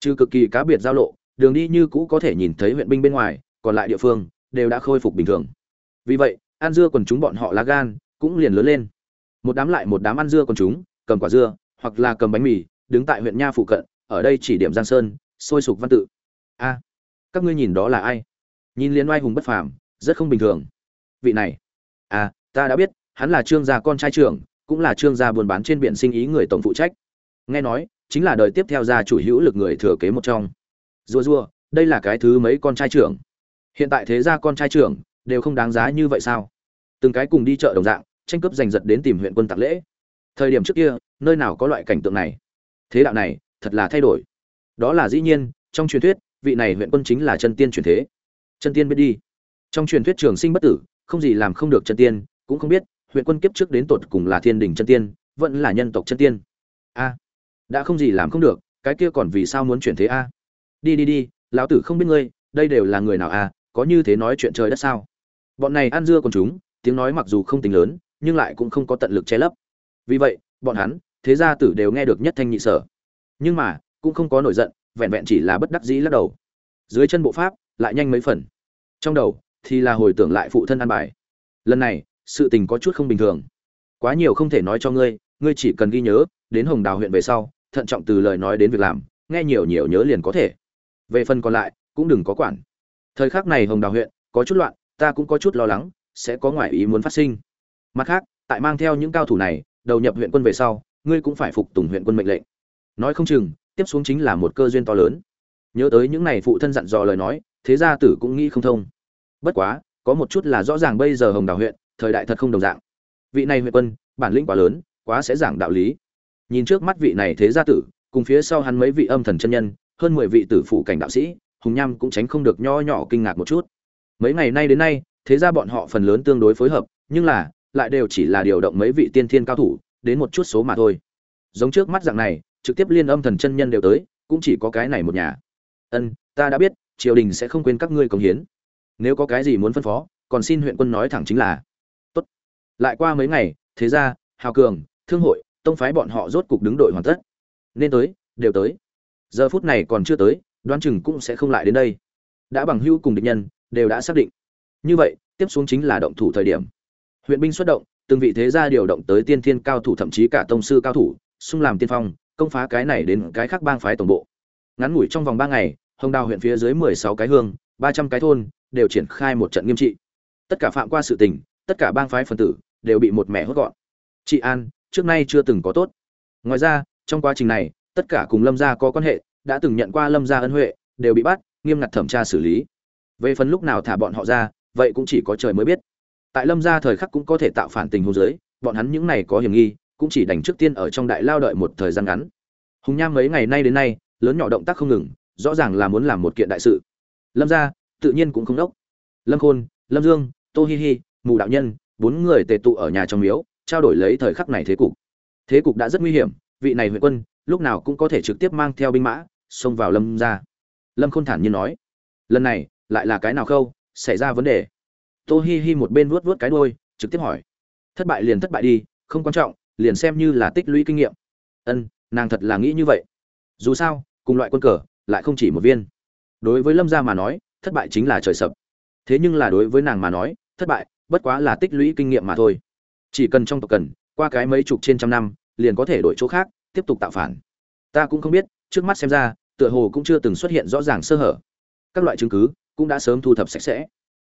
trừ cực kỳ cá biệt giao lộ, đường đi như cũ có thể nhìn thấy huyện binh bên ngoài, còn lại địa phương đều đã khôi phục bình thường. Vì vậy, ăn dưa quần chúng bọn họ lá gan cũng liền lớn lên. Một đám lại một đám ăn dưa quần chúng, cầm quả dưa, hoặc là cầm bánh mì, đứng tại huyện nha phụ cận, ở đây chỉ điểm giang sơn, sôi sục văn tự. A, các ngươi nhìn đó là ai? Nhìn liên oai hùng bất phàm, rất không bình thường. Vị này à ta đã biết, hắn là trương gia con trai trưởng, cũng là trương gia buôn bán trên biển sinh ý người tổng phụ trách. Nghe nói chính là đời tiếp theo gia chủ hữu lực người thừa kế một trong. Rùa rùa, đây là cái thứ mấy con trai trưởng? Hiện tại thế gia con trai trưởng đều không đáng giá như vậy sao? Từng cái cùng đi chợ đồng dạng, tranh cướp giành giật đến tìm huyện quân tạc lễ. Thời điểm trước kia, nơi nào có loại cảnh tượng này? Thế đạo này, thật là thay đổi. Đó là dĩ nhiên, trong truyền thuyết, vị này huyện quân chính là chân tiên truyền thế. Chân tiên biết đi. Trong truyền thuyết trường sinh bất tử, không gì làm không được chân tiên, cũng không biết, huyện quân kiếp trước đến tột cùng là thiên đình chân tiên, vẫn là nhân tộc chân tiên. A đã không gì làm không được, cái kia còn vì sao muốn chuyển thế a? Đi đi đi, lão tử không biết ngươi, đây đều là người nào a? Có như thế nói chuyện trời đất sao? Bọn này ăn dưa còn chúng, tiếng nói mặc dù không tính lớn, nhưng lại cũng không có tận lực che lấp. Vì vậy, bọn hắn, thế gia tử đều nghe được nhất thanh nhị sở. Nhưng mà, cũng không có nổi giận, vẹn vẹn chỉ là bất đắc dĩ lắc đầu. Dưới chân bộ pháp, lại nhanh mấy phần. Trong đầu, thì là hồi tưởng lại phụ thân ăn bài. Lần này, sự tình có chút không bình thường. Quá nhiều không thể nói cho ngươi ngươi chỉ cần ghi nhớ, đến hồng đào huyện về sau thận trọng từ lời nói đến việc làm, nghe nhiều nhiều nhớ liền có thể. Về phần còn lại, cũng đừng có quản. Thời khắc này hồng đào huyện, có chút loạn, ta cũng có chút lo lắng, sẽ có ngoại ý muốn phát sinh. Mặt khác, tại mang theo những cao thủ này, đầu nhập huyện quân về sau, ngươi cũng phải phục tùng huyện quân mệnh lệnh. Nói không chừng, tiếp xuống chính là một cơ duyên to lớn. Nhớ tới những này phụ thân dặn dò lời nói, thế gia tử cũng nghĩ không thông. Bất quá, có một chút là rõ ràng bây giờ hồng đào huyện, thời đại thật không đồng dạng. Vị này huyện quân, bản lĩnh quá lớn, quá sẽ giảng đạo lý nhìn trước mắt vị này thế gia tử, cùng phía sau hắn mấy vị âm thần chân nhân, hơn mười vị tử phụ cảnh đạo sĩ, hùng nham cũng tránh không được nho nhỏ kinh ngạc một chút. Mấy ngày nay đến nay, thế ra bọn họ phần lớn tương đối phối hợp, nhưng là, lại đều chỉ là điều động mấy vị tiên thiên cao thủ, đến một chút số mà thôi. Giống trước mắt dạng này, trực tiếp liên âm thần chân nhân đều tới, cũng chỉ có cái này một nhà. Ân, ta đã biết, triều đình sẽ không quên các ngươi công hiến. Nếu có cái gì muốn phân phó, còn xin huyện quân nói thẳng chính là, tốt. Lại qua mấy ngày, thế ra hào cường, thương hội tông phái bọn họ rốt cục đứng đội hoàn tất. Nên tới, đều tới. Giờ phút này còn chưa tới, đoán chừng cũng sẽ không lại đến đây. Đã bằng hữu cùng địch nhân, đều đã xác định. Như vậy, tiếp xuống chính là động thủ thời điểm. Huyện binh xuất động, từng vị thế gia điều động tới tiên thiên cao thủ thậm chí cả tông sư cao thủ, xung làm tiên phong, công phá cái này đến cái khác bang phái tổng bộ. Ngắn ngủi trong vòng ba ngày, hồng đào huyện phía dưới mười sáu cái hương, ba trăm cái thôn, đều triển khai một trận nghiêm trị. Tất cả phạm qua sự tình, tất cả bang phái phần tử, đều bị một mẹ hốt gọn. Trị an trước nay chưa từng có tốt. Ngoài ra, trong quá trình này, tất cả cùng lâm gia có quan hệ, đã từng nhận qua lâm gia ân huệ, đều bị bắt, nghiêm ngặt thẩm tra xử lý. Về phần lúc nào thả bọn họ ra, vậy cũng chỉ có trời mới biết. Tại lâm gia thời khắc cũng có thể tạo phản tình huống dưới, bọn hắn những này có hiểm nghi, cũng chỉ đành trước tiên ở trong đại lao đợi một thời gian ngắn. Hùng nham mấy ngày nay đến nay, lớn nhỏ động tác không ngừng, rõ ràng là muốn làm một kiện đại sự. Lâm gia, tự nhiên cũng không đốc. Lâm khôn, lâm dương, tô hi hi, mù đạo nhân, bốn người tề tụ ở nhà trong miếu trao đổi lấy thời khắc này thế cục. Thế cục đã rất nguy hiểm, vị này huyện quân, lúc nào cũng có thể trực tiếp mang theo binh mã, xông vào lâm gia. Lâm khôn thản nhiên nói, lần này, lại là cái nào khâu, xảy ra vấn đề? Tô hi hi một bên vuốt vuốt cái đuôi, trực tiếp hỏi, thất bại liền thất bại đi, không quan trọng, liền xem như là tích lũy kinh nghiệm. Ân, nàng thật là nghĩ như vậy. Dù sao, cùng loại quân cờ, lại không chỉ một viên. Đối với lâm gia mà nói, thất bại chính là trời sập. Thế nhưng là đối với nàng mà nói, thất bại, bất quá là tích lũy kinh nghiệm mà thôi chỉ cần trong tộc cần, qua cái mấy chục trên trăm năm, liền có thể đổi chỗ khác, tiếp tục tạo phản. Ta cũng không biết, trước mắt xem ra, tựa hồ cũng chưa từng xuất hiện rõ ràng sơ hở. Các loại chứng cứ cũng đã sớm thu thập sạch sẽ.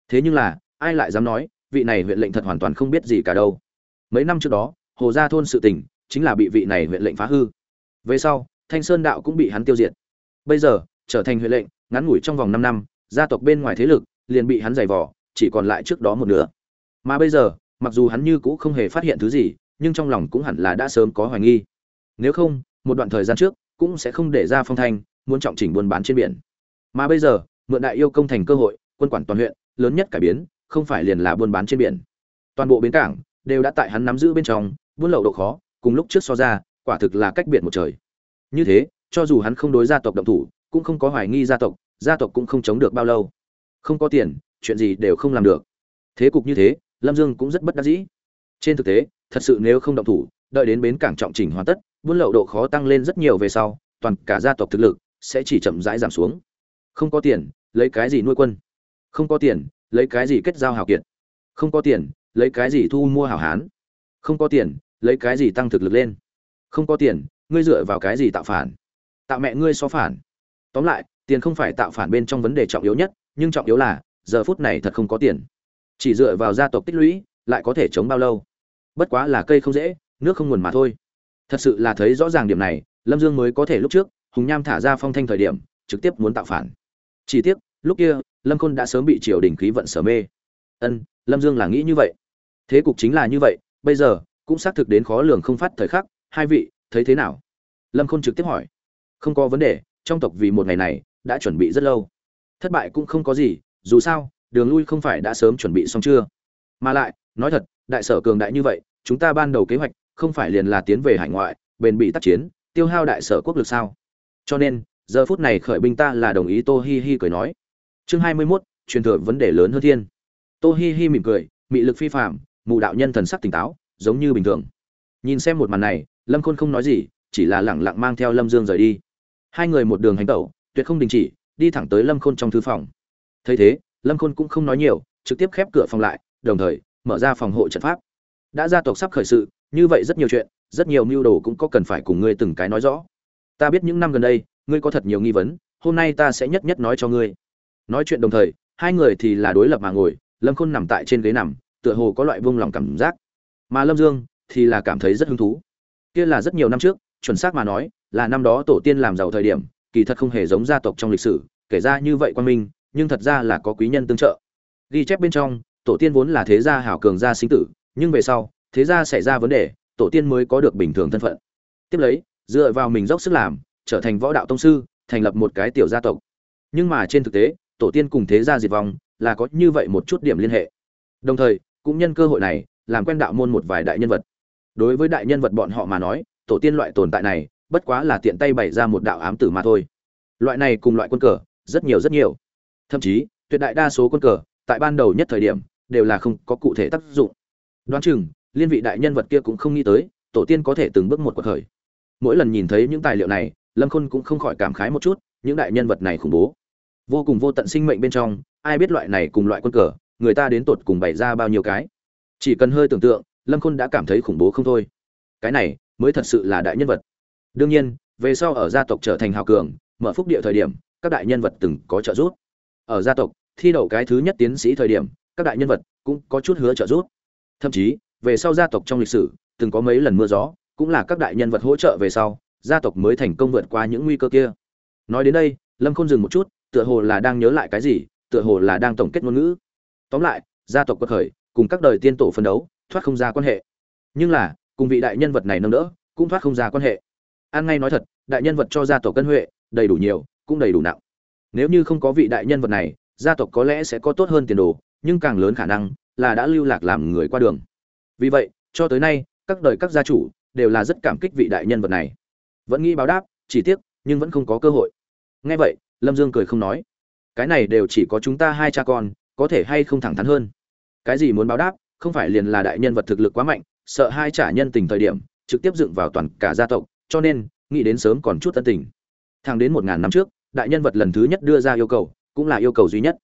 Thế nhưng là, ai lại dám nói, vị này huyện lệnh thật hoàn toàn không biết gì cả đâu. Mấy năm trước đó, hồ gia thôn sự tình chính là bị vị này huyện lệnh phá hư. Về sau, thanh sơn đạo cũng bị hắn tiêu diệt. Bây giờ, trở thành huyện lệnh, ngắn ngủi trong vòng năm năm, gia tộc bên ngoài thế lực liền bị hắn giày vò, chỉ còn lại trước đó một nửa. Mà bây giờ mặc dù hắn như cũ không hề phát hiện thứ gì, nhưng trong lòng cũng hẳn là đã sớm có hoài nghi. Nếu không, một đoạn thời gian trước, cũng sẽ không để ra phong thanh, muốn trọng chỉnh buôn bán trên biển. Mà bây giờ, mượn đại yêu công thành cơ hội, quân quản toàn huyện, lớn nhất cải biến, không phải liền là buôn bán trên biển. Toàn bộ bến cảng đều đã tại hắn nắm giữ bên trong, buôn lậu độ khó, cùng lúc trước so ra, quả thực là cách biệt một trời. Như thế, cho dù hắn không đối gia tộc động thủ, cũng không có hoài nghi gia tộc gia tộc cũng không chống được bao lâu. Không có tiền, chuyện gì đều không làm được. Thế cục như thế lâm dương cũng rất bất đắc dĩ. Trên thực tế, thật sự nếu không động thủ, đợi đến bến cảng trọng chỉnh hoàn tất, buôn lậu độ khó tăng lên rất nhiều về sau, toàn cả gia tộc thực lực sẽ chỉ chậm rãi giảm xuống. Không có tiền, lấy cái gì nuôi quân? Không có tiền, lấy cái gì kết giao hào kiệt? Không có tiền, lấy cái gì thu mua hảo hán? Không có tiền, lấy cái gì tăng thực lực lên? Không có tiền, ngươi dựa vào cái gì tạo phản? Tạo mẹ ngươi so phản? Tóm lại, tiền không phải tạo phản bên trong vấn đề trọng yếu nhất, nhưng trọng yếu là, giờ phút này thật không có tiền chỉ dựa vào gia tộc tích lũy, lại có thể chống bao lâu? Bất quá là cây không dễ, nước không nguồn mà thôi. Thật sự là thấy rõ ràng điểm này, lâm dương mới có thể lúc trước, hùng nham thả ra phong thanh thời điểm, trực tiếp muốn tạo phản. Chỉ tiếc, lúc kia, lâm khôn đã sớm bị triều đình khí vận sở mê. Ân, lâm dương là nghĩ như vậy. Thế cục chính là như vậy, bây giờ, cũng xác thực đến khó lường không phát thời khắc, hai vị, thấy thế nào? Lâm khôn trực tiếp hỏi. Không có vấn đề, trong tộc vì một ngày này, đã chuẩn bị rất lâu. Thất bại cũng không có gì, dù sao đường lui không phải đã sớm chuẩn bị xong chưa? Mà lại nói thật đại sở cường đại như vậy chúng ta ban đầu kế hoạch không phải liền là tiến về hải ngoại bền bị tác chiến tiêu hao đại sở quốc lực sao? Cho nên giờ phút này khởi binh ta là đồng ý tô hi hi cười nói. Chương hai mươi 21, truyền thừa vấn đề lớn hơn thiên. Tô hi hi mỉm cười mị lực phi phạm mụ đạo nhân thần sắc tỉnh táo giống như bình thường. Nhìn xem một màn này lâm khôn không nói gì chỉ là lẳng lặng mang theo lâm dương rời đi. Hai người một đường hành tẩu tuyệt không đình chỉ đi thẳng tới lâm khôn trong thư phòng. Thấy thế lâm khôn cũng không nói nhiều, trực tiếp khép cửa phòng lại, đồng thời, mở ra phòng hộ trận pháp. Đã gia tộc sắp khởi sự, như vậy rất nhiều chuyện, rất nhiều mưu đồ cũng có cần phải cùng ngươi từng cái nói rõ. Ta biết những năm gần đây, ngươi có thật nhiều nghi vấn, hôm nay ta sẽ nhất nhất nói cho ngươi. Nói chuyện đồng thời, hai người thì là đối lập mà ngồi, lâm khôn nằm tại trên ghế nằm, tựa hồ có loại vung lòng cảm giác. Mà lâm dương thì là cảm thấy rất hứng thú. Kia là rất nhiều năm trước, chuẩn xác mà nói, là năm đó tổ tiên làm giàu thời điểm, kỳ thật không hề giống gia tộc trong lịch sử, kể ra như vậy quan minh nhưng thật ra là có quý nhân tương trợ. Ghi chép bên trong, tổ tiên vốn là thế gia hảo cường gia sinh tử, nhưng về sau, thế gia xảy ra vấn đề, tổ tiên mới có được bình thường thân phận. Tiếp lấy, dựa vào mình dốc sức làm, trở thành võ đạo tông sư, thành lập một cái tiểu gia tộc. Nhưng mà trên thực tế, tổ tiên cùng thế gia diệt vong, là có như vậy một chút điểm liên hệ. Đồng thời, cũng nhân cơ hội này, làm quen đạo môn một vài đại nhân vật. Đối với đại nhân vật bọn họ mà nói, tổ tiên loại tồn tại này, bất quá là tiện tay bày ra một đạo ám tử mà thôi. Loại này cùng loại quân cờ, rất nhiều rất nhiều thậm chí, tuyệt đại đa số quân cờ, tại ban đầu nhất thời điểm, đều là không có cụ thể tác dụng. Đoán chừng, liên vị đại nhân vật kia cũng không nghĩ tới, tổ tiên có thể từng bước một cuộc khởi. Mỗi lần nhìn thấy những tài liệu này, lâm khôn cũng không khỏi cảm khái một chút, những đại nhân vật này khủng bố. Vô cùng vô tận sinh mệnh bên trong, ai biết loại này cùng loại quân cờ, người ta đến tột cùng bày ra bao nhiêu cái. Chỉ cần hơi tưởng tượng, lâm khôn đã cảm thấy khủng bố không thôi. Cái này, mới thật sự là đại nhân vật. Đương nhiên, về sau ở gia tộc trở thành hào cường, mở phúc địa thời điểm, các đại nhân vật từng có trợ giúp ở gia tộc, thi đậu cái thứ nhất tiến sĩ thời điểm, các đại nhân vật cũng có chút hứa trợ giúp. Thậm chí, về sau gia tộc trong lịch sử, từng có mấy lần mưa gió, cũng là các đại nhân vật hỗ trợ về sau, gia tộc mới thành công vượt qua những nguy cơ kia. Nói đến đây, lâm khôn dừng một chút, tựa hồ là đang nhớ lại cái gì, tựa hồ là đang tổng kết ngôn ngữ. Tóm lại, gia tộc quật khởi, cùng các đời tiên tổ phân đấu, thoát không ra quan hệ. Nhưng là, cùng vị đại nhân vật này nâng đỡ, cũng thoát không ra quan hệ. An ngay nói thật, đại nhân vật cho gia tộc cân huệ, đầy đủ nhiều, cũng đầy đủ nặng nếu như không có vị đại nhân vật này, gia tộc có lẽ sẽ có tốt hơn tiền đồ, nhưng càng lớn khả năng là đã lưu lạc làm người qua đường. Vì vậy, cho tới nay, các đời các gia chủ đều là rất cảm kích vị đại nhân vật này. Vẫn nghĩ báo đáp, chỉ tiếc, nhưng vẫn không có cơ hội. Nghe vậy, lâm dương cười không nói. Cái này đều chỉ có chúng ta hai cha con, có thể hay không thẳng thắn hơn. Cái gì muốn báo đáp, không phải liền là đại nhân vật thực lực quá mạnh, sợ hai trả nhân tình thời điểm, trực tiếp dựng vào toàn cả gia tộc, cho nên, nghĩ đến sớm còn chút tân tình. Thang đến một ngàn năm trước đại nhân vật lần thứ nhất đưa ra yêu cầu, cũng là yêu cầu duy nhất.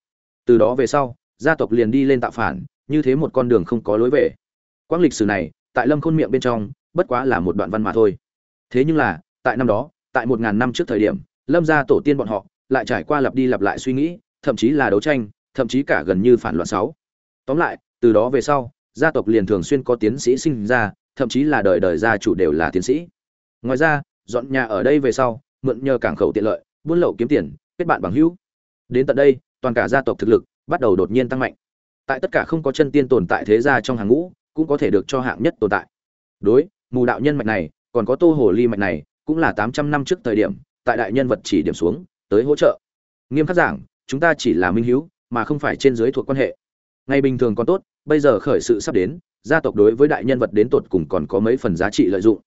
Từ đó về sau, gia tộc liền đi lên tạo phản, như thế một con đường không có lối về. Quãng lịch sử này, tại lâm khôn miệng bên trong, bất quá là một đoạn văn mà thôi. Thế nhưng là, tại năm đó, tại một ngàn năm trước thời điểm, lâm gia tổ tiên bọn họ lại trải qua lặp đi lặp lại suy nghĩ, thậm chí là đấu tranh, thậm chí cả gần như phản loạn sáu. Tóm lại, từ đó về sau, gia tộc liền thường xuyên có tiến sĩ sinh ra, thậm chí là đời đời gia chủ đều là tiến sĩ. Ngoài ra, dọn nhà ở đây về sau, mượn nhờ cảng khẩu tiện lợi buôn lậu kiếm tiền, kết bạn bằng hữu. Đến tận đây, toàn cả gia tộc thực lực bắt đầu đột nhiên tăng mạnh. Tại tất cả không có chân tiên tồn tại thế gia trong hàng ngũ, cũng có thể được cho hạng nhất tồn tại. Đối, mù đạo nhân mạch này, còn có tô hồ ly mạch này, cũng là tám trăm năm trước thời điểm, tại đại nhân vật chỉ điểm xuống, tới hỗ trợ. Nghiêm khắc giảng, chúng ta chỉ là minh hữu, mà không phải trên dưới thuộc quan hệ. Ngày bình thường còn tốt, bây giờ khởi sự sắp đến, gia tộc đối với đại nhân vật đến tột cùng còn có mấy phần giá trị lợi dụng.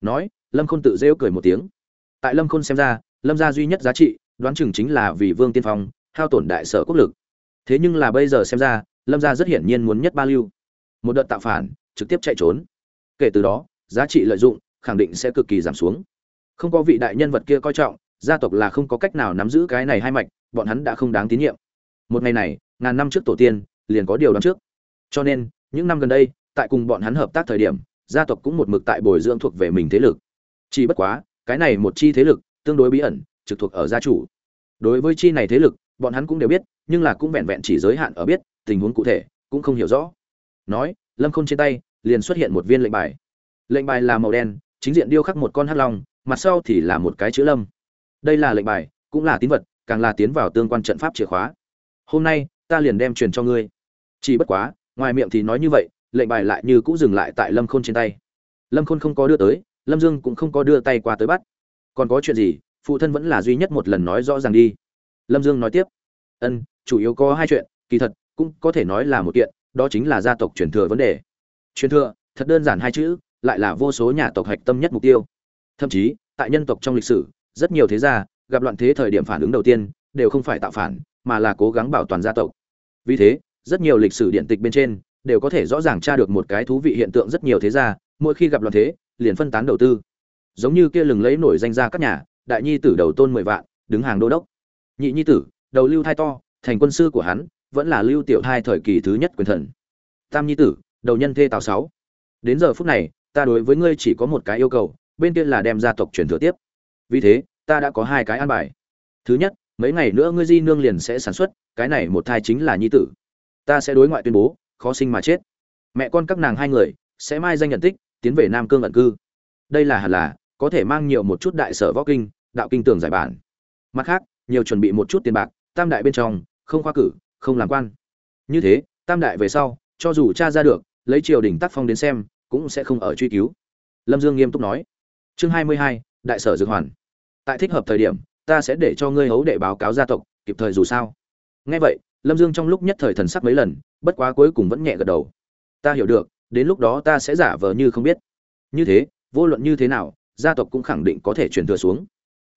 Nói, lâm khôn tự rêu cười một tiếng. Tại lâm khôn xem ra lâm gia duy nhất giá trị, đoán chừng chính là vì vương tiên phong, hao tổn đại sở quốc lực. Thế nhưng là bây giờ xem ra, lâm gia rất hiển nhiên muốn nhất ba lưu. Một đợt tạo phản, trực tiếp chạy trốn. Kể từ đó, giá trị lợi dụng, khẳng định sẽ cực kỳ giảm xuống. Không có vị đại nhân vật kia coi trọng, gia tộc là không có cách nào nắm giữ cái này hai mạch, bọn hắn đã không đáng tín nhiệm. Một ngày này, ngàn năm trước tổ tiên, liền có điều đoán trước. Cho nên, những năm gần đây, tại cùng bọn hắn hợp tác thời điểm, gia tộc cũng một mực tại bồi dưỡng thuộc về mình thế lực. Chỉ bất quá, cái này một chi thế lực tương đối bí ẩn, trực thuộc ở gia chủ. Đối với chi này thế lực, bọn hắn cũng đều biết, nhưng là cũng vẹn vẹn chỉ giới hạn ở biết, tình huống cụ thể, cũng không hiểu rõ. Nói, lâm khôn trên tay, liền xuất hiện một viên lệnh bài. Lệnh bài là màu đen, chính diện điêu khắc một con hắc long, mặt sau thì là một cái chữ lâm. Đây là lệnh bài, cũng là tín vật, càng là tiến vào tương quan trận pháp chìa khóa. Hôm nay, ta liền đem truyền cho ngươi. Chỉ bất quá, ngoài miệng thì nói như vậy, lệnh bài lại như cũ dừng lại tại lâm khôn trên tay. Lâm khôn không có đưa tới, lâm dương cũng không có đưa tay qua tới bắt còn có chuyện gì, phụ thân vẫn là duy nhất một lần nói rõ ràng đi. Lâm dương nói tiếp. Ân, chủ yếu có hai chuyện, kỳ thật, cũng có thể nói là một kiện, đó chính là gia tộc truyền thừa vấn đề. Truyền thừa, thật đơn giản hai chữ, lại là vô số nhà tộc hạch tâm nhất mục tiêu. Thậm chí, tại nhân tộc trong lịch sử, rất nhiều thế gia, gặp loạn thế thời điểm phản ứng đầu tiên, đều không phải tạo phản, mà là cố gắng bảo toàn gia tộc. Vì thế, rất nhiều lịch sử điện tịch bên trên, đều có thể rõ ràng tra được một cái thú vị hiện tượng rất nhiều thế gia, mỗi khi gặp loạn thế, liền phân tán đầu tư giống như kia lừng lấy nổi danh ra các nhà, đại nhi tử đầu tôn mười vạn, đứng hàng đô đốc. Nhị nhi tử, đầu lưu thai to, thành quân sư của hắn, vẫn là lưu tiểu thai thời kỳ thứ nhất quyền thần. Tam nhi tử, đầu nhân thê tào sáu. Đến giờ phút này, ta đối với ngươi chỉ có một cái yêu cầu, bên kia là đem gia tộc truyền thừa tiếp. Vì thế, ta đã có hai cái an bài. Thứ nhất, mấy ngày nữa ngươi di nương liền sẽ sản xuất, cái này một thai chính là nhi tử. Ta sẽ đối ngoại tuyên bố, khó sinh mà chết. Mẹ con các nàng hai người, sẽ mai danh nhận tích, tiến về nam cương ẩn cư đây là hẳn là, có thể mang nhiều một chút đại sở võ kinh, đạo kinh tường giải bản. Mặt khác, nhiều chuẩn bị một chút tiền bạc, tam đại bên trong, không khoa cử, không làm quan. Như thế, tam đại về sau, cho dù cha ra được, lấy triều đình tác phong đến xem, cũng sẽ không ở truy cứu. Lâm dương nghiêm túc nói. Chương hai mươi hai, đại sở dược hoàn. Tại thích hợp thời điểm, ta sẽ để cho ngươi hấu đệ báo cáo gia tộc, kịp thời dù sao. Nghe vậy, lâm dương trong lúc nhất thời thần sắc mấy lần, bất quá cuối cùng vẫn nhẹ gật đầu. Ta hiểu được, đến lúc đó ta sẽ giả vờ như không biết. Như thế vô luận như thế nào, gia tộc cũng khẳng định có thể truyền thừa xuống.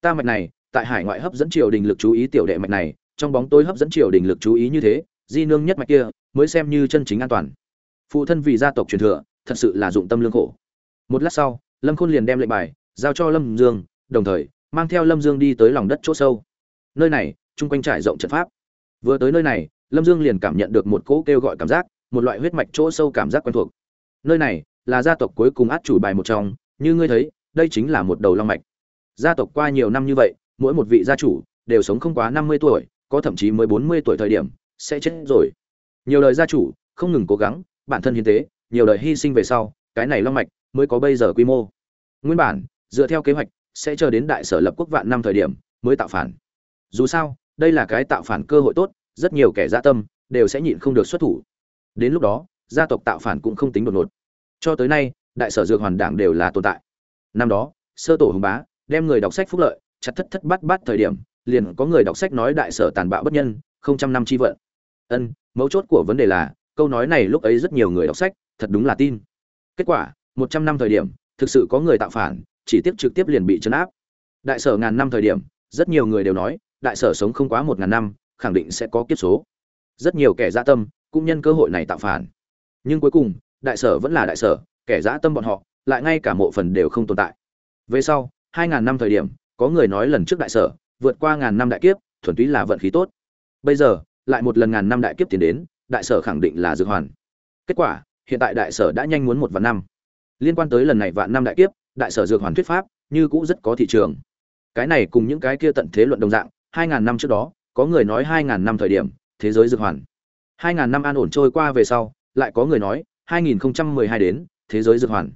Ta mạch này, tại hải ngoại hấp dẫn triều đình lực chú ý tiểu đệ mạch này, trong bóng tối hấp dẫn triều đình lực chú ý như thế, di nương nhất mạch kia, mới xem như chân chính an toàn. Phụ thân vì gia tộc truyền thừa, thật sự là dụng tâm lương khổ. Một lát sau, lâm khôn liền đem lệnh bài, giao cho lâm dương, đồng thời, mang theo lâm dương đi tới lòng đất chỗ sâu. Nơi này, chung quanh trải rộng trận pháp. Vừa tới nơi này, lâm dương liền cảm nhận được một cỗ kêu gọi cảm giác, một loại huyết mạch chỗ sâu cảm giác quen thuộc. Nơi này, là gia tộc cuối cùng át chủ bài một trong như ngươi thấy, đây chính là một đầu long mạch. Gia tộc qua nhiều năm như vậy, mỗi một vị gia chủ đều sống không quá năm mươi tuổi, có thậm chí mới bốn mươi tuổi thời điểm sẽ chết rồi. Nhiều đời gia chủ không ngừng cố gắng, bản thân hiến tế, nhiều đời hy sinh về sau, cái này long mạch mới có bây giờ quy mô. Nguyên bản, dựa theo kế hoạch, sẽ chờ đến đại sở lập quốc vạn năm thời điểm mới tạo phản. Dù sao, đây là cái tạo phản cơ hội tốt, rất nhiều kẻ gia tâm đều sẽ nhịn không được xuất thủ. Đến lúc đó, gia tộc tạo phản cũng không tính đột ngột. Cho tới nay đại sở dược hoàn đảng đều là tồn tại. Năm đó, sơ tổ hùng bá đem người đọc sách phúc lợi, chặt thất thất bát bát thời điểm, liền có người đọc sách nói đại sở tàn bạo bất nhân, không trăm năm chi vận. Ân, mấu chốt của vấn đề là, câu nói này lúc ấy rất nhiều người đọc sách, thật đúng là tin. Kết quả, một trăm năm thời điểm, thực sự có người tạo phản, chỉ tiếp trực tiếp liền bị chấn áp. Đại sở ngàn năm thời điểm, rất nhiều người đều nói, đại sở sống không quá một ngàn năm, khẳng định sẽ có kiếp số. Rất nhiều kẻ dạ tâm cũng nhân cơ hội này tạo phản. Nhưng cuối cùng, đại sở vẫn là đại sở kẻ dã tâm bọn họ, lại ngay cả mộ phần đều không tồn tại. Về sau, hai ngàn năm thời điểm, có người nói lần trước đại sở, vượt qua ngàn năm đại kiếp, thuần túy là vận khí tốt. Bây giờ, lại một lần ngàn năm đại kiếp tiến đến, đại sở khẳng định là dược hoàn. Kết quả, hiện tại đại sở đã nhanh muốn một vạn năm. Liên quan tới lần này vạn năm đại kiếp, đại sở dược hoàn thuyết pháp, như cũ rất có thị trường. Cái này cùng những cái kia tận thế luận đồng dạng, hai ngàn năm trước đó, có người nói hai ngàn năm thời điểm, thế giới dược hoàn. hai ngàn năm an ổn trôi qua về sau, lại có người nói, hai nghìn hai đến thế giới dược hoàn.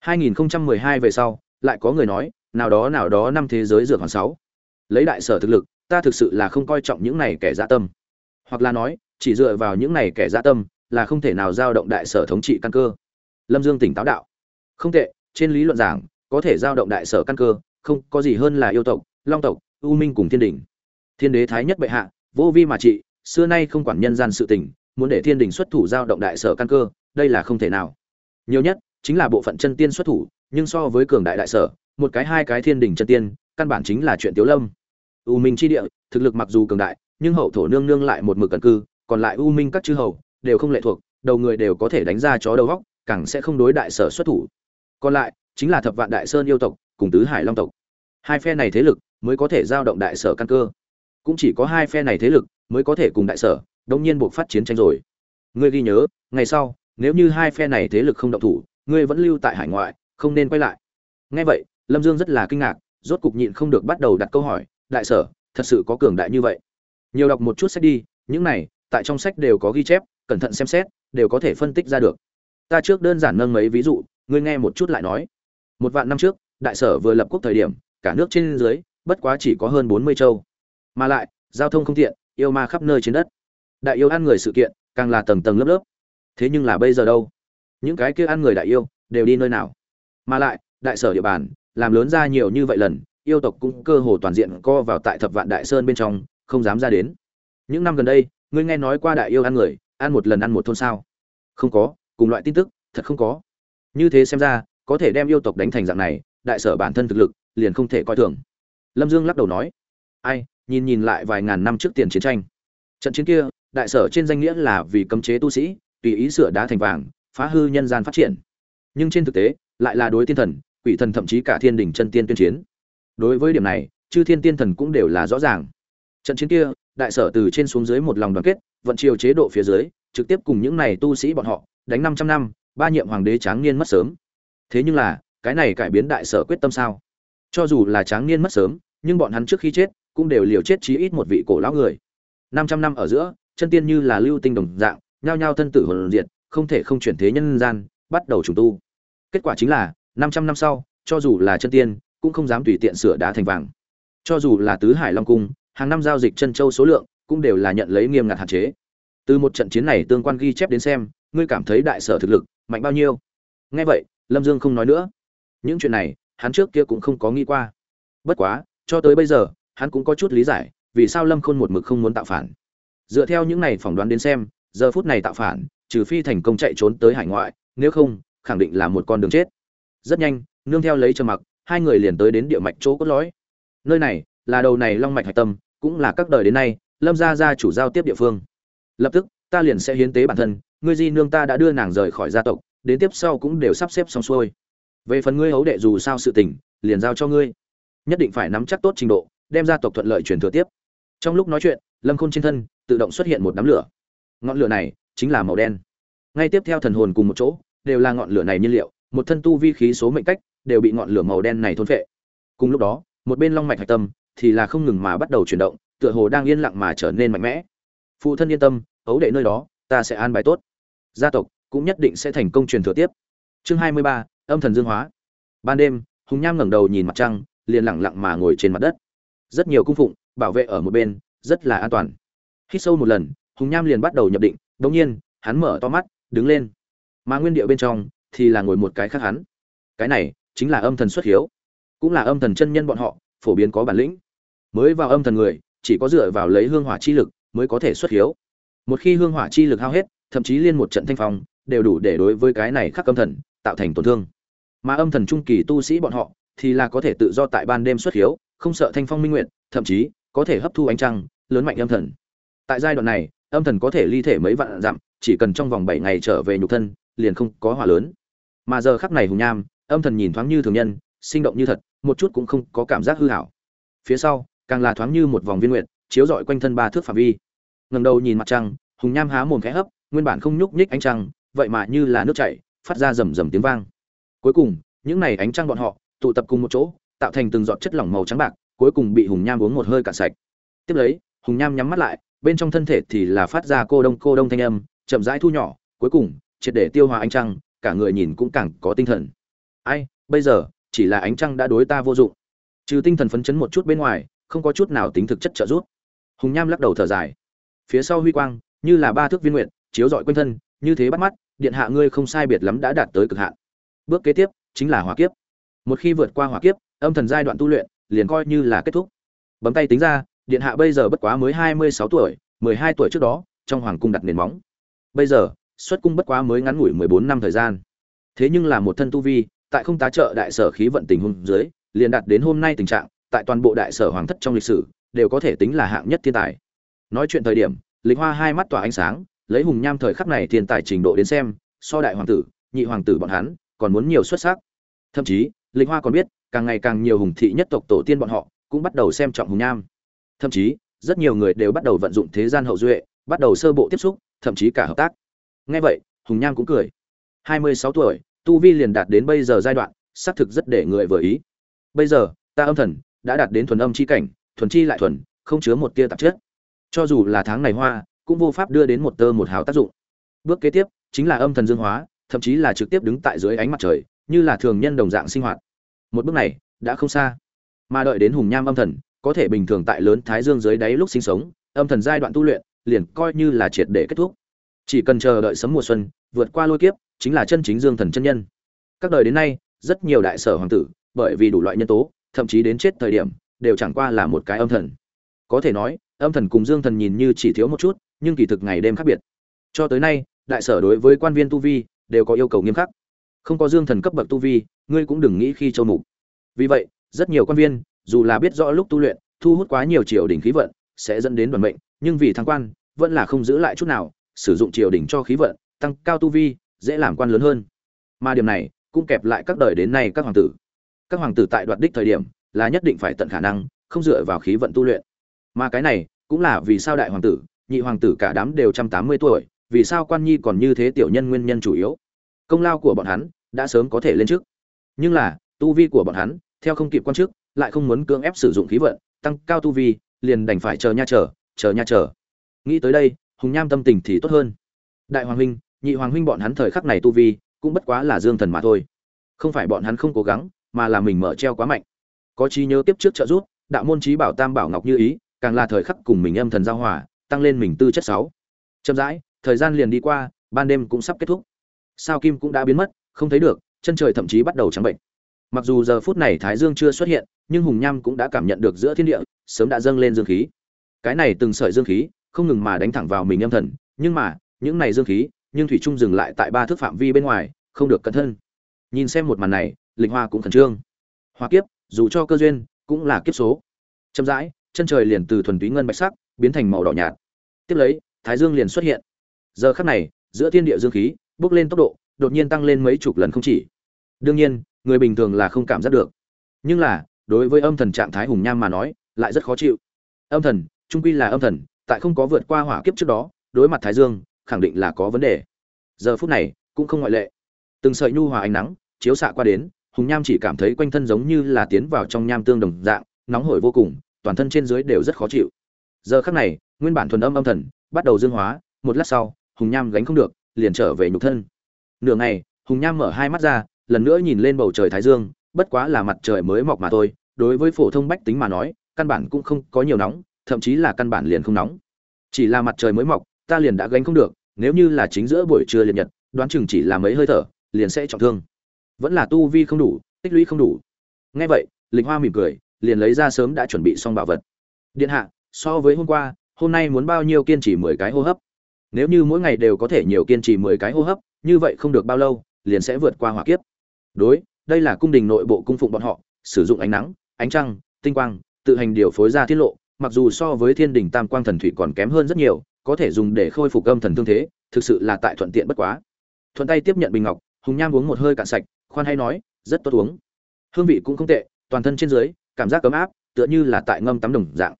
hai nghìn hai về sau, lại có người nói, nào đó nào đó năm thế giới dược hoàn sáu. Lấy đại sở thực lực, ta thực sự là không coi trọng những này kẻ dạ tâm. Hoặc là nói, chỉ dựa vào những này kẻ dạ tâm là không thể nào giao động đại sở thống trị căn cơ. Lâm dương tỉnh táo đạo. Không tệ, trên lý luận giảng, có thể giao động đại sở căn cơ, không, có gì hơn là yêu tộc, long tộc, u minh cùng thiên đình thiên đế thái nhất bệ hạ, vô vi mà trị, xưa nay không quản nhân gian sự tình, muốn để thiên đình xuất thủ giao động đại sở căn cơ, đây là không thể nào nhiều nhất chính là bộ phận chân tiên xuất thủ, nhưng so với cường đại đại sở, một cái hai cái thiên đình chân tiên, căn bản chính là chuyện tiếu lâm. U minh chi địa, thực lực mặc dù cường đại, nhưng hậu thổ nương nương lại một mực cận cư, còn lại u minh các chư hầu đều không lệ thuộc, đầu người đều có thể đánh ra chó đầu góc, càng sẽ không đối đại sở xuất thủ. Còn lại chính là thập vạn đại sơn yêu tộc cùng tứ hải long tộc. Hai phe này thế lực mới có thể giao động đại sở căn cơ. Cũng chỉ có hai phe này thế lực mới có thể cùng đại sở đông nhiên buộc phát chiến tranh rồi. Ngươi ghi nhớ, ngày sau nếu như hai phe này thế lực không động thủ, ngươi vẫn lưu tại hải ngoại, không nên quay lại. Nghe vậy, lâm dương rất là kinh ngạc, rốt cục nhịn không được bắt đầu đặt câu hỏi, đại sở, thật sự có cường đại như vậy? Nhiều đọc một chút sách đi, những này, tại trong sách đều có ghi chép, cẩn thận xem xét, đều có thể phân tích ra được. Ta trước đơn giản nâng mấy ví dụ, ngươi nghe một chút lại nói. Một vạn năm trước, đại sở vừa lập quốc thời điểm, cả nước trên dưới, bất quá chỉ có hơn bốn mươi châu. Mà lại, giao thông không tiện, yêu ma khắp nơi trên đất. Đại yêu ăn người sự kiện, càng là tầng tầng lớp lớp thế nhưng là bây giờ đâu? Những cái kia ăn người đại yêu, đều đi nơi nào? Mà lại, đại sở địa bàn, làm lớn ra nhiều như vậy lần, yêu tộc cũng cơ hồ toàn diện co vào tại thập vạn đại sơn bên trong, không dám ra đến. Những năm gần đây, ngươi nghe nói qua đại yêu ăn người, ăn một lần ăn một thôn sao? Không có, cùng loại tin tức, thật không có. Như thế xem ra, có thể đem yêu tộc đánh thành dạng này, đại sở bản thân thực lực, liền không thể coi thường. Lâm dương lắc đầu nói, ai, nhìn nhìn lại vài ngàn năm trước tiền chiến tranh. Trận chiến kia, đại sở trên danh nghĩa là vì cấm chế tu sĩ tùy ý sửa đá thành vàng, phá hư nhân gian phát triển. Nhưng trên thực tế, lại là đối tiên thần, quỷ thần thậm chí cả thiên đình chân tiên tuyên chiến. Đối với điểm này, chư thiên tiên thần cũng đều là rõ ràng. Trận chiến kia, đại sở từ trên xuống dưới một lòng đoàn kết, vận chiều chế độ phía dưới, trực tiếp cùng những này tu sĩ bọn họ, đánh 500 năm, ba nhiệm hoàng đế tráng niên mất sớm. Thế nhưng là, cái này cải biến đại sở quyết tâm sao? Cho dù là tráng niên mất sớm, nhưng bọn hắn trước khi chết, cũng đều liều chết chí ít một vị cổ lão người. 500 năm ở giữa, chân tiên như là lưu tinh đồng dạng nhao nhao thân tử hồn diệt, không thể không chuyển thế nhân gian, bắt đầu trùng tu. Kết quả chính là 500 năm sau, cho dù là chân tiên, cũng không dám tùy tiện sửa đá thành vàng. Cho dù là tứ hải long cung, hàng năm giao dịch chân châu số lượng, cũng đều là nhận lấy nghiêm ngặt hạn chế. Từ một trận chiến này tương quan ghi chép đến xem, ngươi cảm thấy đại sở thực lực, mạnh bao nhiêu? Nghe vậy, lâm dương không nói nữa. Những chuyện này, hắn trước kia cũng không có nghĩ qua. Bất quá, cho tới bây giờ, hắn cũng có chút lý giải, vì sao lâm khôn một mực không muốn tạo phản. Dựa theo những này phỏng đoán đến xem giờ phút này tạo phản, trừ phi thành công chạy trốn tới hải ngoại, nếu không, khẳng định là một con đường chết. Rất nhanh, nương theo lấy trầm mặc, hai người liền tới đến địa mạch chỗ cốt lõi. Nơi này là đầu này long mạch hạch tâm, cũng là các đời đến nay lâm gia gia chủ giao tiếp địa phương. Lập tức, ta liền sẽ hiến tế bản thân, ngươi di nương ta đã đưa nàng rời khỏi gia tộc, đến tiếp sau cũng đều sắp xếp xong xuôi. Về phần ngươi hấu đệ dù sao sự tình, liền giao cho ngươi. Nhất định phải nắm chắc tốt trình độ, đem gia tộc thuận lợi truyền thừa tiếp. Trong lúc nói chuyện, lâm khôn trên thân tự động xuất hiện một đám lửa ngọn lửa này chính là màu đen. Ngay tiếp theo thần hồn cùng một chỗ, đều là ngọn lửa này nhiên liệu, một thân tu vi khí số mệnh cách, đều bị ngọn lửa màu đen này thôn phệ. Cùng lúc đó, một bên long mạch hạch tâm thì là không ngừng mà bắt đầu chuyển động, tựa hồ đang yên lặng mà trở nên mạnh mẽ. Phụ thân yên tâm, ấu đệ nơi đó, ta sẽ an bài tốt. Gia tộc cũng nhất định sẽ thành công truyền thừa tiếp. Chương hai mươi ba, âm thần dương hóa. Ban đêm, hùng nham ngẩng đầu nhìn mặt trăng, liền lặng lặng mà ngồi trên mặt đất. Rất nhiều cung phụng, bảo vệ ở một bên, rất là an toàn. Hít sâu một lần hùng nham liền bắt đầu nhập định đ nhiên, hắn mở to mắt, đứng lên. Mà nguyên địa bên trong thì là ngồi một cái khác hắn. Cái này chính là âm thần xuất hiếu. Cũng là âm thần chân nhân bọn họ, phổ biến có bản lĩnh. Mới vào âm thần người, chỉ có dựa vào lấy hương hỏa chi lực mới có thể xuất hiếu. Một khi hương hỏa chi lực hao hết, thậm chí liên một trận thanh phong, đều đủ để đối với cái này khắc âm thần tạo thành tổn thương. Mà âm thần trung kỳ tu sĩ bọn họ thì là có thể tự do tại ban đêm xuất hiếu, không sợ thanh phong minh nguyện thậm chí có thể hấp thu ánh trăng, lớn mạnh âm thần. Tại giai đoạn này âm thần có thể ly thể mấy vạn dặm, chỉ cần trong vòng bảy ngày trở về nhục thân, liền không có hỏa lớn. Mà giờ khắc này hùng nham, âm thần nhìn thoáng như thường nhân, sinh động như thật, một chút cũng không có cảm giác hư hảo. Phía sau, càng là thoáng như một vòng viên nguyện chiếu rọi quanh thân ba thước phạm vi. Ngầm đầu nhìn mặt trăng, hùng nham há mồm khẽ hấp, nguyên bản không nhúc nhích ánh trăng, vậy mà như là nước chảy, phát ra rầm rầm tiếng vang. Cuối cùng, những này ánh trăng bọn họ, tụ tập cùng một chỗ, tạo thành từng giọt chất lỏng màu trắng bạc, cuối cùng bị hùng nham uống một hơi cạn sạch. Tiếp lấy, hùng nham nhắm mắt lại bên trong thân thể thì là phát ra cô đông cô đông thanh âm, chậm rãi thu nhỏ, cuối cùng, triệt để tiêu hòa ánh trăng, cả người nhìn cũng càng có tinh thần. Ai, bây giờ, chỉ là ánh trăng đã đối ta vô dụng. Trừ tinh thần phấn chấn một chút bên ngoài, không có chút nào tính thực chất trợ giúp. Hùng nham lắc đầu thở dài. Phía sau huy quang, như là ba thước viên nguyện chiếu rọi quanh thân, như thế bắt mắt, điện hạ ngươi không sai biệt lắm đã đạt tới cực hạn. Bước kế tiếp, chính là hỏa kiếp. Một khi vượt qua hỏa kiếp, âm thần giai đoạn tu luyện, liền coi như là kết thúc. Bấm tay tính ra điện hạ bây giờ bất quá mới hai mươi sáu tuổi, mười hai tuổi trước đó, trong hoàng cung đặt nền móng. Bây giờ, xuất cung bất quá mới ngắn ngủi mười bốn năm thời gian. Thế nhưng là một thân tu vi, tại không tá trợ đại sở khí vận tình huống dưới, liền đạt đến hôm nay tình trạng, tại toàn bộ đại sở hoàng thất trong lịch sử, đều có thể tính là hạng nhất thiên tài. Nói chuyện thời điểm, lịch hoa hai mắt tỏa ánh sáng, lấy hùng nham thời khắc này thiên tài trình độ đến xem, so đại hoàng tử, nhị hoàng tử bọn hắn, còn muốn nhiều xuất sắc. Thậm chí, lịch hoa còn biết, càng ngày càng nhiều hùng thị nhất tộc tổ tiên bọn họ, cũng bắt đầu xem trọng hùng nham thậm chí, rất nhiều người đều bắt đầu vận dụng thế gian hậu duệ, bắt đầu sơ bộ tiếp xúc, thậm chí cả hợp tác. Ngay vậy, hùng nham cũng cười. Hai mươi sáu tuổi, tu vi liền đạt đến bây giờ giai đoạn, xác thực rất để người vừa ý. Bây giờ, ta âm thần, đã đạt đến thuần âm chi cảnh, thuần chi lại thuần, không chứa một tia tạp chất. Cho dù là tháng này hoa, cũng vô pháp đưa đến một tơ một hào tác dụng. Bước kế tiếp, chính là âm thần dương hóa, thậm chí là trực tiếp đứng tại dưới ánh mặt trời, như là thường nhân đồng dạng sinh hoạt. Một bước này, đã không xa. Mà đợi đến hùng nham âm thần có thể bình thường tại lớn thái dương dưới đáy lúc sinh sống, âm thần giai đoạn tu luyện, liền coi như là triệt để kết thúc. Chỉ cần chờ đợi sấm mùa xuân, vượt qua lôi kiếp, chính là chân chính dương thần chân nhân. Các đời đến nay, rất nhiều đại sở hoàng tử, bởi vì đủ loại nhân tố, thậm chí đến chết thời điểm, đều chẳng qua là một cái âm thần. Có thể nói, âm thần cùng dương thần nhìn như chỉ thiếu một chút, nhưng kỳ thực ngày đêm khác biệt. Cho tới nay, đại sở đối với quan viên tu vi, đều có yêu cầu nghiêm khắc. Không có dương thần cấp bậc tu vi, ngươi cũng đừng nghĩ khi châu mục. Vì vậy, rất nhiều quan viên dù là biết rõ lúc tu luyện, thu hút quá nhiều triều đình khí vận, sẽ dẫn đến đoàn mệnh, nhưng vì thăng quan, vẫn là không giữ lại chút nào, sử dụng triều đình cho khí vận, tăng cao tu vi, dễ làm quan lớn hơn. Mà điểm này cũng kẹp lại các đời đến nay các hoàng tử. Các hoàng tử tại đoạt đích thời điểm là nhất định phải tận khả năng, không dựa vào khí vận tu luyện. Mà cái này cũng là vì sao đại hoàng tử, nhị hoàng tử cả đám đều trăm tám mươi tuổi, vì sao quan nhi còn như thế tiểu nhân nguyên nhân chủ yếu? Công lao của bọn hắn đã sớm có thể lên trước. Nhưng là, tu vi của bọn hắn, theo không kịp quan chức lại không muốn cưỡng ép sử dụng khí vận, tăng cao tu vi, liền đành phải chờ nha chờ chờ nha chờ. Nghĩ tới đây, hùng nham tâm tình thì tốt hơn. Đại hoàng huynh, nhị hoàng huynh bọn hắn thời khắc này tu vi, cũng bất quá là dương thần mà thôi. Không phải bọn hắn không cố gắng, mà là mình mở treo quá mạnh. Có trí nhớ tiếp trước trợ giúp, đạo môn chí bảo tam bảo ngọc như ý, càng là thời khắc cùng mình âm thần giao hòa, tăng lên mình tư chất sáu. Chậm rãi, thời gian liền đi qua, ban đêm cũng sắp kết thúc. Sao kim cũng đã biến mất, không thấy được, chân trời thậm chí bắt đầu trắng bệnh. Mặc dù giờ phút này thái dương chưa xuất hiện nhưng hùng nham cũng đã cảm nhận được giữa thiên địa, sớm đã dâng lên dương khí. Cái này từng sợi dương khí, không ngừng mà đánh thẳng vào mình âm thần, nhưng mà, những này dương khí, nhưng thủy trung dừng lại tại ba thước phạm vi bên ngoài, không được cẩn thân nhìn xem một màn này, lịch hoa cũng khẩn trương. Hoa kiếp, dù cho cơ duyên, cũng là kiếp số. Chậm rãi, chân trời liền từ thuần túy ngân bạch sắc, biến thành màu đỏ nhạt. Tiếp lấy, thái dương liền xuất hiện. Giờ khắc này, giữa thiên địa dương khí, bước lên tốc độ, đột nhiên tăng lên mấy chục lần không chỉ. Đương nhiên, người bình thường là không cảm giác được. Nhưng là đối với âm thần trạng thái hùng nham mà nói, lại rất khó chịu. Âm thần, trung quy là âm thần, tại không có vượt qua hỏa kiếp trước đó, đối mặt thái dương, khẳng định là có vấn đề. Giờ phút này, cũng không ngoại lệ. Từng sợi nhu hòa ánh nắng, chiếu xạ qua đến, hùng nham chỉ cảm thấy quanh thân giống như là tiến vào trong nham tương đồng dạng, nóng hổi vô cùng, toàn thân trên dưới đều rất khó chịu. Giờ khắc này, nguyên bản thuần âm âm thần, bắt đầu dương hóa, một lát sau, hùng nham gánh không được, liền trở về nhục thân. Nửa ngày, hùng nham mở hai mắt ra, lần nữa nhìn lên bầu trời thái dương bất quá là mặt trời mới mọc mà thôi, đối với phổ thông bách tính mà nói, căn bản cũng không có nhiều nóng, thậm chí là căn bản liền không nóng. Chỉ là mặt trời mới mọc, ta liền đã gánh không được, nếu như là chính giữa buổi trưa liệt nhật, đoán chừng chỉ là mấy hơi thở, liền sẽ trọng thương. Vẫn là tu vi không đủ, tích lũy không đủ. Ngay vậy, lịch hoa mỉm cười, liền lấy ra sớm đã chuẩn bị xong bảo vật. Điện hạ, so với hôm qua, hôm nay muốn bao nhiêu kiên trì mười cái hô hấp? Nếu như mỗi ngày đều có thể nhiều kiên trì mười cái hô hấp, như vậy không được bao lâu, liền sẽ vượt qua hỏa kiếp. Đối đây là cung đình nội bộ cung phụng bọn họ, sử dụng ánh nắng, ánh trăng, tinh quang, tự hành điều phối ra tiết lộ, mặc dù so với thiên đình tam quang thần thủy còn kém hơn rất nhiều, có thể dùng để khôi phục âm thần thương thế, thực sự là tại thuận tiện bất quá. Thuận tay tiếp nhận bình ngọc, hùng nham uống một hơi cạn sạch, khoan hay nói, rất tốt uống. Hương vị cũng không tệ, toàn thân trên dưới, cảm giác ấm áp, tựa như là tại ngâm tắm đồng dạng.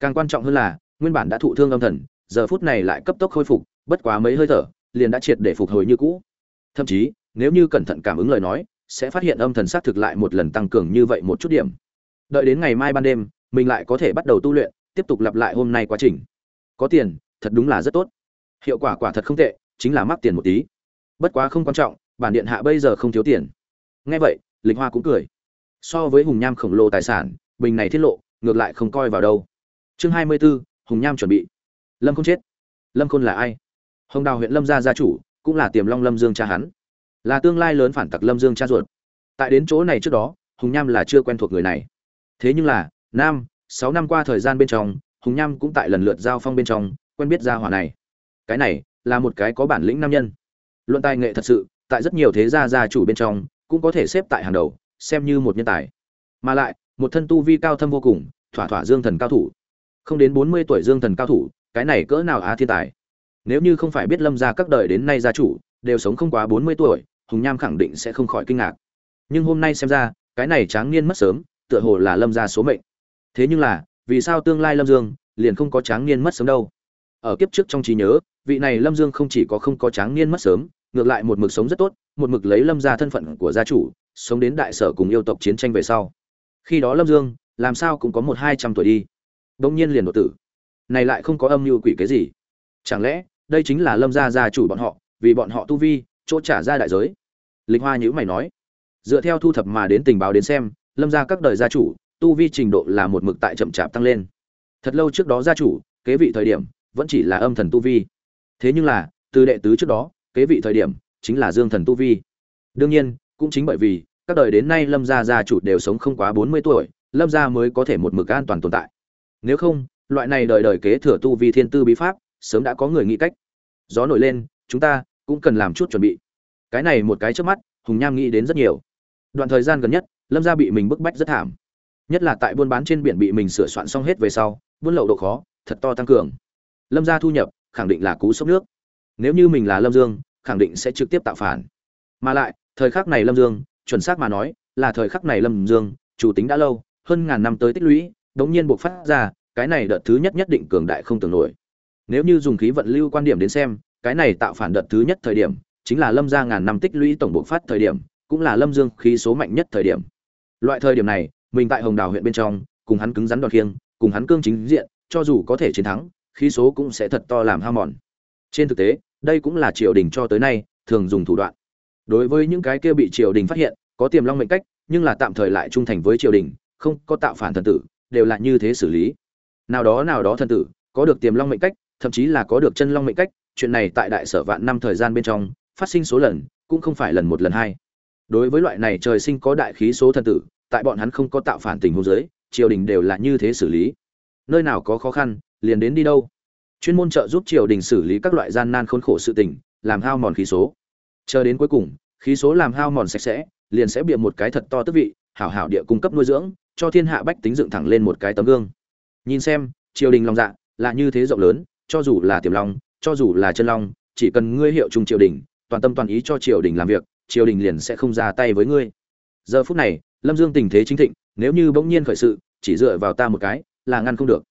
Càng quan trọng hơn là, nguyên bản đã thụ thương âm thần, giờ phút này lại cấp tốc khôi phục, bất quá mấy hơi thở, liền đã triệt để phục hồi như cũ. Thậm chí, nếu như cẩn thận cảm ứng lời nói sẽ phát hiện âm thần xác thực lại một lần tăng cường như vậy một chút điểm. Đợi đến ngày mai ban đêm mình lại có thể bắt đầu tu luyện tiếp tục lặp lại hôm nay quá trình. Có tiền thật đúng là rất tốt. Hiệu quả quả thật không tệ chính là mắc tiền một tí. Bất quá không quan trọng bản điện hạ bây giờ không thiếu tiền. Nghe vậy lịch hoa cũng cười. So với hùng nham khổng lồ tài sản bình này tiết lộ ngược lại không coi vào đâu. Chương hai mươi 24, hùng nham chuẩn bị. Lâm không chết. Lâm khôn là ai? Hồng đào huyện lâm gia gia chủ cũng là tiềm long lâm dương cha hắn là tương lai lớn phản tặc lâm dương cha ruột. Tại đến chỗ này trước đó, hùng nham là chưa quen thuộc người này. Thế nhưng là, nam, sáu năm qua thời gian bên trong, hùng nham cũng tại lần lượt giao phong bên trong, quen biết gia hỏa này. Cái này, là một cái có bản lĩnh nam nhân. Luận tài nghệ thật sự, tại rất nhiều thế gia gia chủ bên trong, cũng có thể xếp tại hàng đầu, xem như một nhân tài. Mà lại, một thân tu vi cao thâm vô cùng, thỏa thỏa dương thần cao thủ. Không đến bốn mươi tuổi dương thần cao thủ, cái này cỡ nào á thiên tài. Nếu như không phải biết lâm gia các đời đến nay gia chủ đều sống không quá bốn mươi tuổi, hùng nham khẳng định sẽ không khỏi kinh ngạc. Nhưng hôm nay xem ra, cái này tráng niên mất sớm, tựa hồ là lâm gia số mệnh. Thế nhưng là, vì sao tương lai lâm dương liền không có tráng niên mất sớm đâu? Ở kiếp trước trong trí nhớ, vị này lâm dương không chỉ có không có tráng niên mất sớm, ngược lại một mực sống rất tốt, một mực lấy lâm ra thân phận của gia chủ, sống đến đại sở cùng yêu tộc chiến tranh về sau. Khi đó lâm dương, làm sao cũng có một hai trăm tuổi đi. Đông nhiên liền đột tử. Này lại không có âm mưu quỷ cái gì. Chẳng lẽ, đây chính là lâm gia gia chủ bọn họ vì bọn họ tu vi, chỗ trả ra đại giới. Lịch hoa nhữ mày nói, dựa theo thu thập mà đến tình báo đến xem, lâm gia các đời gia chủ, tu vi trình độ là một mực tại chậm chạp tăng lên. Thật lâu trước đó gia chủ, kế vị thời điểm, vẫn chỉ là âm thần tu vi. Thế nhưng là, từ đệ tứ trước đó, kế vị thời điểm, chính là dương thần tu vi. Đương nhiên, cũng chính bởi vì, các đời đến nay lâm gia gia chủ đều sống không quá bốn mươi tuổi, lâm gia mới có thể một mực an toàn tồn tại. Nếu không, loại này đời đời kế thừa tu vi thiên tư bí pháp, sớm đã có người nghĩ cách. Gió nổi lên, chúng ta cũng cần làm chút chuẩn bị. Cái này một cái trước mắt, hùng nham nghĩ đến rất nhiều. Đoạn thời gian gần nhất, lâm gia bị mình bức bách rất thảm. Nhất là tại buôn bán trên biển bị mình sửa soạn xong hết về sau, buôn lậu độ khó, thật to tăng cường. Lâm gia thu nhập, khẳng định là cú sốc nước. Nếu như mình là lâm dương, khẳng định sẽ trực tiếp tạo phản. Mà lại, thời khắc này lâm dương, chuẩn xác mà nói, là thời khắc này lâm dương, chủ tính đã lâu, hơn ngàn năm tới tích lũy, đống nhiên buộc phát ra, cái này đợt thứ nhất nhất định cường đại không tưởng nổi. Nếu như dùng khí vận lưu quan điểm đến xem cái này tạo phản đợt thứ nhất thời điểm, chính là lâm gia ngàn năm tích lũy tổng bộ phát thời điểm, cũng là lâm dương khí số mạnh nhất thời điểm. Loại thời điểm này, mình tại hồng đào huyện bên trong, cùng hắn cứng rắn đoạt khiêng, cùng hắn cương chính diện, cho dù có thể chiến thắng, khí số cũng sẽ thật to làm hao mòn. Trên thực tế, đây cũng là triều đình cho tới nay thường dùng thủ đoạn. Đối với những cái kia bị triều đình phát hiện, có tiềm long mệnh cách, nhưng là tạm thời lại trung thành với triều đình, không có tạo phản thần tử, đều là như thế xử lý. Nào đó nào đó thần tử, có được tiềm long mệnh cách, thậm chí là có được chân long mệnh cách chuyện này tại đại sở vạn năm thời gian bên trong, phát sinh số lần, cũng không phải lần một lần hai. Đối với loại này trời sinh có đại khí số thần tử, tại bọn hắn không có tạo phản tình hôn giới triều đình đều là như thế xử lý. Nơi nào có khó khăn, liền đến đi đâu. Chuyên môn trợ giúp triều đình xử lý các loại gian nan khốn khổ sự tình, làm hao mòn khí số. Chờ đến cuối cùng, khí số làm hao mòn sạch sẽ, liền sẽ bịa một cái thật to tức vị, hảo hảo địa cung cấp nuôi dưỡng, cho thiên hạ bách tính dựng thẳng lên một cái tấm gương. Nhìn xem, triều đình lòng dạ là như thế rộng lớn, cho dù là tiềm long cho dù là chân long, chỉ cần ngươi hiệu trung triều đình, toàn tâm toàn ý cho triều đình làm việc, triều đình liền sẽ không ra tay với ngươi. Giờ phút này, lâm dương tình thế chính thịnh, nếu như bỗng nhiên khởi sự, chỉ dựa vào ta một cái, là ngăn không được.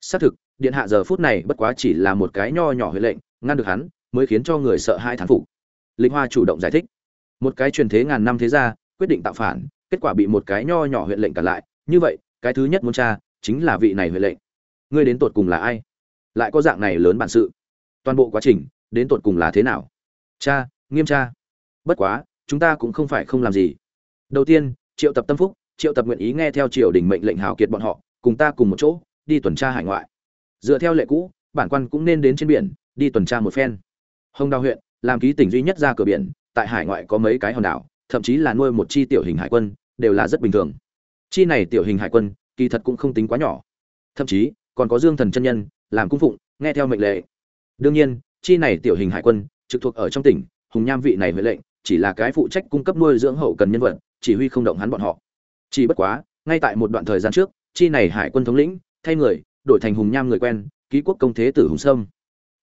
Xác thực, điện hạ giờ phút này bất quá chỉ là một cái nho nhỏ huệ lệnh, ngăn được hắn, mới khiến cho người sợ hai thán phục. Linh hoa chủ động giải thích. Một cái truyền thế ngàn năm thế gia, quyết định tạo phản, kết quả bị một cái nho nhỏ huyện lệnh cản lại. Như vậy, cái thứ nhất muốn tra, chính là vị này huyện lệnh. Ngươi đến tột cùng là ai? Lại có dạng này lớn bản sự toàn bộ quá trình, đến tột cùng là thế nào? Cha, nghiêm tra bất quá, chúng ta cũng không phải không làm gì. Đầu tiên, triệu tập tâm phúc, triệu tập nguyện ý nghe theo triều đình mệnh lệnh hào kiệt bọn họ, cùng ta cùng một chỗ, đi tuần tra hải ngoại. Dựa theo lệ cũ, bản quan cũng nên đến trên biển, đi tuần tra một phen. Hồng đào huyện, làm ký tỉnh duy nhất ra cửa biển, tại hải ngoại có mấy cái hòn đảo, thậm chí là nuôi một chi tiểu hình hải quân, đều là rất bình thường. Chi này tiểu hình hải quân, kỳ thật cũng không tính quá nhỏ. Thậm chí, còn có dương thần chân nhân, làm cung phụng, nghe theo mệnh lệ đương nhiên, chi này tiểu hình hải quân, trực thuộc ở trong tỉnh, hùng nham vị này huệ lệnh, chỉ là cái phụ trách cung cấp nuôi dưỡng hậu cần nhân vật, chỉ huy không động hắn bọn họ. Chỉ bất quá, ngay tại một đoạn thời gian trước, chi này hải quân thống lĩnh, thay người, đổi thành hùng nham người quen, ký quốc công thế tử hùng sâm.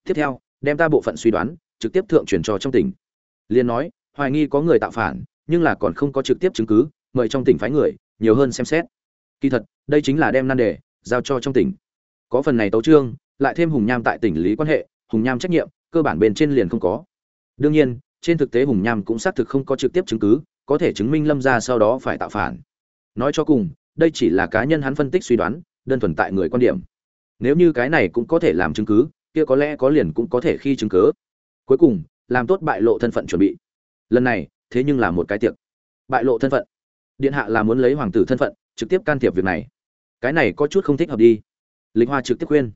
Tiếp theo, đem ta bộ phận suy đoán, trực tiếp thượng truyền cho trong tỉnh. Liên nói, hoài nghi có người tạo phản, nhưng là còn không có trực tiếp chứng cứ, mời trong tỉnh phái người, nhiều hơn xem xét. Kỳ thật, đây chính là đem nan đề, giao cho trong tỉnh. Có phần này tấu trương, lại thêm hùng nham tại tỉnh lý quan hệ hùng nham trách nhiệm, cơ bản bên trên liền không có. Đương nhiên, trên thực tế hùng nham cũng xác thực không có trực tiếp chứng cứ, có thể chứng minh lâm ra sau đó phải tạo phản. Nói cho cùng, đây chỉ là cá nhân hắn phân tích suy đoán, đơn thuần tại người quan điểm. Nếu như cái này cũng có thể làm chứng cứ, kia có lẽ có liền cũng có thể khi chứng cứ. Cuối cùng, làm tốt bại lộ thân phận chuẩn bị. Lần này, thế nhưng là một cái tiệc. Bại lộ thân phận. Điện hạ là muốn lấy hoàng tử thân phận, trực tiếp can thiệp việc này. Cái này có chút không thích hợp đi. Lịch hoa trực tiếp khuyên.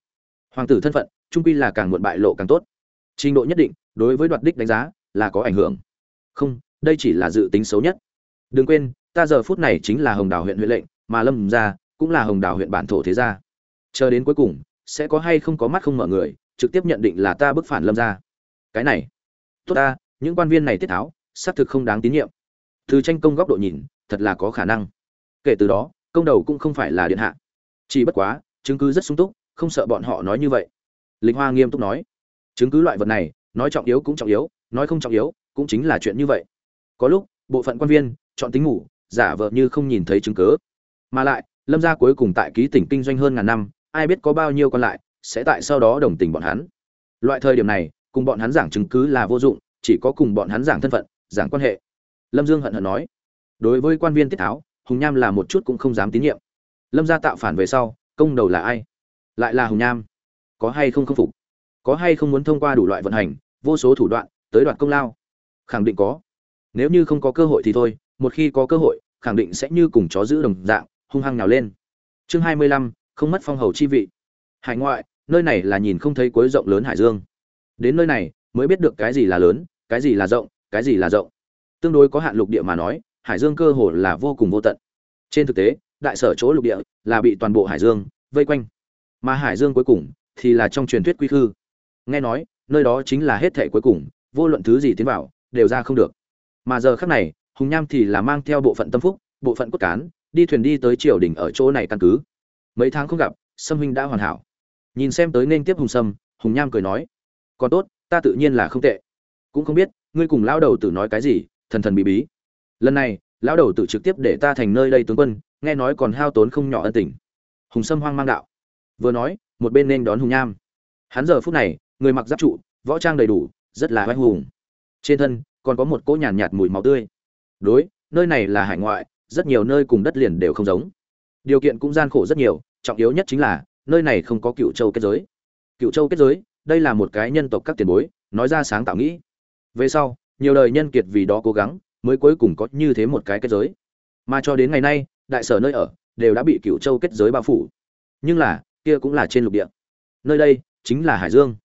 Hoàng tử thân phận trung quy là càng muộn bại lộ càng tốt. Trình độ nhất định, đối với đoạt đích đánh giá, là có ảnh hưởng. Không, đây chỉ là dự tính xấu nhất. Đừng quên, ta giờ phút này chính là hồng đào huyện huyện lệnh, mà lâm ra, cũng là hồng đào huyện bản thổ thế gia. Chờ đến cuối cùng, sẽ có hay không có mắt không mở người, trực tiếp nhận định là ta bức phản lâm ra. Cái này, tốt ta, những quan viên này tiết tháo, xác thực không đáng tín nhiệm. Từ tranh công góc độ nhìn, thật là có khả năng. Kể từ đó, công đầu cũng không phải là điện hạ. Chỉ bất quá, chứng cứ rất sung túc, không sợ bọn họ nói như vậy linh hoa nghiêm túc nói. Chứng cứ loại vật này, nói trọng yếu cũng trọng yếu, nói không trọng yếu, cũng chính là chuyện như vậy. Có lúc, bộ phận quan viên, chọn tính ngủ giả vờ như không nhìn thấy chứng cứ. Mà lại, lâm gia cuối cùng tại ký tỉnh kinh doanh hơn ngàn năm, ai biết có bao nhiêu còn lại, sẽ tại sau đó đồng tình bọn hắn. Loại thời điểm này, cùng bọn hắn giảng chứng cứ là vô dụng, chỉ có cùng bọn hắn giảng thân phận, giảng quan hệ. Lâm dương hận hận nói. Đối với quan viên tiết tháo, hùng nham là một chút cũng không dám tín nhiệm. Lâm gia tạo phản về sau, công đầu là ai? Lại là hùng nham có hay không khâm phục, có hay không muốn thông qua đủ loại vận hành, vô số thủ đoạn, tới đoạt công lao? Khẳng định có. Nếu như không có cơ hội thì thôi, một khi có cơ hội, khẳng định sẽ như cùng chó giữ đồng dạng, hung hăng nào lên. Chương hai mươi lăm, không mất phong hầu chi vị. Hải ngoại, nơi này là nhìn không thấy cuối rộng lớn hải dương. Đến nơi này, mới biết được cái gì là lớn, cái gì là rộng, cái gì là rộng. Tương đối có hạn lục địa mà nói, hải dương cơ hồ là vô cùng vô tận. Trên thực tế, đại sở chỗ lục địa là bị toàn bộ hải dương vây quanh. Mà hải dương cuối cùng thì là trong truyền thuyết quy khư. Nghe nói, nơi đó chính là hết thệ cuối cùng, vô luận thứ gì tiến vào, đều ra không được. Mà giờ khác này, hùng nham thì là mang theo bộ phận tâm phúc, bộ phận cốt cán, đi thuyền đi tới triều đình ở chỗ này căn cứ. Mấy tháng không gặp, sâm huynh đã hoàn hảo. Nhìn xem tới nên tiếp hùng sâm, hùng nham cười nói, còn tốt, ta tự nhiên là không tệ. Cũng không biết, ngươi cùng lão đầu tử nói cái gì, thần thần bí bí. Lần này, lão đầu tử trực tiếp để ta thành nơi đây tướng quân, nghe nói còn hao tốn không nhỏ ân tình. Hùng sâm hoang mang đạo. Vừa nói một bên nên đón hùng nham. Hắn giờ phút này người mặc giáp trụ võ trang đầy đủ rất là oai hùng. Trên thân còn có một cỗ nhàn nhạt, nhạt mùi máu tươi. Đối nơi này là hải ngoại rất nhiều nơi cùng đất liền đều không giống. Điều kiện cũng gian khổ rất nhiều trọng yếu nhất chính là nơi này không có cựu châu kết giới. Cựu châu kết giới đây là một cái nhân tộc các tiền bối nói ra sáng tạo nghĩ. Về sau nhiều đời nhân kiệt vì đó cố gắng mới cuối cùng có như thế một cái kết giới. Mà cho đến ngày nay đại sở nơi ở đều đã bị cựu châu kết giới bao phủ. Nhưng là kia cũng là trên lục địa. Nơi đây chính là hải dương.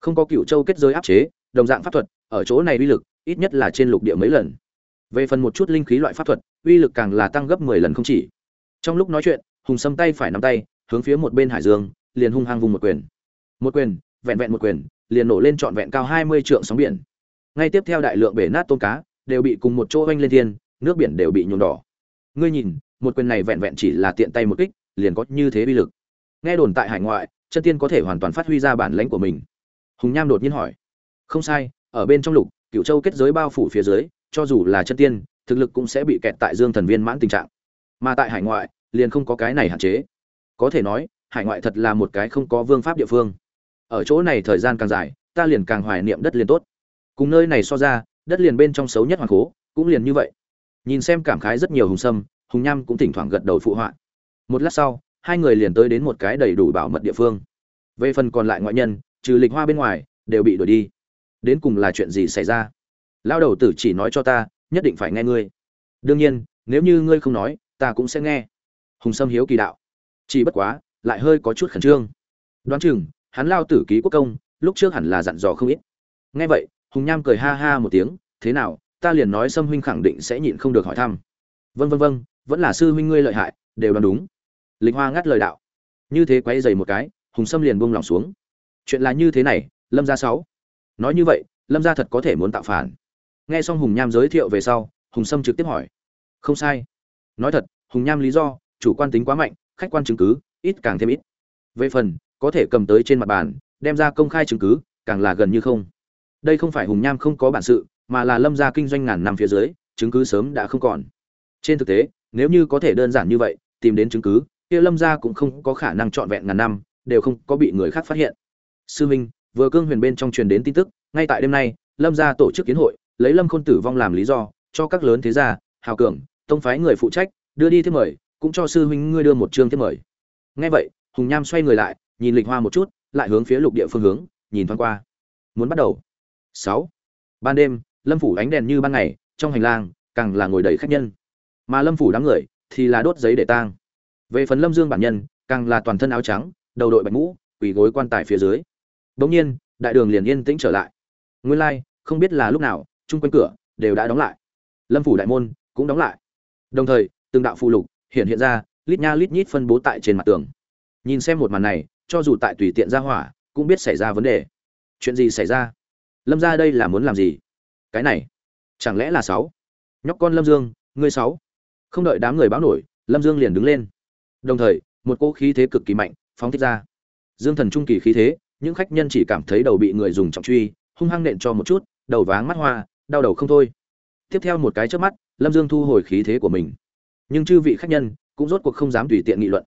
Không có cựu châu kết giới áp chế, đồng dạng pháp thuật, ở chỗ này uy lực ít nhất là trên lục địa mấy lần. Về phần một chút linh khí loại pháp thuật, uy lực càng là tăng gấp mười lần không chỉ. Trong lúc nói chuyện, hùng sâm tay phải nắm tay, hướng phía một bên hải dương, liền hung hăng vùng một quyền. Một quyền, vẹn vẹn một quyền, liền nổ lên trọn vẹn cao hai mươi trượng sóng biển. Ngay tiếp theo đại lượng bể nát tôm cá, đều bị cùng một chỗ oanh lên thiên, nước biển đều bị nhuộm đỏ. Ngươi nhìn, một quyền này vẹn vẹn chỉ là tiện tay một kích, liền có như thế uy lực nghe đồn tại hải ngoại chân tiên có thể hoàn toàn phát huy ra bản lãnh của mình. Hùng nham đột nhiên hỏi. Không sai, ở bên trong lục cựu châu kết giới bao phủ phía dưới, cho dù là chân tiên, thực lực cũng sẽ bị kẹt tại dương thần viên mãn tình trạng. Mà tại hải ngoại, liền không có cái này hạn chế. Có thể nói, hải ngoại thật là một cái không có vương pháp địa phương. Ở chỗ này thời gian càng dài, ta liền càng hoài niệm đất liền tốt. Cùng nơi này so ra, đất liền bên trong xấu nhất hoàng cố, cũng liền như vậy. Nhìn xem cảm khái rất nhiều hùng sâm, hùng nham cũng thỉnh thoảng gật đầu phụ họa. Một lát sau hai người liền tới đến một cái đầy đủ bảo mật địa phương. Về phần còn lại ngoại nhân, trừ lịch hoa bên ngoài, đều bị đuổi đi. Đến cùng là chuyện gì xảy ra? Lao đầu tử chỉ nói cho ta, nhất định phải nghe ngươi. Đương nhiên, nếu như ngươi không nói, ta cũng sẽ nghe. Hùng sâm hiếu kỳ đạo. Chỉ bất quá, lại hơi có chút khẩn trương. Đoán chừng, hắn lao tử ký quốc công, lúc trước hẳn là dặn dò không ít. Nghe vậy, hùng nham cười ha ha một tiếng, thế nào, ta liền nói sâm huynh khẳng định sẽ nhịn không được hỏi thăm. Vân vân vân vẫn là sư huynh ngươi lợi hại, đều đoán đúng lịch hoa ngắt lời đạo. Như thế quay dày một cái, hùng sâm liền buông lòng xuống. Chuyện là như thế này, lâm gia sáu. Nói như vậy, lâm gia thật có thể muốn tạo phản. Nghe xong hùng nham giới thiệu về sau, hùng sâm trực tiếp hỏi. Không sai. Nói thật, hùng nham lý do, chủ quan tính quá mạnh, khách quan chứng cứ, ít càng thêm ít. Về phần, có thể cầm tới trên mặt bàn, đem ra công khai chứng cứ, càng là gần như không. Đây không phải hùng nham không có bản sự, mà là lâm gia kinh doanh ngàn năm phía dưới, chứng cứ sớm đã không còn. Trên thực tế, nếu như có thể đơn giản như vậy, tìm đến chứng cứ kia lâm gia cũng không có khả năng trọn vẹn ngàn năm, đều không có bị người khác phát hiện. Sư minh, vừa cương huyền bên trong truyền đến tin tức, ngay tại đêm nay, lâm gia tổ chức kiến hội, lấy lâm khôn tử vong làm lý do, cho các lớn thế gia, hào cường, tông phái người phụ trách, đưa đi thiết mời, cũng cho sư huynh ngươi đưa một chương thiết mời. Nghe vậy, hùng nham xoay người lại, nhìn lịch hoa một chút, lại hướng phía lục địa phương hướng, nhìn thoáng qua. Muốn bắt đầu. Sáu. Ban đêm, lâm phủ ánh đèn như ban ngày, trong hành lang, càng là ngồi đầy khách nhân. Mà lâm phủ đám người, thì là đốt giấy để tang về phần lâm dương bản nhân, càng là toàn thân áo trắng, đầu đội bạch mũ, quỳ gối quan tài phía dưới. Bỗng nhiên, đại đường liền yên tĩnh trở lại. Nguyên lai, không biết là lúc nào, chung quanh cửa đều đã đóng lại. Lâm phủ đại môn cũng đóng lại. Đồng thời, từng đạo phụ lục hiện hiện ra, lít nha lít nhít phân bố tại trên mặt tường. Nhìn xem một màn này, cho dù tại tùy tiện ra hỏa, cũng biết xảy ra vấn đề. Chuyện gì xảy ra? Lâm ra đây là muốn làm gì? Cái này, chẳng lẽ là sáu? Nhóc con lâm dương, ngươi sáu. Không đợi đám người báo nổi, lâm dương liền đứng lên đồng thời, một cỗ khí thế cực kỳ mạnh phóng thích ra. Dương thần trung kỳ khí thế, những khách nhân chỉ cảm thấy đầu bị người dùng trọng truy, hung hăng nện cho một chút, đầu váng mắt hoa, đau đầu không thôi. Tiếp theo một cái trước mắt, lâm dương thu hồi khí thế của mình. Nhưng chư vị khách nhân cũng rốt cuộc không dám tùy tiện nghị luận.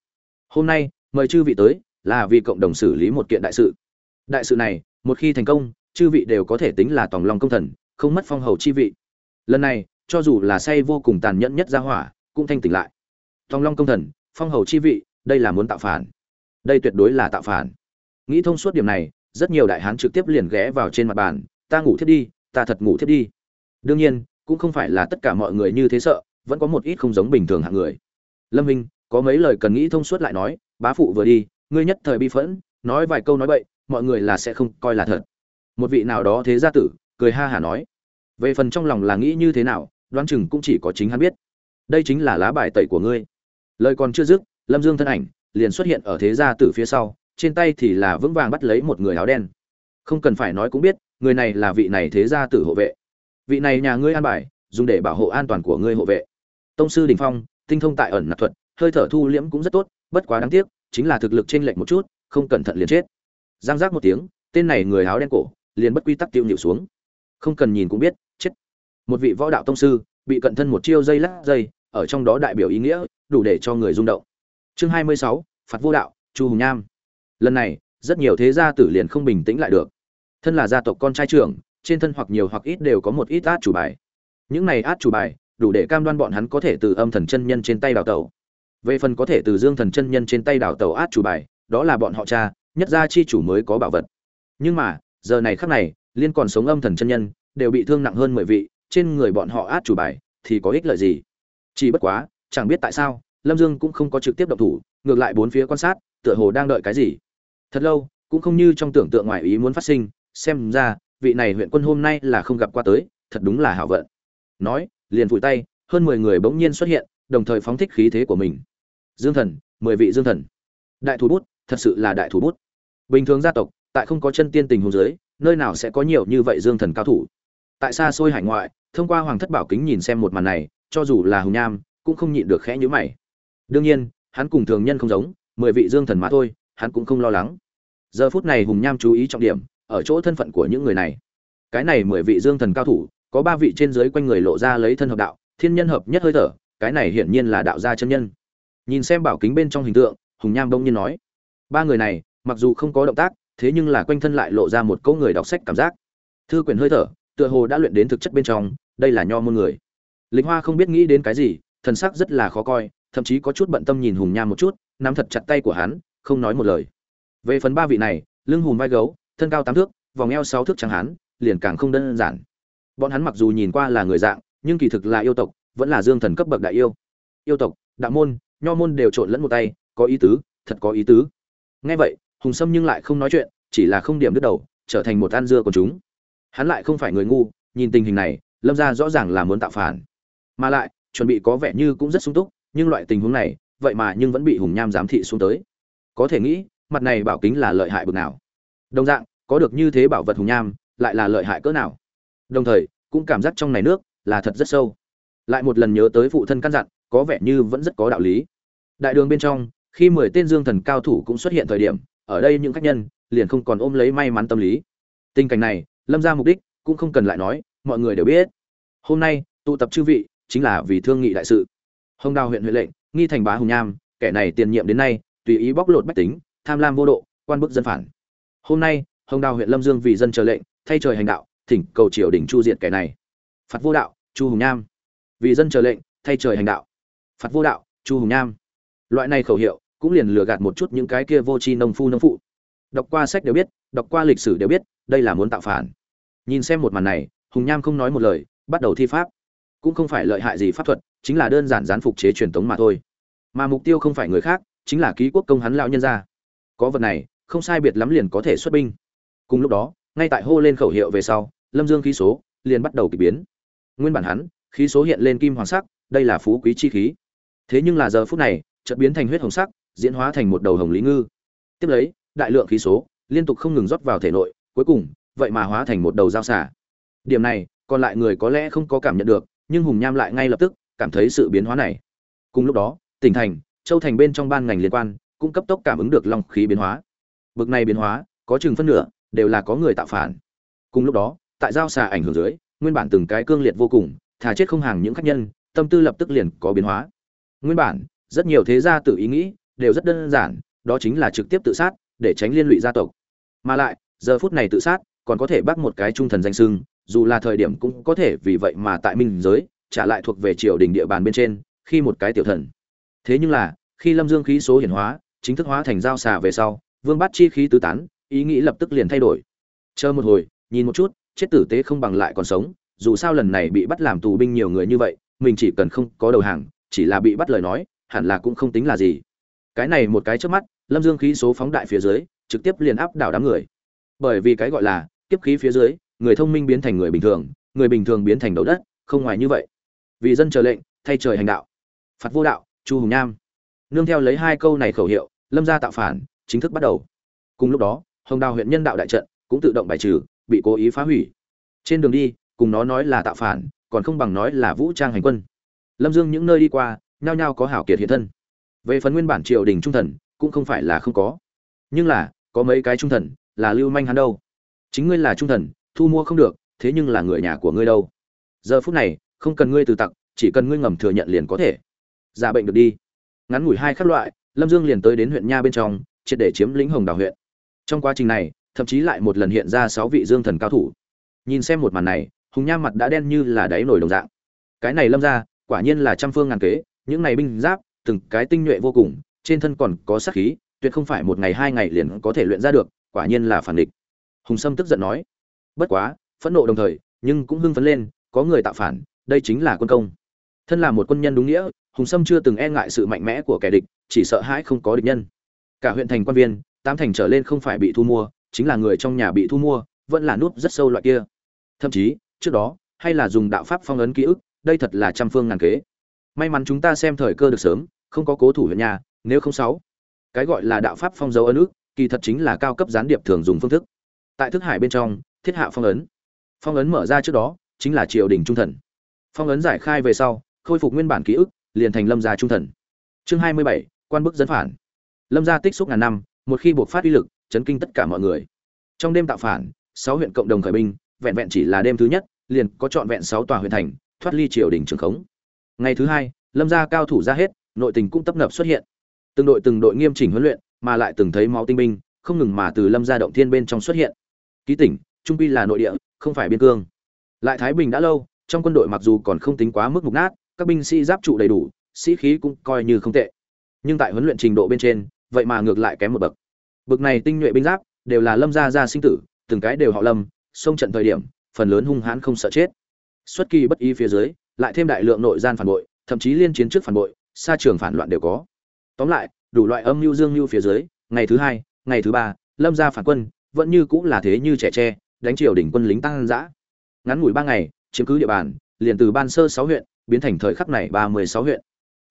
Hôm nay, mời chư vị tới là vì cộng đồng xử lý một kiện đại sự. Đại sự này, một khi thành công, chư vị đều có thể tính là tòng lòng công thần, không mất phong hầu chi vị. Lần này, cho dù là say vô cùng tàn nhẫn nhất ra hỏa, cũng thanh tỉnh lại. Tòng long công thần phong hầu chi vị, đây là muốn tạo phản. Đây tuyệt đối là tạo phản. Nghĩ thông suốt điểm này, rất nhiều đại hán trực tiếp liền ghé vào trên mặt bàn, ta ngủ thiết đi, ta thật ngủ thiết đi. Đương nhiên, cũng không phải là tất cả mọi người như thế sợ, vẫn có một ít không giống bình thường hạng người. Lâm minh, có mấy lời cần nghĩ thông suốt lại nói, bá phụ vừa đi, ngươi nhất thời bi phẫn, nói vài câu nói bậy, mọi người là sẽ không coi là thật. Một vị nào đó thế gia tử, cười ha hả nói, về phần trong lòng là nghĩ như thế nào, đoán chừng cũng chỉ có chính hắn biết. Đây chính là lá bài tẩy của ngươi lời còn chưa dứt, lâm dương thân ảnh liền xuất hiện ở thế gia tử phía sau, trên tay thì là vững vàng bắt lấy một người áo đen. Không cần phải nói cũng biết, người này là vị này thế gia tử hộ vệ. Vị này nhà ngươi an bài, dùng để bảo hộ an toàn của ngươi hộ vệ. Tông sư đình phong, tinh thông tại ẩn nạp thuật, hơi thở thu liễm cũng rất tốt, bất quá đáng tiếc, chính là thực lực trên lệnh một chút, không cẩn thận liền chết. Giang giác một tiếng, tên này người áo đen cổ, liền bất quy tắc tiêu nhịu xuống. Không cần nhìn cũng biết, chết. Một vị võ đạo tông sư, bị cận thân một chiêu dây lắc dây ở trong đó đại biểu ý nghĩa, đủ để cho người rung động. Chương hai mươi sáu, phạt vô đạo, chu hùng nham. Lần này, rất nhiều thế gia tử liền không bình tĩnh lại được. Thân là gia tộc con trai trưởng, trên thân hoặc nhiều hoặc ít đều có một ít át chủ bài. Những này át chủ bài, đủ để cam đoan bọn hắn có thể từ âm thần chân nhân trên tay đào tẩu. Về phần có thể từ dương thần chân nhân trên tay đào tẩu át chủ bài, đó là bọn họ cha, nhất gia chi chủ mới có bảo vật. Nhưng mà, giờ này khắc này, liên còn sống âm thần chân nhân, đều bị thương nặng hơn mười vị, trên người bọn họ át chủ bài, thì có ích lợi gì? Chỉ bất quá, chẳng biết tại sao, lâm dương cũng không có trực tiếp động thủ, ngược lại bốn phía quan sát, tựa hồ đang đợi cái gì. Thật lâu, cũng không như trong tưởng tượng ngoài ý muốn phát sinh, xem ra, vị này huyện quân hôm nay là không gặp qua tới, thật đúng là hảo vận. Nói, liền vùi tay, hơn mười người bỗng nhiên xuất hiện, đồng thời phóng thích khí thế của mình. Dương thần, mười vị dương thần. Đại thủ bút, thật sự là đại thủ bút. Bình thường gia tộc, tại không có chân tiên tình hồ dưới, nơi nào sẽ có nhiều như vậy dương thần cao thủ? Tại xa xôi hải ngoại, thông qua hoàng thất bảo kính nhìn xem một màn này cho dù là hùng nham, cũng không nhịn được khẽ nhíu mày. Đương nhiên, hắn cùng thường nhân không giống, mười vị dương thần mà thôi, hắn cũng không lo lắng. Giờ phút này hùng nham chú ý trọng điểm, ở chỗ thân phận của những người này. Cái này mười vị dương thần cao thủ, có ba vị trên dưới quanh người lộ ra lấy thân hợp đạo, thiên nhân hợp nhất hơi thở, cái này hiển nhiên là đạo gia chân nhân. Nhìn xem bảo kính bên trong hình tượng, hùng nham đông nhiên nói, ba người này, mặc dù không có động tác, thế nhưng là quanh thân lại lộ ra một câu người đọc sách cảm giác. Thư quyển hơi thở, tựa hồ đã luyện đến thực chất bên trong, đây là nho môn người. Lịch hoa không biết nghĩ đến cái gì, thần sắc rất là khó coi, thậm chí có chút bận tâm nhìn hùng nham một chút, nắm thật chặt tay của hắn, không nói một lời. Về phần ba vị này, lưng hùm vai gấu, thân cao tám thước, vòng eo sáu thước trắng hắn, liền càng không đơn giản. Bọn hắn mặc dù nhìn qua là người dạng, nhưng kỳ thực là yêu tộc, vẫn là dương thần cấp bậc đại yêu. Yêu tộc, đạo môn, nho môn đều trộn lẫn một tay, có ý tứ, thật có ý tứ. Nghe vậy, hùng sâm nhưng lại không nói chuyện, chỉ là không điểm đứt đầu, trở thành một ăn dưa của chúng. Hắn lại không phải người ngu, nhìn tình hình này, lâm Gia rõ ràng là muốn tạo phản mà lại, chuẩn bị có vẻ như cũng rất sung túc, nhưng loại tình huống này, vậy mà nhưng vẫn bị hùng nham giám thị xuống tới. Có thể nghĩ, mặt này bảo kính là lợi hại bực nào. Đồng dạng, có được như thế bảo vật hùng nham, lại là lợi hại cỡ nào. Đồng thời, cũng cảm giác trong này nước là thật rất sâu. Lại một lần nhớ tới phụ thân căn dặn, có vẻ như vẫn rất có đạo lý. Đại đường bên trong, khi mười tên dương thần cao thủ cũng xuất hiện thời điểm, ở đây những khách nhân liền không còn ôm lấy may mắn tâm lý. Tình cảnh này, lâm ra mục đích cũng không cần lại nói, mọi người đều biết. Hôm nay, tụ tập chư vị chính là vì thương nghị đại sự. Hồng đào huyện huệ lệnh, nghi thành bá hùng nham, kẻ này tiền nhiệm đến nay, tùy ý bóc lột bách tính, tham lam vô độ, quan bức dân phản. Hôm nay, hồng đào huyện lâm dương vì dân chờ lệnh, thay trời hành đạo, thỉnh cầu triều đình chu diệt kẻ này. Phạt vô đạo, chu hùng nham. Vì dân chờ lệnh, thay trời hành đạo. Phạt vô đạo, chu hùng nham. Loại này khẩu hiệu, cũng liền lừa gạt một chút những cái kia vô tri nông phu nông phụ. Đọc qua sách đều biết, đọc qua lịch sử đều biết, đây là muốn tạo phản. Nhìn xem một màn này, hùng nham không nói một lời, bắt đầu thi pháp cũng không phải lợi hại gì pháp thuật, chính là đơn giản gián phục chế truyền tống mà thôi. Mà mục tiêu không phải người khác, chính là ký quốc công hắn lão nhân gia. Có vật này, không sai biệt lắm liền có thể xuất binh. Cùng lúc đó, ngay tại hô lên khẩu hiệu về sau, lâm dương khí số liền bắt đầu k ỳ biến. Nguyên bản hắn, khí số hiện lên kim hoàng sắc, đây là phú quý chi khí. Thế nhưng là giờ phút này, chợt biến thành huyết hồng sắc, diễn hóa thành một đầu hồng lý ngư. Tiếp lấy, đại lượng khí số liên tục không ngừng rót vào thể nội, cuối cùng, vậy mà hóa thành một đầu dao xả điểm này, còn lại người có lẽ không có cảm nhận được nhưng hùng nham lại ngay lập tức cảm thấy sự biến hóa này. Cùng lúc đó, tỉnh thành, châu thành bên trong ban ngành liên quan cũng cấp tốc cảm ứng được long khí biến hóa. Bực này biến hóa, có chừng phân nửa đều là có người tạo phản. Cùng lúc đó, tại giao xà ảnh hưởng dưới, nguyên bản từng cái cương liệt vô cùng, thà chết không hàng những khách nhân, tâm tư lập tức liền có biến hóa. Nguyên bản, rất nhiều thế gia tự ý nghĩ đều rất đơn giản, đó chính là trực tiếp tự sát, để tránh liên lụy gia tộc. Mà lại, giờ phút này tự sát còn có thể bắt một cái trung thần danh sưng dù là thời điểm cũng có thể vì vậy mà tại minh giới, trả lại thuộc về triều đình địa bàn bên trên, khi một cái tiểu thần. Thế nhưng là, khi lâm dương khí số hiển hóa, chính thức hóa thành giao xà về sau, vương bát chi khí tứ tán, ý nghĩ lập tức liền thay đổi. Chờ một hồi, nhìn một chút, chết tử tế không bằng lại còn sống, dù sao lần này bị bắt làm tù binh nhiều người như vậy, mình chỉ cần không có đầu hàng, chỉ là bị bắt lời nói, hẳn là cũng không tính là gì. Cái này một cái trước mắt, lâm dương khí số phóng đại phía dưới, trực tiếp liền áp đảo đám người. Bởi vì cái gọi là tiếp khí phía dưới người thông minh biến thành người bình thường, người bình thường biến thành đầu đất, không ngoài như vậy. Vì dân chờ lệnh, thay trời hành đạo. Phạt vô đạo, chu hùng nam nương theo lấy hai câu này khẩu hiệu, lâm gia tạo phản, chính thức bắt đầu. Cùng lúc đó, hồng đào huyện nhân đạo đại trận cũng tự động bài trừ, bị cố ý phá hủy. Trên đường đi, cùng nó nói là tạo phản, còn không bằng nói là vũ trang hành quân. Lâm dương những nơi đi qua, nhao nhao có hảo kiệt hiện thân. Về phần nguyên bản triều đình trung thần, cũng không phải là không có. Nhưng là, có mấy cái trung thần, là lưu manh hắn đâu? Chính ngươi là trung thần thu mua không được, thế nhưng là người nhà của ngươi đâu? Giờ phút này, không cần ngươi từ tặc, chỉ cần ngươi ngầm thừa nhận liền có thể. Giả bệnh được đi. Ngắn ngủi hai khắc loại, lâm dương liền tới đến huyện nha bên trong, triệt để chiếm lĩnh hồng đào huyện. Trong quá trình này, thậm chí lại một lần hiện ra sáu vị dương thần cao thủ. Nhìn xem một màn này, hùng nha mặt đã đen như là đáy nổi đồng dạng. Cái này lâm ra quả nhiên là trăm phương ngàn kế, những này binh giáp, từng cái tinh nhuệ vô cùng, trên thân còn có sát khí, tuyệt không phải một ngày hai ngày liền có thể luyện ra được, quả nhiên là phản địch. Hùng sâm tức giận nói bất quá, phẫn nộ đồng thời, nhưng cũng hưng phấn lên, có người tạo phản, đây chính là quân công. Thân là một quân nhân đúng nghĩa, hùng sâm chưa từng e ngại sự mạnh mẽ của kẻ địch, chỉ sợ hãi không có địch nhân. Cả huyện thành quan viên, tám thành trở lên không phải bị thu mua, chính là người trong nhà bị thu mua, vẫn là núp rất sâu loại kia. Thậm chí, trước đó, hay là dùng đạo pháp phong ấn ký ức, đây thật là trăm phương ngàn kế. May mắn chúng ta xem thời cơ được sớm, không có cố thủ huyện nhà, nếu không sáu. Cái gọi là đạo pháp phong dấu ấn ức, kỳ thật chính là cao cấp gián điệp thường dùng phương thức. Tại thức hải bên trong thiết hạ phong ấn. Phong ấn mở ra trước đó, chính là triều đình trung thần. Phong ấn giải khai về sau, khôi phục nguyên bản ký ức, liền thành lâm gia trung thần. Chương hai mươi bảy, quan bức dân phản. Lâm gia tích xúc ngàn năm, một khi buộc phát uy lực, chấn kinh tất cả mọi người. Trong đêm tạo phản, sáu huyện cộng đồng khởi binh, vẹn vẹn chỉ là đêm thứ nhất, liền có trọn vẹn sáu tòa huyện thành, thoát ly triều đình trường khống. Ngày thứ hai, lâm gia cao thủ ra hết, nội tình cũng tấp nập xuất hiện. Từng đội từng đội nghiêm chỉnh huấn luyện, mà lại từng thấy máu tinh binh, không ngừng mà từ lâm gia động thiên bên trong xuất hiện. Ký tỉnh trung quy là nội địa, không phải biên cương. Lại thái bình đã lâu, trong quân đội mặc dù còn không tính quá mức mục nát, các binh sĩ giáp trụ đầy đủ, sĩ khí cũng coi như không tệ. Nhưng tại huấn luyện trình độ bên trên, vậy mà ngược lại kém một bậc. Bậc này tinh nhuệ binh giáp, đều là lâm gia gia sinh tử, từng cái đều họ lâm, xông trận thời điểm, phần lớn hung hãn không sợ chết. Xuất kỳ bất ý phía dưới, lại thêm đại lượng nội gian phản bội, thậm chí liên chiến trước phản bội, xa trường phản loạn đều có. Tóm lại, đủ loại âm mưu dương mưu phía dưới, ngày thứ hai, ngày thứ ba, lâm gia phản quân, vẫn như cũng là thế như trẻ tre đánh triều đỉnh quân lính tăng dã. Ngắn ngủi ba ngày, chiếm cứ địa bàn, liền từ ban sơ sáu huyện, biến thành thời khắc này ba mươi sáu huyện.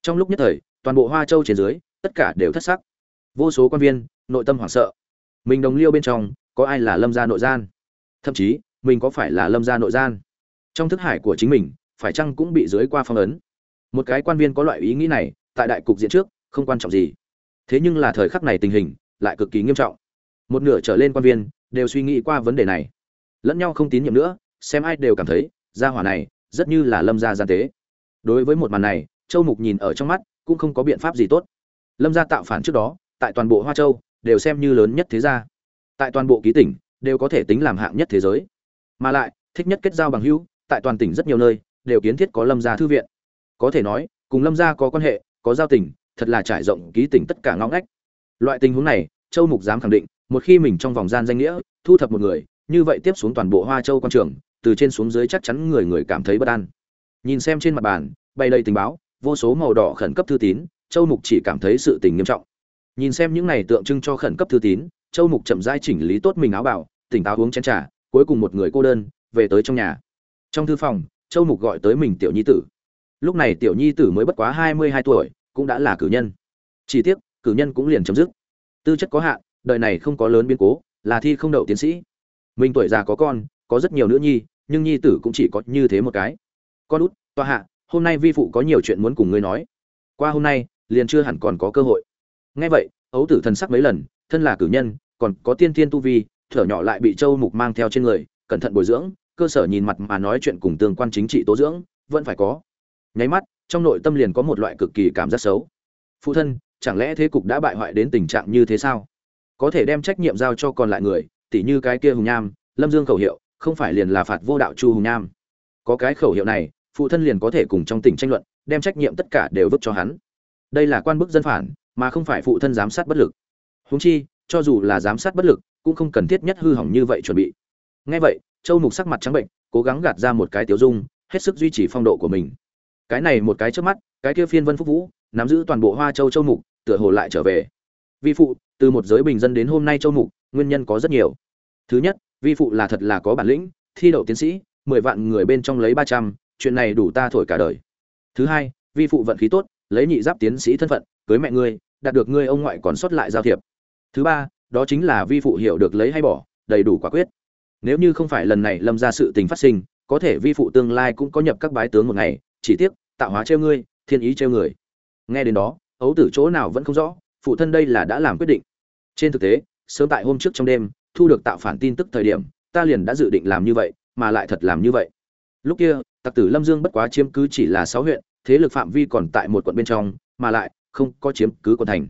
Trong lúc nhất thời, toàn bộ hoa châu trên dưới, tất cả đều thất sắc. Vô số quan viên, nội tâm hoảng sợ. Mình đồng liêu bên trong, có ai là lâm gia nội gian? Thậm chí, mình có phải là lâm gia nội gian? Trong thức hải của chính mình, phải chăng cũng bị dưới qua phong ấn? Một cái quan viên có loại ý nghĩ này, tại đại cục diện trước, không quan trọng gì. Thế nhưng là thời khắc này tình hình, lại cực kỳ nghiêm trọng. Một nửa trở lên quan viên, đều suy nghĩ qua vấn đề này lẫn nhau không tín nhiệm nữa, xem ai đều cảm thấy, gia hỏa này, rất như là lâm gia gian tế. Đối với một màn này, châu mục nhìn ở trong mắt, cũng không có biện pháp gì tốt. Lâm gia tạo phản trước đó, tại toàn bộ hoa châu, đều xem như lớn nhất thế gia. Tại toàn bộ ký tỉnh, đều có thể tính làm hạng nhất thế giới. Mà lại, thích nhất kết giao bằng hữu, tại toàn tỉnh rất nhiều nơi, đều kiến thiết có lâm gia thư viện. Có thể nói, cùng lâm gia có quan hệ, có giao tình, thật là trải rộng ký tỉnh tất cả ngõ ngách. Loại tình huống này, châu mục dám khẳng định, một khi mình trong vòng gian danh nghĩa, thu thập một người như vậy tiếp xuống toàn bộ hoa châu quan trường từ trên xuống dưới chắc chắn người người cảm thấy bất an. Nhìn xem trên mặt bàn bày đầy tình báo vô số màu đỏ khẩn cấp thư tín châu mục chỉ cảm thấy sự tình nghiêm trọng. Nhìn xem những này tượng trưng cho khẩn cấp thư tín châu mục chậm rãi chỉnh lý tốt mình áo bào, tỉnh táo uống chén trà cuối cùng một người cô đơn về tới trong nhà. Trong thư phòng châu mục gọi tới mình tiểu nhi tử. Lúc này tiểu nhi tử mới bất quá hai mươi hai tuổi cũng đã là cử nhân. Chỉ tiếc cử nhân cũng liền chấm dứt. Tư chất có hạn đời này không có lớn biến cố là thi không đậu tiến sĩ mình tuổi già có con, có rất nhiều nữ nhi, nhưng nhi tử cũng chỉ có như thế một cái. Con út toa hạ, hôm nay vi phụ có nhiều chuyện muốn cùng ngươi nói. Qua hôm nay, liền chưa hẳn còn có cơ hội. Nghe vậy, ấu tử thần sắc mấy lần, thân là cử nhân, còn có tiên tiên tu vi, thở nhỏ lại bị châu mục mang theo trên người, cẩn thận bồi dưỡng, cơ sở nhìn mặt mà nói chuyện cùng tương quan chính trị tố dưỡng, vẫn phải có. Nháy mắt, trong nội tâm liền có một loại cực kỳ cảm giác xấu. Phụ thân, chẳng lẽ thế cục đã bại hoại đến tình trạng như thế sao? Có thể đem trách nhiệm giao cho còn lại người tỉ như cái kia hùng nham, lâm dương khẩu hiệu, không phải liền là phạt vô đạo chu hùng nham. Có cái khẩu hiệu này, phụ thân liền có thể cùng trong tỉnh tranh luận, đem trách nhiệm tất cả đều vứt cho hắn. Đây là quan bức dân phản, mà không phải phụ thân giám sát bất lực. Húng chi, cho dù là giám sát bất lực, cũng không cần thiết nhất hư hỏng như vậy chuẩn bị. Ngay vậy, châu mục sắc mặt trắng bệnh, cố gắng gạt ra một cái tiểu dung, hết sức duy trì phong độ của mình. Cái này một cái trước mắt, cái kia phiên vân phúc vũ, nắm giữ toàn bộ hoa châu châu mục, tựa hồ lại trở về. Vi phụ, từ một giới bình dân đến hôm nay châu mục, nguyên nhân có rất nhiều thứ nhất, vi phụ là thật là có bản lĩnh, thi đậu tiến sĩ, mười vạn người bên trong lấy ba trăm, chuyện này đủ ta thổi cả đời. Thứ hai, vi phụ vận khí tốt, lấy nhị giáp tiến sĩ thân phận, cưới mẹ ngươi, đạt được ngươi ông ngoại còn sót lại giao thiệp. Thứ ba, đó chính là vi phụ hiểu được lấy hay bỏ, đầy đủ quả quyết. Nếu như không phải lần này lâm ra sự tình phát sinh, có thể vi phụ tương lai cũng có nhập các bái tướng một ngày, chỉ tiếc, tạo hóa treo ngươi, thiên ý treo người. Nghe đến đó, ấu tử chỗ nào vẫn không rõ, phụ thân đây là đã làm quyết định. Trên thực tế, sớm tại hôm trước trong đêm thu được tạo phản tin tức thời điểm, ta liền đã dự định làm như vậy, mà lại thật làm như vậy. Lúc kia, tặc tử lâm dương bất quá chiếm cứ chỉ là sáu huyện, thế lực phạm vi còn tại một quận bên trong, mà lại không có chiếm cứ quận thành.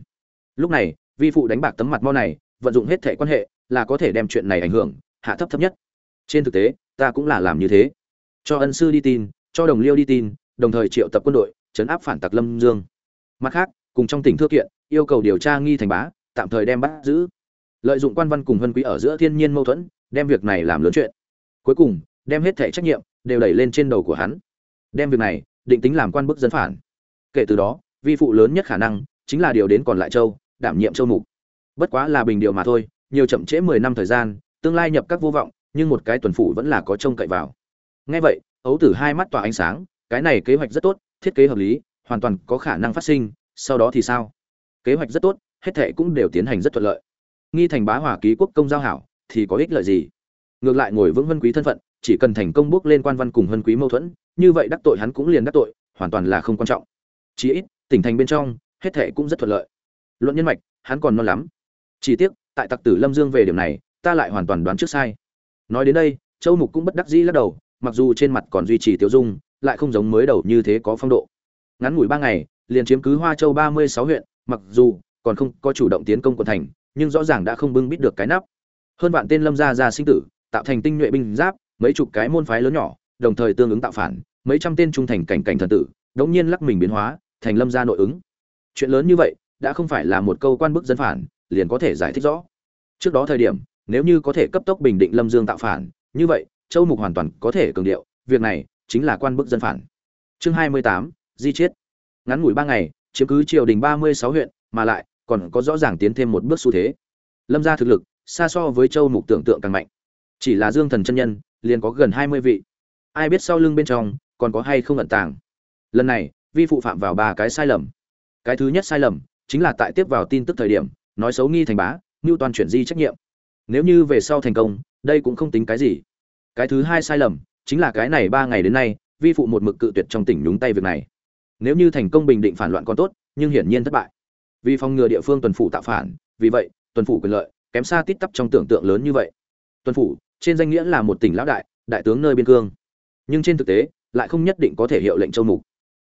Lúc này, vi phụ đánh bạc tấm mặt mau này, vận dụng hết thể quan hệ, là có thể đem chuyện này ảnh hưởng, hạ thấp thấp nhất. Trên thực tế, ta cũng là làm như thế. Cho ân sư đi tin, cho đồng liêu đi tin, đồng thời triệu tập quân đội, chấn áp phản tặc lâm dương. Mặt khác, cùng trong tỉnh thưa kiện, yêu cầu điều tra nghi thành bá, tạm thời đem bắt giữ lợi dụng quan văn cùng hân quý ở giữa thiên nhiên mâu thuẫn, đem việc này làm lớn chuyện. Cuối cùng, đem hết thẻ trách nhiệm đều đẩy lên trên đầu của hắn. Đem việc này định tính làm quan bức dân phản. Kể từ đó, vi phụ lớn nhất khả năng chính là điều đến còn lại châu, đảm nhiệm châu mục. Bất quá là bình điều mà thôi, nhiều chậm trễ mười năm thời gian, tương lai nhập các vô vọng, nhưng một cái tuần phủ vẫn là có trông cậy vào. Ngay vậy, ấu tử hai mắt tỏa ánh sáng, cái này kế hoạch rất tốt, thiết kế hợp lý, hoàn toàn có khả năng phát sinh, sau đó thì sao? Kế hoạch rất tốt, hết thệ cũng đều tiến hành rất thuận lợi nghi thành bá hỏa ký quốc công giao hảo, thì có ích lợi gì? Ngược lại ngồi vững vân quý thân phận, chỉ cần thành công bước lên quan văn cùng vân quý mâu thuẫn, như vậy đắc tội hắn cũng liền đắc tội, hoàn toàn là không quan trọng. Chí ít, tỉnh thành bên trong, hết thệ cũng rất thuận lợi. Luận nhân mạch, hắn còn non lắm. Chỉ tiếc, tại tặc tử lâm dương về điểm này, ta lại hoàn toàn đoán trước sai. Nói đến đây, châu mục cũng bất đắc dĩ lắc đầu, mặc dù trên mặt còn duy trì tiêu dung, lại không giống mới đầu như thế có phong độ. Ngắn ngủi ba ngày, liền chiếm cứ hoa châu ba mươi sáu huyện, mặc dù còn không có chủ động tiến công quận thành nhưng rõ ràng đã không bưng bít được cái nắp. Hơn vạn tên lâm gia gia sinh tử, tạo thành tinh nhuệ binh giáp, mấy chục cái môn phái lớn nhỏ, đồng thời tương ứng tạo phản, mấy trăm tên trung thành cảnh cảnh thần tử, đống nhiên lắc mình biến hóa, thành lâm gia nội ứng. Chuyện lớn như vậy, đã không phải là một câu quan bức dân phản, liền có thể giải thích rõ. Trước đó thời điểm, nếu như có thể cấp tốc bình định lâm dương tạo phản, như vậy, châu mục hoàn toàn có thể cường điệu, việc này chính là quan bức dân phản. Chương hai mươi tám, di chiết. Ngắn ngủi ba ngày, chiếm cứ triều đình ba mươi sáu huyện, mà lại còn có rõ ràng tiến thêm một bước xu thế. Lâm gia thực lực, xa so với châu mục tưởng tượng càng mạnh. Chỉ là dương thần chân nhân, liền có gần hai mươi vị. Ai biết sau lưng bên trong, còn có hay không ẩn tàng. Lần này, vi phụ phạm vào ba cái sai lầm. Cái thứ nhất sai lầm, chính là tại tiếp vào tin tức thời điểm, nói xấu nghi thành bá ngưu toàn chuyển di trách nhiệm. Nếu như về sau thành công, đây cũng không tính cái gì. Cái thứ hai sai lầm, chính là cái này ba ngày đến nay, vi phụ một mực cự tuyệt trong tỉnh nhúng tay việc này. Nếu như thành công bình định phản loạn còn tốt, nhưng hiển nhiên thất bại vì phòng ngừa địa phương tuần phủ tạo phản, vì vậy, tuần phủ quyền lợi kém xa tít tắp trong tưởng tượng lớn như vậy. Tuần phủ, trên danh nghĩa là một tỉnh lão đại đại tướng nơi biên cương. Nhưng trên thực tế, lại không nhất định có thể hiệu lệnh châu mục.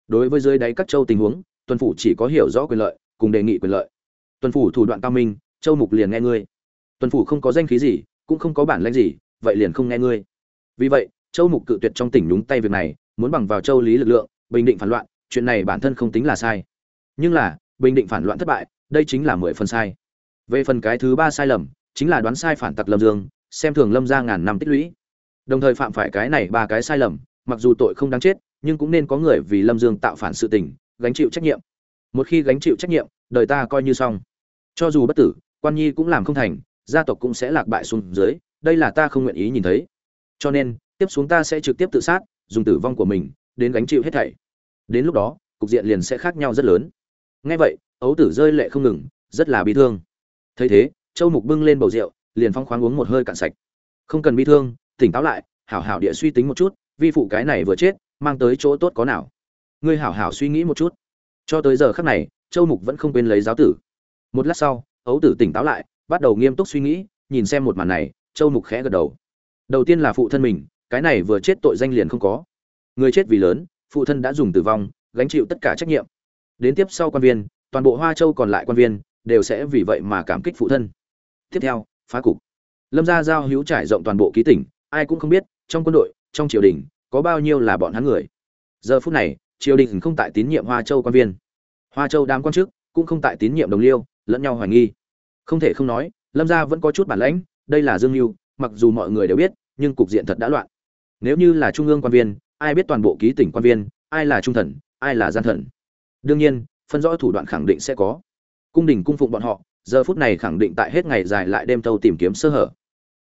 Đối với dưới đáy các châu tình huống, tuần phủ chỉ có hiểu rõ quyền lợi, cùng đề nghị quyền lợi. Tuần phủ thủ đoạn cao minh, châu mục liền nghe ngươi. Tuần phủ không có danh khí gì, cũng không có bản lãnh gì, vậy liền không nghe ngươi. Vì vậy, châu mục cự tuyệt trong tỉnh nhúng tay việc này, muốn bằng vào châu lý lực lượng, bình định phản loạn, chuyện này bản thân không tính là sai. Nhưng là bình định phản loạn thất bại, đây chính là mười phần sai. Về phần cái thứ ba sai lầm, chính là đoán sai phản tặc lâm dương, xem thường lâm ra ngàn năm tích lũy. Đồng thời phạm phải cái này ba cái sai lầm, mặc dù tội không đáng chết, nhưng cũng nên có người vì lâm dương tạo phản sự tình, gánh chịu trách nhiệm. Một khi gánh chịu trách nhiệm, đời ta coi như xong. Cho dù bất tử, quan nhi cũng làm không thành, gia tộc cũng sẽ lạc bại xuống dưới, đây là ta không nguyện ý nhìn thấy. Cho nên, tiếp xuống ta sẽ trực tiếp tự sát, dùng tử vong của mình, đến gánh chịu hết thảy. Đến lúc đó, cục diện liền sẽ khác nhau rất lớn nghe vậy, ấu tử rơi lệ không ngừng, rất là bi thương. Thấy thế, châu mục bưng lên bầu rượu, liền phong khoáng uống một hơi cạn sạch. Không cần bi thương, tỉnh táo lại, hảo hảo địa suy tính một chút, vi phụ cái này vừa chết, mang tới chỗ tốt có nào. Ngươi hảo hảo suy nghĩ một chút. Cho tới giờ khắc này, châu mục vẫn không quên lấy giáo tử. Một lát sau, ấu tử tỉnh táo lại, bắt đầu nghiêm túc suy nghĩ, nhìn xem một màn này, châu mục khẽ gật đầu. Đầu tiên là phụ thân mình, cái này vừa chết tội danh liền không có. Người chết vì lớn, phụ thân đã dùng tử vong, gánh chịu tất cả trách nhiệm đến tiếp sau quan viên, toàn bộ hoa châu còn lại quan viên đều sẽ vì vậy mà cảm kích phụ thân. Tiếp theo, phá cục. Lâm gia giao hữu trải rộng toàn bộ ký tỉnh, ai cũng không biết trong quân đội, trong triều đình có bao nhiêu là bọn hắn người. Giờ phút này, triều đình không tại tín nhiệm hoa châu quan viên. Hoa châu đám quan chức cũng không tại tín nhiệm đồng liêu, lẫn nhau hoài nghi. Không thể không nói, lâm gia vẫn có chút bản lãnh, đây là dương mưu mặc dù mọi người đều biết, nhưng cục diện thật đã loạn. Nếu như là trung ương quan viên, ai biết toàn bộ ký tỉnh quan viên, ai là trung thần, ai là gian thần đương nhiên, phân rõ thủ đoạn khẳng định sẽ có. Cung đình cung phụng bọn họ, giờ phút này khẳng định tại hết ngày dài lại đêm thâu tìm kiếm sơ hở.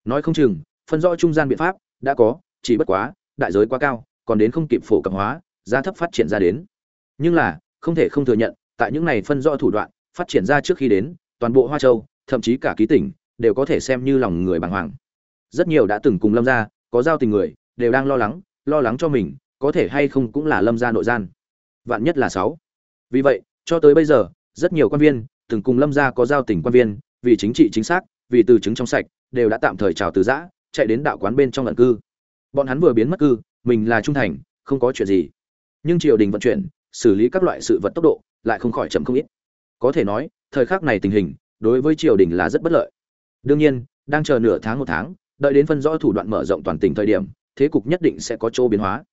Nói không chừng, phân rõ trung gian biện pháp, đã có, chỉ bất quá, đại giới quá cao, còn đến không kịp phổ cập hóa, giá thấp phát triển ra đến. Nhưng là, không thể không thừa nhận, tại những này phân rõ thủ đoạn, phát triển ra trước khi đến, toàn bộ hoa châu, thậm chí cả ký tỉnh, đều có thể xem như lòng người bàng hoàng. Rất nhiều đã từng cùng lâm gia, có giao tình người, đều đang lo lắng lo lắng cho mình, có thể hay không cũng là lâm gia nội gian. Vạn nhất là sáu vì vậy, cho tới bây giờ, rất nhiều quan viên, từng cùng lâm gia có giao tình quan viên, vì chính trị chính xác, vì từ chứng trong sạch, đều đã tạm thời chào từ giã, chạy đến đạo quán bên trong lận cư. Bọn hắn vừa biến mất cư, mình là trung thành, không có chuyện gì. Nhưng triều đình vận chuyển, xử lý các loại sự vật tốc độ, lại không khỏi chậm không ít. Có thể nói, thời khắc này tình hình, đối với triều đình là rất bất lợi. Đương nhiên, đang chờ nửa tháng một tháng, đợi đến phân rõ thủ đoạn mở rộng toàn tỉnh thời điểm, thế cục nhất định sẽ có chỗ biến hóa.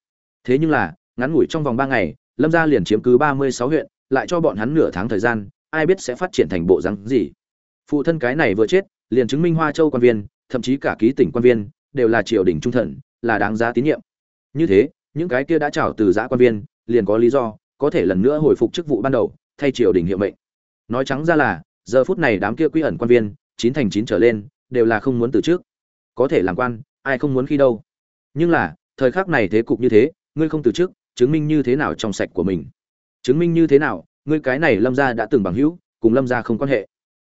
Thế nhưng là, ngắn ngủi trong vòng ba ngày lâm gia liền chiếm cứ ba mươi sáu huyện, lại cho bọn hắn nửa tháng thời gian, ai biết sẽ phát triển thành bộ rắn gì. Phụ thân cái này vừa chết, liền chứng minh hoa châu quan viên, thậm chí cả ký tỉnh quan viên, đều là triều đình trung thần, là đáng giá tín nhiệm. Như thế, những cái kia đã trào từ giã quan viên, liền có lý do, có thể lần nữa hồi phục chức vụ ban đầu, thay triều đình hiệu mệnh. Nói trắng ra là, giờ phút này đám kia quy ẩn quan viên, chín thành chín trở lên, đều là không muốn từ trước. Có thể làm quan, ai không muốn khi đâu. Nhưng là, thời khắc này thế cục như thế, ngươi không từ trước chứng minh như thế nào trong sạch của mình. Chứng minh như thế nào, ngươi cái này lâm gia đã từng bằng hữu, cùng lâm gia không quan hệ.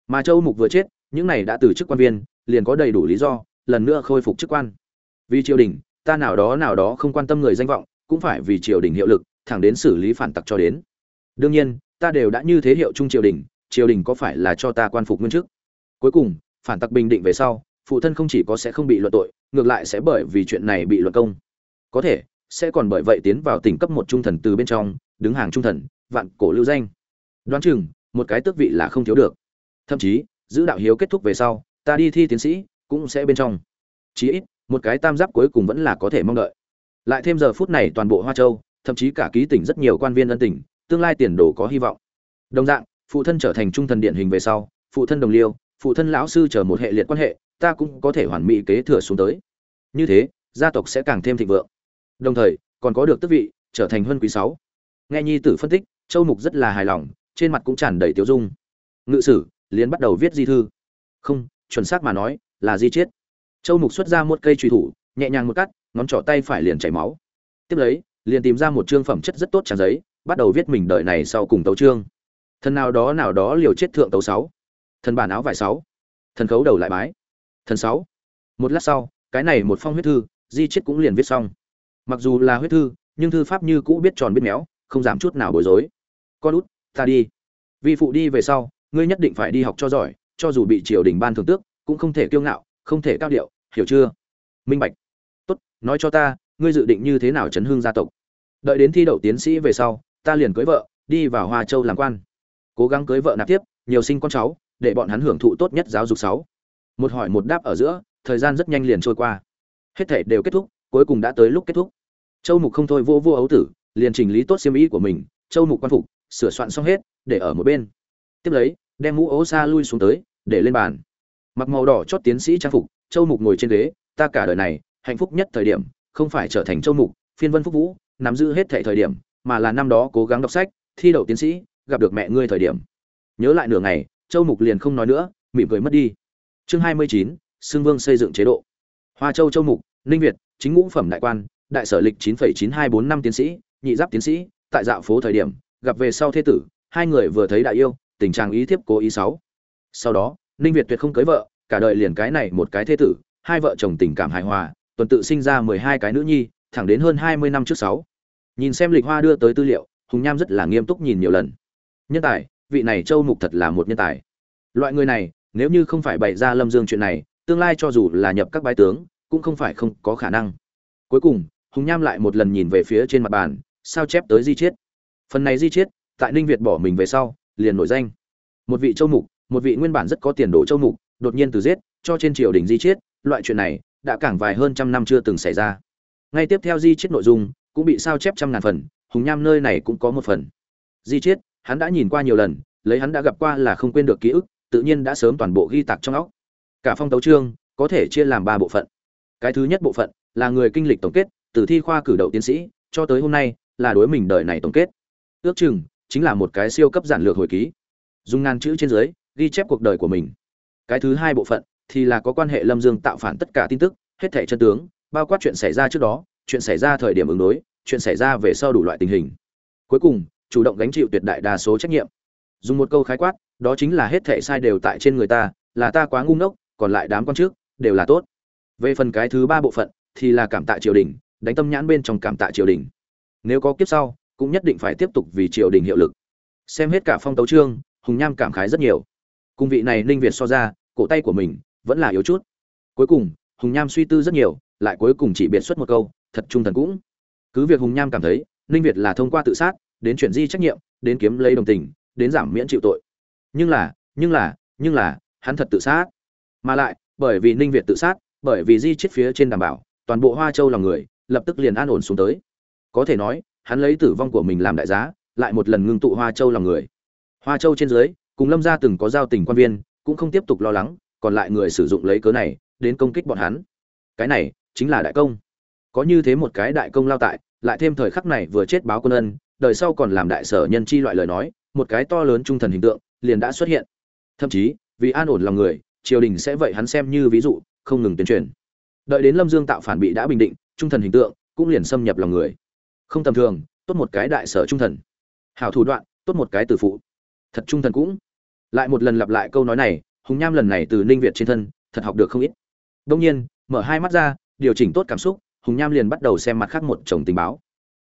Mà châu mục vừa chết, những này đã từ chức quan viên, liền có đầy đủ lý do, lần nữa khôi phục chức quan. Vì triều đình, ta nào đó nào đó không quan tâm người danh vọng, cũng phải vì triều đình hiệu lực, thẳng đến xử lý phản tặc cho đến. Đương nhiên, ta đều đã như thế hiệu trung triều đình triều đình có phải là cho ta quan phục nguyên chức? Cuối cùng, phản tặc bình định về sau, phụ thân không chỉ có sẽ không bị luận tội, ngược lại sẽ bởi vì chuyện này bị luận công. Có thể sẽ còn bởi vậy tiến vào tỉnh cấp một trung thần từ bên trong, đứng hàng trung thần, vạn cổ lưu danh. Đoán chừng, một cái tước vị là không thiếu được. Thậm chí, giữ đạo hiếu kết thúc về sau, ta đi thi tiến sĩ, cũng sẽ bên trong. Chí ít, một cái tam giáp cuối cùng vẫn là có thể mong đợi. Lại thêm giờ phút này toàn bộ hoa châu, thậm chí cả ký tỉnh rất nhiều quan viên ân tỉnh tương lai tiền đồ có hy vọng. Đồng dạng, phụ thân trở thành trung thần điển hình về sau, phụ thân đồng liêu, phụ thân lão sư chờ một hệ liệt quan hệ, ta cũng có thể hoàn mỹ kế thừa xuống tới. Như thế, gia tộc sẽ càng thêm thịnh vượng đồng thời, còn có được tước vị, trở thành huân quý sáu. Nghe nhi tử phân tích, châu mục rất là hài lòng, trên mặt cũng tràn đầy tiêu dung. Ngự sử, liền bắt đầu viết di thư. Không, chuẩn xác mà nói, là di chiết. Châu mục xuất ra một cây truy thủ, nhẹ nhàng một cắt, ngón trỏ tay phải liền chảy máu. Tiếp lấy, liền tìm ra một chương phẩm chất rất tốt trang giấy, bắt đầu viết mình đời này sau cùng tấu chương. Thần nào đó nào đó liều chết thượng tấu sáu. Thần bản áo vải sáu. Thần khấu đầu lại bái. Thần sáu. Một lát sau, cái này một phong huyết thư, di chết cũng liền viết xong mặc dù là huyết thư, nhưng thư pháp như cũ biết tròn biết méo, không giảm chút nào bối rối. Con út, ta đi. Vi phụ đi về sau, ngươi nhất định phải đi học cho giỏi, cho dù bị triều đình ban thưởng tước, cũng không thể kiêu ngạo, không thể cao điệu, hiểu chưa? Minh bạch. Tốt, nói cho ta, ngươi dự định như thế nào chấn hương gia tộc? Đợi đến thi đậu tiến sĩ về sau, ta liền cưới vợ, đi vào hoa châu làm quan. Cố gắng cưới vợ nạp tiếp, nhiều sinh con cháu, để bọn hắn hưởng thụ tốt nhất giáo dục sáu. Một hỏi một đáp ở giữa, thời gian rất nhanh liền trôi qua. Hết thể đều kết thúc cuối cùng đã tới lúc kết thúc. Châu mục không thôi vô vô ấu tử, liền chỉnh lý tốt xiêm ý của mình, châu mục quan phục, sửa soạn xong hết, để ở một bên. Tiếp lấy, đem mũ ấu xa lui xuống tới, để lên bàn. Mặc màu đỏ chót tiến sĩ trang phục, châu mục ngồi trên ghế, ta cả đời này, hạnh phúc nhất thời điểm, không phải trở thành châu mục, phiên vân phúc vũ, nắm giữ hết thệ thời điểm, mà là năm đó cố gắng đọc sách, thi đậu tiến sĩ, gặp được mẹ ngươi thời điểm. Nhớ lại nửa ngày, châu mục liền không nói nữa, mỉm cười mất đi. Chương hai mươi chín xương vương xây dựng chế độ. Hoa châu châu mục, ninh việt chính ngũ phẩm đại quan, đại sở lịch chín chín hai bốn năm tiến sĩ, nhị giáp tiến sĩ, tại dạo phố thời điểm, gặp về sau thế tử, hai người vừa thấy đại yêu, tình trạng ý thiếp cố ý sáu. Sau đó, ninh việt tuyệt không cưới vợ, cả đời liền cái này một cái thế tử, hai vợ chồng tình cảm hài hòa, tuần tự sinh ra mười hai cái nữ nhi, thẳng đến hơn hai mươi năm trước sáu. Nhìn xem lịch hoa đưa tới tư liệu, hùng nham rất là nghiêm túc nhìn nhiều lần. Nhân tài, vị này châu mục thật là một nhân tài. Loại người này, nếu như không phải bày ra lâm dương chuyện này, tương lai cho dù là nhập các bái tướng cũng không phải không có khả năng. Cuối cùng, hùng nham lại một lần nhìn về phía trên mặt bàn, sao chép tới di chiết? Phần này di chiết, tại ninh việt bỏ mình về sau, liền nổi danh. Một vị châu mục, một vị nguyên bản rất có tiền đồ châu mục, đột nhiên từ giết, cho trên triều đình di chiết, loại chuyện này, đã càng vài hơn trăm năm chưa từng xảy ra. Ngay tiếp theo di chiết nội dung, cũng bị sao chép trăm ngàn phần, hùng nham nơi này cũng có một phần. Di chiết, hắn đã nhìn qua nhiều lần, lấy hắn đã gặp qua là không quên được ký ức, tự nhiên đã sớm toàn bộ ghi tạc trong óc. Cả phong tấu chương, có thể chia làm ba bộ phận cái thứ nhất bộ phận là người kinh lịch tổng kết, từ thi khoa cử đậu tiến sĩ, cho tới hôm nay là đối mình đời này tổng kết. Ước chừng chính là một cái siêu cấp giản lược hồi ký. Dùng ngàn chữ trên dưới, ghi chép cuộc đời của mình. Cái thứ hai bộ phận thì là có quan hệ lâm dương tạo phản tất cả tin tức, hết thảy chân tướng, bao quát chuyện xảy ra trước đó, chuyện xảy ra thời điểm ứng đối, chuyện xảy ra về sau đủ loại tình hình. Cuối cùng, chủ động gánh chịu tuyệt đại đa số trách nhiệm. Dùng một câu khái quát, đó chính là hết thảy sai đều tại trên người ta, là ta quá ngu ngốc, còn lại đám con trước, đều là tốt về phần cái thứ ba bộ phận, thì là cảm tạ triều đình, đánh tâm nhãn bên trong cảm tạ triều đình. Nếu có kiếp sau, cũng nhất định phải tiếp tục vì triều đình hiệu lực. Xem hết cả phong tấu trương hùng nham cảm khái rất nhiều. Cùng vị này ninh việt so ra, cổ tay của mình vẫn là yếu chút. Cuối cùng, hùng nham suy tư rất nhiều, lại cuối cùng chỉ biệt xuất một câu, thật trung thần cũng. Cứ việc hùng nham cảm thấy, ninh việt là thông qua tự sát, đến chuyển di trách nhiệm, đến kiếm lấy đồng tình, đến giảm miễn chịu tội. Nhưng là nhưng là nhưng là, hắn thật tự sát. Mà lại, bởi vì ninh việt tự sát bởi vì di chết phía trên đảm bảo, toàn bộ hoa châu lòng người lập tức liền an ổn xuống tới. Có thể nói, hắn lấy tử vong của mình làm đại giá, lại một lần ngưng tụ hoa châu lòng người. Hoa châu trên dưới, cùng lâm gia từng có giao tình quan viên, cũng không tiếp tục lo lắng, còn lại người sử dụng lấy cớ này đến công kích bọn hắn. Cái này chính là đại công. Có như thế một cái đại công lao tại, lại thêm thời khắc này vừa chết báo quân ân, đời sau còn làm đại sở nhân chi loại lời nói, một cái to lớn trung thần hình tượng liền đã xuất hiện. Thậm chí, vì an ổn lòng người, triều đình sẽ vậy hắn xem như ví dụ không ngừng tuyên truyền. Đợi đến lâm dương tạo phản bị đã bình định, trung thần hình tượng cũng liền xâm nhập lòng người. Không tầm thường, tốt một cái đại sở trung thần. Hảo thủ đoạn, tốt một cái từ phụ. Thật trung thần cũng. Lại một lần lặp lại câu nói này, hùng nham lần này từ ninh việt trên thân, thật học được không ít. Đông nhiên, mở hai mắt ra, điều chỉnh tốt cảm xúc, hùng nham liền bắt đầu xem mặt khác một chồng tình báo.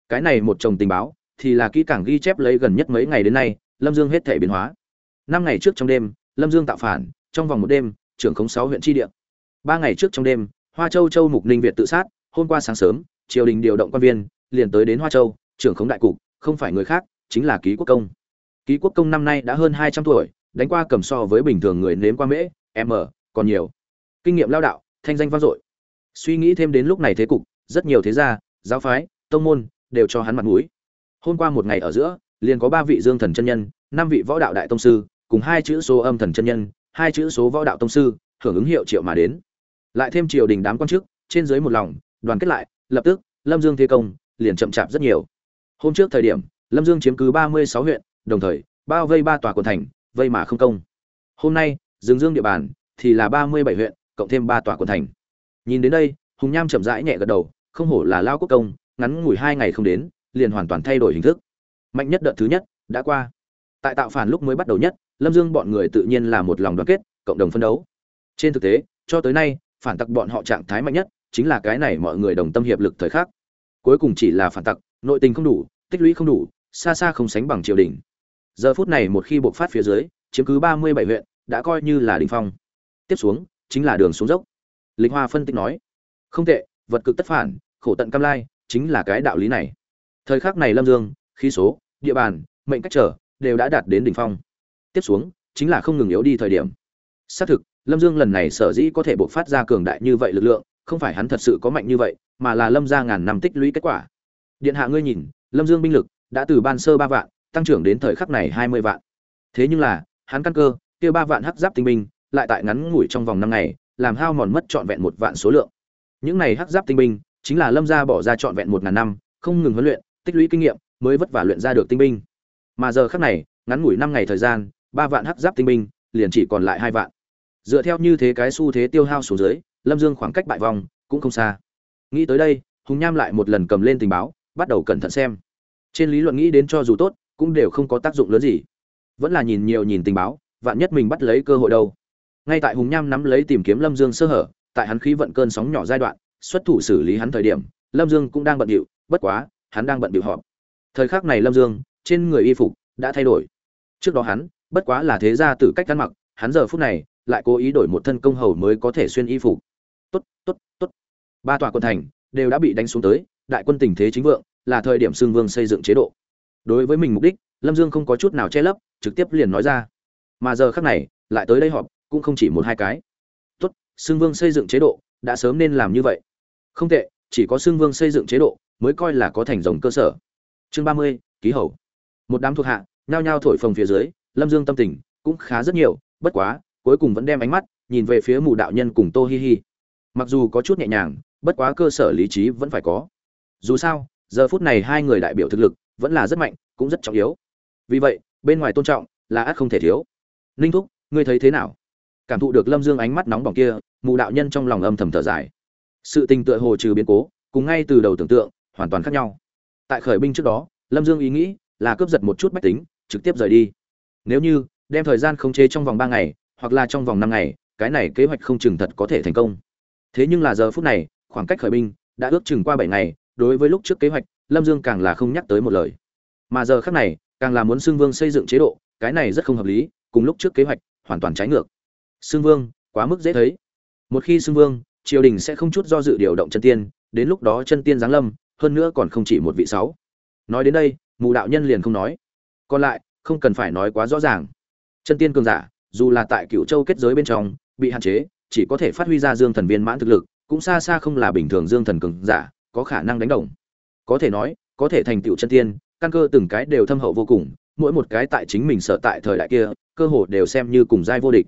Cái này một chồng tình báo, thì là kỹ càng ghi chép lấy gần nhất mấy ngày đến nay, lâm dương hết thể biến hóa. Năm ngày trước trong đêm, lâm dương tạo phản, trong vòng một đêm, trưởng khống sáu huyện tri địa ba ngày trước trong đêm, hoa châu châu mục ninh việt tự sát, hôm qua sáng sớm, triều đình điều động quan viên, liền tới đến hoa châu, trưởng khống đại cục, không phải người khác, chính là ký quốc công. Ký quốc công năm nay đã hơn hai trăm tuổi, đánh qua cầm so với bình thường người nếm qua mễ m còn nhiều. Kinh nghiệm lao đạo, thanh danh vang dội. Suy nghĩ thêm đến lúc này thế cục, rất nhiều thế gia, giáo phái, tông môn, đều cho hắn mặt mũi. Hôm qua một ngày ở giữa, liền có ba vị dương thần chân nhân, năm vị võ đạo đại tông sư, cùng hai chữ số âm thần chân nhân, hai chữ số võ đạo tông sư, hưởng ứng hiệu triệu mà đến lại thêm triều đình đám quan chức, trên dưới một lòng, đoàn kết lại, lập tức, lâm dương thi công liền chậm chạp rất nhiều. Hôm trước thời điểm, lâm dương chiếm cứ ba mươi sáu huyện, đồng thời, bao vây ba tòa quần thành, vây mà không công. Hôm nay, dương dương địa bàn thì là ba mươi bảy huyện, cộng thêm ba tòa quần thành. Nhìn đến đây, hùng nham chậm rãi nhẹ gật đầu, không hổ là lao quốc công, ngắn ngủi hai ngày không đến, liền hoàn toàn thay đổi hình thức. Mạnh nhất đợt thứ nhất đã qua. Tại tạo phản lúc mới bắt đầu nhất, lâm dương bọn người tự nhiên là một lòng đoàn kết, cộng đồng phân đấu. Trên thực tế, cho tới nay phản tặc bọn họ trạng thái mạnh nhất, chính là cái này mọi người đồng tâm hiệp lực thời khắc. Cuối cùng chỉ là phản tặc, nội tình không đủ, tích lũy không đủ, xa xa không sánh bằng triều đình. Giờ phút này một khi buộc phát phía dưới, chiếm cứ ba mươi bảy huyện, đã coi như là đỉnh phong. Tiếp xuống, chính là đường xuống dốc. Linh hoa phân tích nói, không tệ, vật cực tất phản, khổ tận cam lai, chính là cái đạo lý này. Thời khắc này lâm dương, khí số, địa bàn, mệnh cách trở, đều đã đạt đến đỉnh phong. Tiếp xuống, chính là không ngừng yếu đi thời điểm. Xác thực lâm dương lần này sở dĩ có thể bộc phát ra cường đại như vậy lực lượng, không phải hắn thật sự có mạnh như vậy, mà là lâm Gia ngàn năm tích lũy kết quả. Điện hạ ngươi nhìn, lâm dương binh lực đã từ ban sơ ba vạn, tăng trưởng đến thời khắc này hai mươi vạn. Thế nhưng là, hắn căn cơ, kia ba vạn hắc giáp tinh binh, lại tại ngắn ngủi trong vòng năm ngày, làm hao mòn mất trọn vẹn một vạn số lượng. Những này hắc giáp tinh binh, chính là lâm gia bỏ ra trọn vẹn một ngàn năm, không ngừng huấn luyện, tích lũy kinh nghiệm, mới vất vả luyện ra được tinh binh. Mà giờ khắc này, ngắn ngủi năm ngày thời gian, ba vạn hắc giáp tinh binh, liền chỉ còn lại hai vạn dựa theo như thế cái xu thế tiêu hao xuống dưới, lâm dương khoảng cách bại vòng cũng không xa. Nghĩ tới đây, hùng nham lại một lần cầm lên tình báo, bắt đầu cẩn thận xem. Trên lý luận nghĩ đến cho dù tốt, cũng đều không có tác dụng lớn gì. Vẫn là nhìn nhiều nhìn tình báo, vạn nhất mình bắt lấy cơ hội đâu. Ngay tại hùng nham nắm lấy tìm kiếm lâm dương sơ hở, tại hắn khí vận cơn sóng nhỏ giai đoạn, xuất thủ xử lý hắn thời điểm, lâm dương cũng đang bận điệu, bất quá, hắn đang bận điệu họp. Thời khắc này lâm dương, trên người y phục đã thay đổi. Trước đó hắn, bất quá là thế gia tử cách ăn mặc, hắn giờ phút này lại cố ý đổi một thân công hầu mới có thể xuyên y phục. Tốt tốt tốt. Ba tòa quân thành đều đã bị đánh xuống tới, đại quân tình thế chính vượng, là thời điểm xương vương xây dựng chế độ. Đối với mình mục đích, lâm dương không có chút nào che lấp, trực tiếp liền nói ra. Mà giờ khác này, lại tới đây họp, cũng không chỉ một hai cái. Tốt xương vương xây dựng chế độ, đã sớm nên làm như vậy. Không tệ, chỉ có xương vương xây dựng chế độ, mới coi là có thành rồng cơ sở. Chương ba mươi, ký hầu. Một đám thuộc hạ, nhao nhao thổi phồng phía dưới, lâm dương tâm tình cũng khá rất nhiều, bất quá cuối cùng vẫn đem ánh mắt nhìn về phía mù đạo nhân cùng tô hi hi. Mặc dù có chút nhẹ nhàng, bất quá cơ sở lý trí vẫn phải có. Dù sao, giờ phút này hai người đại biểu thực lực vẫn là rất mạnh, cũng rất trọng yếu. Vì vậy, bên ngoài tôn trọng là ắt không thể thiếu. Ninh thúc, ngươi thấy thế nào? Cảm thụ được lâm dương ánh mắt nóng bỏng kia, mù đạo nhân trong lòng âm thầm thở dài. Sự tình tựa hồ trừ biến cố, cùng ngay từ đầu tưởng tượng, hoàn toàn khác nhau. Tại khởi binh trước đó, lâm dương ý nghĩ là cướp giật một chút bách tính, trực tiếp rời đi. Nếu như, đem thời gian khống chế trong vòng ba ngày hoặc là trong vòng năm ngày, cái này kế hoạch không chừng thật có thể thành công. Thế nhưng là giờ phút này, khoảng cách khởi binh đã ước chừng qua bảy ngày, đối với lúc trước kế hoạch, lâm dương càng là không nhắc tới một lời. Mà giờ khác này, càng là muốn xưng vương xây dựng chế độ, cái này rất không hợp lý, cùng lúc trước kế hoạch, hoàn toàn trái ngược. Xưng vương, quá mức dễ thấy. Một khi xưng vương, triều đình sẽ không chút do dự điều động chân tiên, đến lúc đó chân tiên giáng lâm, hơn nữa còn không chỉ một vị sáu. Nói đến đây, mù đạo nhân liền không nói. Còn lại, không cần phải nói quá rõ ràng. Chân tiên cường giả dù là tại cựu châu kết giới bên trong, bị hạn chế, chỉ có thể phát huy ra dương thần viên mãn thực lực, cũng xa xa không là bình thường dương thần cường giả, có khả năng đánh đồng. Có thể nói, có thể thành tựu chân tiên, căn cơ từng cái đều thâm hậu vô cùng, mỗi một cái tại chính mình sợ tại thời đại kia, cơ hồ đều xem như cùng giai vô địch.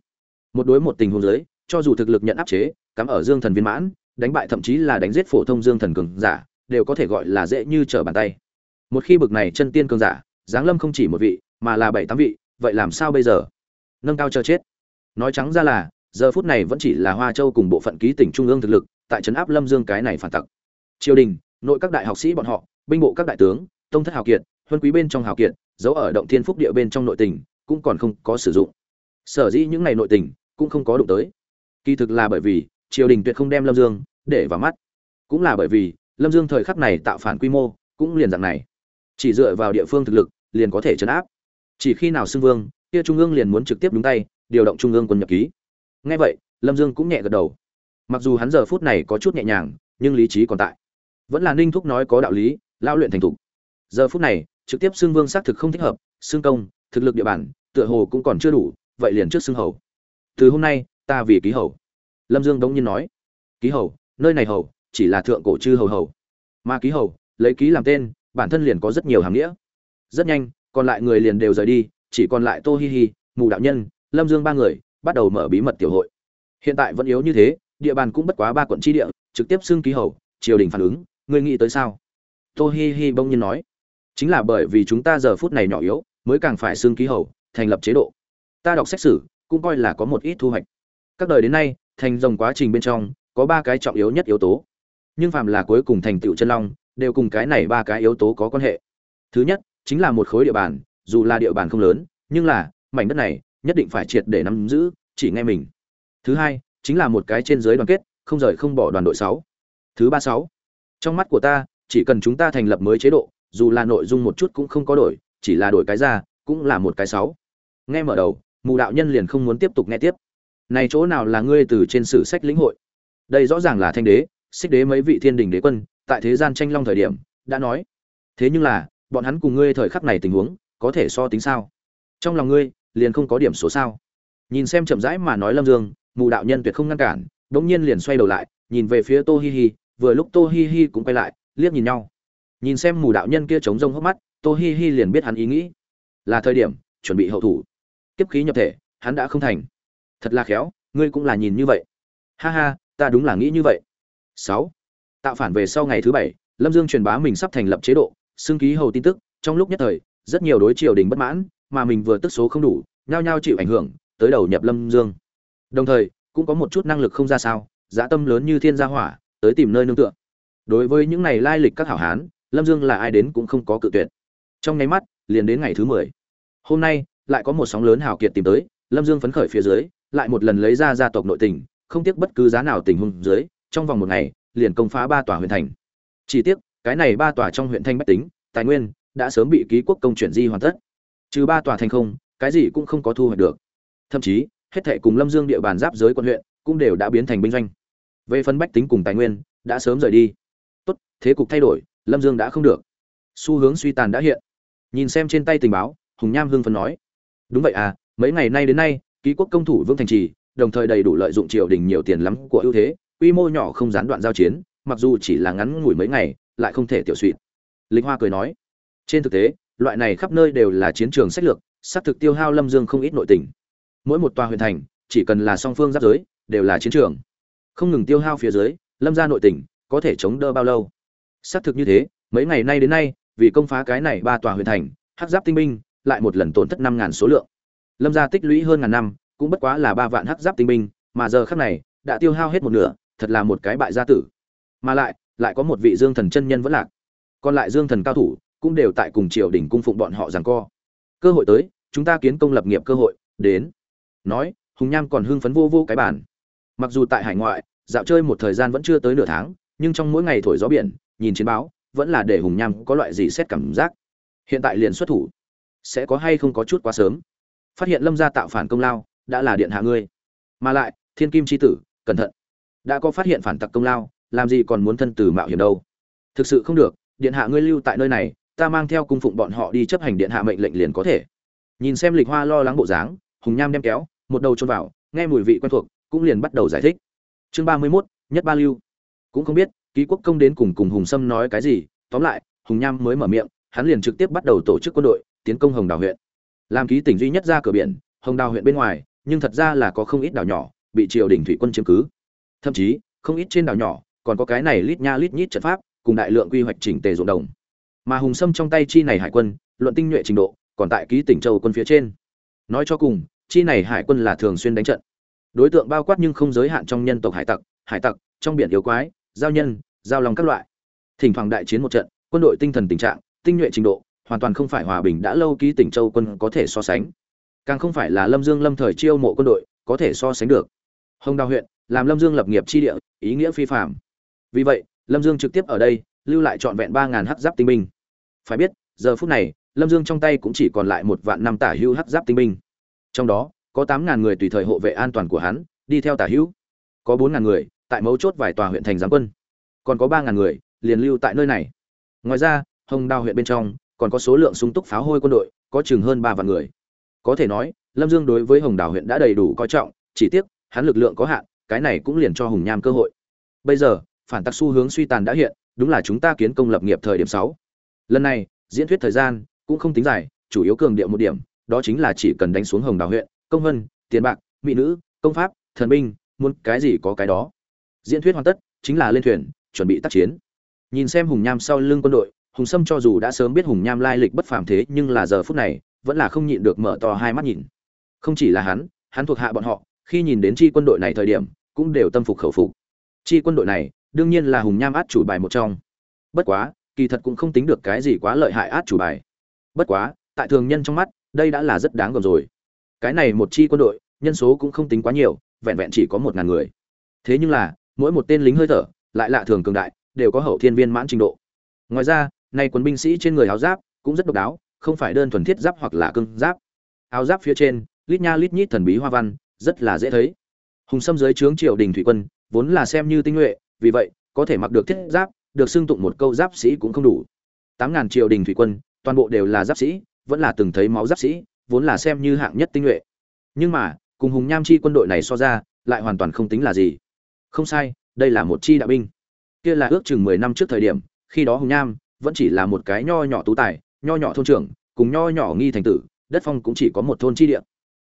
Một đối một tình huống giới cho dù thực lực nhận áp chế, cắm ở dương thần viên mãn, đánh bại thậm chí là đánh giết phổ thông dương thần cường giả, đều có thể gọi là dễ như trở bàn tay. Một khi bực này chân tiên cường giả, giáng lâm không chỉ một vị, mà là bảy tám vị, vậy làm sao bây giờ? Nâng cao chờ chết. Nói trắng ra là, giờ phút này vẫn chỉ là hoa châu cùng bộ phận ký tỉnh trung ương thực lực, tại trấn áp lâm dương cái này phản tặc. Triều đình, nội các đại học sĩ bọn họ, binh bộ các đại tướng, tông thất hào kiệt, huân quý bên trong hào kiệt, giấu ở động thiên phúc địa bên trong nội tình, cũng còn không có sử dụng. Sở dĩ những ngày nội tình cũng không có đụng tới. Kỳ thực là bởi vì, triều đình tuyệt không đem lâm dương để vào mắt. Cũng là bởi vì, lâm dương thời khắc này tạo phản quy mô, cũng liền dạng này. Chỉ dựa vào địa phương thực lực, liền có thể chấn áp. Chỉ khi nào xưng vương kia trung ương liền muốn trực tiếp đúng tay, điều động trung ương quân nhập ký. Ngay vậy, lâm dương cũng nhẹ gật đầu. Mặc dù hắn giờ phút này có chút nhẹ nhàng, nhưng lý trí còn tại. Vẫn là ninh thúc nói có đạo lý lao luyện thành thục. Giờ phút này, trực tiếp xưng vương xác thực không thích hợp xưng công, thực lực địa bàn, tựa hồ cũng còn chưa đủ, vậy liền trước xưng hầu. Từ hôm nay, ta vì ký hầu. Lâm dương đống nhiên nói. Ký hầu, nơi này hầu, chỉ là thượng cổ chư hầu hầu. Mà ký hầu, lấy ký làm tên, bản thân liền có rất nhiều hàm nghĩa. Rất nhanh, còn lại người liền đều rời đi chỉ còn lại tô hi hi, mù đạo nhân, lâm dương ba người, bắt đầu mở bí mật tiểu hội. Hiện tại vẫn yếu như thế, địa bàn cũng bất quá ba quận tri địa, trực tiếp xưng ký hầu, triều đình phản ứng, ngươi nghĩ tới sao? Tô hi hi bỗng nhiên nói. Chính là bởi vì chúng ta giờ phút này nhỏ yếu, mới càng phải xưng ký hầu, thành lập chế độ. Ta đọc xét xử cũng coi là có một ít thu hoạch. Các đời đến nay, thành dòng quá trình bên trong, có ba cái trọng yếu nhất yếu tố. Nhưng phạm là cuối cùng thành tựu chân long, đều cùng cái này ba cái yếu tố có quan hệ. Thứ nhất, chính là một khối địa bàn dù là địa bàn không lớn, nhưng là, mảnh đất này, nhất định phải triệt để nắm giữ, chỉ nghe mình. Thứ hai, chính là một cái trên dưới đoàn kết, không rời không bỏ đoàn đội sáu. Thứ ba sáu, trong mắt của ta, chỉ cần chúng ta thành lập mới chế độ, dù là nội dung một chút cũng không có đổi, chỉ là đổi cái ra, cũng là một cái sáu. Nghe mở đầu, mù đạo nhân liền không muốn tiếp tục nghe tiếp. Này chỗ nào là ngươi từ trên sử sách lĩnh hội? Đây rõ ràng là thanh đế, xích đế mấy vị thiên đình đế quân, tại thế gian tranh long thời điểm, đã nói. Thế nhưng là, bọn hắn cùng ngươi thời khắc này tình huống có thể so tính sao? Trong lòng ngươi, liền không có điểm số sao? Nhìn xem chậm rãi mà nói lâm dương, mù đạo nhân tuyệt không ngăn cản đ ỗ n g nhiên liền xoay đầu lại, nhìn về phía tô hi hi, vừa lúc tô hi hi cũng quay lại, liếc nhìn nhau. Nhìn xem mù đạo nhân kia trống rông hốc mắt, tô hi hi liền biết hắn ý nghĩ. Là thời điểm, chuẩn bị hậu thủ. Tiếp khí nhập thể, hắn đã không thành. Thật là khéo, ngươi cũng là nhìn như vậy. Ha ha, ta đúng là nghĩ như vậy. Sáu. Tạo phản về sau ngày thứ bảy, lâm dương truyền bá mình sắp thành lập chế độ, xưng ký hầu tin tức, trong lúc nhất thời rất nhiều đối triều đình bất mãn, mà mình vừa tức số không đủ, nhao nhao chịu ảnh hưởng, tới đầu nhập lâm dương. Đồng thời, cũng có một chút năng lực không ra sao, dã tâm lớn như thiên gia hỏa, tới tìm nơi nương tựa. Đối với những này lai lịch các hảo hán, lâm dương là ai đến cũng không có cự tuyệt. Trong nháy mắt, liền đến ngày thứ mười. Hôm nay, lại có một sóng lớn hào kiệt tìm tới, lâm dương phấn khởi phía dưới, lại một lần lấy ra gia tộc nội tình, không tiếc bất cứ giá nào tình huống dưới, trong vòng một ngày, liền công phá ba tòa huyện thành. Chỉ tiếc, cái này ba tòa trong huyện thanh bách tính, tài nguyên đã sớm bị ký quốc công chuyển di hoàn tất. Trừ ba tòa thành không, cái gì cũng không có thu hoạch được. Thậm chí, hết thệ cùng lâm dương địa bàn giáp giới quận huyện cũng đều đã biến thành binh doanh. Về phân bách tính cùng tài nguyên, đã sớm rời đi. Tốt, thế cục thay đổi, lâm dương đã không được. Xu hướng suy tàn đã hiện. Nhìn xem trên tay tình báo, hùng nham hưng phấn nói. Đúng vậy à mấy ngày nay đến nay, ký quốc công thủ vương thành trì, đồng thời đầy đủ lợi dụng triều đình nhiều tiền lắm của ưu thế, quy mô nhỏ không gián đoạn giao chiến, mặc dù chỉ là ngắn ngủi mấy ngày, lại không thể tiểu suỵt linh hoa cười nói trên thực tế, loại này khắp nơi đều là chiến trường sách lược, xác thực tiêu hao lâm dương không ít nội tình. Mỗi một tòa huyện thành, chỉ cần là song phương giáp giới, đều là chiến trường. Không ngừng tiêu hao phía dưới, lâm ra nội tình có thể chống đỡ bao lâu? Xác thực như thế, mấy ngày nay đến nay, vì công phá cái này ba tòa huyện thành, hắc giáp tinh binh lại một lần tổn thất năm ngàn số lượng. Lâm gia tích lũy hơn ngàn năm, cũng bất quá là ba vạn hắc giáp tinh binh, mà giờ khắc này, đã tiêu hao hết một nửa, thật là một cái bại gia tử. Mà lại lại có một vị dương thần chân nhân vẫn lạc. Còn lại dương thần cao thủ cũng đều tại cùng triều đình cung phụng bọn họ rằng co. Cơ hội tới, chúng ta kiến công lập nghiệp cơ hội, đến. Nói, hùng nham còn hưng phấn vô vô cái bản mặc dù tại hải ngoại, dạo chơi một thời gian vẫn chưa tới nửa tháng, nhưng trong mỗi ngày thổi gió biển, nhìn chiến báo, vẫn là để hùng nham có loại gì xét cảm giác. Hiện tại liền xuất thủ. Sẽ có hay không có chút quá sớm. Phát hiện lâm gia tạo phản công lao, đã là điện hạ ngươi. Mà lại, thiên kim c h i tử, cẩn thận. Đã có phát hiện phản tặc công lao, làm gì còn muốn thân từ mạo hiểm đâu. Thực sự không được, điện hạ ngươi lưu tại nơi này ta mang theo cung phụng bọn họ đi chấp hành điện hạ mệnh lệnh liền có thể. Nhìn xem lịch hoa lo lắng bộ dáng, hùng nham đem kéo, một đầu trôn vào, nghe mùi vị quen thuộc, cũng liền bắt đầu giải thích. Chương ba mươi mốt, nhất ba lưu. Cũng không biết, ký quốc công đến cùng cùng hùng sâm nói cái gì, tóm lại, hùng nham mới mở miệng, hắn liền trực tiếp bắt đầu tổ chức quân đội, tiến công hồng đào huyện. Làm ký tỉnh duy nhất ra cửa biển, hồng đào huyện bên ngoài, nhưng thật ra là có không ít đảo nhỏ, bị triều đình thủy quân chiếm cứ. Thậm chí, không ít trên đảo nhỏ, còn có cái này lít nha lít nhít trận pháp, cùng đại lượng quy hoạch chỉnh tề ruộng đồng mà hùng sâm trong tay chi này hải quân, luận tinh nhuệ trình độ, còn tại ký tỉnh châu quân phía trên. Nói cho cùng, chi này hải quân là thường xuyên đánh trận. Đối tượng bao quát nhưng không giới hạn trong nhân tộc hải tặc hải tặc, trong biển yếu quái, giao nhân, giao lòng các loại. Thỉnh thoảng đại chiến một trận, quân đội tinh thần tình trạng, tinh nhuệ trình độ, hoàn toàn không phải hòa bình đã lâu ký tỉnh châu quân có thể so sánh. Càng không phải là lâm dương lâm thời chiêu mộ quân đội, có thể so sánh được. Hồng đào huyện, làm lâm dương lập nghiệp chi địa, ý nghĩa phi phạm vì vậy, lâm dương trực tiếp ở đây lưu lại trọn vẹn ba ngàn hắc giáp tinh binh. Phải biết, giờ phút này, lâm dương trong tay cũng chỉ còn lại một vạn năm tả hữu hắc giáp tinh binh. Trong đó, có tám ngàn người tùy thời hộ vệ an toàn của hắn, đi theo tả hữu. Có bốn ngàn người, tại mấu chốt vài tòa huyện thành giáng quân. Còn có ba ngàn người, liền lưu tại nơi này. Ngoài ra, hồng đào huyện bên trong, còn có số lượng súng túc pháo hôi quân đội, có chừng hơn ba vạn người. Có thể nói, lâm dương đối với hồng đào huyện đã đầy đủ coi trọng, chỉ tiếc, hắn lực lượng có hạn, cái này cũng liền cho hùng nham cơ hội. Bây giờ, phản tắc xu hướng suy tàn đã hiện đúng là chúng ta kiến công lập nghiệp thời điểm sáu. Lần này, diễn thuyết thời gian cũng không tính dài, chủ yếu cường điệu một điểm, đó chính là chỉ cần đánh xuống hồng đào huyện, công vân tiền bạc, mỹ nữ, công pháp, thần binh, muốn cái gì có cái đó. Diễn thuyết hoàn tất, chính là lên thuyền, chuẩn bị tác chiến. Nhìn xem hùng nham sau lưng quân đội, hùng sâm cho dù đã sớm biết hùng nham lai lịch bất phàm thế, nhưng là giờ phút này, vẫn là không nhịn được mở to hai mắt nhìn. Không chỉ là hắn hắn thuộc hạ bọn họ, khi nhìn đến chi quân đội này thời điểm, cũng đều tâm phục khẩu phục. Chi quân đội này đương nhiên là hùng nham át chủ bài một trong. Bất quá, kỳ thật cũng không tính được cái gì quá lợi hại át chủ bài. Bất quá, tại thường nhân trong mắt, đây đã là rất đáng gồm rồi. Cái này một chi quân đội, nhân số cũng không tính quá nhiều, vẹn vẹn chỉ có một ngàn người. Thế nhưng là, mỗi một tên lính hơi thở, lại lạ thường cường đại, đều có hậu thiên viên mãn trình độ. Ngoài ra, nay quân binh sĩ trên người áo giáp cũng rất độc đáo, không phải đơn thuần thiết giáp hoặc là cưng giáp. Áo giáp phía trên, lít nha lít nhít thần bí hoa văn, rất là dễ thấy. Hùng sâm dưới trướng triều đình thủy quân, vốn là xem như tinh nhuệ vì vậy, có thể mặc được thiết giáp, được xưng tụng một câu giáp sĩ cũng không đủ. Tám ngàn triều đình thủy quân, toàn bộ đều là giáp sĩ, vẫn là từng thấy máu giáp sĩ, vốn là xem như hạng nhất tinh nhuệ. Nhưng mà, cùng hùng nham chi quân đội này so ra, lại hoàn toàn không tính là gì. Không sai, đây là một chi đạo binh. Kia là ước chừng mười năm trước thời điểm, khi đó hùng nham vẫn chỉ là một cái nho nhỏ tú tài, nho nhỏ thôn trưởng, cùng nho nhỏ nghi thành tử, đất phong cũng chỉ có một thôn chi địa.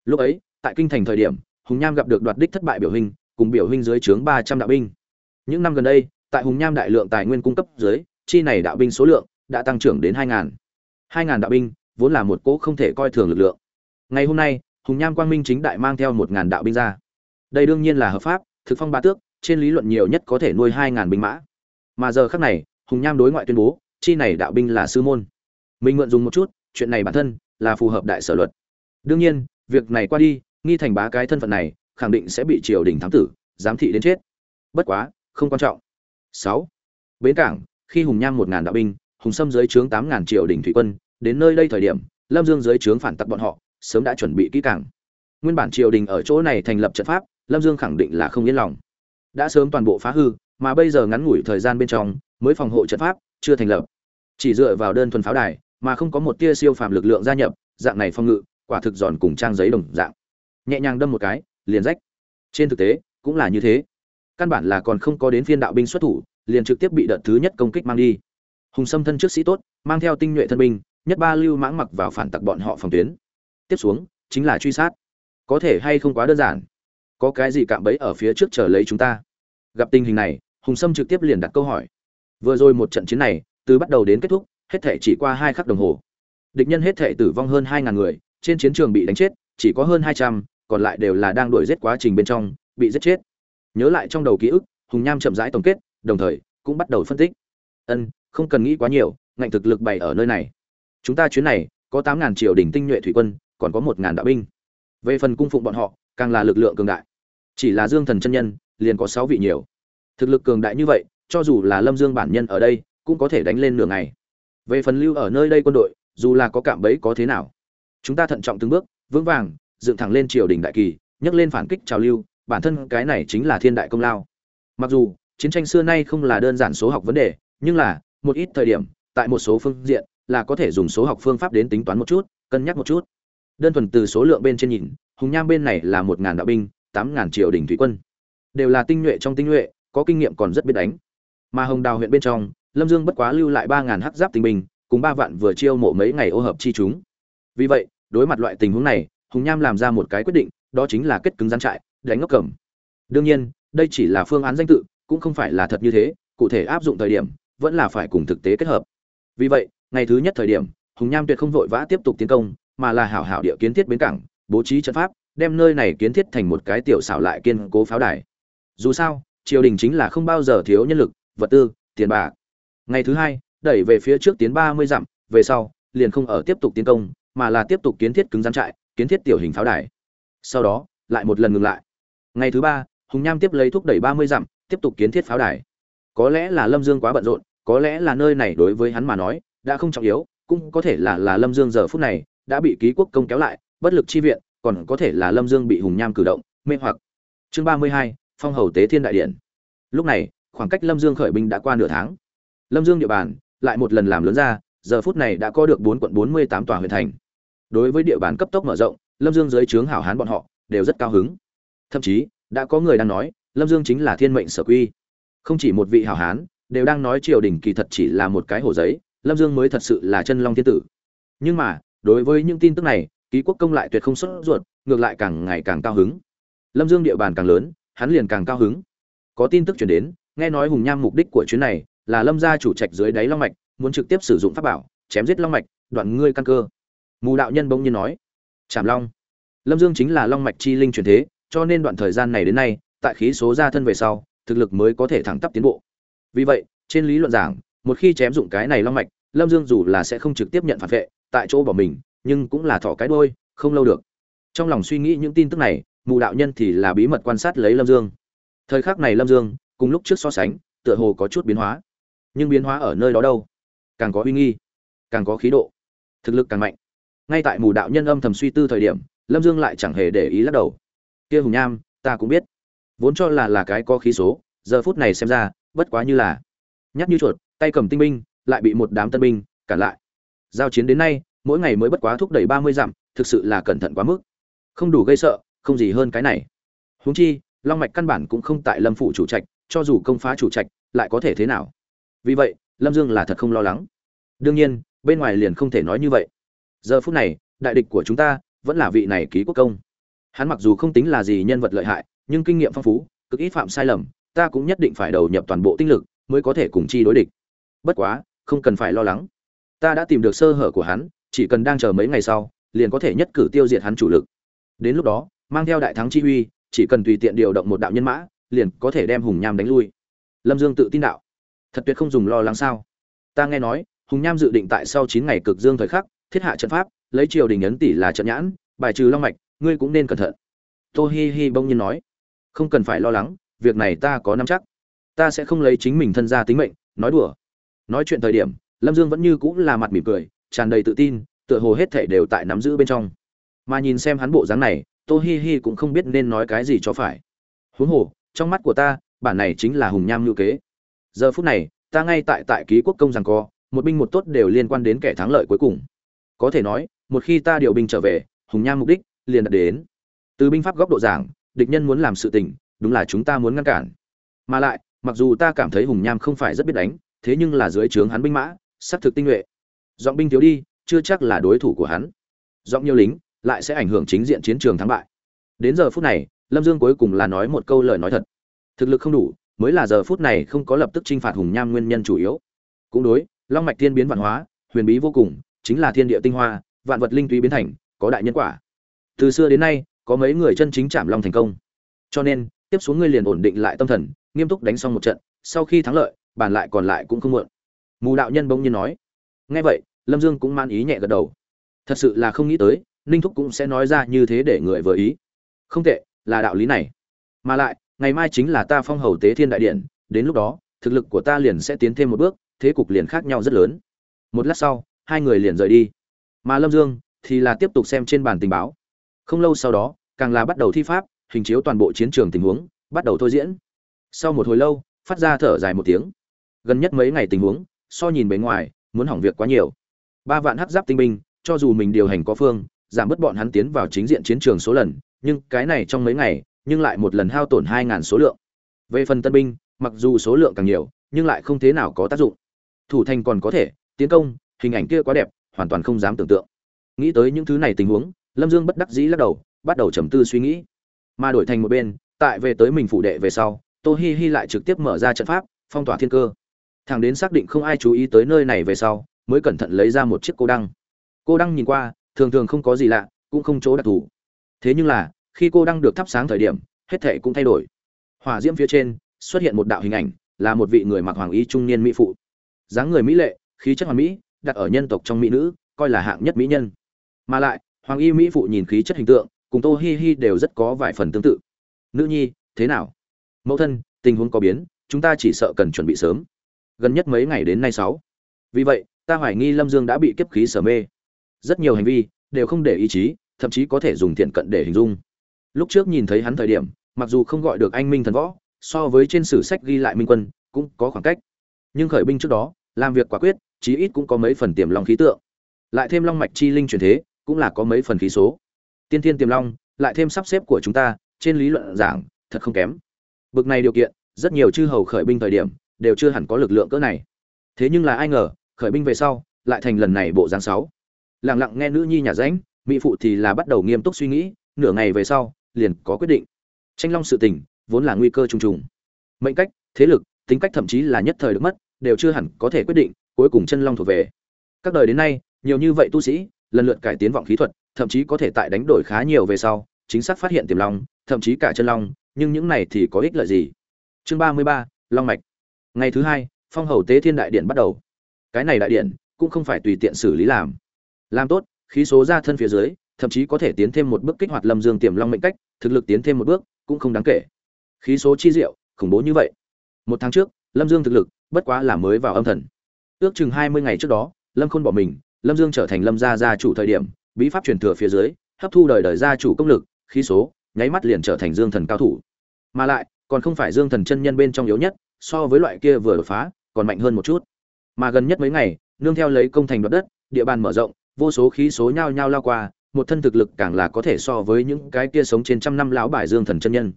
Lúc ấy, tại kinh thành thời điểm, hùng nham gặp được đoạt đích thất bại biểu hình, cùng biểu hình dưới trướng ba trăm đạo binh những năm gần đây, tại hùng nham đại lượng tài nguyên cung cấp dưới, chi này đạo binh số lượng đã tăng trưởng đến 2000. 2000 đạo binh vốn là một cỗ không thể coi thường lực lượng. Ngày hôm nay, hùng nham quang minh chính đại mang theo một ngàn đạo binh ra. Đây đương nhiên là hợp pháp, thực phong ba tước, trên lý luận nhiều nhất có thể nuôi hai ngàn binh mã. Mà giờ khắc này, hùng nham đối ngoại tuyên bố, chi này đạo binh là sư môn. Mình mượn dùng một chút, chuyện này bản thân là phù hợp đại sở luật. Đương nhiên, việc này qua đi, nghi thành bá cái thân phận này khẳng định sẽ bị triều đình thám tử, giám thị đến chết. Bất quá không quan trọng. Sáu, bến cảng, khi hùng nham một ngàn đạo binh, hùng sâm dưới trướng tám ngàn triều đình thủy quân, đến nơi đây thời điểm, lâm dương dưới trướng phản tặc bọn họ, sớm đã chuẩn bị kỹ càng. Nguyên bản triều đình ở chỗ này thành lập trận pháp, lâm dương khẳng định là không yên lòng. Đã sớm toàn bộ phá hư, mà bây giờ ngắn ngủi thời gian bên trong, mới phòng hộ trận pháp, chưa thành lập. Chỉ dựa vào đơn thuần pháo đài, mà không có một tia siêu phàm lực lượng gia nhập, dạng này phòng ngự, quả thực giòn cùng trang giấy đồng dạng. Nhẹ nhàng đâm một cái, liền rách. Trên thực tế, cũng là như thế căn bản là còn không có đến phiên đạo binh xuất thủ, liền trực tiếp bị đợt thứ nhất công kích mang đi. Hùng sâm thân trước sĩ tốt, mang theo tinh nhuệ thân binh, nhất ba lưu mãng mặc vào phản tặc bọn họ phòng tuyến. Tiếp xuống, chính là truy sát. Có thể hay không quá đơn giản. Có cái gì cạm bẫy ở phía trước chờ lấy chúng ta? Gặp tình hình này, hùng sâm trực tiếp liền đặt câu hỏi. Vừa rồi một trận chiến này, từ bắt đầu đến kết thúc, hết thể chỉ qua hai khắc đồng hồ. Địch nhân hết thể tử vong hơn hai ngàn người, trên chiến trường bị đánh chết, chỉ có hơn hai trăm, còn lại đều là đang đuổi giết quá trình bên trong, bị giết chết nhớ lại trong đầu ký ức, hùng nham chậm rãi tổng kết, đồng thời cũng bắt đầu phân tích. Ân, không cần nghĩ quá nhiều, ngạnh thực lực bày ở nơi này. Chúng ta chuyến này có tám ngàn triều đình tinh nhuệ thủy quân, còn có một ngàn đạo binh. Về phần cung phụng bọn họ, càng là lực lượng cường đại. Chỉ là dương thần chân nhân, liền có sáu vị nhiều. Thực lực cường đại như vậy, cho dù là lâm dương bản nhân ở đây, cũng có thể đánh lên nửa ngày. Về phần lưu ở nơi đây quân đội, dù là có cạm bẫy có thế nào, chúng ta thận trọng từng bước, vững vàng, dựng thẳng lên triều đình đại kỳ, nhấc lên phản kích trào lưu bản thân cái này chính là thiên đại công lao. Mặc dù, chiến tranh xưa nay không là đơn giản số học vấn đề, nhưng là, một ít thời điểm, tại một số phương diện, là có thể dùng số học phương pháp đến tính toán một chút, cân nhắc một chút. Đơn thuần từ số lượng bên trên nhìn, hùng nham bên này là một ngàn đạo binh, tám ngàn triều đình thủy quân. Đều là tinh nhuệ trong tinh nhuệ, có kinh nghiệm còn rất biết đánh. Mà hồng đào huyện bên trong, lâm dương bất quá lưu lại ba ngàn hắc giáp tinh binh, cùng ba vạn vừa chiêu mộ mấy ngày ô hợp chi chúng. Vì vậy, đối mặt loại tình huống này, hùng nham làm ra một cái quyết định, đó chính là kết cứng gián trại đánh ngốc cầm. Đương nhiên, đây chỉ là phương án danh tự, cũng không phải là thật như thế, cụ thể áp dụng thời điểm, vẫn là phải cùng thực tế kết hợp. Vì vậy, ngày thứ nhất thời điểm, hùng nham tuyệt không vội vã tiếp tục tiến công, mà là hảo hảo địa kiến thiết bến cảng, bố trí trận pháp, đem nơi này kiến thiết thành một cái tiểu xảo lại kiên cố pháo đài. Dù sao, triều đình chính là không bao giờ thiếu nhân lực, vật tư, tiền bạc. Ngày thứ hai, đẩy về phía trước tiến ba mươi dặm, về sau, liền không ở tiếp tục tiến công, mà là tiếp tục kiến thiết cứng rắn trại, kiến thiết tiểu hình pháo đài. Sau đó, lại một lần ngừng lại ngày thứ ba, hùng nham tiếp lấy thúc đẩy ba mươi dặm, tiếp tục kiến thiết pháo đài. Có lẽ là lâm dương quá bận rộn, có lẽ là nơi này đối với hắn mà nói, đã không trọng yếu, cũng có thể là là lâm dương giờ phút này đã bị ký quốc công kéo lại, bất lực chi viện, còn có thể là lâm dương bị hùng nham cử động, mê hoặc. Chương ba mươi hai, phong hầu tế thiên đại điện. Lúc này, khoảng cách lâm dương khởi binh đã qua nửa tháng. Lâm dương địa bàn lại một lần làm lớn ra, giờ phút này đã có được bốn quận bốn mươi tám tòa huyện thành. Đối với địa bàn cấp tốc mở rộng, lâm dương dưới trướng hảo hán bọn họ đều rất cao hứng thậm chí, đã có người đang nói, lâm dương chính là thiên mệnh sở quy. Không chỉ một vị hảo hán, đều đang nói triều đình kỳ thật chỉ là một cái hồ giấy, lâm dương mới thật sự là chân long thiên tử. Nhưng mà, đối với những tin tức này, ký quốc công lại tuyệt không xuất ruột, ngược lại càng ngày càng cao hứng. Lâm dương địa bàn càng lớn, hắn liền càng cao hứng. Có tin tức chuyển đến, nghe nói hùng nham mục đích của chuyến này là lâm gia chủ trạch dưới đáy long mạch, muốn trực tiếp sử dụng pháp bảo, chém giết long mạch, đoạn ngươi căn cơ. Mù đạo nhân bỗng nhiên nói chảm long, lâm dương chính là long mạch chi linh truyền thế cho nên đoạn thời gian này đến nay tại khí số gia thân về sau thực lực mới có thể thẳng tắp tiến bộ. Vì vậy trên lý luận giảng một khi chém dụng cái này long mạch lâm dương dù là sẽ không trực tiếp nhận phản vệ tại chỗ bỏ mình nhưng cũng là thỏ cái đuôi, không lâu được. Trong lòng suy nghĩ những tin tức này mù đạo nhân thì là bí mật quan sát lấy lâm dương. Thời khắc này lâm dương cùng lúc trước so sánh tựa hồ có chút biến hóa. Nhưng biến hóa ở nơi đó đâu? Càng có uy nghi càng có khí độ thực lực càng mạnh. Ngay tại mù đạo nhân âm thầm suy tư thời điểm lâm dương lại chẳng hề để ý lắc đầu kia hùng nham, ta cũng biết. Vốn cho là là cái có khí số, giờ phút này xem ra, bất quá như là. Nhắc như chuột, tay cầm tinh binh, lại bị một đám tân binh cản lại. Giao chiến đến nay, mỗi ngày mới bất quá thúc đẩy ba mươi dặm, thực sự là cẩn thận quá mức. Không đủ gây sợ, không gì hơn cái này. Huống chi, long mạch căn bản cũng không tại lâm phụ chủ trạch, cho dù công phá chủ trạch, lại có thể thế nào? Vì vậy, lâm dương là thật không lo lắng. Đương nhiên, bên ngoài liền không thể nói như vậy. Giờ phút này, đại địch của chúng ta vẫn là vị này ký quốc công hắn mặc dù không tính là gì nhân vật lợi hại, nhưng kinh nghiệm phong phú, cực ít phạm sai lầm, ta cũng nhất định phải đầu nhập toàn bộ tinh lực mới có thể cùng chi đối địch. Bất quá, không cần phải lo lắng. Ta đã tìm được sơ hở của hắn, chỉ cần đang chờ mấy ngày sau, liền có thể nhất cử tiêu diệt hắn chủ lực. Đến lúc đó, mang theo đại thắng chi uy, chỉ cần tùy tiện điều động một đạo nhân mã, liền có thể đem hùng nham đánh lui. Lâm dương tự tin đạo. Thật tuyệt không dùng lo lắng sao? Ta nghe nói, hùng nham dự định tại sau chín ngày cực dương thời khắc, thiết hạ trận pháp, lấy triều đình ấn tỷ là trận nhãn, bài trừ long mạch ngươi cũng nên cẩn thận. Tô hi hi bỗng nhiên nói, không cần phải lo lắng, việc này ta có nắm chắc. Ta sẽ không lấy chính mình thân ra tính mệnh, nói đùa. Nói chuyện thời điểm, lâm dương vẫn như cũng là mặt mỉm cười, tràn đầy tự tin, tựa hồ hết thể đều tại nắm giữ bên trong. Mà nhìn xem hắn bộ dáng này, tô hi hi cũng không biết nên nói cái gì cho phải. Huống hồ, trong mắt của ta, bản này chính là hùng nham ngữ kế. Giờ phút này, ta ngay tại tại ký quốc công rằng co, một binh một tốt đều liên quan đến kẻ thắng lợi cuối cùng. Có thể nói, một khi ta điều binh trở về, hùng nham mục đích liền đạt đến. Từ binh pháp góc độ giảng, địch nhân muốn làm sự tình, đúng là chúng ta muốn ngăn cản. Mà lại, mặc dù ta cảm thấy hùng nham không phải rất biết đánh, thế nhưng là dưới trướng hắn binh mã sắp thực tinh nhuệ. Giọng binh thiếu đi, chưa chắc là đối thủ của hắn. Giọng nhiều lính, lại sẽ ảnh hưởng chính diện chiến trường thắng bại. Đến giờ phút này, lâm dương cuối cùng là nói một câu lời nói thật. Thực lực không đủ, mới là giờ phút này không có lập tức t r i n h phạt hùng nham nguyên nhân chủ yếu. Cũng đối, long mạch thiên biến vạn hóa, huyền bí vô cùng, chính là thiên địa tinh hoa, vạn vật linh túy biến thành, có đại nhân quả từ xưa đến nay, có mấy người chân chính chạm long thành công. Cho nên, tiếp xuống ngươi liền ổn định lại tâm thần, nghiêm túc đánh xong một trận, sau khi thắng lợi, bàn lại còn lại cũng không muộn. Mù đạo nhân bỗng nhiên nói. Nghe vậy, lâm dương cũng man ý nhẹ gật đầu. Thật sự là không nghĩ tới, ninh thúc cũng sẽ nói ra như thế để người vừa ý. Không tệ, là đạo lý này. Mà lại, ngày mai chính là ta phong hầu tế thiên đại điện, đến lúc đó, thực lực của ta liền sẽ tiến thêm một bước, thế cục liền khác nhau rất lớn. Một lát sau, hai người liền rời đi. Mà lâm dương thì là tiếp tục xem trên bàn tình báo không lâu sau đó, càng là bắt đầu thi pháp, hình chiếu toàn bộ chiến trường tình huống, bắt đầu thôi diễn. Sau một hồi lâu, phát ra thở dài một tiếng. Gần nhất mấy ngày tình huống, so nhìn bề ngoài, muốn hỏng việc quá nhiều. Ba vạn hắc giáp tinh binh, cho dù mình điều hành có phương, giảm bớt bọn hắn tiến vào chính diện chiến trường số lần, nhưng cái này trong mấy ngày, nhưng lại một lần hao tổn hai ngàn số lượng. Về phần tân binh, mặc dù số lượng càng nhiều, nhưng lại không thế nào có tác dụng. Thủ thành còn có thể, tiến công, hình ảnh kia quá đẹp, hoàn toàn không dám tưởng tượng. Nghĩ tới những thứ này tình huống lâm dương bất đắc dĩ lắc đầu, bắt đầu trầm tư suy nghĩ. Mà đổi thành một bên, tại về tới mình phủ đệ về sau, tô hi hi lại trực tiếp mở ra trận pháp, phong tỏa thiên cơ. Thằng đến xác định không ai chú ý tới nơi này về sau, mới cẩn thận lấy ra một chiếc cô đăng. Cô đăng nhìn qua, thường thường không có gì lạ, cũng không chỗ đặc thù. Thế nhưng là, khi cô đăng được thắp sáng thời điểm, hết thệ cũng thay đổi. Hỏa diễm phía trên, xuất hiện một đạo hình ảnh, là một vị người mặc hoàng y trung niên mỹ phụ. Dáng người mỹ lệ, khí chất hoàn mỹ, đặt ở nhân tộc trong mỹ nữ, coi là hạng nhất mỹ nhân. Mà lại hoàng y mỹ phụ nhìn khí chất hình tượng, cùng tô hi hi đều rất có vài phần tương tự. Nữ nhi, thế nào? Mẫu thân, tình huống có biến, chúng ta chỉ sợ cần chuẩn bị sớm. Gần nhất mấy ngày đến nay sáu. Vì vậy, ta hoài nghi lâm dương đã bị kiếp khí sở mê. Rất nhiều hành vi đều không để ý chí, thậm chí có thể dùng thiện cận để hình dung. Lúc trước nhìn thấy hắn thời điểm, mặc dù không gọi được anh minh thần võ, so với trên sử sách ghi lại minh quân, cũng có khoảng cách. Nhưng khởi binh trước đó, làm việc quả quyết, chí ít cũng có mấy phần tiềm long khí tượng. Lại thêm long mạch chi linh truyền thế cũng là có mấy phần khí số. Tiên thiên tiềm long lại thêm sắp xếp của chúng ta, trên lý luận giảng, thật không kém. Bực này điều kiện, rất nhiều chư hầu khởi binh thời điểm, đều chưa hẳn có lực lượng cỡ này. Thế nhưng là ai ngờ, khởi binh về sau, lại thành lần này bộ giáng sáu. Lặng lặng nghe nữ nhi nhà ránh mỹ phụ thì là bắt đầu nghiêm túc suy nghĩ, nửa ngày về sau, liền có quyết định. Tranh long sự tình, vốn là nguy cơ trùng trùng. Mệnh cách, thế lực, tính cách thậm chí là nhất thời được mất, đều chưa hẳn có thể quyết định, cuối cùng chân long thuộc về. Các đời đến nay, nhiều như vậy tu sĩ lần lượt cải tiến vọng khí thuật, thậm chí có thể tại đánh đổi khá nhiều về sau, chính xác phát hiện tiềm long, thậm chí cả chân long, nhưng những này thì có ích lợi gì? Chương ba mươi ba, long mạch. Ngày thứ hai, phong hầu tế thiên đại điện bắt đầu. Cái này đại điện cũng không phải tùy tiện xử lý làm. Làm tốt, khí số ra thân phía dưới, thậm chí có thể tiến thêm một bước kích hoạt lâm dương tiềm long mệnh cách, thực lực tiến thêm một bước cũng không đáng kể. Khí số chi diệu, khủng bố như vậy. Một tháng trước, lâm dương thực lực bất quá là mới vào âm thần. Ước chừng hai mươi ngày trước đó, lâm khôn bỏ mình lâm dương trở thành lâm gia gia chủ thời điểm, bí pháp truyền thừa phía dưới, hấp thu đời đời gia chủ công lực, khí số, nháy mắt liền trở thành dương thần cao thủ. Mà lại, còn không phải dương thần chân nhân bên trong yếu nhất, so với loại kia vừa đột phá, còn mạnh hơn một chút. Mà gần nhất mấy ngày, nương theo lấy công thành đoạt đất, địa bàn mở rộng, vô số khí số nhao nhao lao qua, một thân thực lực càng là có thể so với những cái kia sống trên trăm năm lão bài dương thần chân nhân.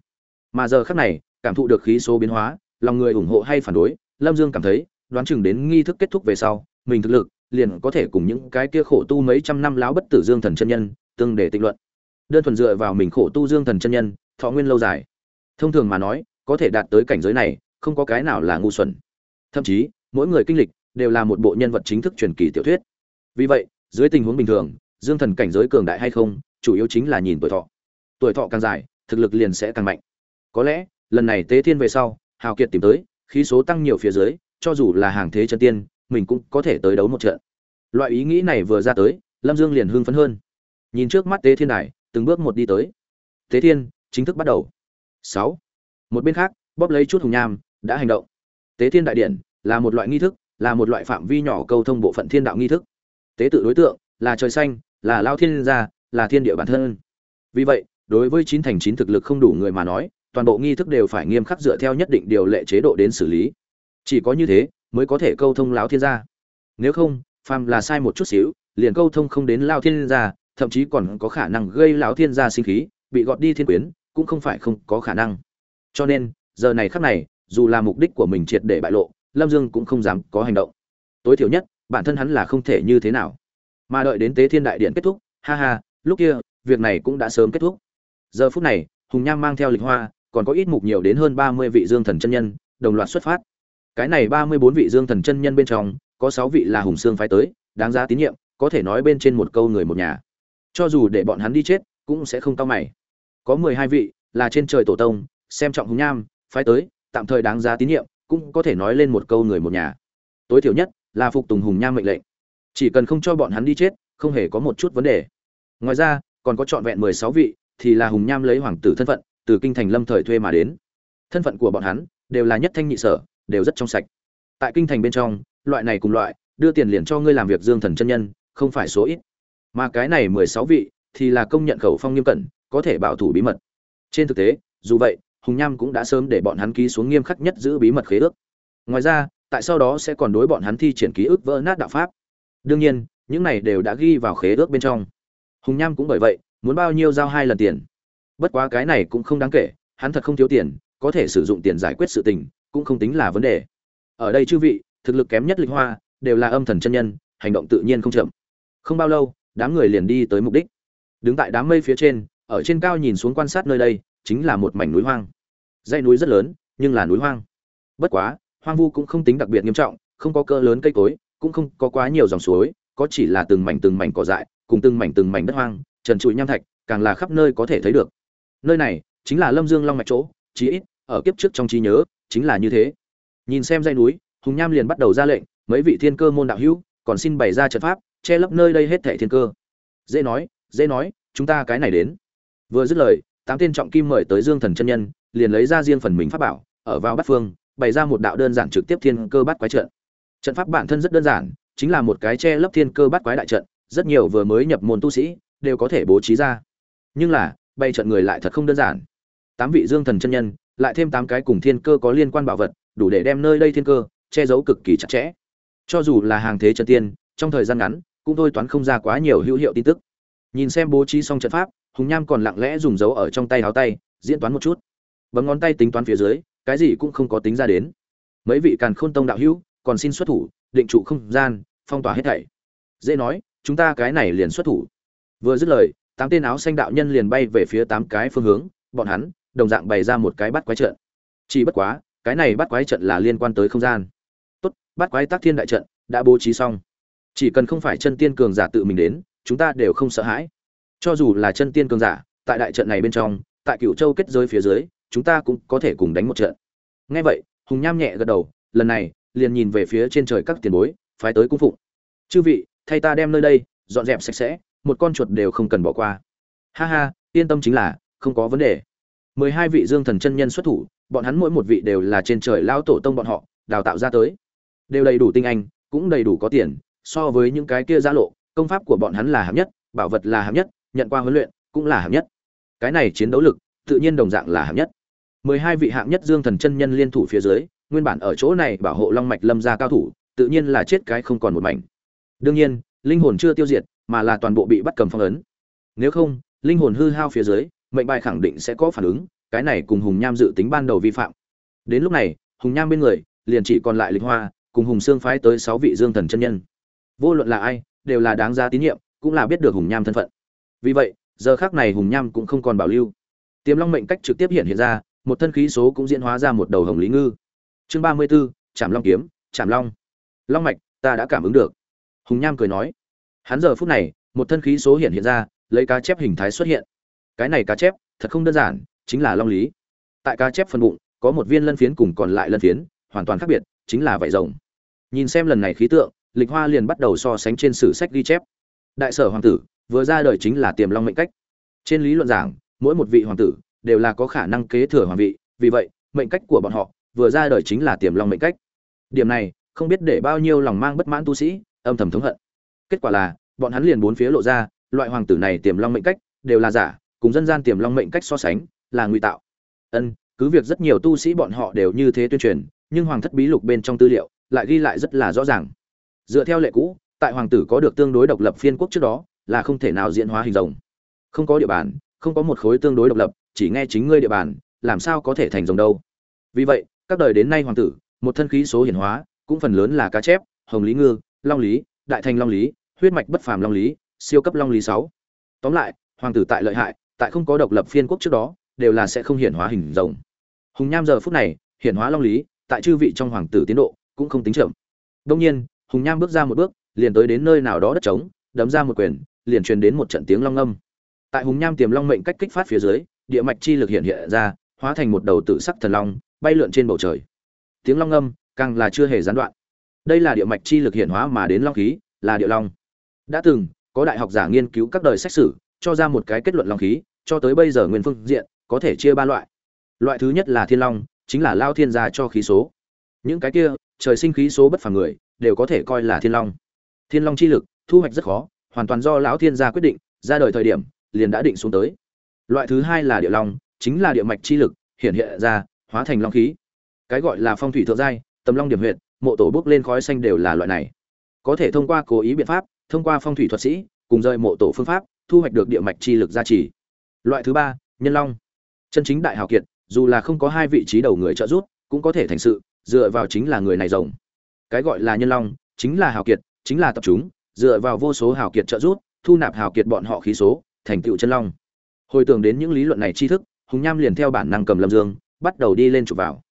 Mà giờ khắc này, cảm thụ được khí số biến hóa, lòng người ủng hộ hay phản đối, lâm dương cảm thấy, đoán chừng đến nghi thức kết thúc về sau, mình thực lực liền có thể cùng những cái kia khổ tu mấy trăm năm lão bất tử dương thần chân nhân tương để tịnh luận. Đơn thuần dựa vào mình khổ tu dương thần chân nhân, thọ nguyên lâu dài. Thông thường mà nói, có thể đạt tới cảnh giới này, không có cái nào là ngu xuẩn. Thậm chí, mỗi người kinh lịch đều là một bộ nhân vật chính thức truyền kỳ tiểu thuyết. Vì vậy, dưới tình huống bình thường, dương thần cảnh giới cường đại hay không, chủ yếu chính là nhìn tuổi thọ. Tuổi thọ càng dài, thực lực liền sẽ càng mạnh. Có lẽ, lần này tế thiên về sau, hào kiệt tìm tới, khí số tăng nhiều phía dưới, cho dù là hàng thế chân tiên mình cũng có thể tới đấu một trận. Loại ý nghĩ này vừa ra tới, lâm dương liền hưng phấn hơn. Nhìn trước mắt tế thiên đài, từng bước một đi tới. Tế thiên, chính thức bắt đầu. Sáu. Một bên khác, bóp lấy chút hùng nham, đã hành động. Tế thiên đại điện là một loại nghi thức, là một loại phạm vi nhỏ câu thông bộ phận thiên đạo nghi thức. Tế tự đối tượng là trời xanh, là lao thiên gia, là thiên địa bản thân. Vì vậy, đối với chín thành chín thực lực không đủ người mà nói, toàn bộ nghi thức đều phải nghiêm khắc dựa theo nhất định điều lệ chế độ đến xử lý. Chỉ có như thế mới có thể câu thông lão thiên gia. Nếu không, phàm là sai một chút xíu, liền câu thông không đến lao thiên gia, thậm chí còn có khả năng gây lão thiên gia sinh khí, bị gọt đi thiên quyến, cũng không phải không có khả năng. Cho nên, giờ này khắc này, dù là mục đích của mình triệt để bại lộ, lâm dương cũng không dám có hành động. Tối thiểu nhất, bản thân hắn là không thể như thế nào. Mà đợi đến tế thiên đại điện kết thúc, ha ha, lúc kia, việc này cũng đã sớm kết thúc. Giờ phút này, hùng nham mang theo lịch hoa, còn có ít mục nhiều đến hơn ba mươi vị dương thần chân nhân, đồng loạt xuất phát cái này ba mươi bốn vị dương thần chân nhân bên trong, có sáu vị là hùng xương phái tới, đáng giá tín nhiệm, có thể nói bên trên một câu người một nhà. Cho dù để bọn hắn đi chết, cũng sẽ không cao mày. Có mười hai vị là trên trời tổ tông, xem trọng hùng nham, phái tới, tạm thời đáng giá tín nhiệm, cũng có thể nói lên một câu người một nhà. Tối thiểu nhất là phục tùng hùng nham mệnh lệnh. Chỉ cần không cho bọn hắn đi chết, không hề có một chút vấn đề. Ngoài ra, còn có trọn vẹn mười sáu vị thì là hùng nham lấy hoàng tử thân phận, từ kinh thành lâm thời thuê mà đến. Thân phận của bọn hắn đều là nhất thanh nhị sở đều rất trong sạch. Tại kinh thành bên trong, loại này cùng loại, đưa tiền liền cho ngươi làm việc dương thần chân nhân, không phải số ít. Mà cái này mười sáu vị, thì là công nhận khẩu phong nghiêm cẩn, có thể bảo thủ bí mật. Trên thực tế, dù vậy, hùng nham cũng đã sớm để bọn hắn ký xuống nghiêm khắc nhất giữ bí mật khế ước. Ngoài ra, tại sau đó sẽ còn đối bọn hắn thi triển ký ức vỡ nát đạo pháp. Đương nhiên, những này đều đã ghi vào khế ước bên trong. Hùng nham cũng bởi vậy, muốn bao nhiêu giao hai lần tiền. Bất quá cái này cũng không đáng kể, hắn thật không thiếu tiền, có thể sử dụng tiền giải quyết sự tình cũng không tính là vấn đề. Ở đây chư vị, thực lực kém nhất lịch hoa, đều là âm thần chân nhân, hành động tự nhiên không chậm. Không bao lâu, đám người liền đi tới mục đích. Đứng tại đám mây phía trên, ở trên cao nhìn xuống quan sát nơi đây, chính là một mảnh núi hoang. Dãy núi rất lớn, nhưng là núi hoang. Bất quá, hoang vu cũng không tính đặc biệt nghiêm trọng, không có cỡ lớn cây cối, cũng không có quá nhiều dòng suối, có chỉ là từng mảnh từng mảnh cỏ dại, cùng từng mảnh từng mảnh đất hoang, trần trụi nham thạch, càng là khắp nơi có thể thấy được. Nơi này, chính là lâm dương long mạch chỗ, chí ít, ở kiếp trước trong trí nhớ chính là như thế. Nhìn xem dãy núi, hùng nham liền bắt đầu ra lệnh, mấy vị thiên cơ môn đạo hữu, còn xin bày ra trận pháp, che lấp nơi đây hết thảy thiên cơ. Dễ nói dễ nói, chúng ta cái này đến. Vừa dứt lời, tám tên trọng kim mời tới dương thần chân nhân, liền lấy ra riêng phần mình pháp bảo, ở vào bát phương, bày ra một đạo đơn giản trực tiếp thiên cơ bắt quái trận. Trận pháp bản thân rất đơn giản, chính là một cái che lấp thiên cơ bắt quái đại trận, rất nhiều vừa mới nhập môn tu sĩ, đều có thể bố trí ra. Nhưng là, bày trận người lại thật không đơn giản. Tám vị dương thần chân nhân lại thêm tám cái cùng thiên cơ có liên quan bảo vật, đủ để đem nơi đây thiên cơ che giấu cực kỳ chặt chẽ. Cho dù là hàng thế chân tiên, trong thời gian ngắn, cũng thôi toán không ra quá nhiều hữu hiệu tin tức. Nhìn xem bố trí xong trận pháp, hùng nham còn lặng lẽ dùng dấu ở trong tay háo tay, diễn toán một chút. Bấm ngón tay tính toán phía dưới, cái gì cũng không có tính ra đến. Mấy vị càn khôn tông đạo hữu, còn xin xuất thủ, định trụ không gian, phong tỏa hết thảy. Dễ nói, chúng ta cái này liền xuất thủ. Vừa dứt lời, tám tên áo xanh đạo nhân liền bay về phía tám cái phương hướng, bọn hắn đồng dạng bày ra một cái bắt quái trận. Chỉ bất quá, cái này bắt quái trận là liên quan tới không gian. Tốt, bắt quái tác thiên đại trận đã bố trí xong. Chỉ cần không phải chân tiên cường giả tự mình đến, chúng ta đều không sợ hãi. Cho dù là chân tiên cường giả, tại đại trận này bên trong, tại cựu châu kết giới phía dưới, chúng ta cũng có thể cùng đánh một trận. Ngay vậy, hùng nham nhẹ gật đầu, lần này, liền nhìn về phía trên trời các tiền bối, phái tới cung phụng. Chư vị, thay ta đem nơi đây, dọn dẹp sạch sẽ, một con chuột đều không cần bỏ qua. Ha ha, yên tâm chính là, không có vấn đề mười hai vị dương thần chân nhân xuất thủ, bọn hắn mỗi một vị đều là trên trời lao tổ tông bọn họ, đào tạo ra tới. Đều đầy đủ tinh anh, cũng đầy đủ có tiền, so với những cái kia gia lộ, công pháp của bọn hắn là hạng nhất, bảo vật là hạng nhất, nhận qua huấn luyện cũng là hạng nhất. Cái này chiến đấu lực, tự nhiên đồng dạng là hạng nhất. mười hai vị hạng nhất dương thần chân nhân liên thủ phía dưới, nguyên bản ở chỗ này bảo hộ long mạch lâm gia cao thủ, tự nhiên là chết cái không còn một mảnh. Đương nhiên, linh hồn chưa tiêu diệt, mà là toàn bộ bị bắt cầm phong ấn. Nếu không, linh hồn hư hao phía dưới mệnh bài khẳng định sẽ có phản ứng, cái này cùng hùng nham dự tính ban đầu vi phạm. Đến lúc này, hùng nham bên người, liền chỉ còn lại lịch hoa, cùng hùng Sương phái tới sáu vị dương thần chân nhân. Vô luận là ai, đều là đáng giá tín nhiệm, cũng là biết được hùng nham thân phận. Vì vậy, giờ khác này hùng nham cũng không còn bảo lưu. Tiềm long mệnh cách trực tiếp hiện hiện ra, một thân khí số cũng diễn hóa ra một đầu hồng lý ngư. Chương ba mươi b ố chạm long kiếm Trạm long. Long mạch, ta đã cảm ứng được. Hùng nham cười nói. Hắn giờ phút này, một thân khí số hiện hiện ra, lấy cá chép hình thái xuất hiện cái này cá chép, thật không đơn giản, chính là long lý. Tại cá chép phần bụng, có một viên lân phiến cùng còn lại lân phiến, hoàn toàn khác biệt, chính là vải rồng. Nhìn xem lần này khí tượng, lịch hoa liền bắt đầu so sánh trên sử sách ghi chép. Đại sở hoàng tử, vừa ra đời chính là tiềm long mệnh cách. Trên lý luận giảng, mỗi một vị hoàng tử đều là có khả năng kế thừa hoàng vị, vì vậy, mệnh cách của bọn họ, vừa ra đời chính là tiềm long mệnh cách. Điểm này, không biết để bao nhiêu lòng mang bất mãn tu sĩ, âm thầm thống hận. Kết quả là, bọn hắn liền bốn phía lộ ra, loại hoàng tử này tiềm long mệnh cách đều là giả cùng dân gian tiềm long mệnh cách so sánh, là nguy tạo. Ân, cứ việc rất nhiều tu sĩ bọn họ đều như thế tuyên truyền, nhưng hoàng thất bí lục bên trong tư liệu lại ghi lại rất là rõ ràng. Dựa theo lệ cũ, tại hoàng tử có được tương đối độc lập phiên quốc trước đó, là không thể nào diễn hóa hình rồng. Không có địa bàn, không có một khối tương đối độc lập, chỉ nghe chính ngươi địa bàn, làm sao có thể thành rồng đâu. Vì vậy, các đời đến nay hoàng tử, một thân khí số hiển hóa, cũng phần lớn là cá chép, hồng lý ngư, long lý, đại thành long lý, huyết mạch bất phàm long lý, siêu cấp long lý sáu. Tóm lại, hoàng tử tại lợi hại tại không có độc lập phiên quốc trước đó, đều là sẽ không hiển hóa hình rồng. Hùng nham giờ phút này, hiển hóa long lý, tại chư vị trong hoàng tử tiến độ cũng không tính chậm. Đông nhiên, hùng nham bước ra một bước, liền tới đến nơi nào đó đất trống, đấm ra một quyền, liền truyền đến một trận tiếng long âm. Tại hùng nham tiềm long mệnh cách kích phát phía dưới, địa mạch chi lực hiện hiện ra, hóa thành một đầu tự sắc thần long, bay lượn trên bầu trời. Tiếng long âm càng là chưa hề gián đoạn. Đây là địa mạch chi lực hiện hóa mà đến long khí, là địa long. Đã từng, có đại học giả nghiên cứu các đời sách sử, cho ra một cái kết luận long khí cho tới bây giờ nguyên phương diện, có thể chia ba loại. Loại thứ nhất là thiên long, chính là lao thiên gia cho khí số. Những cái kia, trời sinh khí số bất phàm người, đều có thể coi là thiên long. Thiên long chi lực, thu hoạch rất khó, hoàn toàn do lão thiên gia quyết định, ra đời thời điểm, liền đã định xuống tới. Loại thứ hai là địa long, chính là địa mạch chi lực, hiện hiện ra, hóa thành long khí. Cái gọi là phong thủy thượng giai, tầm long điểm huyện mộ tổ bước lên khói xanh đều là loại này. Có thể thông qua cố ý biện pháp, thông qua phong thủy thuật sĩ, cùng rời mộ tổ phương pháp, thu hoạch được địa mạch chi lực gia trì loại thứ ba, nhân long. Chân chính đại hào kiệt, dù là không có hai vị trí đầu người trợ giúp, cũng có thể thành sự, dựa vào chính là người này rồng. Cái gọi là nhân long, chính là hào kiệt, chính là tập trung dựa vào vô số hào kiệt trợ giúp, thu nạp hào kiệt bọn họ khí số, thành tựu chân long. Hồi tưởng đến những lý luận này tri thức, hùng nham liền theo bản năng cầm lâm dương, bắt đầu đi lên chụp vào.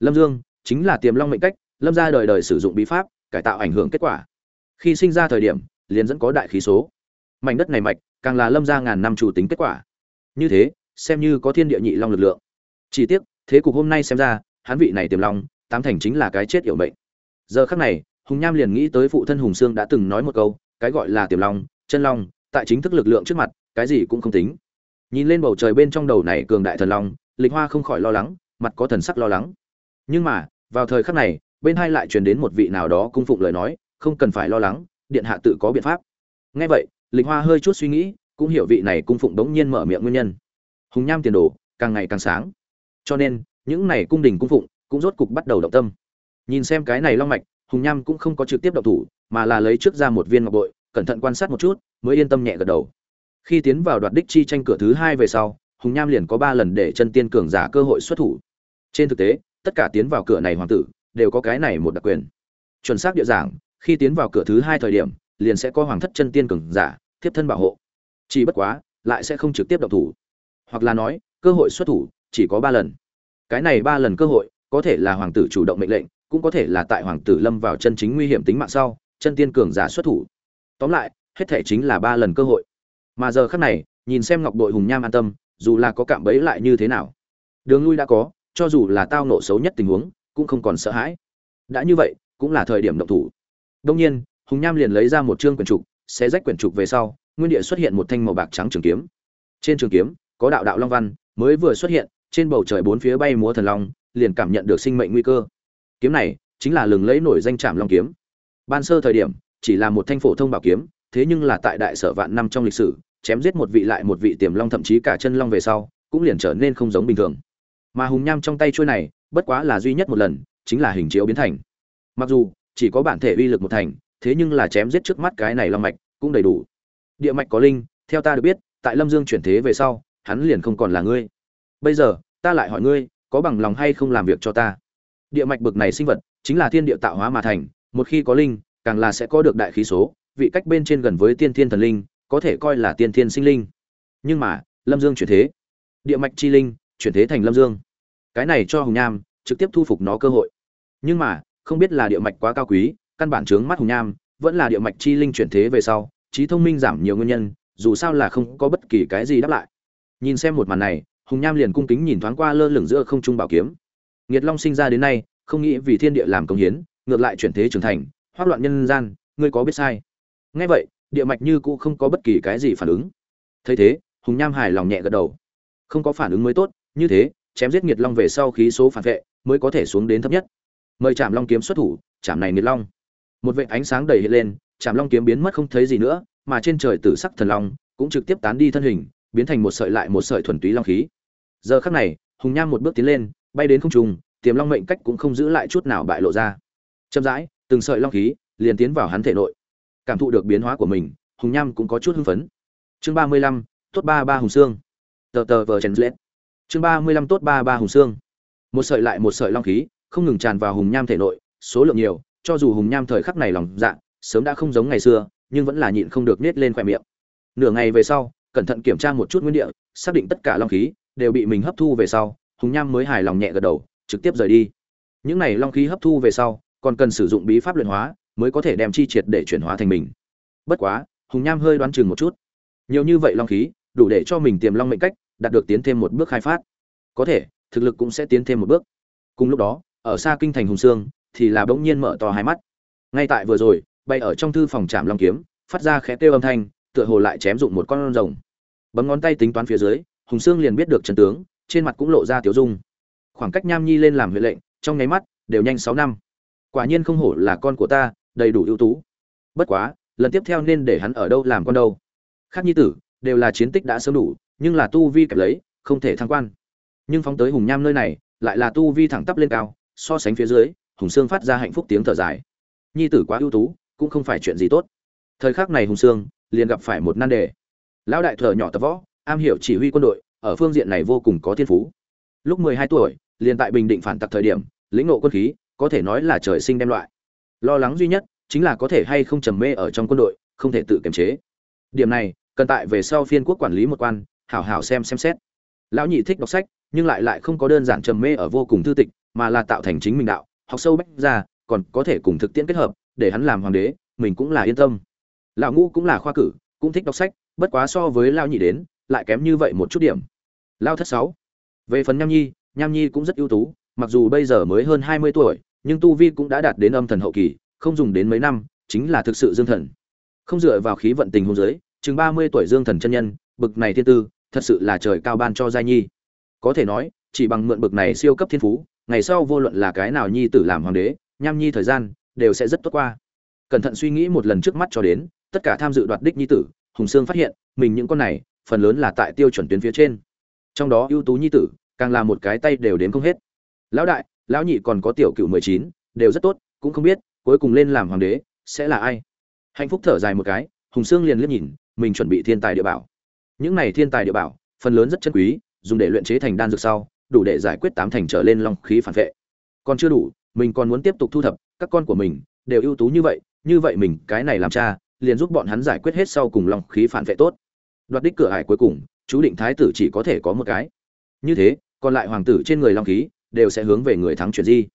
Lâm dương, chính là tiềm long mệnh cách, lâm ra đời đời sử dụng bí pháp, cải tạo ảnh hưởng kết quả. Khi sinh ra thời điểm, liền dẫn có đại khí số. Mảnh đất này mạch, càng là lâm ra ngàn năm chủ tính kết quả như thế, xem như có thiên địa nhị long lực lượng. Chỉ tiếc, thế cục hôm nay xem ra, hắn vị này tiềm long, tám thành chính là cái chết hiểu mệnh. Giờ khắc này, hùng nham liền nghĩ tới phụ thân hùng sương đã từng nói một câu, cái gọi là tiềm long, chân long, tại chính thức lực lượng trước mặt, cái gì cũng không tính. Nhìn lên bầu trời bên trong đầu này cường đại thần long, lịch hoa không khỏi lo lắng, mặt có thần sắc lo lắng. Nhưng mà, vào thời khắc này, bên hai lại truyền đến một vị nào đó cung phụng lời nói, không cần phải lo lắng, điện hạ tự có biện pháp. Nghe vậy, lịch hoa hơi chút suy nghĩ cũng hiểu vị này cung phụng đống nhiên mở miệng nguyên nhân. Hùng nham tiền đồ, càng ngày càng sáng. Cho nên, những này cung đình cung phụng cũng rốt cục bắt đầu động tâm. Nhìn xem cái này long mạch, hùng nham cũng không có trực tiếp động thủ, mà là lấy trước ra một viên ngọc bội, cẩn thận quan sát một chút, mới yên tâm nhẹ gật đầu. Khi tiến vào đoạt đích chi tranh cửa thứ hai về sau, hùng nham liền có ba lần để chân tiên cường giả cơ hội xuất thủ. Trên thực tế, tất cả tiến vào cửa này hoàng tử đều có cái này một đặc quyền. Chuẩn xác địa giảng, khi tiến vào cửa thứ hai thời điểm, liền sẽ có hoàng thất chân tiên cường giả tiếp thân bảo hộ chỉ bất quá, lại sẽ không trực tiếp động thủ. Hoặc là nói, cơ hội xuất thủ chỉ có ba lần. Cái này ba lần cơ hội, có thể là hoàng tử chủ động mệnh lệnh, cũng có thể là tại hoàng tử lâm vào chân chính nguy hiểm tính mạng sau, chân tiên cường giả xuất thủ. Tóm lại, hết thể chính là ba lần cơ hội. Mà giờ khắc này, nhìn xem ngọc đội hùng nham an tâm, dù là có cạm bẫy lại như thế nào, đường lui đã có, cho dù là tao nổ xấu nhất tình huống, cũng không còn sợ hãi. Đã như vậy, cũng là thời điểm động thủ. Đông nhiên, hùng nham liền lấy ra một chương quyển trục, xé rách quyển trục về sau nguyên địa xuất hiện một thanh màu bạc trắng trường kiếm. Trên trường kiếm, có đạo đạo long văn, mới vừa xuất hiện, trên bầu trời bốn phía bay múa thần long, liền cảm nhận được sinh mệnh nguy cơ. Kiếm này chính là lừng lẫy nổi danh trảm long kiếm. Ban sơ thời điểm, chỉ là một thanh phổ thông bảo kiếm, thế nhưng là tại đại sở vạn năm trong lịch sử, chém giết một vị lại một vị tiềm long thậm chí cả chân long về sau, cũng liền trở nên không giống bình thường. Mà hùng nham trong tay chuôi này, bất quá là duy nhất một lần, chính là hình chiếu biến thành. Mặc dù chỉ có bản thể uy lực một thành, thế nhưng là chém giết trước mắt cái này long mạch cũng đầy đủ địa mạch có linh, theo ta được biết, tại lâm dương chuyển thế về sau, hắn liền không còn là ngươi. Bây giờ, ta lại hỏi ngươi, có bằng lòng hay không làm việc cho ta? Địa mạch bực này sinh vật, chính là thiên địa tạo hóa mà thành, một khi có linh, càng là sẽ có được đại khí số, vị cách bên trên gần với tiên thiên thần linh, có thể coi là tiên thiên sinh linh. Nhưng mà, lâm dương chuyển thế. Địa mạch chi linh, chuyển thế thành lâm dương. Cái này cho hùng nham, trực tiếp thu phục nó cơ hội. Nhưng mà, không biết là địa mạch quá cao quý, căn bản trướng mắt hùng nham, vẫn là địa mạch chi linh chuyển thế về sau trí thông minh giảm nhiều nguyên nhân, dù sao là không có bất kỳ cái gì đáp lại. Nhìn xem một màn này, hùng nham liền cung kính nhìn thoáng qua lơ lửng giữa không trung bảo kiếm. Nghiệt long sinh ra đến nay, không nghĩ vì thiên địa làm công hiến, ngược lại chuyển thế trưởng thành, hoác loạn nhân gian, ngươi có biết sai? Nghe vậy, địa mạch như cũ không có bất kỳ cái gì phản ứng. Thấy thế, hùng nham hài lòng nhẹ gật đầu. Không có phản ứng mới tốt, như thế, chém giết nghiệt long về sau khí số phản vệ mới có thể xuống đến thấp nhất. Mời chạm long kiếm xuất thủ chạm này nghiệt long. Một vệ ánh sáng đầy hiện lên chạm long kiếm biến mất không thấy gì nữa, mà trên trời tử sắc thần long cũng trực tiếp tán đi thân hình, biến thành một sợi lại một sợi thuần túy long khí. Giờ khắc này, hùng nham một bước tiến lên, bay đến không trung, tiềm long mệnh cách cũng không giữ lại chút nào bại lộ ra. Chậm rãi, từng sợi long khí liền tiến vào hắn thể nội. Cảm thụ được biến hóa của mình, hùng nham cũng có chút hưng phấn. Chương ba mươi lăm, tốt ba ba hùng xương tờ tờ vờ chèn lết. Chương ba mươi lăm, tốt ba ba hùng xương một sợi lại một sợi long khí không ngừng tràn vào hùng nham thể nội, số lượng nhiều, cho dù hùng nham thời khắc này lòng dạ sớm đã không giống ngày xưa, nhưng vẫn là nhịn không được nết lên khỏe miệng. Nửa ngày về sau, cẩn thận kiểm tra một chút nguyên địa, xác định tất cả long khí đều bị mình hấp thu về sau, hùng nham mới hài lòng nhẹ gật đầu, trực tiếp rời đi. Những này long khí hấp thu về sau, còn cần sử dụng bí pháp luyện hóa mới có thể đem chi triệt để chuyển hóa thành mình. Bất quá, hùng nham hơi đoán chừng một chút. Nhiều như vậy long khí, đủ để cho mình tiềm long mệnh cách, đạt được tiến thêm một bước khai phát. Có thể, thực lực cũng sẽ tiến thêm một bước. Cùng lúc đó, ở xa kinh thành hùng sương, thì là bỗng nhiên mở to hai mắt. Ngay tại vừa rồi bay ở trong thư phòng trạm long kiếm, phát ra khẽ kêu âm thanh, tựa hồ lại chém dụng một con rồng. Bấm ngón tay tính toán phía dưới, hùng sương liền biết được trận tướng, trên mặt cũng lộ ra tiểu dung. Khoảng cách nham nhi lên làm huệ lệnh, trong nháy mắt, đều nhanh sáu năm. Quả nhiên không hổ là con của ta, đầy đủ ưu tú. Bất quá, lần tiếp theo nên để hắn ở đâu làm con đâu. Khác nhi tử, đều là chiến tích đã sớm đủ, nhưng là tu vi kẹp lấy, không thể thăng quan. Nhưng phóng tới hùng nham nơi này, lại là tu vi thẳng tắp lên cao, so sánh phía dưới, hùng sương phát ra hạnh phúc tiếng thở dài. Nhi tử quá ưu tú cũng không phải chuyện gì tốt. Thời khắc này hùng sương liền gặp phải một nan đề. Lão đại thợ nhỏ tập võ, am hiểu chỉ huy quân đội, ở phương diện này vô cùng có thiên phú. Lúc mười hai tuổi, liền tại bình định phản tặc thời điểm, lĩnh ngộ quân khí, có thể nói là trời sinh đem loại. Lo lắng duy nhất chính là có thể hay không trầm mê ở trong quân đội, không thể tự kiềm chế. Điểm này, cần tại về sau phiên quốc quản lý một quan, hảo hảo xem xem xét. Lão nhị thích đọc sách, nhưng lại lại không có đơn giản trầm mê ở vô cùng thư tịch, mà là tạo thành chính mình đạo, học sâu bách ra, còn có thể cùng thực tiễn kết hợp để hắn làm hoàng đế, mình cũng là yên tâm. Lão ngũ cũng là khoa cử, cũng thích đọc sách, bất quá so với lao nhị đến, lại kém như vậy một chút điểm. Lao thất sáu. Về phần nham nhi nham nhi cũng rất ưu tú, mặc dù bây giờ mới hơn hai mươi tuổi, nhưng tu vi cũng đã đạt đến âm thần hậu kỳ, không dùng đến mấy năm, chính là thực sự dương thần. Không dựa vào khí vận tình hôn giới chừng ba mươi tuổi dương thần chân nhân, bực này thiên tư, thật sự là trời cao ban cho giai nhi. Có thể nói, chỉ bằng mượn bực này siêu cấp thiên phú, ngày sau vô luận là cái nào nhi tử làm hoàng đế, nham nhi thời gian đều sẽ rất tốt qua. Cẩn thận suy nghĩ một lần trước mắt cho đến, tất cả tham dự đoạt đích nhi tử, hùng sương phát hiện, mình những con này, phần lớn là tại tiêu chuẩn tuyến phía trên. Trong đó ưu tú nhi tử, càng là một cái tay đều đến không hết. Lão đại, lão nhị còn có tiểu cựu mười chín, đều rất tốt, cũng không biết, cuối cùng lên làm hoàng đế, sẽ là ai? Hạnh phúc thở dài một cái, hùng sương liền liếc nhìn, mình chuẩn bị thiên tài địa bảo. Những này thiên tài địa bảo, phần lớn rất chân quý, dùng để luyện chế thành đan dược sau, đủ để giải quyết tám thành trở lên long khí phản vệ. Còn chưa đủ, mình còn muốn tiếp tục thu thập các con của mình đều ưu tú như vậy như vậy mình cái này làm cha, liền giúp bọn hắn giải quyết hết sau cùng long khí phản vệ tốt. Đoạt đích cửa hải cuối cùng, chú định thái tử chỉ có thể có một cái. Như thế, còn lại hoàng tử trên người long khí đều sẽ hướng về người thắng chuyển di.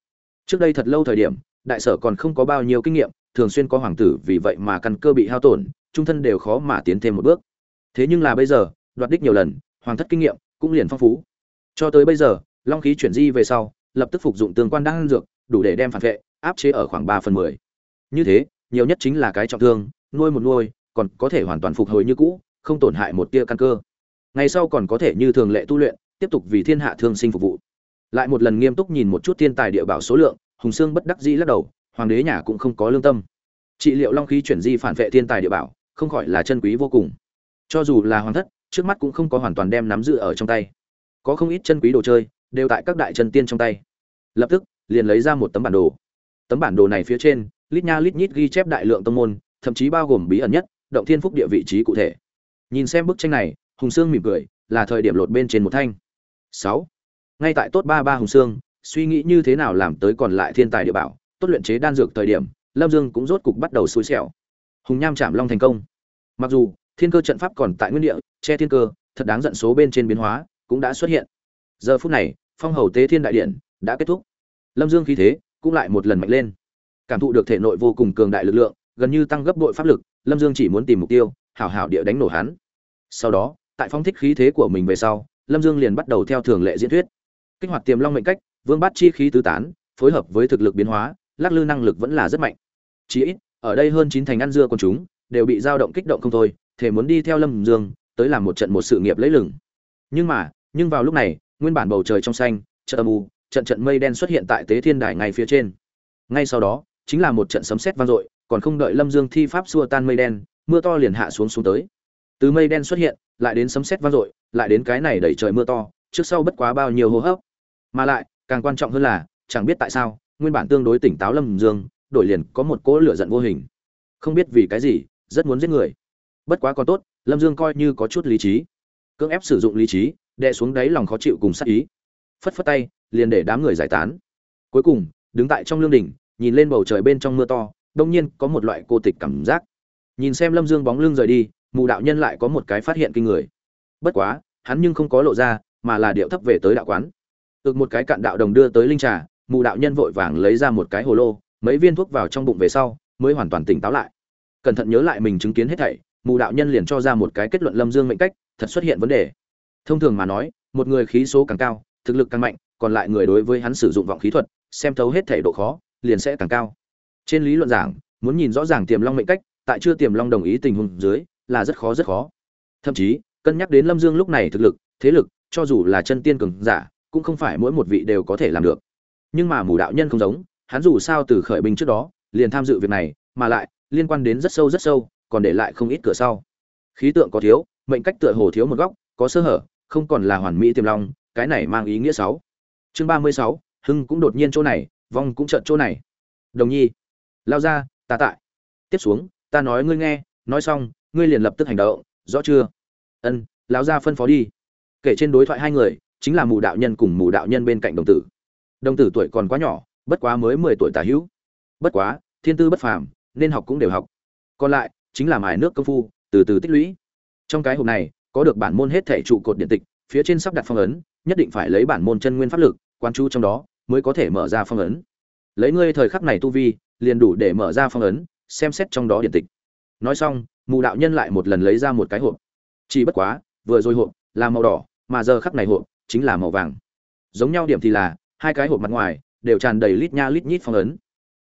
Trước đây thật lâu thời điểm, đại sở còn không có bao nhiêu kinh nghiệm, thường xuyên có hoàng tử vì vậy mà căn cơ bị hao tổn, trung thân đều khó mà tiến thêm một bước. Thế nhưng là bây giờ, đoạt đích nhiều lần, hoàng thất kinh nghiệm cũng liền phong phú. Cho tới bây giờ, long khí chuyển di về sau, lập tức phục dụng tương quan đan dược, đủ để đem phản vệ áp chế ở khoảng ba phần mười. Như thế, nhiều nhất chính là cái trọng thương, nuôi một nuôi, còn có thể hoàn toàn phục hồi như cũ, không tổn hại một tia căn cơ. Ngày sau còn có thể như thường lệ tu luyện, tiếp tục vì thiên hạ thương sinh phục vụ. Lại một lần nghiêm túc nhìn một chút thiên tài địa bảo số lượng, hùng sương bất đắc dĩ lắc đầu, hoàng đế nhà cũng không có lương tâm. Trị liệu long khí chuyển di phản vệ thiên tài địa bảo, không khỏi là chân quý vô cùng. Cho dù là hoàng thất, trước mắt cũng không có hoàn toàn đem nắm giữ ở trong tay. Có không ít chân quý đồ chơi, đều tại các đại chân tiên trong tay. Lập tức, liền lấy ra một tấm bản đồ tấm bản đồ này phía trên, lít nha lít nhít ghi chép đại lượng tông môn, thậm chí bao gồm bí ẩn nhất, động thiên phúc địa vị trí cụ thể. Nhìn xem bức tranh này, hùng sương mỉm cười, là thời điểm lột bên trên một thanh. Sáu. Ngay tại tốt ba ba hùng sương, suy nghĩ như thế nào làm tới còn lại thiên tài địa bảo, tốt luyện chế đan dược thời điểm, lâm dương cũng rốt cục bắt đầu xui xẻo. Hùng nham chạm long thành công. Mặc dù, thiên cơ trận pháp còn tại nguyên địa, che thiên cơ, thật đáng giận số bên trên biến hóa, cũng đã xuất hiện. Giờ phút này, phong hầu tế thiên đại điện đã kết thúc. Lâm dương khí thế cũng lại một lần mạnh lên. Cảm thụ được thể nội vô cùng cường đại lực lượng, gần như tăng gấp bội pháp lực, lâm dương chỉ muốn tìm mục tiêu, hảo hảo địa đánh nổ hắn. Sau đó, tại phong thích khí thế của mình về sau, lâm dương liền bắt đầu theo thường lệ diễn thuyết. Kích hoạt tiềm long mệnh cách, vương bát chi khí tứ tán, phối hợp với thực lực biến hóa, lắc lư năng lực vẫn là rất mạnh. Chí ít, ở đây hơn chín thành ăn dưa con chúng đều bị dao động kích động không thôi thể muốn đi theo lâm dương tới làm một trận một sự nghiệp lấy lừng. Nhưng mà, nhưng vào lúc này, nguyên bản bầu trời trong xanh, chợ âm u trận trận mây đen xuất hiện tại tế thiên đài ngay phía trên. Ngay sau đó, chính là một trận sấm sét vang dội, còn không đợi lâm dương thi pháp xua tan mây đen, mưa to liền hạ xuống xuống tới. Từ mây đen xuất hiện, lại đến sấm sét vang dội, lại đến cái này đẩy trời mưa to, trước sau bất quá bao nhiêu hô hấp. Mà lại, càng quan trọng hơn là, chẳng biết tại sao, nguyên bản tương đối tỉnh táo lâm dương, đổi liền có một cỗ lửa giận vô hình. Không biết vì cái gì, rất muốn giết người. Bất quá còn tốt, lâm dương coi như có chút lý trí. Cưỡng ép sử dụng lý trí, đè xuống đáy lòng khó chịu cùng sát ý phất phất tay, liền để đám người giải tán. Cuối cùng, đứng tại trong lương đỉnh, nhìn lên bầu trời bên trong mưa to, đông nhiên có một loại cô tịch cảm giác. Nhìn xem lâm dương bóng lưng rời đi, mù đạo nhân lại có một cái phát hiện kinh người. Bất quá, hắn nhưng không có lộ ra, mà là điệu thấp về tới đạo quán. Ực một cái cạn đạo đồng đưa tới linh trà, mù đạo nhân vội vàng lấy ra một cái hồ lô, mấy viên thuốc vào trong bụng về sau, mới hoàn toàn tỉnh táo lại. Cẩn thận nhớ lại mình chứng kiến hết thảy, mù đạo nhân liền cho ra một cái kết luận lâm dương mệnh cách, thật xuất hiện vấn đề. Thông thường mà nói, một người khí số càng cao thực lực càng mạnh, còn lại người đối với hắn sử dụng vọng khí thuật, xem thấu hết thể độ khó, liền sẽ càng cao. Trên lý luận giảng, muốn nhìn rõ ràng tiềm long mệnh cách, tại chưa tiềm long đồng ý tình huống dưới, là rất khó rất khó. Thậm chí, cân nhắc đến lâm dương lúc này thực lực, thế lực, cho dù là chân tiên cường giả, cũng không phải mỗi một vị đều có thể làm được. Nhưng mà mù đạo nhân không giống, hắn dù sao từ khởi binh trước đó, liền tham dự việc này, mà lại, liên quan đến rất sâu rất sâu, còn để lại không ít cửa sau. Khí tượng có thiếu, mệnh cách tựa hồ thiếu một góc, có sơ hở, không còn là hoàn mỹ tiềm long cái này mang ý nghĩa sáu. Chương ba mươi sáu, hưng cũng đột nhiên chỗ này, vong cũng trợn chỗ này. Đồng nhi, lao ra, ta tại. Tiếp xuống, ta nói ngươi nghe, nói xong, ngươi liền lập tức hành động, rõ chưa? Ân lão ra phân phó đi. Kể trên đối thoại hai người, chính là mù đạo nhân cùng mù đạo nhân bên cạnh đồng tử. Đồng tử tuổi còn quá nhỏ, bất quá mới mười tuổi tả hữu. Bất quá, thiên tư bất phàm, nên học cũng đều học. Còn lại, chính là mài nước công phu, từ từ tích lũy. Trong cái hộp này, có được bản môn hết thể trụ cột điện tịch, phía trên sắp đặt phong ấn nhất định phải lấy bản môn chân nguyên pháp lực quan chú trong đó, mới có thể mở ra phong ấn. Lấy ngươi thời khắc này tu vi, liền đủ để mở ra phong ấn, xem xét trong đó điện tịch. Nói xong, mù đạo nhân lại một lần lấy ra một cái hộp. Chỉ bất quá, vừa rồi hộp là màu đỏ, mà giờ khắc này hộp chính là màu vàng. Giống nhau điểm thì là, hai cái hộp mặt ngoài đều tràn đầy lít nha lít nhít phong ấn.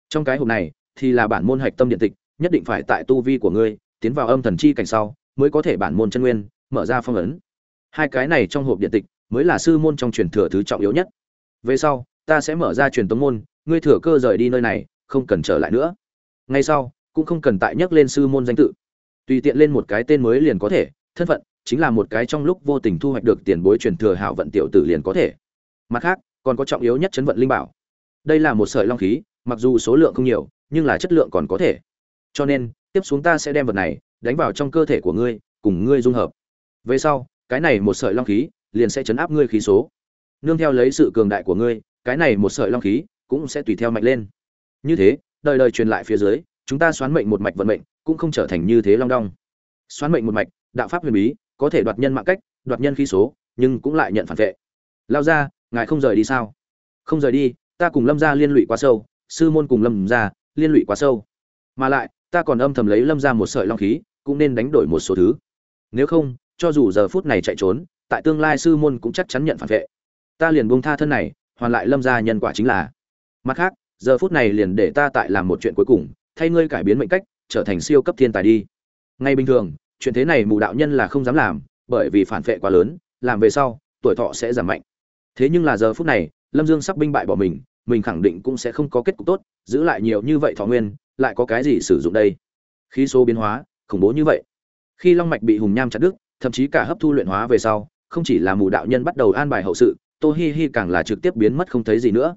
Trong cái hộp này thì là bản môn hạch tâm điện tịch, nhất định phải tại tu vi của ngươi, tiến vào âm thần chi cảnh sau, mới có thể bản môn chân nguyên, mở ra phong ấn. Hai cái này trong hộp điện tịch mới là sư môn trong truyền thừa thứ trọng yếu nhất. Về sau, ta sẽ mở ra truyền tống môn, ngươi thừa cơ rời đi nơi này, không cần trở lại nữa. Ngay sau, cũng không cần tại nhắc lên sư môn danh tự. Tùy tiện lên một cái tên mới liền có thể, thân phận chính là một cái trong lúc vô tình thu hoạch được tiền bối truyền thừa hảo vận tiểu tử liền có thể. Mặt khác, còn có trọng yếu nhất chấn vận linh bảo. Đây là một sợi long khí, mặc dù số lượng không nhiều, nhưng là chất lượng còn có thể. Cho nên, tiếp xuống ta sẽ đem vật này đánh vào trong cơ thể của ngươi, cùng ngươi dung hợp. Về sau, cái này một sợi long khí liền sẽ chấn áp ngươi khí số. Nương theo lấy sự cường đại của ngươi, cái này một sợi long khí cũng sẽ tùy theo mạnh lên. Như thế, đời đời truyền lại phía dưới, chúng ta xoán mệnh một mạch vận mệnh cũng không trở thành như thế long đong. Xoán mệnh một mạch, đạo pháp huyền bí, có thể đoạt nhân mạng cách, đoạt nhân khí số, nhưng cũng lại nhận phản vệ. Lao ra, ngài không rời đi sao? Không rời đi, ta cùng lâm gia liên lụy quá sâu, sư môn cùng lâm gia liên lụy quá sâu. Mà lại, ta còn âm thầm lấy lâm ra một sợi long khí, cũng nên đánh đổi một số thứ. Nếu không, cho dù giờ phút này chạy trốn tại tương lai sư môn cũng chắc chắn nhận phản vệ. Ta liền buông tha thân này, hoàn lại lâm gia nhân quả chính là. Mặt khác, giờ phút này liền để ta tại làm một chuyện cuối cùng, thay ngươi cải biến mệnh cách, trở thành siêu cấp thiên tài đi. Ngay bình thường, chuyện thế này mù đạo nhân là không dám làm, bởi vì phản vệ quá lớn, làm về sau, tuổi thọ sẽ giảm mạnh. Thế nhưng là giờ phút này, lâm dương sắp binh bại bỏ mình mình khẳng định cũng sẽ không có kết cục tốt, giữ lại nhiều như vậy thọ nguyên, lại có cái gì sử dụng đây? Khí số biến hóa, khủng bố như vậy. Khi long mạch bị hùng nham chặt đứt, thậm chí cả hấp thu luyện hóa về sau không chỉ là mù đạo nhân bắt đầu an bài hậu sự, tô hi hi càng là trực tiếp biến mất không thấy gì nữa.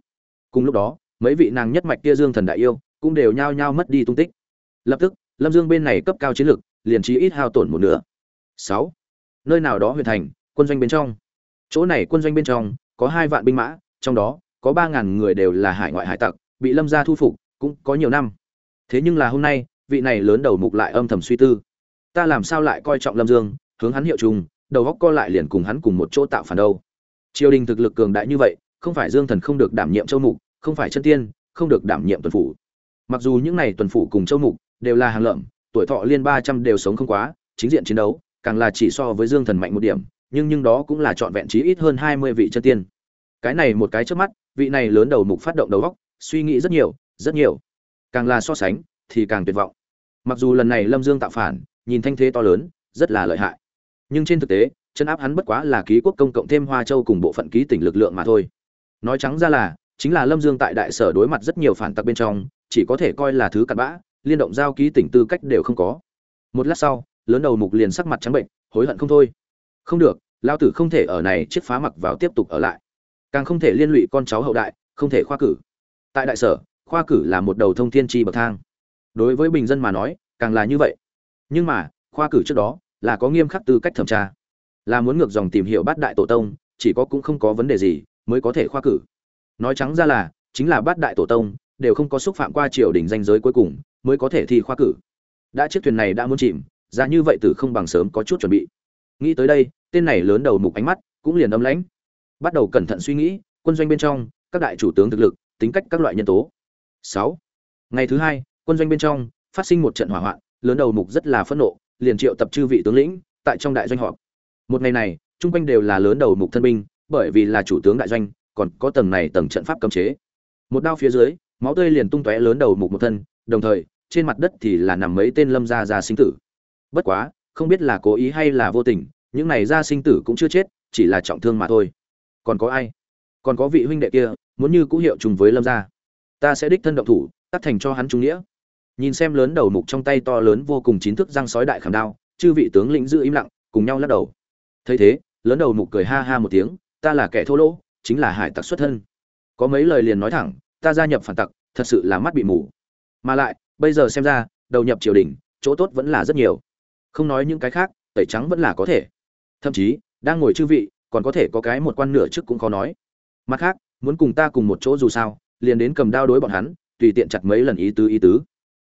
Cùng lúc đó, mấy vị nàng nhất mạch kia dương thần đại yêu cũng đều nhao nhao mất đi tung tích. Lập tức, lâm dương bên này cấp cao chiến lực liền trí ít hao tổn một nửa. Sáu. Nơi nào đó huyện thành, quân doanh bên trong. Chỗ này quân doanh bên trong có hai vạn binh mã, trong đó có ba ngàn người đều là hải ngoại hải tặc, bị lâm gia thu phục cũng có nhiều năm. Thế nhưng là hôm nay, vị này lớn đầu mục lại âm thầm suy tư. Ta làm sao lại coi trọng lâm dương, hướng hắn hiệu trùng đầu góc co lại liền cùng hắn cùng một chỗ tạo phản đâu. Triều đình thực lực cường đại như vậy, không phải dương thần không được đảm nhiệm châu mục, không phải chân tiên, không được đảm nhiệm tuần phủ. Mặc dù những này tuần phủ cùng châu mục đều là hàng lợm, tuổi thọ liên ba trăm đều sống không quá, chính diện chiến đấu, càng là chỉ so với dương thần mạnh một điểm, nhưng nhưng đó cũng là trọn vẹn chí ít hơn hai mươi vị chân tiên. Cái này một cái trước mắt, vị này lớn đầu mục phát động đầu góc, suy nghĩ rất nhiều rất nhiều. Càng là so sánh, thì càng tuyệt vọng. Mặc dù lần này lâm dương tạo phản, nhìn thanh thế to lớn, rất là lợi hại nhưng trên thực tế, chân áp hắn bất quá là ký quốc công cộng thêm hoa châu cùng bộ phận ký tỉnh lực lượng mà thôi. Nói trắng ra là, chính là lâm dương tại đại sở đối mặt rất nhiều phản tặc bên trong, chỉ có thể coi là thứ cặn bã, liên động giao ký tỉnh tư cách đều không có. Một lát sau, lớn đầu mục liền sắc mặt trắng bệnh, hối hận không thôi. Không được lao tử không thể ở này chiếc phá mặc vào tiếp tục ở lại. Càng không thể liên lụy con cháu hậu đại, không thể khoa cử. Tại đại sở, khoa cử là một đầu thông thiên tri bậc thang. Đối với bình dân mà nói, càng là như vậy. Nhưng mà, khoa cử trước đó là có nghiêm khắc tư cách thẩm tra. Là muốn ngược dòng tìm hiểu bát đại tổ tông, chỉ có cũng không có vấn đề gì, mới có thể khoa cử. Nói trắng ra là, chính là bát đại tổ tông, đều không có xúc phạm qua triều đình danh giới cuối cùng, mới có thể thi khoa cử. Đã chiếc thuyền này đã muốn chìm, ra như vậy từ không bằng sớm có chút chuẩn bị. Nghĩ tới đây, tên này lớn đầu mục ánh mắt cũng liền âm lãnh. Bắt đầu cẩn thận suy nghĩ, quân doanh bên trong, các đại chủ tướng thực lực, tính cách các loại nhân tố. Sáu. Ngày thứ hai, quân doanh bên trong, phát sinh một trận hỏa hoạn, lớn đầu mục rất là phẫn nộ liền triệu tập chư vị tướng lĩnh tại trong đại doanh họp. Một ngày này, chung quanh đều là lớn đầu mục thân binh, bởi vì là chủ tướng đại doanh, còn có tầng này tầng trận pháp cấm chế. Một đao phía dưới, máu tươi liền tung tóe lớn đầu mục một thân, đồng thời, trên mặt đất thì là nằm mấy tên lâm gia gia sinh tử. Bất quá, không biết là cố ý hay là vô tình, những này gia sinh tử cũng chưa chết, chỉ là trọng thương mà thôi. Còn có ai? Còn có vị huynh đệ kia, muốn như cũ hiệu trùng với lâm gia. Ta sẽ đích thân động thủ, tắt thành cho hắn trung nghĩa nhìn xem lớn đầu mục trong tay to lớn vô cùng chín thức răng sói đại khảm đao, chư vị tướng lĩnh giữ im lặng, cùng nhau lắc đầu. Thấy thế, lớn đầu mục cười ha ha một tiếng, ta là kẻ thô lỗ, chính là hải tặc xuất thân. Có mấy lời liền nói thẳng, ta gia nhập phản tặc, thật sự là mắt bị mù. Mà lại, bây giờ xem ra, đầu nhập triều đình, chỗ tốt vẫn là rất nhiều. Không nói những cái khác, tẩy trắng vẫn là có thể. Thậm chí, đang ngồi chư vị, còn có thể có cái một quan nửa chức cũng khó nói. Mặt khác, muốn cùng ta cùng một chỗ dù sao, liền đến cầm đao đối bọn hắn, tùy tiện chặt mấy lần ý tứ ý tứ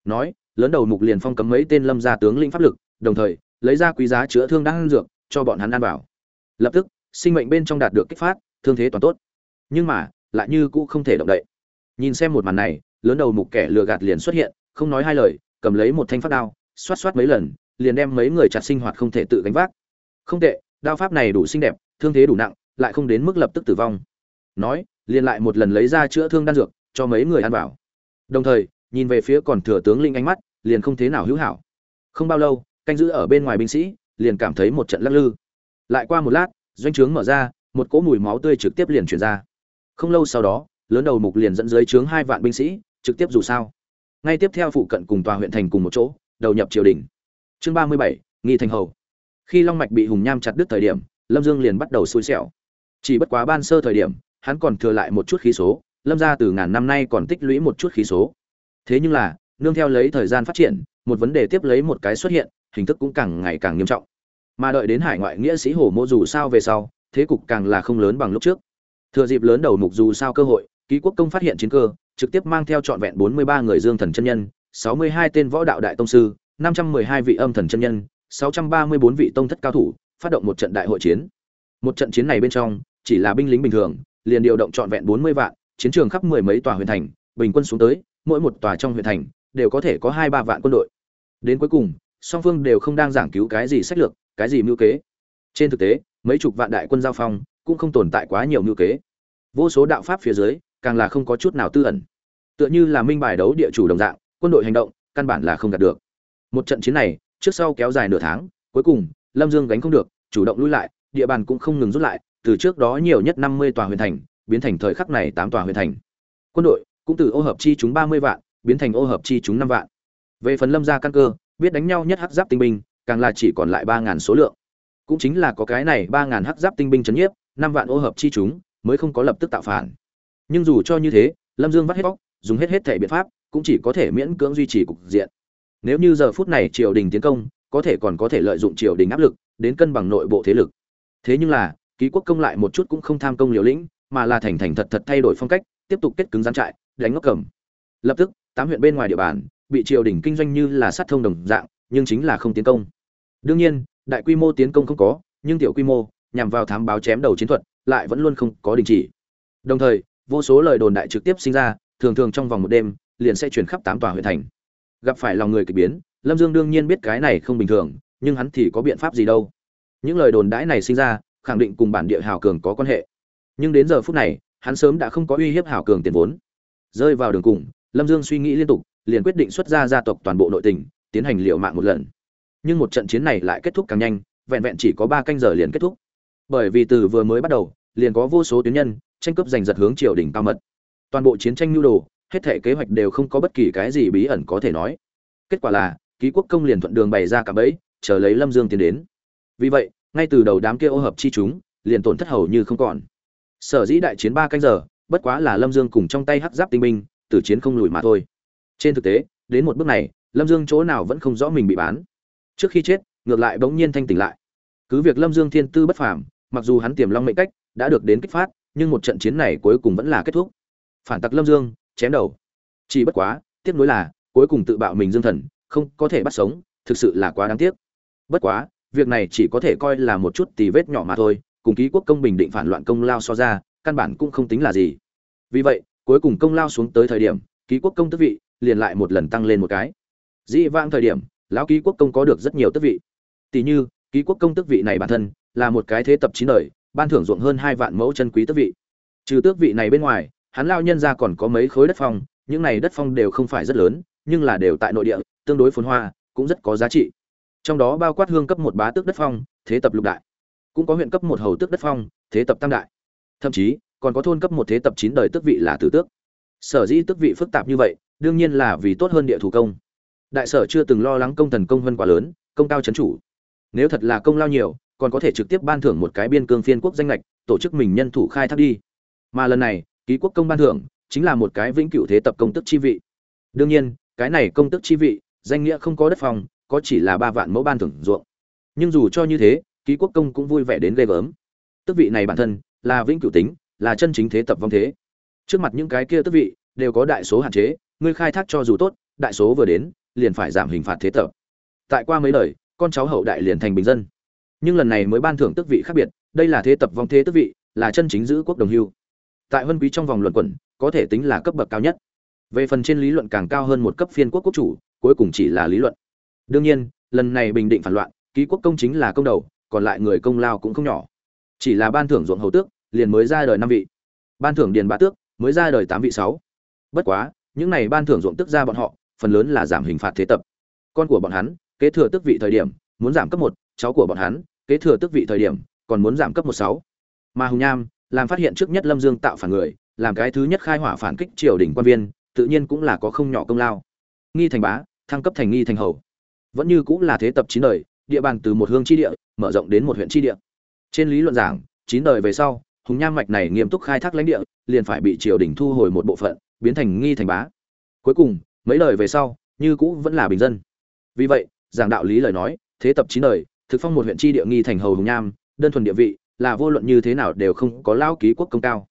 nói, lớn đầu mục liền phong cấm mấy tên lâm gia tướng lĩnh pháp lực, đồng thời, lấy ra quý giá chữa thương đang dược, cho bọn hắn ăn vào. Lập tức, sinh mệnh bên trong đạt được kích phát, thương thế toàn tốt. Nhưng mà, lại như cũ không thể động đậy. Nhìn xem một màn này, lớn đầu mục kẻ lừa gạt liền xuất hiện, không nói hai lời, cầm lấy một thanh phát đao, xoát xoát mấy lần, liền đem mấy người chặt sinh hoạt không thể tự gánh vác. Không tệ, đao pháp này đủ xinh đẹp, thương thế đủ nặng, lại không đến mức lập tức tử vong. Nói, liền lại một lần lấy ra chữa thương đan dược, cho mấy người ăn vào. Đồng thời nhìn về phía còn thừa tướng linh ánh mắt, liền không thế nào hữu hảo. Không bao lâu, canh giữ ở bên ngoài binh sĩ, liền cảm thấy một trận lắc lư. Lại qua một lát, doanh trướng mở ra, một cỗ mùi máu tươi trực tiếp liền truyền ra. Không lâu sau đó, lớn đầu mục liền dẫn dưới trướng hai vạn binh sĩ, trực tiếp dù sao. Ngay tiếp theo phụ cận cùng tòa huyện thành cùng một chỗ, đầu nhập triều đình. Chương ba mươi bảy, nghi thành hầu. Khi long mạch bị hùng nham chặt đứt thời điểm, lâm dương liền bắt đầu xui xẻo. Chỉ bất quá ban sơ thời điểm, hắn còn thừa lại một chút khí số, lâm ra từ ngàn năm nay còn tích lũy một chút khí số thế nhưng là, nương theo lấy thời gian phát triển, một vấn đề tiếp lấy một cái xuất hiện, hình thức cũng càng ngày càng nghiêm trọng. Mà đợi đến hải ngoại nghĩa sĩ hồ mô dù sao về sau, thế cục càng là không lớn bằng lúc trước. Thừa dịp lớn đầu mục dù sao cơ hội, ký quốc công phát hiện chiến cơ, trực tiếp mang theo trọn vẹn 43 người dương thần chân nhân 62 tên võ đạo đại tông sư 512 vị âm thần chân nhân 634 vị tông thất cao thủ, phát động một trận đại hội chiến. Một trận chiến này bên trong, chỉ là binh lính bình thường, liền điều động trọn vẹn 40 vạn, chiến trường khắp mười mấy tòa huyền thành, bình quân xuống tới mỗi một tòa trong huyện thành đều có thể có hai ba vạn quân đội. Đến cuối cùng, song phương đều không đang giảng cứu cái gì sách lược, cái gì mưu kế. Trên thực tế, mấy chục vạn đại quân giao phong cũng không tồn tại quá nhiều mưu kế. Vô số đạo pháp phía dưới, càng là không có chút nào tư ẩn. Tựa như là minh bài đấu địa chủ đồng dạng, quân đội hành động, căn bản là không đạt được. Một trận chiến này, trước sau kéo dài nửa tháng, cuối cùng, lâm dương gánh không được, chủ động lui lại, địa bàn cũng không ngừng rút lại, từ trước đó nhiều nhất năm mươi tòa huyện thành, biến thành thời khắc này tám tòa huyện thành. Quân đội cũng từ ô hợp chi chúng ba mươi vạn, biến thành ô hợp chi chúng năm vạn. Về phần lâm gia căn cơ, biết đánh nhau nhất hắc giáp tinh binh, càng là chỉ còn lại ba ngàn số lượng. Cũng chính là có cái này ba ngàn hắc giáp tinh binh chấn nhiếp, năm vạn ô hợp chi chúng, mới không có lập tức tạo phản. Nhưng dù cho như thế, lâm dương vắt hết bóc, dùng hết hết thể biện pháp, cũng chỉ có thể miễn cưỡng duy trì cục diện. Nếu như giờ phút này triều đình tiến công, có thể còn có thể lợi dụng triều đình áp lực, đến cân bằng nội bộ thế lực. Thế nhưng là, ký quốc công lại một chút cũng không tham công liều lĩnh, mà là thành thành thật thật thay đổi phong cách, tiếp tục kết cứng gián trại đánh ngốc cầm. Lập tức, tám huyện bên ngoài địa bàn, bị triều đình kinh doanh như là sát thông đồng dạng, nhưng chính là không tiến công. Đương nhiên, đại quy mô tiến công không có, nhưng tiểu quy mô, nhằm vào thám báo chém đầu chiến thuật, lại vẫn luôn không có đình chỉ. Đồng thời, vô số lời đồn đại trực tiếp sinh ra, thường thường trong vòng một đêm, liền sẽ chuyển khắp tám tòa huyện thành. Gặp phải lòng người kỳ biến, lâm dương đương nhiên biết cái này không bình thường, nhưng hắn thì có biện pháp gì đâu. Những lời đồn đãi này sinh ra, khẳng định cùng bản địa hào cường có quan hệ. Nhưng đến giờ phút này, hắn sớm đã không có uy hiếp hào cường tiền vốn rơi vào đường cùng, lâm dương suy nghĩ liên tục, liền quyết định xuất ra gia tộc toàn bộ nội tình, tiến hành liệu mạng một lần. Nhưng một trận chiến này lại kết thúc càng nhanh, vẹn vẹn chỉ có ba canh giờ liền kết thúc. Bởi vì từ vừa mới bắt đầu, liền có vô số tuyến nhân, tranh cướp giành giật hướng triều đình cao mật. Toàn bộ chiến tranh nhu đồ, hết thể kế hoạch đều không có bất kỳ cái gì bí ẩn có thể nói. Kết quả là, ký quốc công liền thuận đường bày ra cả bẫy, chờ lấy lâm dương tiến đến. Vì vậy, ngay từ đầu đám kia ô hợp chi chúng, liền tổn thất hầu như không còn. Sở dĩ đại chiến ba canh giờ bất quá là lâm dương cùng trong tay hắc giáp tinh binh, tử chiến không lùi mà thôi. Trên thực tế, đến một bước này, lâm dương chỗ nào vẫn không rõ mình bị bán. Trước khi chết, ngược lại bỗng nhiên thanh tỉnh lại. Cứ việc lâm dương thiên tư bất phàm, mặc dù hắn tiềm long mệnh cách đã được đến kích phát, nhưng một trận chiến này cuối cùng vẫn là kết thúc. Phản tặc lâm dương, chém đầu. Chỉ bất quá, tiếc nuối là, cuối cùng tự bạo mình dương thần, không có thể bắt sống, thực sự là quá đáng tiếc. Bất quá, việc này chỉ có thể coi là một chút tì vết nhỏ mà thôi, cùng ký quốc công bình định phản loạn công lao so ra căn bản cũng không tính là gì. Vì vậy, cuối cùng công lao xuống tới thời điểm, ký quốc công tước vị liền lại một lần tăng lên một cái. Dĩ vãng thời điểm, lão ký quốc công có được rất nhiều tước vị. Tỷ như, ký quốc công tước vị này bản thân là một cái thế tập chín đời, ban thưởng ruộng hơn hai vạn mẫu chân quý tước vị. Trừ tước vị này bên ngoài, hắn lao nhân ra còn có mấy khối đất phong, những này đất phong đều không phải rất lớn, nhưng là đều tại nội địa, tương đối phồn hoa, cũng rất có giá trị. Trong đó bao quát hương cấp một bá tước đất phong, thế tập lục đại. Cũng có huyện cấp một hầu tước đất phong, thế tập tam đại thậm chí còn có thôn cấp một thế tập chín đời tước vị là tử tước. Sở dĩ tước vị phức tạp như vậy, đương nhiên là vì tốt hơn địa thủ công. Đại sở chưa từng lo lắng công thần công vân quá lớn, công cao chấn chủ. Nếu thật là công lao nhiều, còn có thể trực tiếp ban thưởng một cái biên cương phiên quốc danh lệch tổ chức mình nhân thủ khai thác đi. Mà lần này, ký quốc công ban thưởng chính là một cái vĩnh cửu thế tập công tức chi vị. Đương nhiên, cái này công tức chi vị, danh nghĩa không có đất phòng có chỉ là ba vạn mẫu ban thưởng ruộng. Nhưng dù cho như thế, ký quốc công cũng vui vẻ đến ghê gớm. Tức vị này bản thân là vĩnh cửu tính, là chân chính thế tập vong thế. Trước mặt những cái kia tước vị, đều có đại số hạn chế, ngươi khai thác cho dù tốt, đại số vừa đến, liền phải giảm hình phạt thế tập. Tại qua mấy đời, con cháu hậu đại liền thành bình dân. Nhưng lần này mới ban thưởng tước vị khác biệt, đây là thế tập vong thế tước vị, là chân chính giữ quốc đồng hưu. Tại huân quý trong vòng luận quẩn, có thể tính là cấp bậc cao nhất. Về phần trên lý luận càng cao hơn một cấp phiên quốc quốc chủ, cuối cùng chỉ là lý luận. Đương nhiên, lần này bình định phản loạn, ký quốc công chính là công đầu, còn lại người công lao cũng không nhỏ chỉ là ban thưởng ruộng hầu tước, liền mới ra đời năm vị. Ban thưởng điền bá tước, mới ra đời tám vị sáu. Bất quá, những này ban thưởng ruộng tước ra bọn họ, phần lớn là giảm hình phạt thế tập. Con của bọn hắn, kế thừa tước vị thời điểm, muốn giảm cấp một, cháu của bọn hắn, kế thừa tước vị thời điểm, còn muốn giảm cấp một sáu. Mà hùng nham, làm phát hiện trước nhất lâm dương tạo phản người, làm cái thứ nhất khai hỏa phản kích triều đình quan viên, tự nhiên cũng là có không nhỏ công lao. Nghi thành bá, thăng cấp thành nghi thành hầu. Vẫn như cũng là thế tập chín đời, địa bàn từ một hương tri địa, mở rộng đến một huyện tri địa trên lý luận giảng, chín đời về sau, hùng nham mạch này nghiêm túc khai thác lãnh địa, liền phải bị triều đình thu hồi một bộ phận, biến thành nghi thành bá. Cuối cùng, mấy đời về sau, như cũ vẫn là bình dân. Vì vậy, giảng đạo lý lời nói, thế tập chín đời, thực phong một huyện tri địa nghi thành hầu hùng nham đơn thuần địa vị, là vô luận như thế nào đều không có lao ký quốc công cao.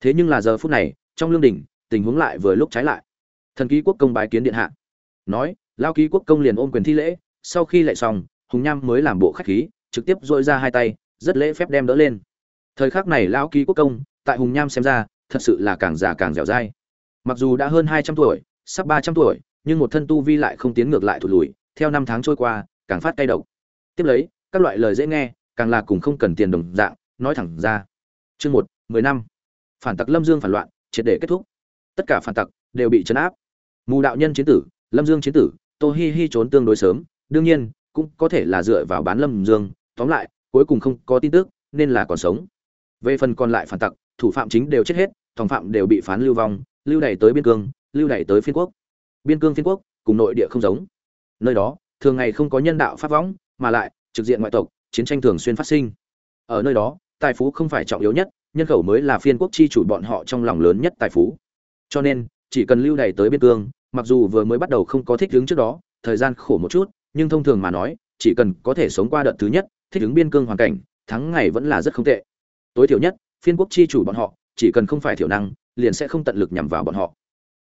Thế nhưng là giờ phút này, trong lương đình, tình huống lại vừa lúc trái lại. Thần ký quốc công bái kiến điện hạ. Nói, lao ký quốc công liền ôm quyền thi lễ, sau khi lại xong, hùng nham mới làm bộ khách khí, trực tiếp dội ra hai tay rất lễ phép đem đỡ lên. Thời khắc này lão ký quốc công, tại hùng nham xem ra, thật sự là càng già càng dẻo dai. Mặc dù đã hơn hai trăm tuổi, sắp ba trăm tuổi, nhưng một thân tu vi lại không tiến ngược lại thụt lùi, theo năm tháng trôi qua, càng phát cay độc. Tiếp lấy, các loại lời dễ nghe, càng là cùng không cần tiền đồng dạng, nói thẳng ra. Chương một, mười năm. Phản tặc lâm dương phản loạn, triệt để kết thúc. Tất cả phản tặc đều bị chấn áp. Mù đạo nhân chiến tử, lâm dương chiến tử, tô hi hi trốn tương đối sớm, đương nhiên, cũng có thể là dựa vào bán lâm dương. Tóm lại cuối cùng không có tin tức, nên là còn sống. Về phần còn lại phản tặc, thủ phạm chính đều chết hết, thòng phạm đều bị phán lưu vong, lưu đày tới biên cương, lưu đày tới phiên quốc. Biên cương phiên quốc, cùng nội địa không giống. Nơi đó, thường ngày không có nhân đạo pháp võng, mà lại, trực diện ngoại tộc, chiến tranh thường xuyên phát sinh. Ở nơi đó, tài phú không phải trọng yếu nhất, nhân khẩu mới là phiên quốc chi chủ bọn họ trong lòng lớn nhất tài phú. Cho nên, chỉ cần lưu đày tới biên cương, mặc dù vừa mới bắt đầu không có thích ứng trước đó, thời gian khổ một chút, nhưng thông thường mà nói, chỉ cần có thể sống qua đợt thứ nhất thích ứng biên cương hoàn cảnh, thắng ngày vẫn là rất không tệ. Tối thiểu nhất, phiên quốc chi chủ bọn họ, chỉ cần không phải thiểu năng, liền sẽ không tận lực nhằm vào bọn họ.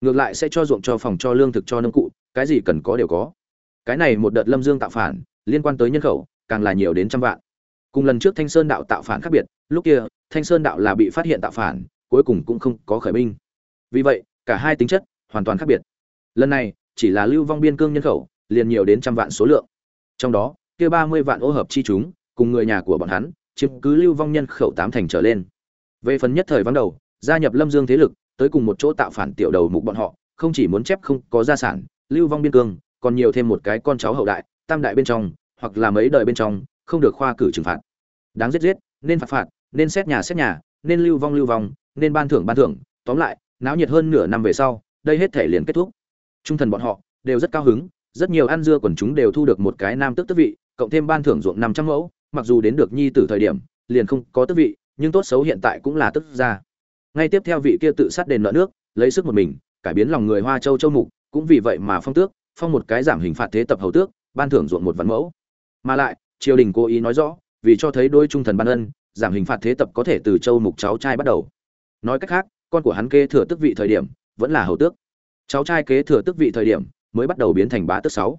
Ngược lại sẽ cho ruộng cho phòng cho lương thực cho nông cụ, cái gì cần có đều có. Cái này một đợt lâm dương tạo phản, liên quan tới nhân khẩu, càng là nhiều đến trăm vạn. Cùng lần trước thanh sơn đạo tạo phản khác biệt, lúc kia, thanh sơn đạo là bị phát hiện tạo phản, cuối cùng cũng không có khởi binh. Vì vậy, cả hai tính chất hoàn toàn khác biệt. Lần này, chỉ là lưu vong biên cương nhân khẩu, liền nhiều đến trăm vạn số lượng. Trong đó, kia ba mươi vạn ô hợp chi chúng cùng người nhà của bọn hắn, chiếm cứ lưu vong nhân khẩu tám thành trở lên. Về phần nhất thời vắng đầu, gia nhập lâm dương thế lực, tới cùng một chỗ tạo phản tiểu đầu mục bọn họ, không chỉ muốn chép không có gia sản, lưu vong biên cương, còn nhiều thêm một cái con cháu hậu đại, tam đại bên trong, hoặc là mấy đời bên trong, không được khoa cử trừng phạt. Đáng giết giết, nên phạt phạt, nên xét nhà xét nhà, nên lưu vong lưu vong, nên ban thưởng ban thưởng. Tóm lại, náo nhiệt hơn nửa năm về sau, đây hết thể liền kết thúc. Trung thần bọn họ đều rất cao hứng, rất nhiều ăn dưa quần chúng đều thu được một cái nam tước tước vị, cộng thêm ban thưởng ruộng năm trăm mẫu mặc dù đến được nhi tử thời điểm, liền không có tước vị, nhưng tốt xấu hiện tại cũng là tức ra. Ngay tiếp theo vị kia tự sát đền nợ nước, lấy sức một mình, cải biến lòng người hoa châu châu mục, cũng vì vậy mà phong tước, phong một cái giảm hình phạt thế tập hầu tước, ban thưởng ruộng một vạn mẫu. Mà lại, triều đình cố ý nói rõ, vì cho thấy đôi trung thần ban ân, giảm hình phạt thế tập có thể từ châu mục cháu trai bắt đầu. Nói cách khác, con của hắn kế thừa tước vị thời điểm, vẫn là hầu tước. Cháu trai kế thừa tước vị thời điểm, mới bắt đầu biến thành bá tước sáu.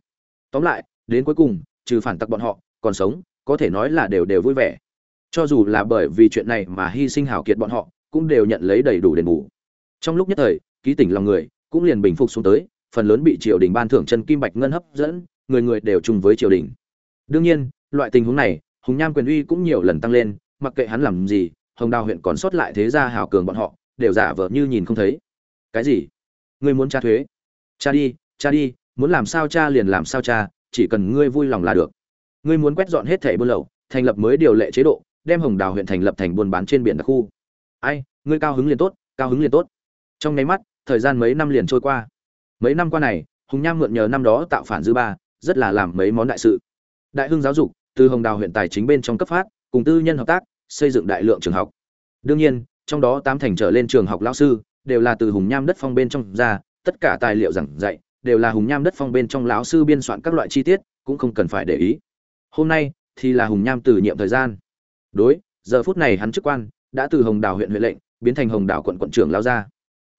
Tóm lại, đến cuối cùng, trừ phản tặc bọn họ, còn sống có thể nói là đều đều vui vẻ. Cho dù là bởi vì chuyện này mà hy sinh hảo kiệt bọn họ, cũng đều nhận lấy đầy đủ đền bù. Trong lúc nhất thời, ký tỉnh lòng người cũng liền bình phục xuống tới, phần lớn bị triều đình ban thưởng chân kim bạch ngân hấp dẫn, người người đều chung với triều đình. Đương nhiên, loại tình huống này, hùng nham quyền uy cũng nhiều lần tăng lên, mặc kệ hắn làm gì, hồng đào huyện còn sót lại thế gia hào cường bọn họ, đều giả vờ như nhìn không thấy. Cái gì? Ngươi muốn tra thuế? Cha đi cha đi, muốn làm sao cha liền làm sao cha chỉ cần ngươi vui lòng là được ngươi muốn quét dọn hết thẻ buôn lậu, thành lập mới điều lệ chế độ, đem hồng đào huyện thành lập thành buôn bán trên biển đặc khu. Ai, ngươi cao hứng liền tốt, cao hứng liền tốt. Trong nháy mắt, thời gian mấy năm liền trôi qua. Mấy năm qua này, hùng nham mượn nhờ năm đó tạo phản dư ba, rất là làm mấy món đại sự. Đại hưng giáo dục, từ hồng đào huyện tài chính bên trong cấp phát, cùng tư nhân hợp tác, xây dựng đại lượng trường học. Đương nhiên, trong đó tám thành trở lên trường học lão sư, đều là từ hùng nham đất phong bên trong ra, tất cả tài liệu giảng dạy, đều là hùng nham đất phong bên trong lão sư biên soạn các loại chi tiết, cũng không cần phải để ý hôm nay, thì là hùng nham từ nhiệm thời gian. Đối, giờ phút này hắn chức quan, đã từ hồng Đảo huyện huyện lệnh, biến thành hồng Đảo quận quận trưởng lao ra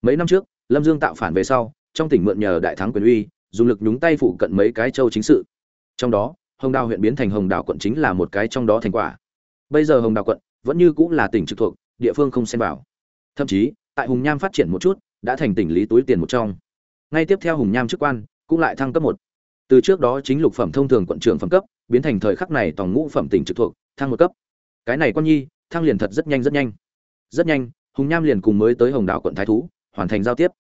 mấy năm trước, lâm dương tạo phản về sau, trong tỉnh mượn nhờ đại thắng quyền uy, dùng lực nhúng tay phụ cận mấy cái châu chính sự. Trong đó, hồng đào huyện biến thành hồng đào quận chính là một cái trong đó thành quả. Bây giờ hồng đào quận vẫn như cũng là tỉnh trực thuộc, địa phương không xem vào. Thậm chí, tại hùng nham phát triển một chút, đã thành tỉnh lý túi tiền một trong. Ngay tiếp theo hùng nham chức quan, cũng lại thăng cấp một. Từ trước đó chính lục phẩm thông thường quận trưởng phẩm cấp biến thành thời khắc này tòng ngũ phẩm tỉnh trực thuộc, thăng một cấp. Cái này quan nhi, thăng liền thật rất nhanh rất nhanh. Rất nhanh, hùng nham liền cùng mới tới hồng đảo quận thái thú, hoàn thành giao tiếp.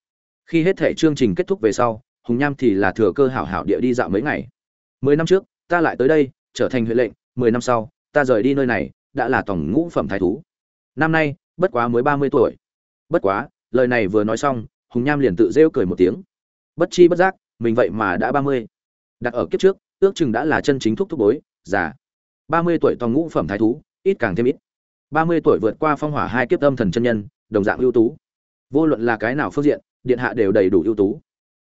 Khi hết thể chương trình kết thúc về sau, hùng nham thì là thừa cơ hảo hảo địa đi dạo mấy ngày. Mười năm trước, ta lại tới đây, trở thành huệ lệnh, mười năm sau, ta rời đi nơi này, đã là tổng ngũ phẩm thái thú. Năm nay, bất quá mới ba mươi tuổi. Bất quá, lời này vừa nói xong, hùng nham liền tự rêu cười một tiếng. Bất chi bất giác, mình vậy mà đã ba mươi. Đặt ở kiếp trước ước chừng đã là chân chính thúc thúc bối, già. Ba mươi tuổi toàn ngũ phẩm thái thú, ít càng thêm ít. Ba mươi tuổi vượt qua phong hỏa hai kiếp âm thần chân nhân, đồng dạng ưu tú. Vô luận là cái nào phương diện, điện hạ đều đầy đủ ưu tú.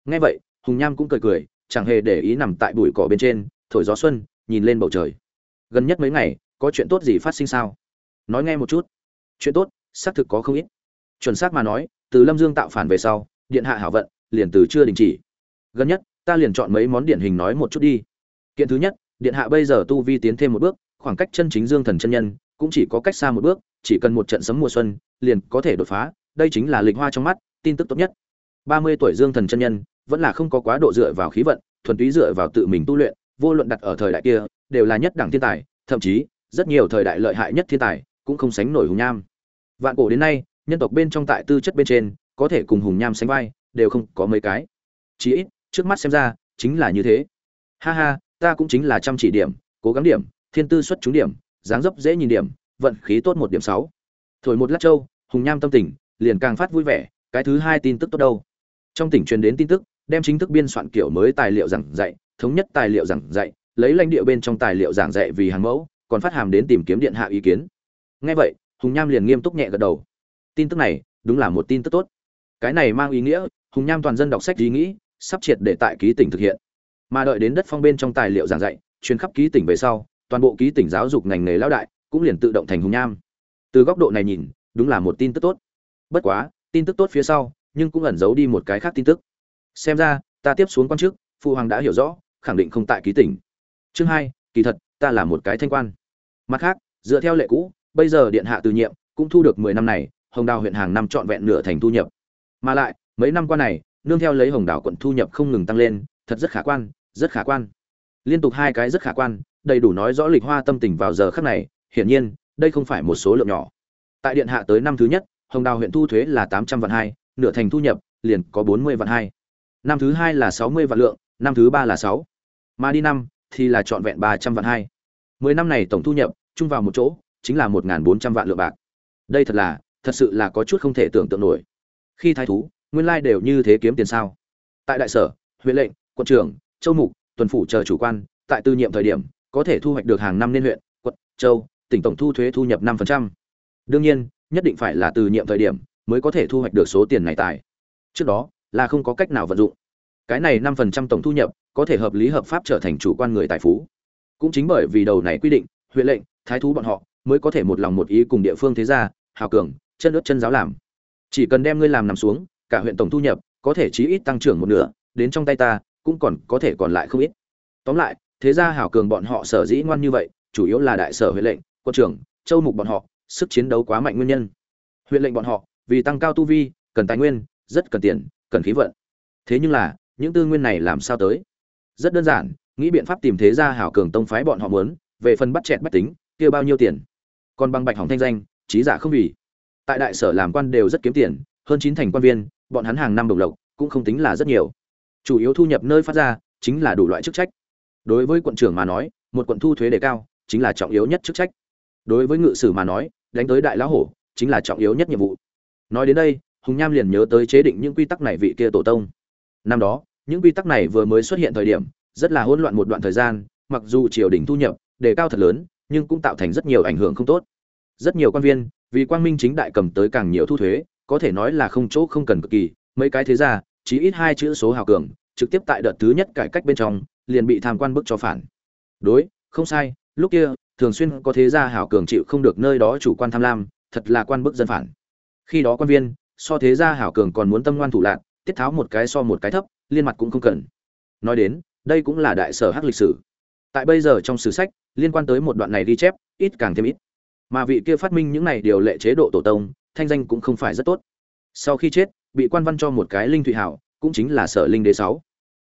Nghe vậy, hùng nham cũng cười cười, chẳng hề để ý nằm tại bụi cỏ bên trên, thổi gió xuân, nhìn lên bầu trời. Gần nhất mấy ngày, có chuyện tốt gì phát sinh sao? Nói nghe một chút. Chuyện tốt, xác thực có không ít. Chuẩn xác mà nói, từ lâm dương tạo phản về sau, điện hạ hảo vận, liền từ chưa đình chỉ. Gần nhất, ta liền chọn mấy món điển hình nói một chút đi kiện thứ nhất, điện hạ bây giờ tu vi tiến thêm một bước, khoảng cách chân chính dương thần chân nhân cũng chỉ có cách xa một bước, chỉ cần một trận sấm mùa xuân, liền có thể đột phá, đây chính là lịch hoa trong mắt, tin tức tốt nhất. Ba mươi tuổi dương thần chân nhân vẫn là không có quá độ dựa vào khí vận, thuần túy dựa vào tự mình tu luyện, vô luận đặt ở thời đại kia, đều là nhất đẳng thiên tài, thậm chí, rất nhiều thời đại lợi hại nhất thiên tài cũng không sánh nổi hùng nham. Vạn cổ đến nay, nhân tộc bên trong tại tư chất bên trên, có thể cùng hùng nham sánh vai, đều không có mấy cái. Chí ít, trước mắt xem ra, chính là như thế. Ha ha ta cũng chính là chăm chỉ điểm, cố gắng điểm, thiên tư xuất trúng điểm, dáng dấp dễ nhìn điểm, vận khí tốt một điểm sáu. Thổi một lát châu hùng nham tâm tình, liền càng phát vui vẻ, cái thứ hai tin tức tốt đâu. Trong tỉnh truyền đến tin tức, đem chính thức biên soạn kiểu mới tài liệu giảng dạy, thống nhất tài liệu giảng dạy, lấy lãnh địa bên trong tài liệu giảng dạy vì hàng mẫu, còn phát hàm đến tìm kiếm điện hạ ý kiến. Ngay vậy, hùng nham liền nghiêm túc nhẹ gật đầu. Tin tức này, đúng là một tin tức tốt. Cái này mang ý nghĩa, hùng nham toàn dân đọc sách ý nghĩ, sắp triệt để tại ký tỉnh thực hiện mà đợi đến đất phong bên trong tài liệu giảng dạy, truyền khắp ký tỉnh về sau, toàn bộ ký tỉnh giáo dục ngành nghề lão đại cũng liền tự động thành hùng nham. Từ góc độ này nhìn, đúng là một tin tức tốt. Bất quá, tin tức tốt phía sau, nhưng cũng ẩn giấu đi một cái khác tin tức. Xem ra, ta tiếp xuống quan chức, phụ hoàng đã hiểu rõ, khẳng định không tại ký tỉnh. Chương hai, kỳ thật, ta là một cái thanh quan. Mặt khác, dựa theo lệ cũ, bây giờ điện hạ từ nhiệm, cũng thu được mười năm này, hồng đào huyện hàng năm trọn vẹn nửa thành thu nhập. Mà lại, mấy năm qua này, nương theo lấy hồng đào quận thu nhập không ngừng tăng lên thật rất khả quan, rất khả quan. Liên tục hai cái rất khả quan, đầy đủ nói rõ lịch hoa tâm tình vào giờ khắc này, hiển nhiên, đây không phải một số lượng nhỏ. Tại điện hạ tới năm thứ nhất, hồng đào huyện thu thuế là tám trăm vạn hai, nửa thành thu nhập, liền có bốn mươi vạn hai. Năm thứ hai là sáu mươi vạn lượng, năm thứ ba là sáu. Mà đi năm, thì là trọn vẹn ba trăm vạn hai. Mười năm này tổng thu nhập, chung vào một chỗ, chính là một bốn trăm vạn lượng bạc. Đây thật là, thật sự là có chút không thể tưởng tượng nổi. Khi thái thú, nguyên lai đều như thế kiếm tiền sao? Tại đại sở, huyện lệnh quận trưởng, châu mục, tuần phủ chờ chủ quan, tại tư nhiệm thời điểm, có thể thu hoạch được hàng năm liên huyện, quận, châu, tỉnh tổng thu thuế thu nhập năm đương nhiên, nhất định phải là từ nhiệm thời điểm mới có thể thu hoạch được số tiền này tài. Trước đó, là không có cách nào vận dụng. Cái này năm tổng thu nhập có thể hợp lý hợp pháp trở thành chủ quan người tài phú. Cũng chính bởi vì đầu này quy định, huyện lệnh, thái thú bọn họ mới có thể một lòng một ý cùng địa phương thế gia, hào cường, chân ướt chân giáo làm. Chỉ cần đem ngươi làm nằm xuống, cả huyện tổng thu nhập có thể chí ít tăng trưởng một nửa, đến trong tay ta cũng còn có thể còn lại không ít. Tóm lại, thế gia hào cường bọn họ sở dĩ ngoan như vậy, chủ yếu là đại sở huyện lệnh, quân trưởng, châu mục bọn họ, sức chiến đấu quá mạnh nguyên nhân. Huyện lệnh bọn họ, vì tăng cao tu vi, cần tài nguyên, rất cần tiền, cần khí vận. Thế nhưng là, những tư nguyên này làm sao tới? Rất đơn giản, nghĩ biện pháp tìm thế gia hảo cường tông phái bọn họ muốn, về phần bắt chẹt bách tính, kia bao nhiêu tiền? Còn bằng bạch hỏng thanh danh, trí giả không vì. Tại đại sở làm quan đều rất kiếm tiền, hơn chín thành quan viên, bọn hắn hàng năm đồng lộc, cũng không tính là rất nhiều chủ yếu thu nhập nơi phát ra chính là đủ loại chức trách. Đối với quận trưởng mà nói, một quận thu thuế đề cao chính là trọng yếu nhất chức trách. Đối với ngự sử mà nói, đánh tới đại lão hổ chính là trọng yếu nhất nhiệm vụ. Nói đến đây, hùng nham liền nhớ tới chế định những quy tắc này vị kia tổ tông. Năm đó, những quy tắc này vừa mới xuất hiện thời điểm, rất là hỗn loạn một đoạn thời gian, mặc dù triều đình thu nhập đề cao thật lớn, nhưng cũng tạo thành rất nhiều ảnh hưởng không tốt. Rất nhiều quan viên, vì quang minh chính đại cầm tới càng nhiều thu thuế, có thể nói là không chỗ không cần cực kỳ, mấy cái thế ra chỉ ít hai chữ số hào cường, trực tiếp tại đợt thứ nhất cải cách bên trong, liền bị tham quan bức cho phản. Đối, không sai, lúc kia, thường xuyên có thế gia hào cường chịu không được nơi đó chủ quan tham lam, thật là quan bức dân phản. Khi đó quan viên, so thế gia hào cường còn muốn tâm ngoan thủ lạc, tiết tháo một cái so một cái thấp, liên mặt cũng không cần. Nói đến, đây cũng là đại sở hắc lịch sử. Tại bây giờ trong sử sách, liên quan tới một đoạn này ghi chép, ít càng thêm ít. Mà vị kia phát minh những này điều lệ chế độ tổ tông, thanh danh cũng không phải rất tốt. Sau khi chết bị quan văn cho một cái linh thụy hảo, cũng chính là sở linh đế sáu.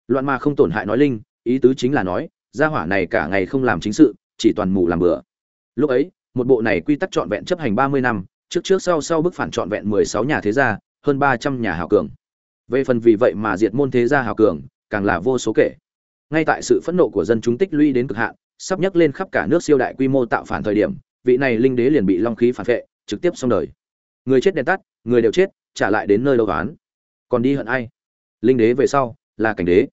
Loạn mà không tổn hại nói linh, ý tứ chính là nói, gia hỏa này cả ngày không làm chính sự, chỉ toàn mù làm bừa. Lúc ấy, một bộ này quy tắc trọn vẹn chấp hành ba mươi năm, trước trước sau sau bức phản trọn vẹn mười sáu nhà thế gia, hơn ba trăm nhà hào cường. Về phần vì vậy mà diệt môn thế gia hào cường, càng là vô số kể. Ngay tại sự phẫn nộ của dân chúng tích lũy đến cực hạn, sắp nhấc lên khắp cả nước siêu đại quy mô tạo phản thời điểm, vị này linh đế liền bị long khí phản vệ, trực tiếp xong đời. Người chết đèn tắt, người đều chết trả lại đến nơi đâu đoán, còn đi hận ai? Linh đế về sau là cảnh đế.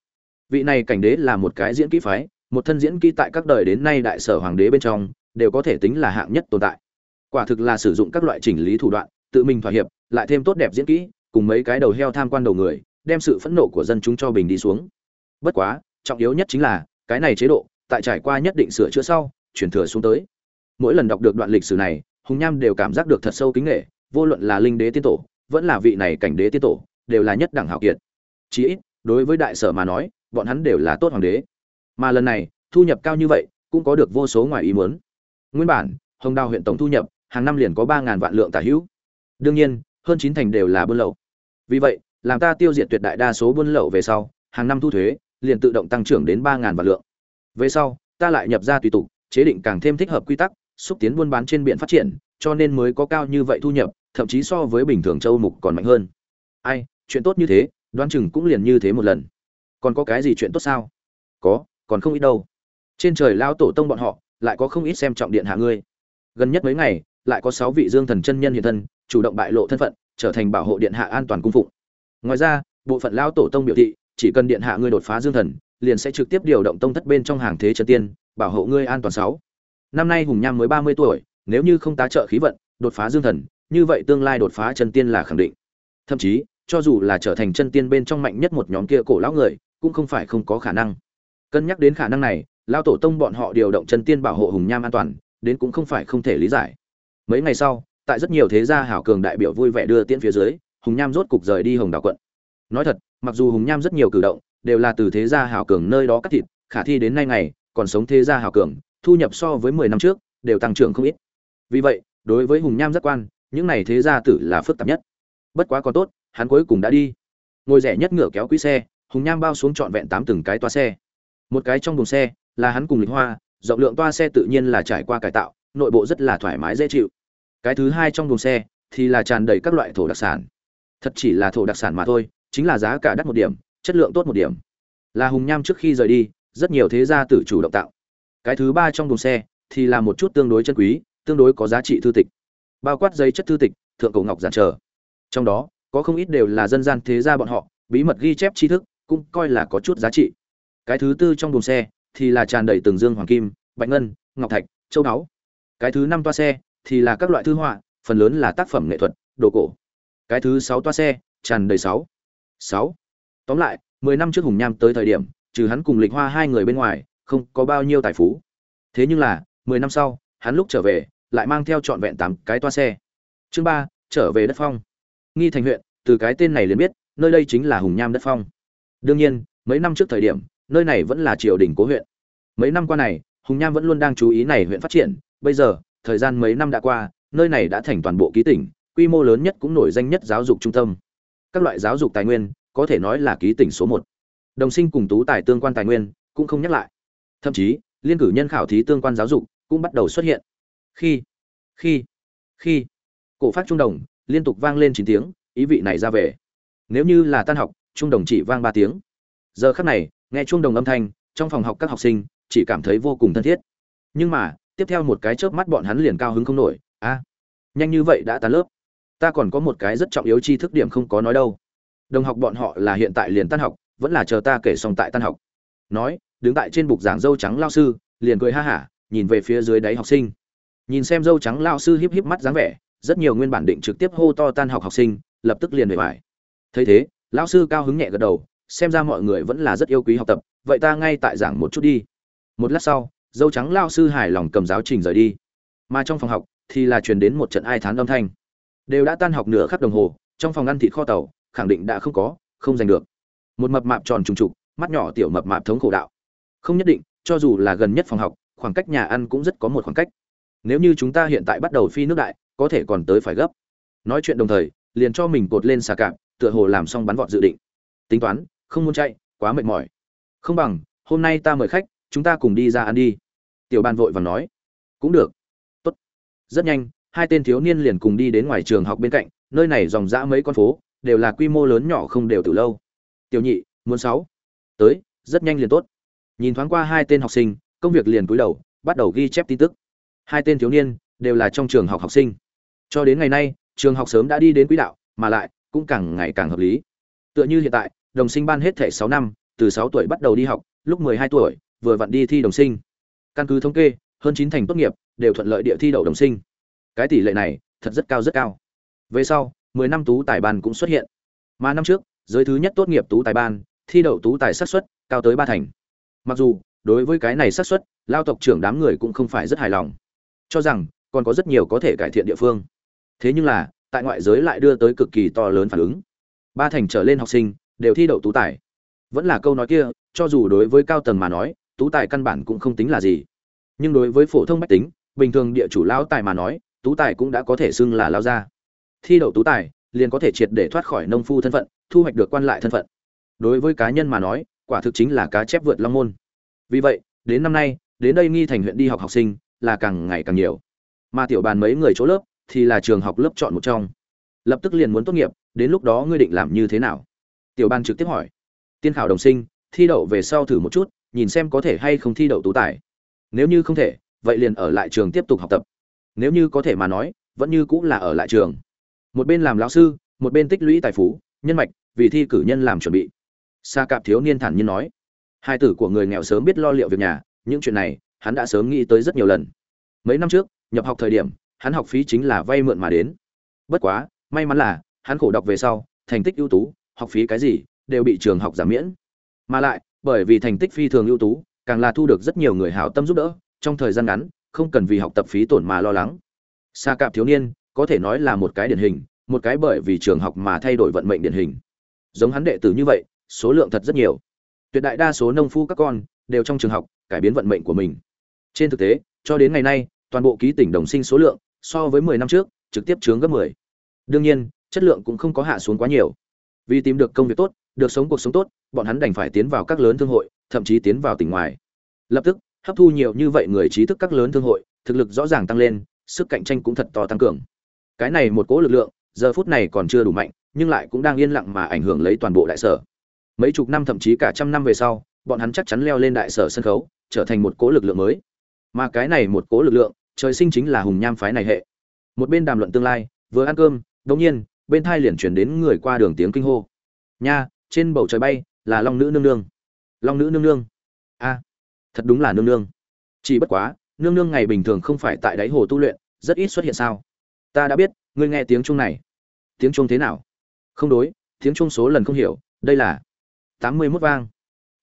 Vị này cảnh đế là một cái diễn kỹ phái một thân diễn kỹ tại các đời đến nay đại sở hoàng đế bên trong đều có thể tính là hạng nhất tồn tại. Quả thực là sử dụng các loại chỉnh lý thủ đoạn tự mình thỏa hiệp lại thêm tốt đẹp diễn kỹ cùng mấy cái đầu heo tham quan đầu người đem sự phẫn nộ của dân chúng cho bình đi xuống. Bất quá trọng yếu nhất chính là cái này chế độ tại trải qua nhất định sửa chữa sau chuyển thừa xuống tới. Mỗi lần đọc được đoạn lịch sử này hùng nham đều cảm giác được thật sâu kính nghệ vô luận là linh đế tiên tổ vẫn là vị này cảnh đế tiên tổ, đều là nhất đẳng hảo kiệt. Chí ít, đối với đại sở mà nói, bọn hắn đều là tốt hoàng đế. Mà lần này, thu nhập cao như vậy, cũng có được vô số ngoài ý muốn. Nguyên bản, hồng đào huyện tổng thu nhập, hàng năm liền có ba ngàn vạn lượng tả hữu. Đương nhiên, hơn chín thành đều là buôn lậu. Vì vậy, làm ta tiêu diệt tuyệt đại đa số buôn lậu về sau, hàng năm thu thuế, liền tự động tăng trưởng đến ba ngàn vạn lượng. Về sau, ta lại nhập ra tùy tục, chế định càng thêm thích hợp quy tắc, xúc tiến buôn bán trên biển phát triển, cho nên mới có cao như vậy thu nhập thậm chí so với bình thường châu mục còn mạnh hơn. Ai, chuyện tốt như thế đoan chừng cũng liền như thế một lần. Còn có cái gì chuyện tốt sao? Có, còn không ít đâu. Trên trời lao tổ tông bọn họ, lại có không ít xem trọng điện hạ ngươi. Gần nhất mấy ngày, lại có sáu vị dương thần chân nhân hiện thân, chủ động bại lộ thân phận, trở thành bảo hộ điện hạ an toàn cung phụng. Ngoài ra, bộ phận lao tổ tông biểu thị, chỉ cần điện hạ ngươi đột phá dương thần, liền sẽ trực tiếp điều động tông thất bên trong hàng thế chân tiên, bảo hộ ngươi an toàn sáu. Năm nay hùng nham mới ba mươi tuổi, nếu như không tá trợ khí vận, đột phá dương thần như vậy tương lai đột phá chân tiên là khẳng định. Thậm chí, cho dù là trở thành chân tiên bên trong mạnh nhất một nhóm kia cổ lão người, cũng không phải không có khả năng. Cân nhắc đến khả năng này, Lão tổ tông bọn họ điều động chân tiên bảo hộ hùng nham an toàn, đến cũng không phải không thể lý giải. Mấy ngày sau, tại rất nhiều thế gia hảo cường đại biểu vui vẻ đưa tiễn phía dưới, hùng nham rốt cục rời đi hồng Đảo quận. Nói thật, mặc dù hùng nham rất nhiều cử động đều là từ thế gia hảo cường nơi đó cắt thịt, khả thi đến nay ngày, còn sống thế gia hảo cường, thu nhập so với mười năm trước đều tăng trưởng không ít. Vì vậy, đối với hùng nham giác quan những này thế gia tử là phức tạp nhất. Bất quá còn tốt, hắn cuối cùng đã đi. Ngồi rẻ nhất ngựa kéo quý xe, hùng nham bao xuống trọn vẹn tám từng cái toa xe. Một cái trong buồng xe, là hắn cùng lịch hoa, rộng lượng toa xe tự nhiên là trải qua cải tạo, nội bộ rất là thoải mái dễ chịu. Cái thứ hai trong buồng xe, thì là tràn đầy các loại thổ đặc sản. Thật chỉ là thổ đặc sản mà thôi, chính là giá cả đắt một điểm, chất lượng tốt một điểm. Là hùng nham trước khi rời đi, rất nhiều thế gia tử chủ động tạo. Cái thứ ba trong buồng xe, thì là một chút tương đối chân quý, tương đối có giá trị thư tịch bao quát giấy chất thư tịch, thượng cổ ngọc giản trở. Trong đó, có không ít đều là dân gian thế gia bọn họ, bí mật ghi chép tri thức, cũng coi là có chút giá trị. Cái thứ tư trong đồn xe thì là tràn đầy từng dương hoàng kim, bạch ngân, ngọc thạch, châu báu. Cái thứ năm toa xe thì là các loại thư họa, phần lớn là tác phẩm nghệ thuật, đồ cổ. Cái thứ sáu toa xe tràn đầy sáu. Sáu. Tóm lại, mười năm trước hùng nham tới thời điểm, trừ hắn cùng lịch hoa hai người bên ngoài, không có bao nhiêu tài phú. Thế nhưng là, mười năm sau, hắn lúc trở về lại mang theo trọn vẹn tám cái toa xe. Chương ba, trở về đất phong. Nghi thành huyện, từ cái tên này liền biết, nơi đây chính là hùng nham đất phong. Đương nhiên, mấy năm trước thời điểm, nơi này vẫn là triều đình cố huyện. Mấy năm qua này, hùng nham vẫn luôn đang chú ý này huyện phát triển. Bây giờ, thời gian mấy năm đã qua, nơi này đã thành toàn bộ ký tỉnh, quy mô lớn nhất cũng nổi danh nhất giáo dục trung tâm. Các loại giáo dục tài nguyên, có thể nói là ký tỉnh số một. Đồng sinh cùng tú tài tương quan tài nguyên, cũng không nhắc lại. Thậm chí, liên cử nhân khảo thí tương quan giáo dục cũng bắt đầu xuất hiện khi khi khi. Cổ phát trung đồng, liên tục vang lên chín tiếng, ý vị này ra về. Nếu như là tan học, trung đồng chỉ vang ba tiếng. Giờ khắc này, nghe trung đồng âm thanh, trong phòng học các học sinh, chỉ cảm thấy vô cùng thân thiết. Nhưng mà, tiếp theo một cái chớp mắt bọn hắn liền cao hứng không nổi. A, nhanh như vậy đã tan lớp. Ta còn có một cái rất trọng yếu tri thức điểm không có nói đâu. Đồng học bọn họ là hiện tại liền tan học, vẫn là chờ ta kể xong tại tan học. Nói, đứng tại trên bục giảng dâu trắng lao sư, liền cười ha hả, nhìn về phía dưới đáy học sinh nhìn xem dâu trắng lao sư híp híp mắt dáng vẻ, rất nhiều nguyên bản định trực tiếp hô to tan học học sinh, lập tức liền về bài thấy thế, lão sư cao hứng nhẹ gật đầu, xem ra mọi người vẫn là rất yêu quý học tập, vậy ta ngay tại giảng một chút đi. Một lát sau, dâu trắng lao sư hài lòng cầm giáo trình rời đi. Mà trong phòng học, thì là truyền đến một trận ai thán âm thanh. Đều đã tan học nửa khắc đồng hồ, trong phòng ăn thịt kho tàu, khẳng định đã không có, không giành được. Một mập mạp tròn trùng trục, mắt nhỏ tiểu mập mạp thống khổ đạo. Không nhất định, cho dù là gần nhất phòng học, khoảng cách nhà ăn cũng rất có một khoảng cách nếu như chúng ta hiện tại bắt đầu phi nước đại, có thể còn tới phải gấp. Nói chuyện đồng thời, liền cho mình cột lên xà cạp, tựa hồ làm xong bắn vọt dự định. Tính toán, không muốn chạy, quá mệt mỏi. Không bằng, hôm nay ta mời khách, chúng ta cùng đi ra ăn đi. Tiểu ban vội vàng nói. Cũng được. Tốt. Rất nhanh, hai tên thiếu niên liền cùng đi đến ngoài trường học bên cạnh, nơi này dòng dã mấy con phố, đều là quy mô lớn nhỏ không đều từ lâu. Tiểu nhị, muốn sáu? Tới, rất nhanh liền tốt. Nhìn thoáng qua hai tên học sinh, công việc liền cúi đầu, bắt đầu ghi chép tin tức hai tên thiếu niên đều là trong trường học học sinh. Cho đến ngày nay, trường học sớm đã đi đến quỹ đạo, mà lại cũng càng ngày càng hợp lý. Tựa như hiện tại, đồng sinh ban hết thể sáu năm, từ sáu tuổi bắt đầu đi học, lúc mười hai tuổi, vừa vặn đi thi đồng sinh. Căn cứ thống kê, hơn chín thành tốt nghiệp đều thuận lợi địa thi đậu đồng sinh. Cái tỷ lệ này thật rất cao rất cao. Về sau, mười năm tú tài ban cũng xuất hiện. Mà năm trước, giới thứ nhất tốt nghiệp tú tài ban, thi đậu tú tài sát xuất cao tới ba thành. Mặc dù, đối với cái này xác suất, lao tộc trưởng đám người cũng không phải rất hài lòng cho rằng còn có rất nhiều có thể cải thiện địa phương. Thế nhưng là, tại ngoại giới lại đưa tới cực kỳ to lớn phản ứng. Ba thành trở lên học sinh đều thi đậu tú tài. Vẫn là câu nói kia, cho dù đối với cao tầng mà nói, tú tài căn bản cũng không tính là gì. Nhưng đối với phổ thông bách tính, bình thường địa chủ lão tài mà nói, tú tài cũng đã có thể xưng là lao gia. Thi đậu tú tài, liền có thể triệt để thoát khỏi nông phu thân phận, thu hoạch được quan lại thân phận. Đối với cá nhân mà nói, quả thực chính là cá chép vượt long môn. Vì vậy, đến năm nay, đến đây nghi thành huyện đi học học sinh là càng ngày càng nhiều. Mà tiểu bàn mấy người chỗ lớp thì là trường học lớp chọn một trong. Lập tức liền muốn tốt nghiệp, đến lúc đó ngươi định làm như thế nào? Tiểu ban trực tiếp hỏi. Tiên khảo đồng sinh, thi đậu về sau thử một chút, nhìn xem có thể hay không thi đậu tú tài. Nếu như không thể, vậy liền ở lại trường tiếp tục học tập. Nếu như có thể mà nói, vẫn như cũng là ở lại trường. Một bên làm lão sư, một bên tích lũy tài phú, nhân mạch, vì thi cử nhân làm chuẩn bị. Sa cạp thiếu niên thản nhiên nói. Hai tử của người nghèo sớm biết lo liệu việc nhà, những chuyện này hắn đã sớm nghĩ tới rất nhiều lần. Mấy năm trước, nhập học thời điểm, hắn học phí chính là vay mượn mà đến. Bất quá, may mắn là, hắn khổ đọc về sau, thành tích ưu tú, học phí cái gì, đều bị trường học giảm miễn. Mà lại, bởi vì thành tích phi thường ưu tú, càng là thu được rất nhiều người hảo tâm giúp đỡ, trong thời gian ngắn, không cần vì học tập phí tổn mà lo lắng. Xa cạp thiếu niên, có thể nói là một cái điển hình, một cái bởi vì trường học mà thay đổi vận mệnh điển hình. Giống hắn đệ tử như vậy, số lượng thật rất nhiều. Tuyệt đại đa số nông phu các con, đều trong trường học, cải biến vận mệnh của mình trên thực tế, cho đến ngày nay, toàn bộ ký tỉnh đồng sinh số lượng, so với 10 năm trước, trực tiếp chướng gấp 10. đương nhiên, chất lượng cũng không có hạ xuống quá nhiều. Vì tìm được công việc tốt, được sống cuộc sống tốt, bọn hắn đành phải tiến vào các lớn thương hội, thậm chí tiến vào tỉnh ngoài. Lập tức, hấp thu nhiều như vậy người trí thức các lớn thương hội, thực lực rõ ràng tăng lên, sức cạnh tranh cũng thật to tăng cường. Cái này một cỗ lực lượng, giờ phút này còn chưa đủ mạnh, nhưng lại cũng đang yên lặng mà ảnh hưởng lấy toàn bộ đại sở. Mấy chục năm thậm chí cả trăm năm về sau, bọn hắn chắc chắn leo lên đại sở sân khấu, trở thành một cỗ lực lượng mới mà cái này một cố lực lượng, trời sinh chính là hùng nham phái này hệ. Một bên đàm luận tương lai, vừa ăn cơm, đống nhiên, bên thai liền chuyển đến người qua đường tiếng kinh hô. Nha, trên bầu trời bay, là long nữ nương nương. Long nữ nương nương. A, thật đúng là nương nương. Chỉ bất quá, nương nương ngày bình thường không phải tại đáy hồ tu luyện, rất ít xuất hiện sao? Ta đã biết, ngươi nghe tiếng chuông này. Tiếng chuông thế nào? Không đối, tiếng chuông số lần không hiểu, đây là tám mươi mốt vang.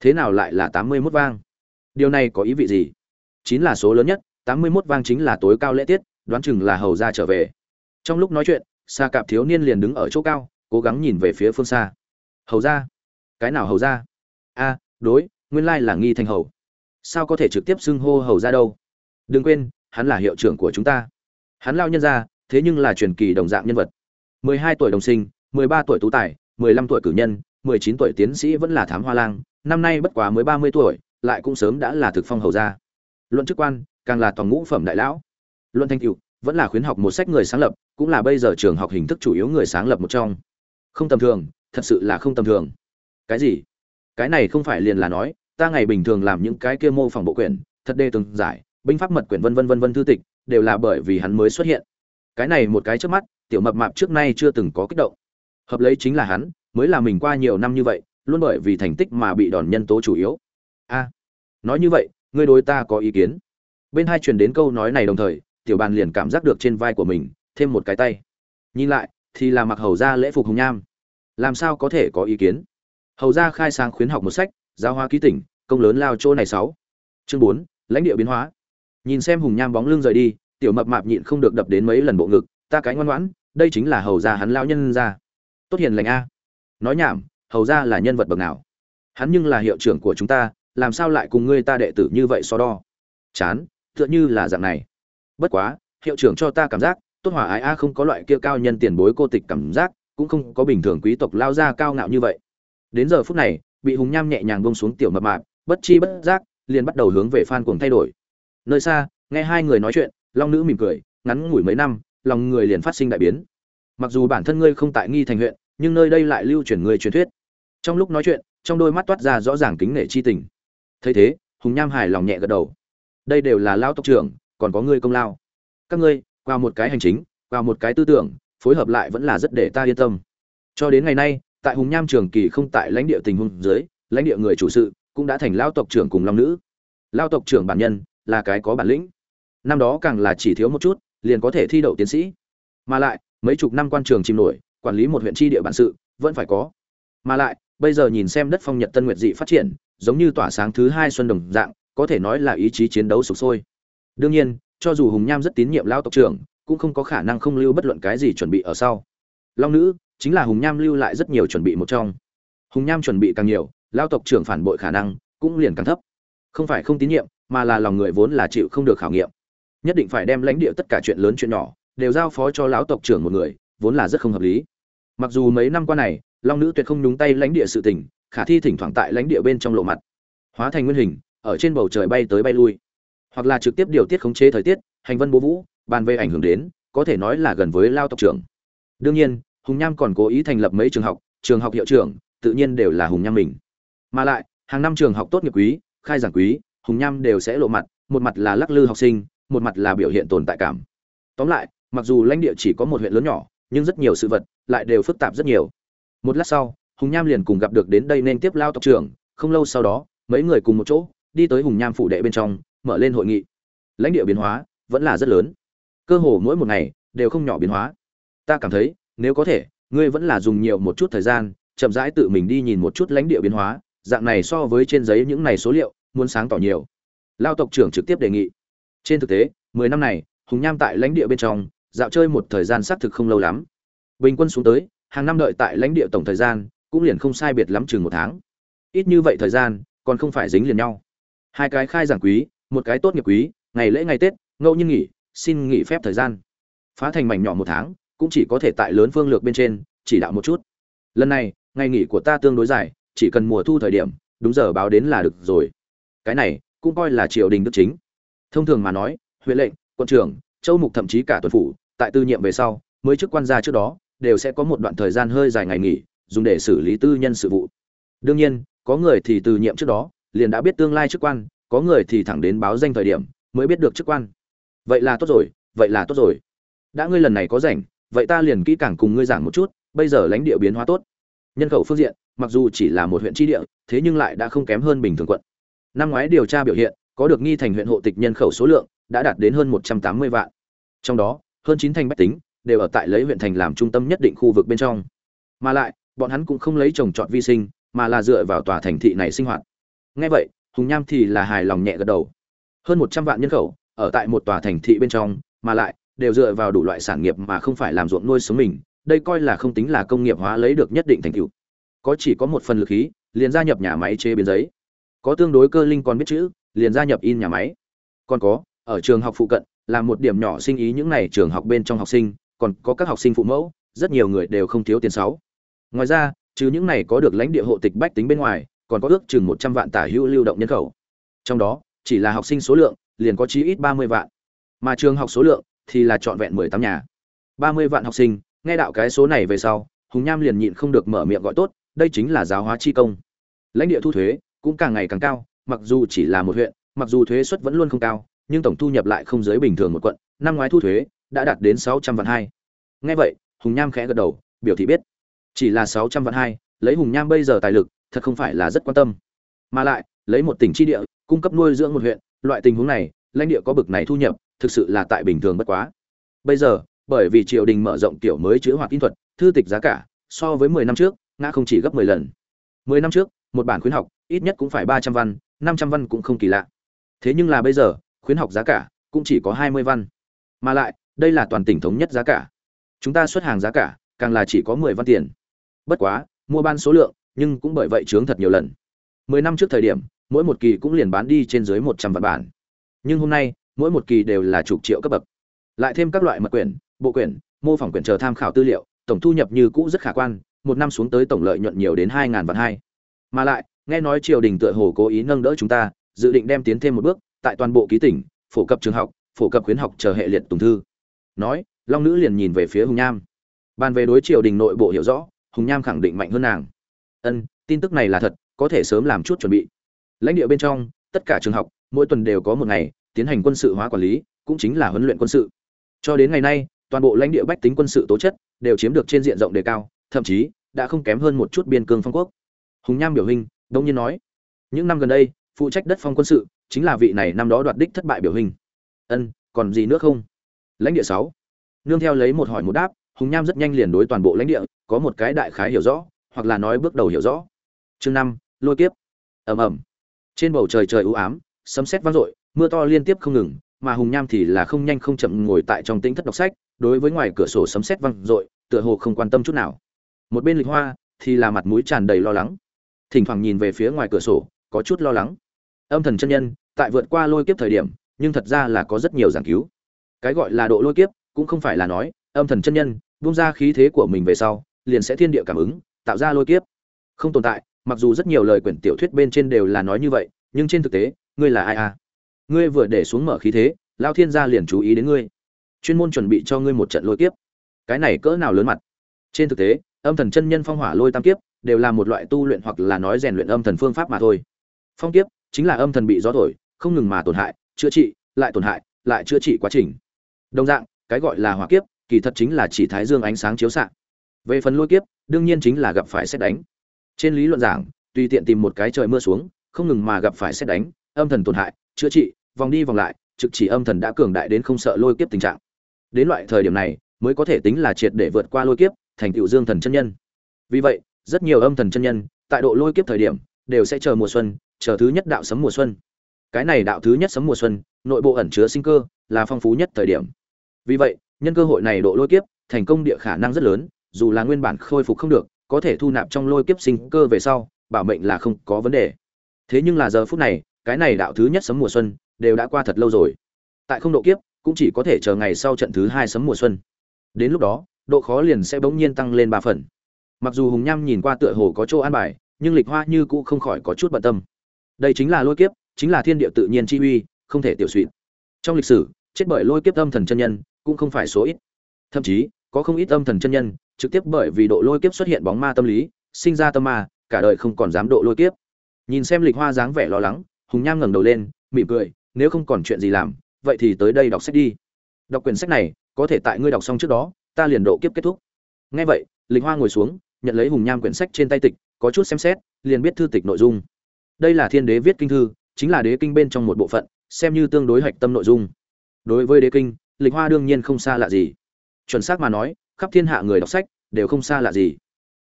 Thế nào lại là tám mươi mốt vang? Điều này có ý vị gì? Chín là số lớn nhất, tám mươi 81 vang chính là tối cao lễ tiết, đoán chừng là hầu ra trở về. Trong lúc nói chuyện xa cạp thiếu niên liền đứng ở chỗ cao, cố gắng nhìn về phía phương xa. Hầu ra? Cái nào hầu ra? A, đối, nguyên lai là nghi thành hầu. Sao có thể trực tiếp xưng hô hầu ra đâu? Đừng quên, hắn là hiệu trưởng của chúng ta. Hắn lao nhân ra, thế nhưng là truyền kỳ đồng dạng nhân vật. mười hai tuổi đồng sinh, mười ba tuổi tú tài, mười lăm tuổi cử nhân, mười chín tuổi tiến sĩ vẫn là thám hoa lang, năm nay bất quá mới ba mươi tuổi, lại cũng sớm đã là thực phong hầu gia luận chức quan, càng là toàn ngũ phẩm đại lão. Luận thanh cựu vẫn là khuyến học một sách người sáng lập, cũng là bây giờ trường học hình thức chủ yếu người sáng lập một trong. Không tầm thường, thật sự là không tầm thường. Cái gì? Cái này không phải liền là nói, ta ngày bình thường làm những cái kia mô phỏng bộ quyển, thật đê từng giải, binh pháp mật quyển vân vân vân vân thư tịch, đều là bởi vì hắn mới xuất hiện. Cái này một cái trước mắt, tiểu mập mạp trước nay chưa từng có kích động. Hợp lấy chính là hắn, mới là mình qua nhiều năm như vậy, luôn bởi vì thành tích mà bị đòn nhân tố chủ yếu. A, nói như vậy ngươi đối ta có ý kiến. Bên hai truyền đến câu nói này đồng thời, tiểu bàn liền cảm giác được trên vai của mình, thêm một cái tay. Nhìn lại, thì là mặc hầu ra lễ phục hùng nham. Làm sao có thể có ý kiến? Hầu ra khai sáng khuyến học một sách, giáo Hoa ký tỉnh, công lớn lao chỗ này sáu. Chương bốn, lãnh địa biến hóa. Nhìn xem hùng nham bóng lưng rời đi, tiểu mập mạp nhịn không được đập đến mấy lần bộ ngực, ta cái ngoan ngoãn, đây chính là hầu ra hắn lao nhân ra. Tốt hiền lành a. Nói nhảm, hầu ra là nhân vật bậc nào? Hắn nhưng là hiệu trưởng của chúng ta làm sao lại cùng ngươi ta đệ tử như vậy so đo? Chán, tựa như là dạng này. Bất quá, hiệu trưởng cho ta cảm giác, tốt hòa ái a không có loại kia cao nhân tiền bối cô tịch cảm giác, cũng không có bình thường quý tộc lao ra cao ngạo như vậy. Đến giờ phút này, bị hùng nham nhẹ nhàng bông xuống tiểu mập mạp, bất chi bất giác, liền bắt đầu hướng về phan cuồng thay đổi. Nơi xa, nghe hai người nói chuyện, long nữ mỉm cười, ngắn ngủi mấy năm, lòng người liền phát sinh đại biến. Mặc dù bản thân ngươi không tại nghi thành huyện, nhưng nơi đây lại lưu truyền người truyền thuyết. Trong lúc nói chuyện, trong đôi mắt toát ra rõ ràng kính nể chi tình thấy thế, hùng nham hài lòng nhẹ gật đầu. Đây đều là lao tộc trưởng, còn có ngươi công lao. Các ngươi, qua một cái hành chính, qua một cái tư tưởng, phối hợp lại vẫn là rất để ta yên tâm. Cho đến ngày nay, tại hùng nham trường kỳ không tại lãnh địa tình huống dưới, lãnh địa người chủ sự cũng đã thành lao tộc trưởng cùng long nữ. Lao tộc trưởng bản nhân là cái có bản lĩnh. Năm đó càng là chỉ thiếu một chút, liền có thể thi đậu tiến sĩ. Mà lại, mấy chục năm quan trường chìm nổi, quản lý một huyện tri địa bản sự, vẫn phải có. Mà lại, bây giờ nhìn xem đất phong nhật tân nguyệt dị phát triển giống như tỏa sáng thứ hai xuân đồng dạng, có thể nói là ý chí chiến đấu sục sôi. Đương nhiên, cho dù hùng nham rất tín nhiệm lão tộc trưởng, cũng không có khả năng không lưu bất luận cái gì chuẩn bị ở sau. Long nữ, chính là hùng nham lưu lại rất nhiều chuẩn bị một trong. Hùng nham chuẩn bị càng nhiều, lão tộc trưởng phản bội khả năng cũng liền càng thấp. Không phải không tín nhiệm, mà là lòng người vốn là chịu không được khảo nghiệm. Nhất định phải đem lãnh địa tất cả chuyện lớn chuyện nhỏ, đều giao phó cho lão tộc trưởng một người, vốn là rất không hợp lý. Mặc dù mấy năm qua này, long nữ tuyệt không nhúng tay lãnh địa sự tình khả thi thỉnh thoảng tại lãnh địa bên trong lộ mặt, hóa thành nguyên hình, ở trên bầu trời bay tới bay lui, hoặc là trực tiếp điều tiết khống chế thời tiết, hành vân bố vũ, bàn về ảnh hưởng đến, có thể nói là gần với lao tộc trưởng. Đương nhiên, hùng nham còn cố ý thành lập mấy trường học trường học hiệu trưởng, tự nhiên đều là hùng nham mình. Mà lại, hàng năm trường học tốt nghiệp quý, khai giảng quý, hùng nham đều sẽ lộ mặt, một mặt là lắc lư học sinh, một mặt là biểu hiện tồn tại cảm. Tóm lại, mặc dù lãnh địa chỉ có một huyện lớn nhỏ, nhưng rất nhiều sự vật lại đều phức tạp rất nhiều. Một lát sau hùng nham liền cùng gặp được đến đây nên tiếp lao tộc trưởng, không lâu sau đó, mấy người cùng một chỗ, đi tới hùng nham phủ đệ bên trong, mở lên hội nghị. Lãnh địa biến hóa, vẫn là rất lớn. Cơ hồ mỗi một ngày, đều không nhỏ biến hóa. Ta cảm thấy, nếu có thể, ngươi vẫn là dùng nhiều một chút thời gian, chậm rãi tự mình đi nhìn một chút lãnh địa biến hóa, dạng này so với trên giấy những này số liệu, muốn sáng tỏ nhiều. Lao tộc trưởng trực tiếp đề nghị. Trên thực tế, mười năm này, hùng nham tại lãnh địa bên trong, dạo chơi một thời gian xác thực không lâu lắm. Bình quân xuống tới, hàng năm đợi tại lãnh địa tổng thời gian cũng liền không sai biệt lắm chừng một tháng. Ít như vậy thời gian, còn không phải dính liền nhau. Hai cái khai giảng quý, một cái tốt nghiệp quý, ngày lễ ngày tết, ngẫu nhiên nghỉ, xin nghỉ phép thời gian. Phá thành mảnh nhỏ một tháng, cũng chỉ có thể tại lớn phương lược bên trên, chỉ đạo một chút. Lần này, ngày nghỉ của ta tương đối dài, chỉ cần mùa thu thời điểm, đúng giờ báo đến là được rồi. Cái này, cũng coi là triều đình đức chính. Thông thường mà nói huyện lệnh quân trưởng, châu mục thậm chí cả tuần phủ, tại tư nhiệm về sau, mới chức quan gia trước đó, đều sẽ có một đoạn thời gian hơi dài ngày nghỉ dùng để xử lý tư nhân sự vụ. Đương nhiên, có người thì từ nhiệm trước đó, liền đã biết tương lai chức quan, có người thì thẳng đến báo danh thời điểm mới biết được chức quan. Vậy là tốt rồi, vậy là tốt rồi. Đã ngươi lần này có rảnh, vậy ta liền kỹ càng cùng ngươi giảng một chút, bây giờ lãnh địa biến hóa tốt. Nhân khẩu phương diện, mặc dù chỉ là một huyện tri địa, thế nhưng lại đã không kém hơn bình thường quận. Năm ngoái điều tra biểu hiện, có được nghi thành huyện hộ tịch nhân khẩu số lượng, đã đạt đến hơn một trăm tám mươi vạn. Trong đó, hơn chín thành bách tính đều ở tại lấy huyện thành làm trung tâm nhất định khu vực bên trong. Mà lại bọn hắn cũng không lấy trồng trọt vi sinh, mà là dựa vào tòa thành thị này sinh hoạt. Nghe vậy, hùng nham thì là hài lòng nhẹ gật đầu. Hơn một trăm vạn nhân khẩu, ở tại một tòa thành thị bên trong, mà lại, đều dựa vào đủ loại sản nghiệp mà không phải làm ruộng nuôi sống mình, đây coi là không tính là công nghiệp hóa lấy được nhất định thành tựu. Có chỉ có một phần lực khí, liền gia nhập nhà máy chế biến giấy. Có tương đối cơ linh còn biết chữ, liền gia nhập in nhà máy. Còn có, ở trường học phụ cận, là một điểm nhỏ sinh ý những này trường học bên trong học sinh, còn có các học sinh phụ mẫu, rất nhiều người đều không thiếu tiền sáu ngoài ra, trừ những này có được lãnh địa hộ tịch bách tính bên ngoài, còn có ước chừng một trăm vạn tả hữu lưu động nhân khẩu. Trong đó, chỉ là học sinh số lượng, liền có chí ít ba mươi vạn. Mà trường học số lượng thì là trọn vẹn mười tám nhà. Ba mươi vạn học sinh, nghe đạo cái số này về sau, hùng nham liền nhịn không được mở miệng gọi tốt, đây chính là giáo hóa chi công. Lãnh địa thu thuế cũng càng ngày càng cao, mặc dù chỉ là một huyện, mặc dù thuế suất vẫn luôn không cao, nhưng tổng thu nhập lại không dưới bình thường một quận, năm ngoái thu thuế đã đạt đến sáu trăm vạn hai. Nghe vậy, hùng nham khẽ gật đầu, biểu thị biết chỉ là sáu trăm vạn hai, lấy hùng nham bây giờ tài lực, thật không phải là rất quan tâm. Mà lại, lấy một tỉnh chi địa, cung cấp nuôi dưỡng một huyện, loại tình huống này, lãnh địa có bực này thu nhập, thực sự là tại bình thường bất quá. Bây giờ, bởi vì triều đình mở rộng tiểu mới chữa hoạt kỹ thuật, thư tịch giá cả, so với mười năm trước, ngã không chỉ gấp mười lần. Mười năm trước, một bản khuyến học, ít nhất cũng phải ba trăm văn, năm trăm văn cũng không kỳ lạ. Thế nhưng là bây giờ, khuyến học giá cả cũng chỉ có hai mươi văn. Mà lại, đây là toàn tỉnh thống nhất giá cả. Chúng ta xuất hàng giá cả, càng là chỉ có mười văn tiền bất quá, mua ban số lượng, nhưng cũng bởi vậy chướng thật nhiều lần. Mười năm trước thời điểm, mỗi một kỳ cũng liền bán đi trên dưới một trăm vạn bản. Nhưng hôm nay, mỗi một kỳ đều là chục triệu cấp bậc. Lại thêm các loại mật quyển, bộ quyển, mô phỏng quyển chờ tham khảo tư liệu, tổng thu nhập như cũ rất khả quan, một năm xuống tới tổng lợi nhuận nhiều đến hai ngàn vạn hai. Mà lại, nghe nói triều đình tựa hồ cố ý nâng đỡ chúng ta, dự định đem tiến thêm một bước, tại toàn bộ ký tỉnh, phổ cập trường học, phổ cập khuyến học chờ hệ liệt tùng thư. Nói, long nữ liền nhìn về phía hùng nham. Bàn về đối triều đình nội bộ hiểu rõ hùng nham khẳng định mạnh hơn nàng. Ân, tin tức này là thật, có thể sớm làm chút chuẩn bị. Lãnh địa bên trong, tất cả trường học, mỗi tuần đều có một ngày, tiến hành quân sự hóa quản lý, cũng chính là huấn luyện quân sự. Cho đến ngày nay, toàn bộ lãnh địa bách tính quân sự tố chất đều chiếm được trên diện rộng đề cao, thậm chí đã không kém hơn một chút biên cương phong quốc. Hùng nham biểu hình, đông nhiên nói, những năm gần đây, phụ trách đất phong quân sự chính là vị này năm đó đoạt đích thất bại biểu hình. Ân, còn gì nữa không? Lãnh địa sáu, nương theo lấy một hỏi một đáp hùng nham rất nhanh liền đối toàn bộ lãnh địa có một cái đại khái hiểu rõ, hoặc là nói bước đầu hiểu rõ. Chương năm, lôi kiếp. Ầm ầm. Trên bầu trời trời u ám, sấm sét vang dội, mưa to liên tiếp không ngừng, mà hùng nham thì là không nhanh không chậm ngồi tại trong tĩnh thất đọc sách, đối với ngoài cửa sổ sấm sét vang dội, tựa hồ không quan tâm chút nào. Một bên lịch hoa thì là mặt mũi tràn đầy lo lắng. Thỉnh thoảng nhìn về phía ngoài cửa sổ, có chút lo lắng. Âm thần chân nhân, tại vượt qua lôi kiếp thời điểm, nhưng thật ra là có rất nhiều giảng cứu. Cái gọi là độ lôi kiếp, cũng không phải là nói, âm thần chân nhân buông ra khí thế của mình về sau, liền sẽ thiên địa cảm ứng, tạo ra lôi kiếp. Không tồn tại, mặc dù rất nhiều lời quyển tiểu thuyết bên trên đều là nói như vậy, nhưng trên thực tế, ngươi là ai à? Ngươi vừa để xuống mở khí thế lao thiên gia liền chú ý đến ngươi. Chuyên môn chuẩn bị cho ngươi một trận lôi kiếp. Cái này cỡ nào lớn mặt? Trên thực tế, âm thần chân nhân phong hỏa lôi tam kiếp, đều là một loại tu luyện hoặc là nói rèn luyện âm thần phương pháp mà thôi. Phong kiếp, chính là âm thần bị gió thổi, không ngừng mà tổn hại, chữa trị, lại tổn hại, lại chữa trị quá trình. Đồng dạng, cái gọi là hỏa kiếp kỳ thật chính là chỉ thái dương ánh sáng chiếu xạ. Về phần lôi kiếp, đương nhiên chính là gặp phải xét đánh. Trên lý luận giảng, tùy tiện tìm một cái trời mưa xuống, không ngừng mà gặp phải xét đánh, âm thần tổn hại, chữa trị, vòng đi vòng lại, trực chỉ âm thần đã cường đại đến không sợ lôi kiếp tình trạng. Đến loại thời điểm này, mới có thể tính là triệt để vượt qua lôi kiếp, thành tựu dương thần chân nhân. Vì vậy, rất nhiều âm thần chân nhân, tại độ lôi kiếp thời điểm, đều sẽ chờ mùa xuân, chờ thứ nhất đạo sấm mùa xuân. Cái này đạo thứ nhất sấm mùa xuân, nội bộ ẩn chứa sinh cơ, là phong phú nhất thời điểm. Vì vậy nhân cơ hội này độ lôi kiếp, thành công địa khả năng rất lớn, dù là nguyên bản khôi phục không được, có thể thu nạp trong lôi kiếp sinh cơ về sau, bảo mệnh là không có vấn đề. Thế nhưng là giờ phút này, cái này đạo thứ nhất sấm mùa xuân, đều đã qua thật lâu rồi. Tại không độ kiếp, cũng chỉ có thể chờ ngày sau trận thứ hai sấm mùa xuân. Đến lúc đó, độ khó liền sẽ bỗng nhiên tăng lên ba phần. Mặc dù hùng nham nhìn qua tựa hồ có chỗ an bài, nhưng lịch hoa như cũ không khỏi có chút bận tâm. Đây chính là lôi kiếp, chính là thiên địa tự nhiên chi uy, không thể tiểu suy trong lịch sử, chết bởi lôi kiếp âm thần chân nhân cũng không phải số ít. Thậm chí, có không ít âm thần chân nhân, trực tiếp bởi vì độ lôi kiếp xuất hiện bóng ma tâm lý, sinh ra tâm ma, cả đời không còn dám độ lôi kiếp. Nhìn xem lịch hoa dáng vẻ lo lắng, hùng nham ngẩng đầu lên, mỉm cười, nếu không còn chuyện gì làm, vậy thì tới đây đọc sách đi. Đọc quyển sách này, có thể tại ngươi đọc xong trước đó, ta liền độ kiếp kết thúc. Nghe vậy, lịch hoa ngồi xuống, nhận lấy hùng nham quyển sách trên tay tịch, có chút xem xét, liền biết thư tịch nội dung. Đây là thiên đế viết kinh thư, chính là đế kinh bên trong một bộ phận, xem như tương đối hạch tâm nội dung. Đối với đế kinh lịch hoa đương nhiên không xa lạ gì. Chuẩn xác mà nói, khắp thiên hạ người đọc sách đều không xa lạ gì.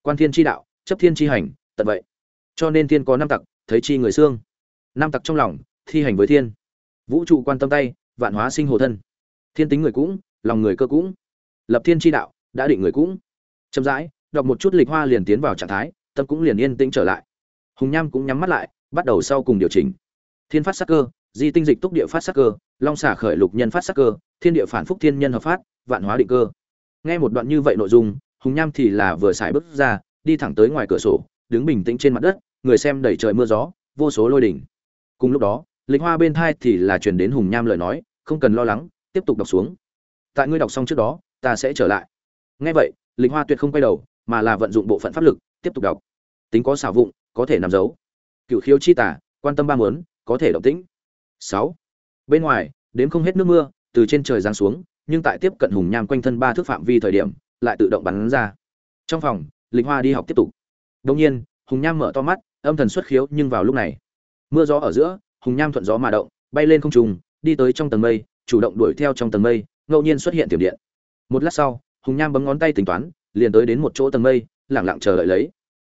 Quan thiên tri đạo, chấp thiên tri hành, tận vậy. Cho nên thiên có năm tặc, thấy chi người xương. Năm tặc trong lòng, thi hành với thiên. Vũ trụ quan tâm tay, vạn hóa sinh hồ thân. Thiên tính người cũng, lòng người cơ cũng. Lập thiên tri đạo, đã định người cũng. Chậm rãi, đọc một chút lịch hoa liền tiến vào trạng thái, tâm cũng liền yên tĩnh trở lại. Hùng nham cũng nhắm mắt lại, bắt đầu sau cùng điều chỉnh thiên phát sắc cơ, di tinh dịch túc địa phát sắc cơ, long xả khởi lục nhân phát sắc cơ, thiên địa phản phúc thiên nhân hợp phát, vạn hóa định cơ. Nghe một đoạn như vậy nội dung, hùng nham thì là vừa xài bước ra, đi thẳng tới ngoài cửa sổ, đứng bình tĩnh trên mặt đất, người xem đẩy trời mưa gió, vô số lôi đỉnh. Cùng lúc đó, lịch hoa bên thai thì là truyền đến hùng nham lời nói, không cần lo lắng, tiếp tục đọc xuống. Tại ngươi đọc xong trước đó, ta sẽ trở lại. Nghe vậy, lịch hoa tuyệt không quay đầu, mà là vận dụng bộ phận pháp lực, tiếp tục đọc. Tính có xảo vụng, có thể nằm giấu cựu khiếu chi tả, quan tâm ba muốn có thể động tĩnh. Sáu. Bên ngoài đến không hết nước mưa, từ trên trời giáng xuống, nhưng tại tiếp cận hùng nham quanh thân ba thước phạm vi thời điểm, lại tự động bắn ra. Trong phòng, lịch hoa đi học tiếp tục. Đương nhiên, hùng nham mở to mắt, âm thần xuất khiếu nhưng vào lúc này. Mưa gió ở giữa, hùng nham thuận gió mà động, bay lên không trung, đi tới trong tầng mây, chủ động đuổi theo trong tầng mây, ngẫu nhiên xuất hiện tiềm điện. Một lát sau, hùng nham bấm ngón tay tính toán, liền tới đến một chỗ tầng mây, lặng lặng chờ đợi lấy.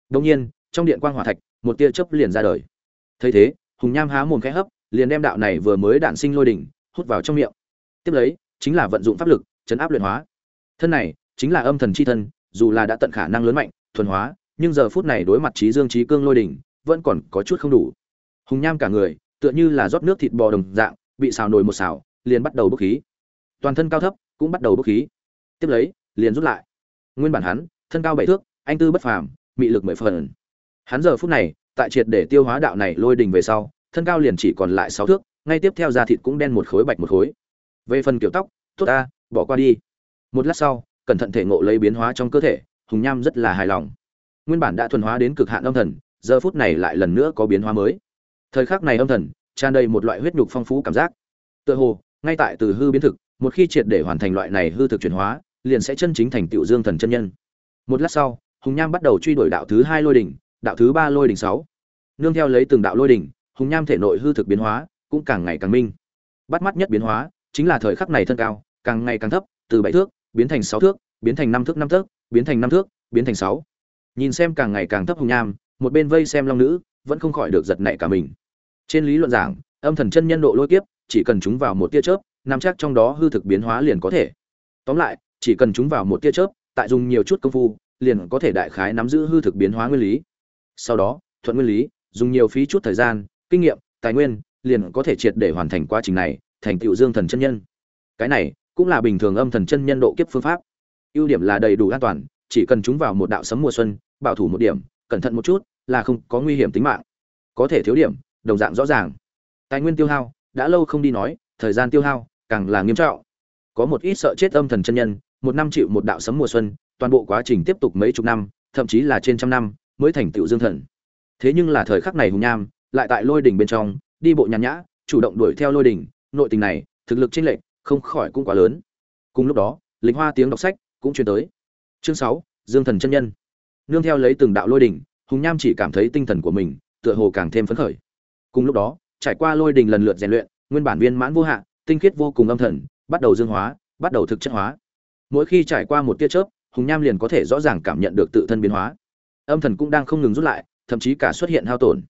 Đương nhiên, trong điện quang hỏa thạch, một tia chớp liền ra đời. Thấy thế hùng nham há mồm khẽ hấp, liền đem đạo này vừa mới đản sinh lôi đỉnh, hút vào trong miệng. Tiếp lấy, chính là vận dụng pháp lực, chấn áp luyện hóa. Thân này, chính là âm thần chi thân, dù là đã tận khả năng lớn mạnh, thuần hóa, nhưng giờ phút này đối mặt trí dương trí cương lôi đỉnh, vẫn còn có chút không đủ. Hùng nham cả người, tựa như là rót nước thịt bò đồng dạng, bị xào nồi một xào, liền bắt đầu bốc khí. Toàn thân cao thấp, cũng bắt đầu bốc khí. Tiếp lấy, liền rút lại. Nguyên bản hắn, thân cao bảy thước, anh tư bất phàm, mị lực mười phần. Hắn giờ phút này tại triệt để tiêu hóa đạo này lôi đình về sau, thân cao liền chỉ còn lại sáu thước, ngay tiếp theo da thịt cũng đen một khối bạch một khối. Về phần kiểu tóc, tốt ta, bỏ qua đi. Một lát sau, cẩn thận thể ngộ lấy biến hóa trong cơ thể, hùng nham rất là hài lòng. Nguyên bản đã thuần hóa đến cực hạn âm thần, giờ phút này lại lần nữa có biến hóa mới. Thời khắc này âm thần, tràn đầy một loại huyết nhục phong phú cảm giác. Tựa hồ, ngay tại từ hư biến thực, một khi triệt để hoàn thành loại này hư thực chuyển hóa, liền sẽ chân chính thành tựu dương thần chân nhân. Một lát sau, hùng nham bắt đầu truy đuổi đạo thứ hai lôi đỉnh đạo thứ ba lôi đỉnh sáu nương theo lấy từng đạo lôi đỉnh, hùng nham thể nội hư thực biến hóa, cũng càng ngày càng minh. Bắt mắt nhất biến hóa, chính là thời khắc này thân cao, càng ngày càng thấp, từ bảy thước, biến thành sáu thước, biến thành năm thước năm thước, biến thành năm thước, biến thành sáu. Nhìn xem càng ngày càng thấp hùng nham, một bên vây xem long nữ, vẫn không khỏi được giật nảy cả mình. Trên lý luận giảng, âm thần chân nhân độ lôi kiếp, chỉ cần chúng vào một tia chớp, nắm chắc trong đó hư thực biến hóa liền có thể. Tóm lại, chỉ cần chúng vào một tia chớp, tại dùng nhiều chút công phu, liền có thể đại khái nắm giữ hư thực biến hóa nguyên lý. Sau đó, thuận nguyên lý dùng nhiều phí chút thời gian, kinh nghiệm, tài nguyên, liền có thể triệt để hoàn thành quá trình này, thành tựu dương thần chân nhân. Cái này cũng là bình thường âm thần chân nhân độ kiếp phương pháp. Ưu điểm là đầy đủ an toàn, chỉ cần chúng vào một đạo sấm mùa xuân, bảo thủ một điểm, cẩn thận một chút là không có nguy hiểm tính mạng. Có thể thiếu điểm, đồng dạng rõ ràng. Tài nguyên tiêu hao, đã lâu không đi nói, thời gian tiêu hao càng là nghiêm trọng. Có một ít sợ chết âm thần chân nhân, một năm chịu một đạo sấm mùa xuân, toàn bộ quá trình tiếp tục mấy chục năm, thậm chí là trên trăm năm, mới thành tựu dương thần thế nhưng là thời khắc này hùng nham, lại tại lôi đỉnh bên trong, đi bộ nhàn nhã, chủ động đuổi theo lôi đỉnh, nội tình này, thực lực chênh lệch, không khỏi cũng quá lớn. Cùng lúc đó lính hoa tiếng đọc sách cũng truyền tới. Chương sáu, dương thần chân nhân. Nương theo lấy từng đạo lôi đỉnh, hùng nham chỉ cảm thấy tinh thần của mình tựa hồ càng thêm phấn khởi. Cùng lúc đó, trải qua lôi đỉnh lần lượt rèn luyện, nguyên bản viên mãn vô hạn, tinh khiết vô cùng âm thần, bắt đầu dương hóa, bắt đầu thực chất hóa. Mỗi khi trải qua một tia chớp, hùng nham liền có thể rõ ràng cảm nhận được tự thân biến hóa. Âm thần cũng đang không ngừng rút lại thậm chí cả xuất hiện hao tổn.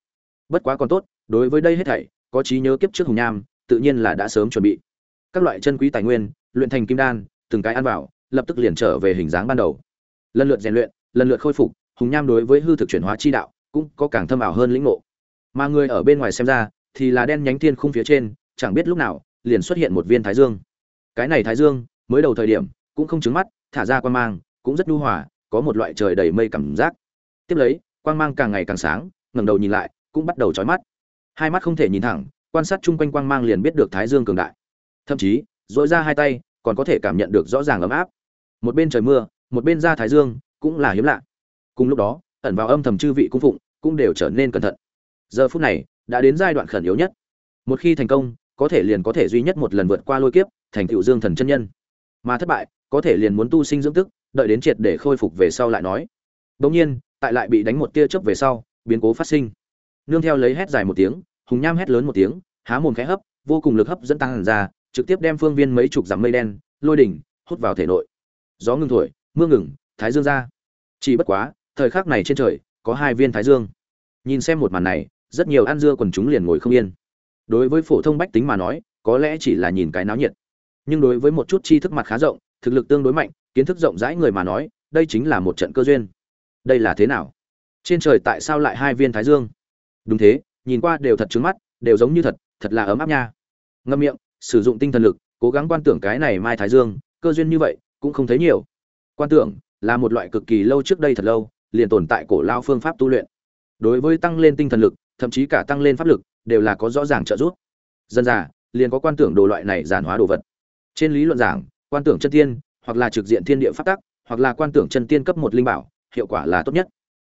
Bất quá còn tốt, đối với đây hết thảy, có trí nhớ kiếp trước hùng nham, tự nhiên là đã sớm chuẩn bị. Các loại chân quý tài nguyên, luyện thành kim đan, từng cái ăn vào, lập tức liền trở về hình dáng ban đầu. Lần lượt rèn luyện, lần lượt khôi phục, hùng nham đối với hư thực chuyển hóa chi đạo cũng có càng thâm ảo hơn lĩnh ngộ. Mà người ở bên ngoài xem ra, thì là đen nhánh thiên khung phía trên, chẳng biết lúc nào, liền xuất hiện một viên thái dương. Cái này thái dương, mới đầu thời điểm, cũng không trứng mắt, thả ra quan mang, cũng rất nhu hòa, có một loại trời đầy mây cảm giác. Tiếp lấy quang mang càng ngày càng sáng, ngẩng đầu nhìn lại, cũng bắt đầu chói mắt. Hai mắt không thể nhìn thẳng, quan sát chung quanh quang mang liền biết được thái dương cường đại. Thậm chí dội ra hai tay, còn có thể cảm nhận được rõ ràng ấm áp. Một bên trời mưa, một bên ra thái dương, cũng là hiếm lạ. Cùng lúc đó, ẩn vào âm thầm chư vị cung phụng, cũng đều trở nên cẩn thận. Giờ phút này, đã đến giai đoạn khẩn yếu nhất. Một khi thành công, có thể liền có thể duy nhất một lần vượt qua lôi kiếp, thành tựu dương thần chân nhân. Mà thất bại, có thể liền muốn tu sinh dưỡng tức, đợi đến triệt để khôi phục về sau lại nói. Bỗng nhiên tại lại bị đánh một tia chớp về sau, biến cố phát sinh. Nương theo lấy hét dài một tiếng, hùng nham hét lớn một tiếng, há mồm khẽ hấp, vô cùng lực hấp dẫn tăng hẳn ra, trực tiếp đem phương viên mấy chục dặm mây đen, lôi đỉnh, hút vào thể nội. Gió ngừng thổi, mưa ngừng, thái dương ra. Chỉ bất quá, thời khắc này trên trời, có hai viên thái dương. Nhìn xem một màn này, rất nhiều ăn dưa quần chúng liền ngồi không yên. Đối với phổ thông bách tính mà nói, có lẽ chỉ là nhìn cái náo nhiệt. Nhưng đối với một chút tri thức mặt khá rộng, thực lực tương đối mạnh, kiến thức rộng rãi người mà nói, đây chính là một trận cơ duyên đây là thế nào? Trên trời tại sao lại hai viên thái dương? Đúng thế, nhìn qua đều thật trứng mắt, đều giống như thật thật là ấm áp nha. Ngâm miệng, sử dụng tinh thần lực, cố gắng quan tưởng cái này mai thái dương, cơ duyên như vậy, cũng không thấy nhiều. Quan tưởng, là một loại cực kỳ lâu trước đây thật lâu, liền tồn tại cổ lao phương pháp tu luyện. Đối với tăng lên tinh thần lực, thậm chí cả tăng lên pháp lực, đều là có rõ ràng trợ giúp. Dân già, liền có quan tưởng đồ loại này giản hóa đồ vật. Trên lý luận giảng, quan tưởng chân tiên, hoặc là trực diện thiên địa pháp tắc, hoặc là quan tưởng chân tiên cấp một linh bảo hiệu quả là tốt nhất.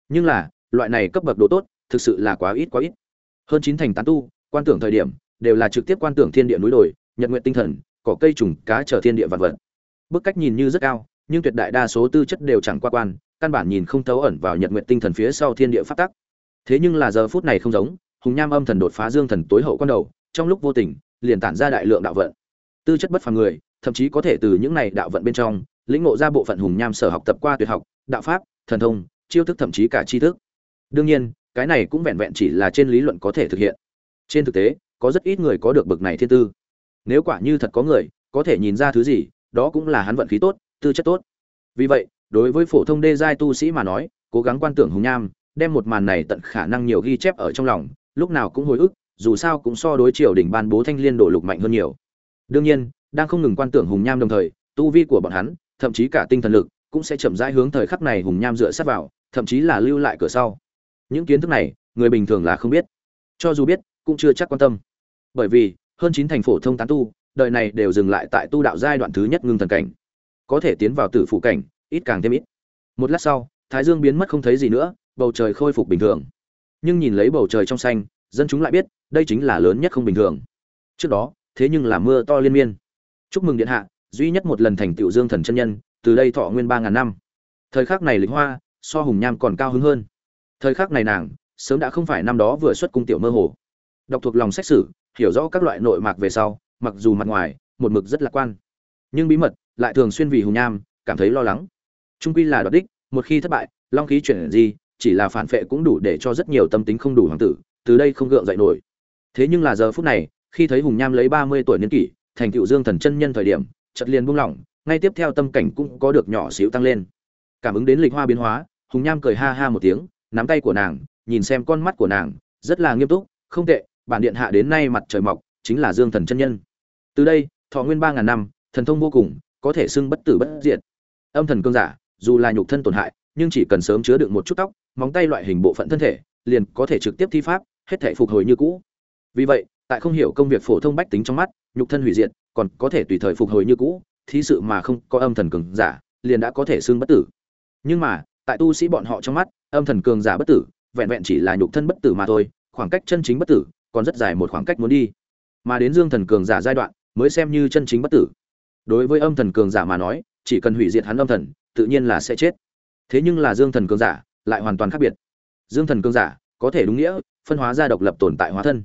Nhưng là, loại này cấp bậc độ tốt, thực sự là quá ít quá ít. Hơn chín thành tán tu, quan tưởng thời điểm, đều là trực tiếp quan tưởng thiên địa núi đồi, nhật nguyện tinh thần, cỏ cây trùng, cá trở thiên địa vật vật. Bức cách nhìn như rất cao, nhưng tuyệt đại đa số tư chất đều chẳng qua quan, căn bản nhìn không thấu ẩn vào nhật nguyện tinh thần phía sau thiên địa pháp tắc. Thế nhưng là giờ phút này không giống, hùng nham âm thần đột phá dương thần tối hậu quan đầu, trong lúc vô tình, liền tản ra đại lượng đạo vận. Tư chất bất phàm người, thậm chí có thể từ những này đạo vận bên trong, lĩnh ngộ ra bộ phận hùng nham sở học tập qua tuyệt học, đạo pháp thần thông, chiêu thức thậm chí cả tri thức. Đương nhiên, cái này cũng vẹn vẹn chỉ là trên lý luận có thể thực hiện. Trên thực tế, có rất ít người có được bực này thiên tư. Nếu quả như thật có người, có thể nhìn ra thứ gì, đó cũng là hắn vận khí tốt, tư chất tốt. Vì vậy, đối với phổ thông đê giai tu sĩ mà nói, cố gắng quan tưởng hùng nham, đem một màn này tận khả năng nhiều ghi chép ở trong lòng, lúc nào cũng hồi ức, dù sao cũng so đối triều đỉnh ban bố thanh liên đổ lục mạnh hơn nhiều. Đương nhiên, đang không ngừng quan tưởng hùng nham đồng thời, tu vi của bọn hắn, thậm chí cả tinh thần lực cũng sẽ chậm rãi hướng thời khắc này hùng nham dựa sát vào, thậm chí là lưu lại cửa sau. Những kiến thức này, người bình thường là không biết. Cho dù biết, cũng chưa chắc quan tâm. Bởi vì, hơn chín thành phổ thông tán tu, đời này đều dừng lại tại tu đạo giai đoạn thứ nhất ngưng thần cảnh. Có thể tiến vào tử phụ cảnh, ít càng thêm ít. Một lát sau, thái dương biến mất không thấy gì nữa, bầu trời khôi phục bình thường. Nhưng nhìn lấy bầu trời trong xanh, dân chúng lại biết, đây chính là lớn nhất không bình thường. Trước đó, thế nhưng là mưa to liên miên. Chúc mừng điện hạ, duy nhất một lần thành tựu dương thần chân nhân từ đây thọ nguyên ba ngàn năm. Thời khắc này lính hoa, so hùng nham còn cao hứng hơn. Thời khắc này nàng, sớm đã không phải năm đó vừa xuất cung tiểu mơ hồ. Đọc thuộc lòng xét xử hiểu rõ các loại nội mạc về sau, mặc dù mặt ngoài, một mực rất lạc quan. Nhưng bí mật, lại thường xuyên vì hùng nham, cảm thấy lo lắng. Trung quy là đoạt đích, một khi thất bại, long khí chuyển gì, chỉ là phản phệ cũng đủ để cho rất nhiều tâm tính không đủ hoàng tử, từ đây không gượng dậy nổi. Thế nhưng là giờ phút này, khi thấy hùng nham lấy ba mươi tuổi niên kỷ, thành tựu dương thần chân nhân thời điểm, chợt liền buông lỏng ngay tiếp theo tâm cảnh cũng có được nhỏ xíu tăng lên. Cảm ứng đến lịch hoa biến hóa, hùng nham cười ha ha một tiếng, nắm tay của nàng, nhìn xem con mắt của nàng, rất là nghiêm túc, không tệ, bản điện hạ đến nay mặt trời mọc, chính là dương thần chân nhân. Từ đây, thọ nguyên ba ngàn năm, thần thông vô cùng, có thể xưng bất tử bất diệt. Âm thần cương giả, dù là nhục thân tổn hại, nhưng chỉ cần sớm chứa đựng một chút tóc, móng tay loại hình bộ phận thân thể, liền có thể trực tiếp thi pháp, hết thể phục hồi như cũ. Vì vậy, tại không hiểu công việc phổ thông bách tính trong mắt, nhục thân hủy diệt, còn có thể tùy thời phục hồi như cũ thí sự mà không có âm thần cường giả, liền đã có thể xưng bất tử. Nhưng mà, tại tu sĩ bọn họ trong mắt, âm thần cường giả bất tử, vẹn vẹn chỉ là nhục thân bất tử mà thôi, khoảng cách chân chính bất tử còn rất dài một khoảng cách muốn đi. Mà đến dương thần cường giả giai đoạn, mới xem như chân chính bất tử. Đối với âm thần cường giả mà nói, chỉ cần hủy diệt hắn âm thần, tự nhiên là sẽ chết. Thế nhưng là dương thần cường giả, lại hoàn toàn khác biệt. Dương thần cường giả, có thể đúng nghĩa, phân hóa ra độc lập tồn tại hóa thân.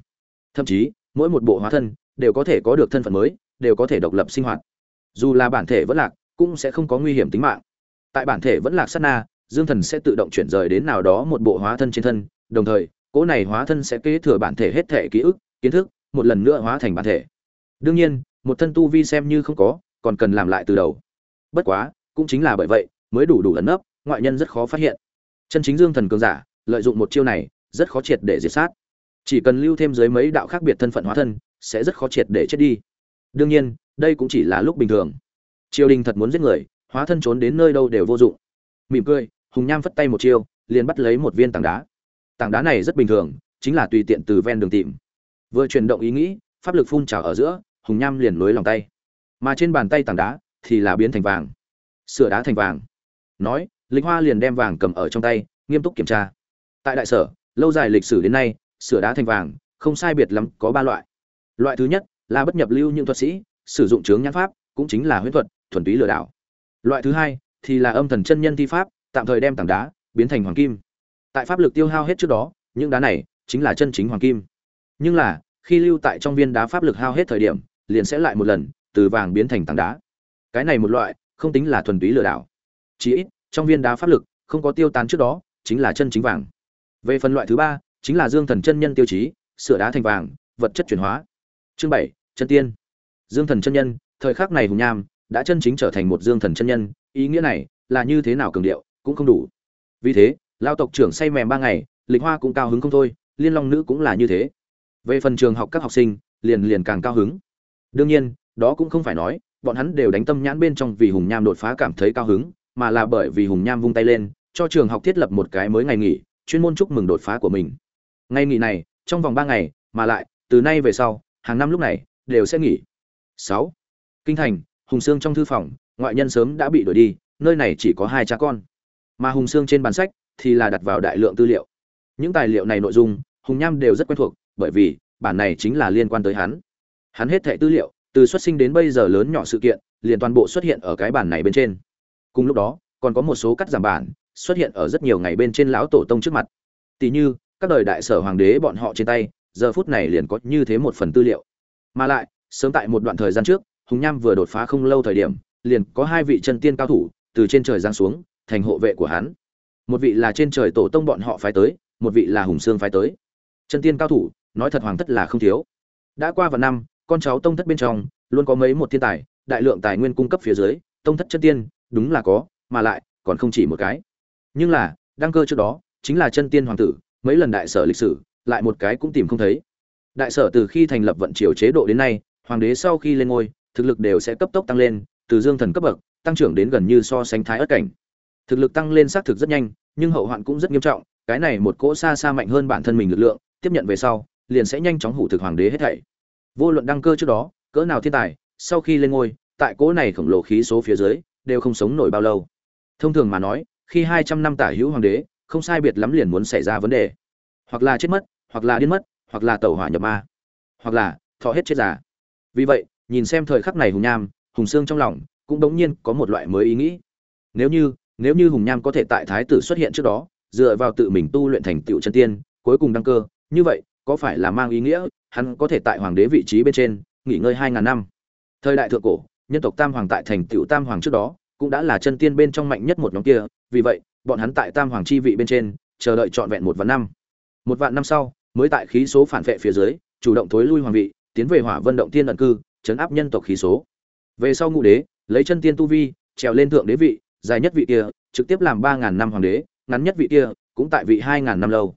Thậm chí, mỗi một bộ hóa thân, đều có thể có được thân phận mới, đều có thể độc lập sinh hoạt dù là bản thể vẫn lạc, cũng sẽ không có nguy hiểm tính mạng. Tại bản thể vẫn lạc sát na, dương thần sẽ tự động chuyển rời đến nào đó một bộ hóa thân trên thân, đồng thời, cỗ này hóa thân sẽ kế thừa bản thể hết thể ký ức, kiến thức, một lần nữa hóa thành bản thể. Đương nhiên, một thân tu vi xem như không có, còn cần làm lại từ đầu. Bất quá, cũng chính là bởi vậy, mới đủ đủ ẩn nấp, ngoại nhân rất khó phát hiện. Chân chính dương thần cường giả, lợi dụng một chiêu này, rất khó triệt để diệt sát. Chỉ cần lưu thêm dưới mấy đạo khác biệt thân phận hóa thân, sẽ rất khó triệt để chết đi. Đương nhiên đây cũng chỉ là lúc bình thường. Triều đình thật muốn giết người, hóa thân trốn đến nơi đâu đều vô dụng. Mỉm cười, hùng nham phất tay một chiêu, liền bắt lấy một viên tảng đá. Tảng đá này rất bình thường, chính là tùy tiện từ ven đường tìm. Vừa chuyển động ý nghĩ, pháp lực phun trào ở giữa, hùng nham liền nối lòng tay. Mà trên bàn tay tảng đá thì là biến thành vàng. Sửa đá thành vàng. Nói linh hoa liền đem vàng cầm ở trong tay, nghiêm túc kiểm tra. Tại đại sở, lâu dài lịch sử đến nay, sửa đá thành vàng, không sai biệt lắm có ba loại. Loại thứ nhất là bất nhập lưu những thuật sĩ sử dụng chướng nhãn pháp, cũng chính là huyễn thuật, thuần túy lừa đảo. Loại thứ hai thì là âm thần chân nhân thi pháp, tạm thời đem tảng đá biến thành hoàng kim. Tại pháp lực tiêu hao hết trước đó, những đá này chính là chân chính hoàng kim. Nhưng là, khi lưu tại trong viên đá pháp lực hao hết thời điểm, liền sẽ lại một lần, từ vàng biến thành tảng đá. Cái này một loại, không tính là thuần túy lừa đảo. Chỉ ít, trong viên đá pháp lực, không có tiêu tán trước đó, chính là chân chính vàng. Về phần loại thứ ba, chính là dương thần chân nhân tiêu chí, sửa đá thành vàng, vật chất chuyển hóa. Chương bảy, chân tiên dương thần chân nhân, thời khắc này hùng nham, đã chân chính trở thành một dương thần chân nhân, ý nghĩa này là như thế nào cường điệu, cũng không đủ. Vì thế, lao tộc trưởng say mèm ba ngày, lịch hoa cũng cao hứng không thôi, liên long nữ cũng là như thế. Về phần trường học các học sinh, liền liền càng cao hứng. Đương nhiên, đó cũng không phải nói, bọn hắn đều đánh tâm nhãn bên trong vì hùng nham đột phá cảm thấy cao hứng, mà là bởi vì hùng nham vung tay lên, cho trường học thiết lập một cái mới ngày nghỉ, chuyên môn chúc mừng đột phá của mình. Ngày nghỉ này, trong vòng ba ngày, mà lại, từ nay về sau, hàng năm lúc này, đều sẽ nghỉ sáu. Kinh thành, hùng sương trong thư phòng, ngoại nhân sớm đã bị đuổi đi, nơi này chỉ có hai cha con. Mà hùng sương trên bản sách thì là đặt vào đại lượng tư liệu. Những tài liệu này nội dung, hùng nham đều rất quen thuộc, bởi vì bản này chính là liên quan tới hắn. Hắn hết thệ tư liệu, từ xuất sinh đến bây giờ lớn nhỏ sự kiện, liền toàn bộ xuất hiện ở cái bản này bên trên. Cùng lúc đó, còn có một số cắt giảm bản, xuất hiện ở rất nhiều ngày bên trên lão tổ tông trước mặt. Tỷ như, các đời đại sở hoàng đế bọn họ trên tay, giờ phút này liền có như thế một phần tư liệu. Mà lại sớm tại một đoạn thời gian trước, hùng nham vừa đột phá không lâu thời điểm, liền có hai vị chân tiên cao thủ từ trên trời giáng xuống, thành hộ vệ của hắn. Một vị là trên trời tổ tông bọn họ phái tới, một vị là hùng sương phái tới. Chân tiên cao thủ, nói thật hoàng thất là không thiếu. Đã qua vài năm, con cháu tông thất bên trong, luôn có mấy một thiên tài, đại lượng tài nguyên cung cấp phía dưới, tông thất chân tiên, đúng là có, mà lại, còn không chỉ một cái. Nhưng là, đăng cơ trước đó, chính là chân tiên hoàng tử, mấy lần đại sở lịch sử, lại một cái cũng tìm không thấy. Đại sở từ khi thành lập vận triều chế độ đến nay hoàng đế sau khi lên ngôi, thực lực đều sẽ cấp tốc tăng lên, từ dương thần cấp bậc, tăng trưởng đến gần như so sánh thái ất cảnh. Thực lực tăng lên xác thực rất nhanh, nhưng hậu hoạn cũng rất nghiêm trọng, cái này một cỗ xa xa mạnh hơn bản thân mình lực lượng, tiếp nhận về sau, liền sẽ nhanh chóng hủ thực hoàng đế hết thảy. Vô luận đăng cơ trước đó, cỡ nào thiên tài, sau khi lên ngôi, tại cỗ này khổng lồ khí số phía dưới, đều không sống nổi bao lâu. Thông thường mà nói, khi hai trăm năm tả hữu hoàng đế, không sai biệt lắm liền muốn xảy ra vấn đề. Hoặc là chết mất, hoặc là điên mất, hoặc là tẩu hỏa nhập ma. Hoặc là thọ hết chết già vì vậy, nhìn xem thời khắc này hùng nham, hùng sương trong lòng cũng đống nhiên có một loại mới ý nghĩ. Nếu như nếu như hùng nham có thể tại thái tử xuất hiện trước đó, dựa vào tự mình tu luyện thành tựu chân tiên, cuối cùng đăng cơ, như vậy, có phải là mang ý nghĩa hắn có thể tại hoàng đế vị trí bên trên nghỉ ngơi hai ngàn năm? Thời đại thượng cổ, nhân tộc tam hoàng tại thành tựu tam hoàng trước đó cũng đã là chân tiên bên trong mạnh nhất một nhóm kia, vì vậy, bọn hắn tại tam hoàng chi vị bên trên chờ đợi trọn vẹn một vạn năm. Một vạn năm sau, mới tại khí số phản vệ phía dưới, chủ động thối lui hoàng vị tiến về hỏa vân động tiên ẩn cư, chấn áp nhân tộc khí số. Về sau ngũ đế, lấy chân tiên tu vi, trèo lên thượng đế vị, dài nhất vị kia, trực tiếp làm ba ngàn năm hoàng đế, ngắn nhất vị kia, cũng tại vị hai ngàn năm lâu.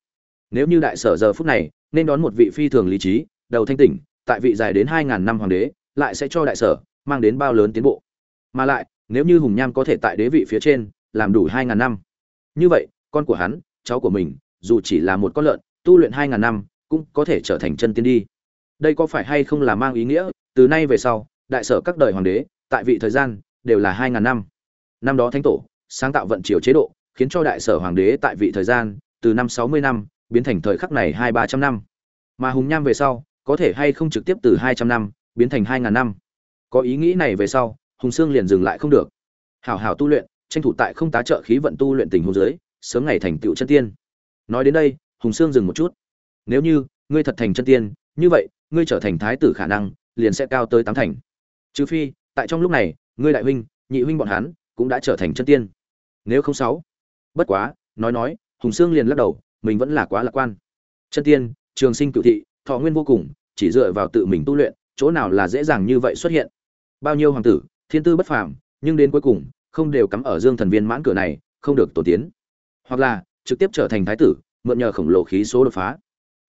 Nếu như đại sở giờ phút này, nên đón một vị phi thường lý trí, đầu thanh tỉnh, tại vị dài đến hai ngàn năm hoàng đế, lại sẽ cho đại sở, mang đến bao lớn tiến bộ. Mà lại, nếu như hùng nham có thể tại đế vị phía trên, làm đủ hai ngàn năm. Như vậy, con của hắn, cháu của mình, dù chỉ là một con lợn, tu luyện hai ngàn năm, cũng có thể trở thành chân tiên đi đây có phải hay không là mang ý nghĩa, từ nay về sau, đại sở các đời hoàng đế, tại vị thời gian, đều là hai ngàn năm. Năm đó thánh tổ, sáng tạo vận triều chế độ, khiến cho đại sở hoàng đế tại vị thời gian, từ năm sáu mươi năm, biến thành thời khắc này hai ba trăm năm. Mà hùng nham về sau, có thể hay không trực tiếp từ hai trăm năm, biến thành hai ngàn năm. Có ý nghĩ này về sau, hùng sương liền dừng lại không được. Hảo hảo tu luyện, tranh thủ tại không tá trợ khí vận tu luyện tình hồ dưới, sớm ngày thành tựu chân tiên. Nói đến đây, hùng sương dừng một chút. Nếu như, ngươi thật thành chân tiên, như vậy ngươi trở thành thái tử khả năng, liền sẽ cao tới tám thành. Trừ phi, tại trong lúc này, ngươi đại huynh, nhị huynh bọn hắn cũng đã trở thành chân tiên. Nếu không sáu, bất quá, nói nói, hùng sương liền lắc đầu, mình vẫn là quá lạc quan. Chân tiên, trường sinh cựu thị, thọ nguyên vô cùng, chỉ dựa vào tự mình tu luyện, chỗ nào là dễ dàng như vậy xuất hiện. Bao nhiêu hoàng tử, thiên tư bất phàm, nhưng đến cuối cùng, không đều cắm ở dương thần viên mãn cửa này, không được tổ tiến. Hoặc là, trực tiếp trở thành thái tử, mượn nhờ khổng lồ khí số đột phá.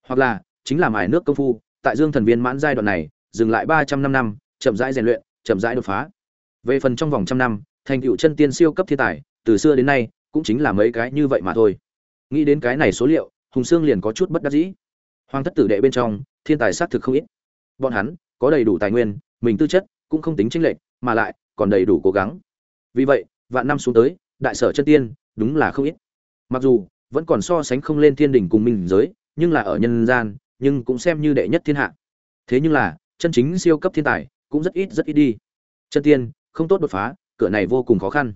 Hoặc là, chính là mài nước công phu tại dương thần viên mãn giai đoạn này, dừng lại ba trăm năm năm, chậm rãi rèn luyện, chậm rãi đột phá. Về phần trong vòng trăm năm, thành tựu chân tiên siêu cấp thiên tài, từ xưa đến nay, cũng chính là mấy cái như vậy mà thôi. Nghĩ đến cái này số liệu, hùng sương liền có chút bất đắc dĩ. Hoàng thất tử đệ bên trong, thiên tài xác thực không ít. Bọn hắn, có đầy đủ tài nguyên, mình tư chất, cũng không tính chênh lệch, mà lại, còn đầy đủ cố gắng. Vì vậy, vạn năm xuống tới, đại sở chân tiên, đúng là không ít. Mặc dù, vẫn còn so sánh không lên thiên đỉnh cùng minh giới, nhưng là ở nhân gian nhưng cũng xem như đệ nhất thiên hạ. Thế nhưng là, chân chính siêu cấp thiên tài cũng rất ít rất ít đi. Chân tiên, không tốt đột phá, cửa này vô cùng khó khăn.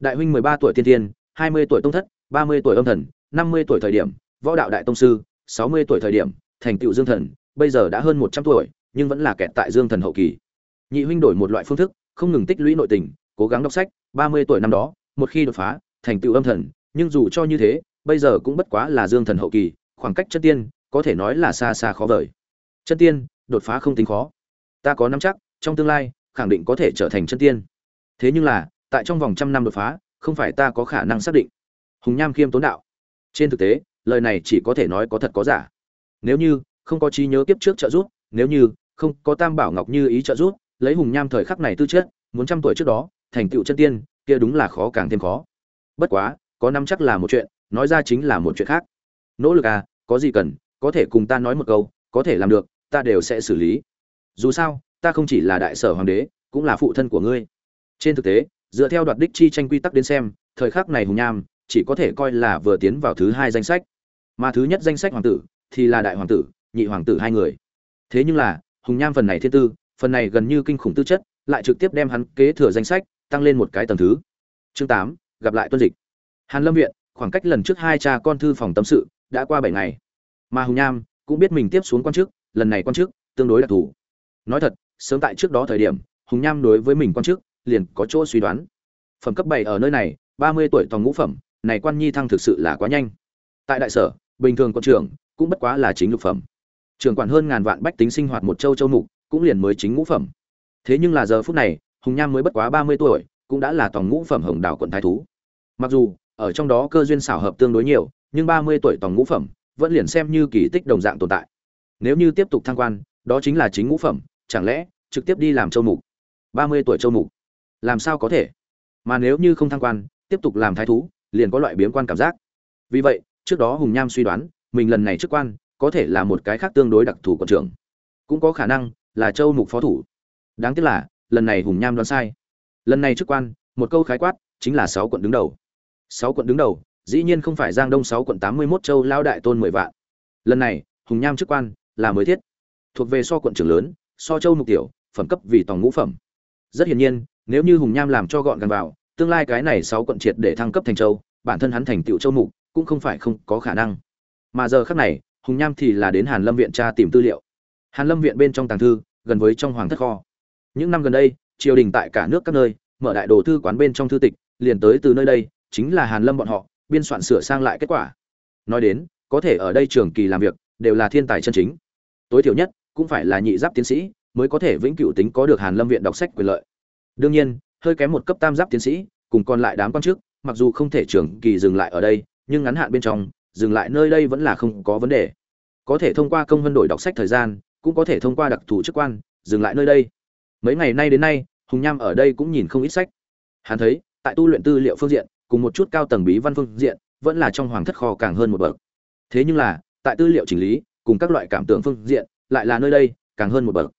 Đại huynh mười ba tuổi tiên tiên, hai mươi tuổi tông thất, ba mươi tuổi âm thần, năm mươi tuổi thời điểm, võ đạo đại tông sư, sáu mươi tuổi thời điểm, thành tựu dương thần, bây giờ đã hơn một trăm tuổi, nhưng vẫn là kẹt tại dương thần hậu kỳ. Nhị huynh đổi một loại phương thức, không ngừng tích lũy nội tình, cố gắng đọc sách, ba mươi tuổi năm đó, một khi đột phá, thành tựu âm thần, nhưng dù cho như thế, bây giờ cũng bất quá là dương thần hậu kỳ, khoảng cách chân tiên có thể nói là xa xa khó vời. Chân tiên, đột phá không tính khó. Ta có nắm chắc, trong tương lai, khẳng định có thể trở thành chân tiên. Thế nhưng là, tại trong vòng trăm năm đột phá, không phải ta có khả năng xác định. Hùng nham khiêm tốn đạo. Trên thực tế, lời này chỉ có thể nói có thật có giả. Nếu như, không có trí nhớ kiếp trước trợ giúp, nếu như, không có tam bảo ngọc như ý trợ giúp, lấy hùng nham thời khắc này tư chất, muốn trăm tuổi trước đó, thành tựu chân tiên, kia đúng là khó càng thêm khó. Bất quá, có năm chắc là một chuyện, nói ra chính là một chuyện khác. Nỗ lực à có gì cần có thể cùng ta nói một câu, có thể làm được, ta đều sẽ xử lý. Dù sao, ta không chỉ là đại sở hoàng đế, cũng là phụ thân của ngươi. Trên thực tế, dựa theo đoạt đích chi tranh quy tắc đến xem, thời khắc này hùng nham, chỉ có thể coi là vừa tiến vào thứ hai danh sách. Mà thứ nhất danh sách hoàng tử, thì là đại hoàng tử, nhị hoàng tử hai người. Thế nhưng là, hùng nham phần này thiên tư, phần này gần như kinh khủng tư chất, lại trực tiếp đem hắn kế thừa danh sách, tăng lên một cái tầng thứ. Chương tám, gặp lại tuân dịch. Hàn lâm viện, khoảng cách lần trước hai cha con thư phòng tâm sự, đã qua bảy ngày mà hùng nham cũng biết mình tiếp xuống quan chức, lần này quan chức tương đối đặc thù. Nói thật, sớm tại trước đó thời điểm, hùng nham đối với mình quan chức liền có chỗ suy đoán. Phẩm cấp bảy ở nơi này, ba mươi tuổi tòng ngũ phẩm, này quan nhi thăng thực sự là quá nhanh. Tại đại sở, bình thường con trưởng cũng bất quá là chính lục phẩm. Trưởng quản hơn ngàn vạn bách tính sinh hoạt một châu châu mục cũng liền mới chính ngũ phẩm. Thế nhưng là giờ phút này, hùng nham mới bất quá ba mươi tuổi, cũng đã là tòng ngũ phẩm hồng đảo quận thái thú. Mặc dù, ở trong đó cơ duyên xảo hợp tương đối nhiều, nhưng ba mươi tuổi tòng ngũ phẩm vẫn liền xem như kỳ tích đồng dạng tồn tại. Nếu như tiếp tục thăng quan, đó chính là chính ngũ phẩm, chẳng lẽ trực tiếp đi làm châu mục? Ba mươi tuổi châu mục, làm sao có thể? Mà nếu như không thăng quan, tiếp tục làm thái thú, liền có loại biếm quan cảm giác. Vì vậy, trước đó hùng nham suy đoán, mình lần này chức quan, có thể là một cái khác tương đối đặc thù quận trưởng. Cũng có khả năng là châu mục phó thủ. Đáng tiếc là, lần này hùng nham đoán sai. Lần này chức quan, một câu khái quát, chính là sáu quận đứng đầu. Sáu quận đứng đầu dĩ nhiên không phải giang đông sáu quận tám mươi mốt châu lao đại tôn mười vạn. Lần này, hùng nham chức quan là mới thiết. Thuộc về so quận trưởng lớn, so châu mục tiểu, phẩm cấp vì tòng ngũ phẩm. Rất hiển nhiên, nếu như hùng nham làm cho gọn gần vào, tương lai cái này sáu quận triệt để thăng cấp thành châu, bản thân hắn thành tựu châu mục, cũng không phải không có khả năng. Mà giờ khác này, hùng nham thì là đến hàn lâm viện tra tìm tư liệu. Hàn lâm viện bên trong tàng thư, gần với trong hoàng thất kho. Những năm gần đây, triều đình tại cả nước các nơi, mở đại đồ thư quán bên trong thư tịch, liền tới từ nơi đây, chính là hàn lâm bọn họ biên soạn sửa sang lại kết quả. Nói đến, có thể ở đây trường kỳ làm việc, đều là thiên tài chân chính. Tối thiểu nhất, cũng phải là nhị giáp tiến sĩ, mới có thể vĩnh cửu tính có được hàn lâm viện đọc sách quyền lợi. Đương nhiên, hơi kém một cấp tam giáp tiến sĩ, cùng còn lại đám quan chức, mặc dù không thể trường kỳ dừng lại ở đây, nhưng ngắn hạn bên trong, dừng lại nơi đây vẫn là không có vấn đề. Có thể thông qua công vân đổi đọc sách thời gian, cũng có thể thông qua đặc thù chức quan, dừng lại nơi đây. Mấy ngày nay đến nay, hùng nham ở đây cũng nhìn không ít sách. Hắn thấy, tại tu luyện tư liệu phương diện cùng một chút cao tầng bí văn phương diện, vẫn là trong hoàng thất kho càng hơn một bậc. Thế nhưng là, tại tư liệu chỉnh lý, cùng các loại cảm tưởng phương diện, lại là nơi đây càng hơn một bậc.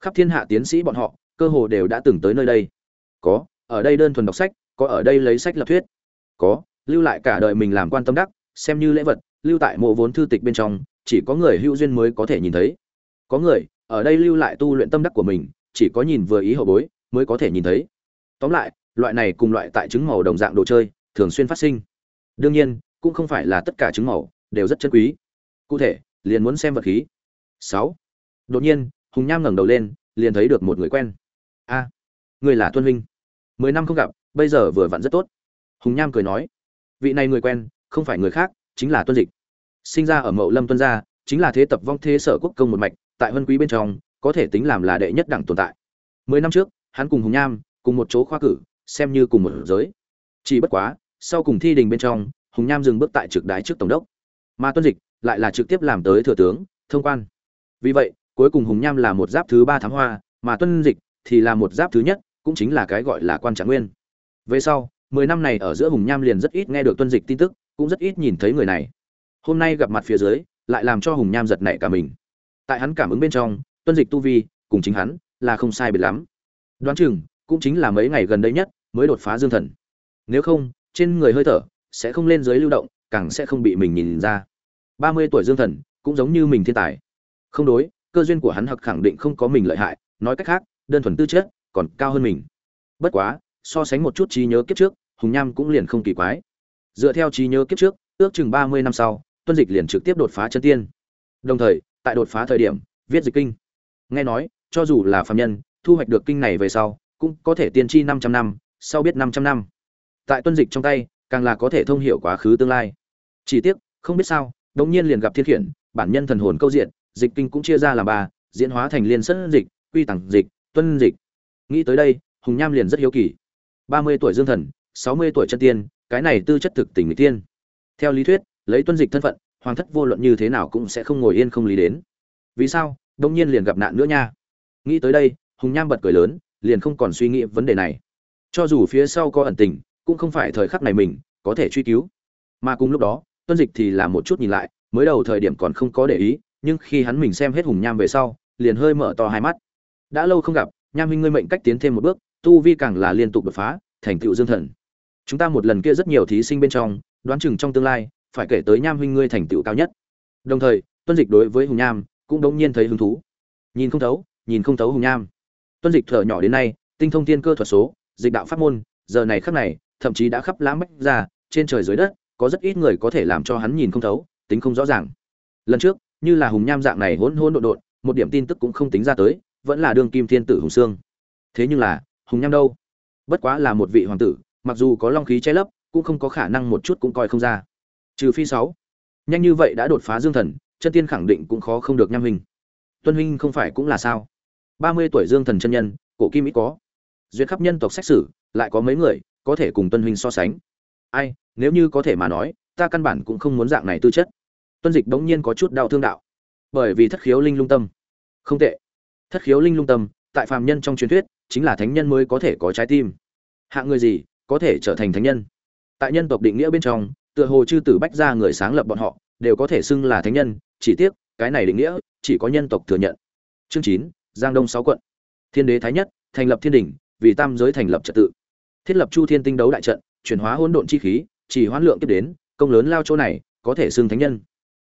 Khắp thiên hạ tiến sĩ bọn họ, cơ hồ đều đã từng tới nơi đây. Có, ở đây đơn thuần đọc sách, có ở đây lấy sách lập thuyết. Có, lưu lại cả đời mình làm quan tâm đắc, xem như lễ vật, lưu tại mộ vốn thư tịch bên trong, chỉ có người hữu duyên mới có thể nhìn thấy. Có người, ở đây lưu lại tu luyện tâm đắc của mình, chỉ có nhìn vừa ý hậu bối, mới có thể nhìn thấy. Tóm lại loại này cùng loại tại trứng màu đồng dạng đồ chơi, thường xuyên phát sinh. Đương nhiên, cũng không phải là tất cả trứng màu đều rất chân quý. Cụ thể, liền muốn xem vật khí. Sáu. Đột nhiên, hùng nham ngẩng đầu lên, liền thấy được một người quen. A, người là tuân huynh. Mười năm không gặp, bây giờ vừa vặn rất tốt. Hùng nham cười nói, vị này người quen, không phải người khác, chính là tuân dịch. Sinh ra ở mậu lâm tuân gia, chính là thế tập vong thế sở quốc công một mạch, tại vân quý bên trong, có thể tính làm là đệ nhất đẳng tồn tại. Mười năm trước, hắn cùng hùng nham cùng một chỗ khoa cử xem như cùng một giới. Chỉ bất quá, sau cùng thi đình bên trong, hùng nham dừng bước tại trực đái trước tổng đốc. Mà tuân dịch lại là trực tiếp làm tới thừa tướng, thông quan. Vì vậy, cuối cùng hùng nham là một giáp thứ ba thám hoa, mà tuân dịch thì là một giáp thứ nhất, cũng chính là cái gọi là quan trạng nguyên. Về sau, mười năm này ở giữa hùng nham liền rất ít nghe được tuân dịch tin tức, cũng rất ít nhìn thấy người này. Hôm nay gặp mặt phía dưới, lại làm cho hùng nham giật nảy cả mình. Tại hắn cảm ứng bên trong, tuân dịch tu vi, cùng chính hắn, là không sai biệt lắm. Đoán chừng cũng chính là mấy ngày gần đây nhất mới đột phá dương thần. Nếu không, trên người hơi thở sẽ không lên dưới lưu động, càng sẽ không bị mình nhìn ra. Ba mươi tuổi dương thần cũng giống như mình thiên tài. Không đối, cơ duyên của hắn hặc khẳng định không có mình lợi hại, nói cách khác, đơn thuần tư chất còn cao hơn mình. Bất quá, so sánh một chút trí nhớ kiếp trước, hùng nham cũng liền không kỳ quái. Dựa theo trí nhớ kiếp trước, ước chừng ba mươi năm sau, tuân dịch liền trực tiếp đột phá chân tiên. Đồng thời, tại đột phá thời điểm, viết dịch kinh. Nghe nói, cho dù là phạm nhân, thu hoạch được kinh này về sau cũng có thể tiên tri 500 năm, sau biết 500 năm. Tại tuân dịch trong tay, càng là có thể thông hiểu quá khứ tương lai. Chỉ tiếc, không biết sao, đống nhiên liền gặp thiên khiển, bản nhân thần hồn câu diện, dịch kinh cũng chia ra làm ba, diễn hóa thành liên sân dịch, quy tầng dịch, tuân dịch. Nghĩ tới đây, hùng nham liền rất hiếu kỳ. Ba mươi tuổi dương thần, sáu mươi tuổi chân tiên, cái này tư chất thực tình người tiên theo lý thuyết, lấy tuân dịch thân phận, hoàng thất vô luận như thế nào cũng sẽ không ngồi yên không lý đến. Vì sao? Đột nhiên liền gặp nạn nữa nha. Nghĩ tới đây, hùng nham bật cười lớn liền không còn suy nghĩ vấn đề này. Cho dù phía sau có ẩn tình, cũng không phải thời khắc này mình có thể truy cứu. Mà cùng lúc đó, tuân dịch thì là một chút nhìn lại, mới đầu thời điểm còn không có để ý, nhưng khi hắn mình xem hết hùng nham về sau, liền hơi mở to hai mắt. Đã lâu không gặp, nham huynh ngươi mệnh cách tiến thêm một bước, tu vi càng là liên tục đột phá, thành tựu dương thần. Chúng ta một lần kia rất nhiều thí sinh bên trong, đoán chừng trong tương lai, phải kể tới nham huynh ngươi thành tựu cao nhất. Đồng thời, tuân dịch đối với hùng nham cũng đống nhiên thấy hứng thú. Nhìn không thấu, nhìn không thấu hùng nham tuân dịch thở nhỏ đến nay, tinh thông tiên cơ thuật số, dịch đạo pháp môn, giờ này khắc này, thậm chí đã khắp lãng bách ra, trên trời dưới đất, có rất ít người có thể làm cho hắn nhìn không thấu, tính không rõ ràng. Lần trước, như là hùng nham dạng này hỗn hỗn độn độn, một điểm tin tức cũng không tính ra tới, vẫn là đương kim thiên tử hùng sương thế nhưng là, hùng nham đâu? Bất quá là một vị hoàng tử, mặc dù có long khí che lấp, cũng không có khả năng một chút cũng coi không ra. Trừ phi sáu. Nhanh như vậy đã đột phá dương thần, chân tiên khẳng định cũng khó không được nham huynh tuân huynh không phải cũng là sao? Ba mươi tuổi dương thần chân nhân, cổ kim ít có. Duyệt khắp nhân tộc xét xử, lại có mấy người, có thể cùng tuân huynh so sánh. Ai, nếu như có thể mà nói, ta căn bản cũng không muốn dạng này tư chất. Tuân dịch đống nhiên có chút đau thương đạo. Bởi vì thất khiếu linh lung tâm. Không tệ. Thất khiếu linh lung tâm, tại phàm nhân trong truyền thuyết, chính là thánh nhân mới có thể có trái tim. Hạng người gì, có thể trở thành thánh nhân? Tại nhân tộc định nghĩa bên trong, tựa hồ chư tử bách ra người sáng lập bọn họ, đều có thể xưng là thánh nhân, chỉ tiếc, cái này định nghĩa, chỉ có nhân tộc thừa nhận. Chương chín giang đông sáu quận. Thiên đế thái nhất thành lập thiên đình vì tam giới thành lập trật tự. Thiết lập chu thiên tinh đấu đại trận chuyển hóa hỗn độn chi khí chỉ hoãn lượng tiếp đến công lớn lao chỗ này có thể xưng thánh nhân.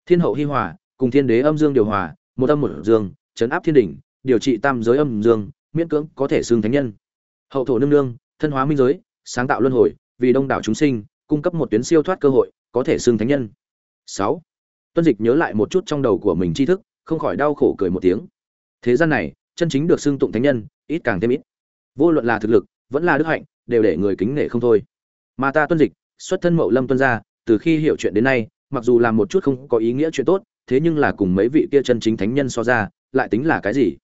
Thiên hậu hi hòa cùng thiên đế âm dương điều hòa một âm một dương chấn áp thiên Đình, điều trị tam giới âm dương miễn cưỡng có thể xưng thánh nhân. Hậu thổ nương nương thân hóa minh giới sáng tạo luân hồi vì đông đảo chúng sinh cung cấp một tuyến siêu thoát cơ hội có thể xưng thánh nhân. Sáu. Tuân dịch nhớ lại một chút trong đầu của mình tri thức không khỏi đau khổ cười một tiếng thế gian này, chân chính được xưng tụng thánh nhân, ít càng thêm ít. Vô luận là thực lực, vẫn là đức hạnh, đều để người kính nể không thôi. Mà ta tuân dịch, xuất thân mậu lâm tuân gia, từ khi hiểu chuyện đến nay, mặc dù làm một chút không có ý nghĩa chuyện tốt, thế nhưng là cùng mấy vị kia chân chính thánh nhân so ra, lại tính là cái gì?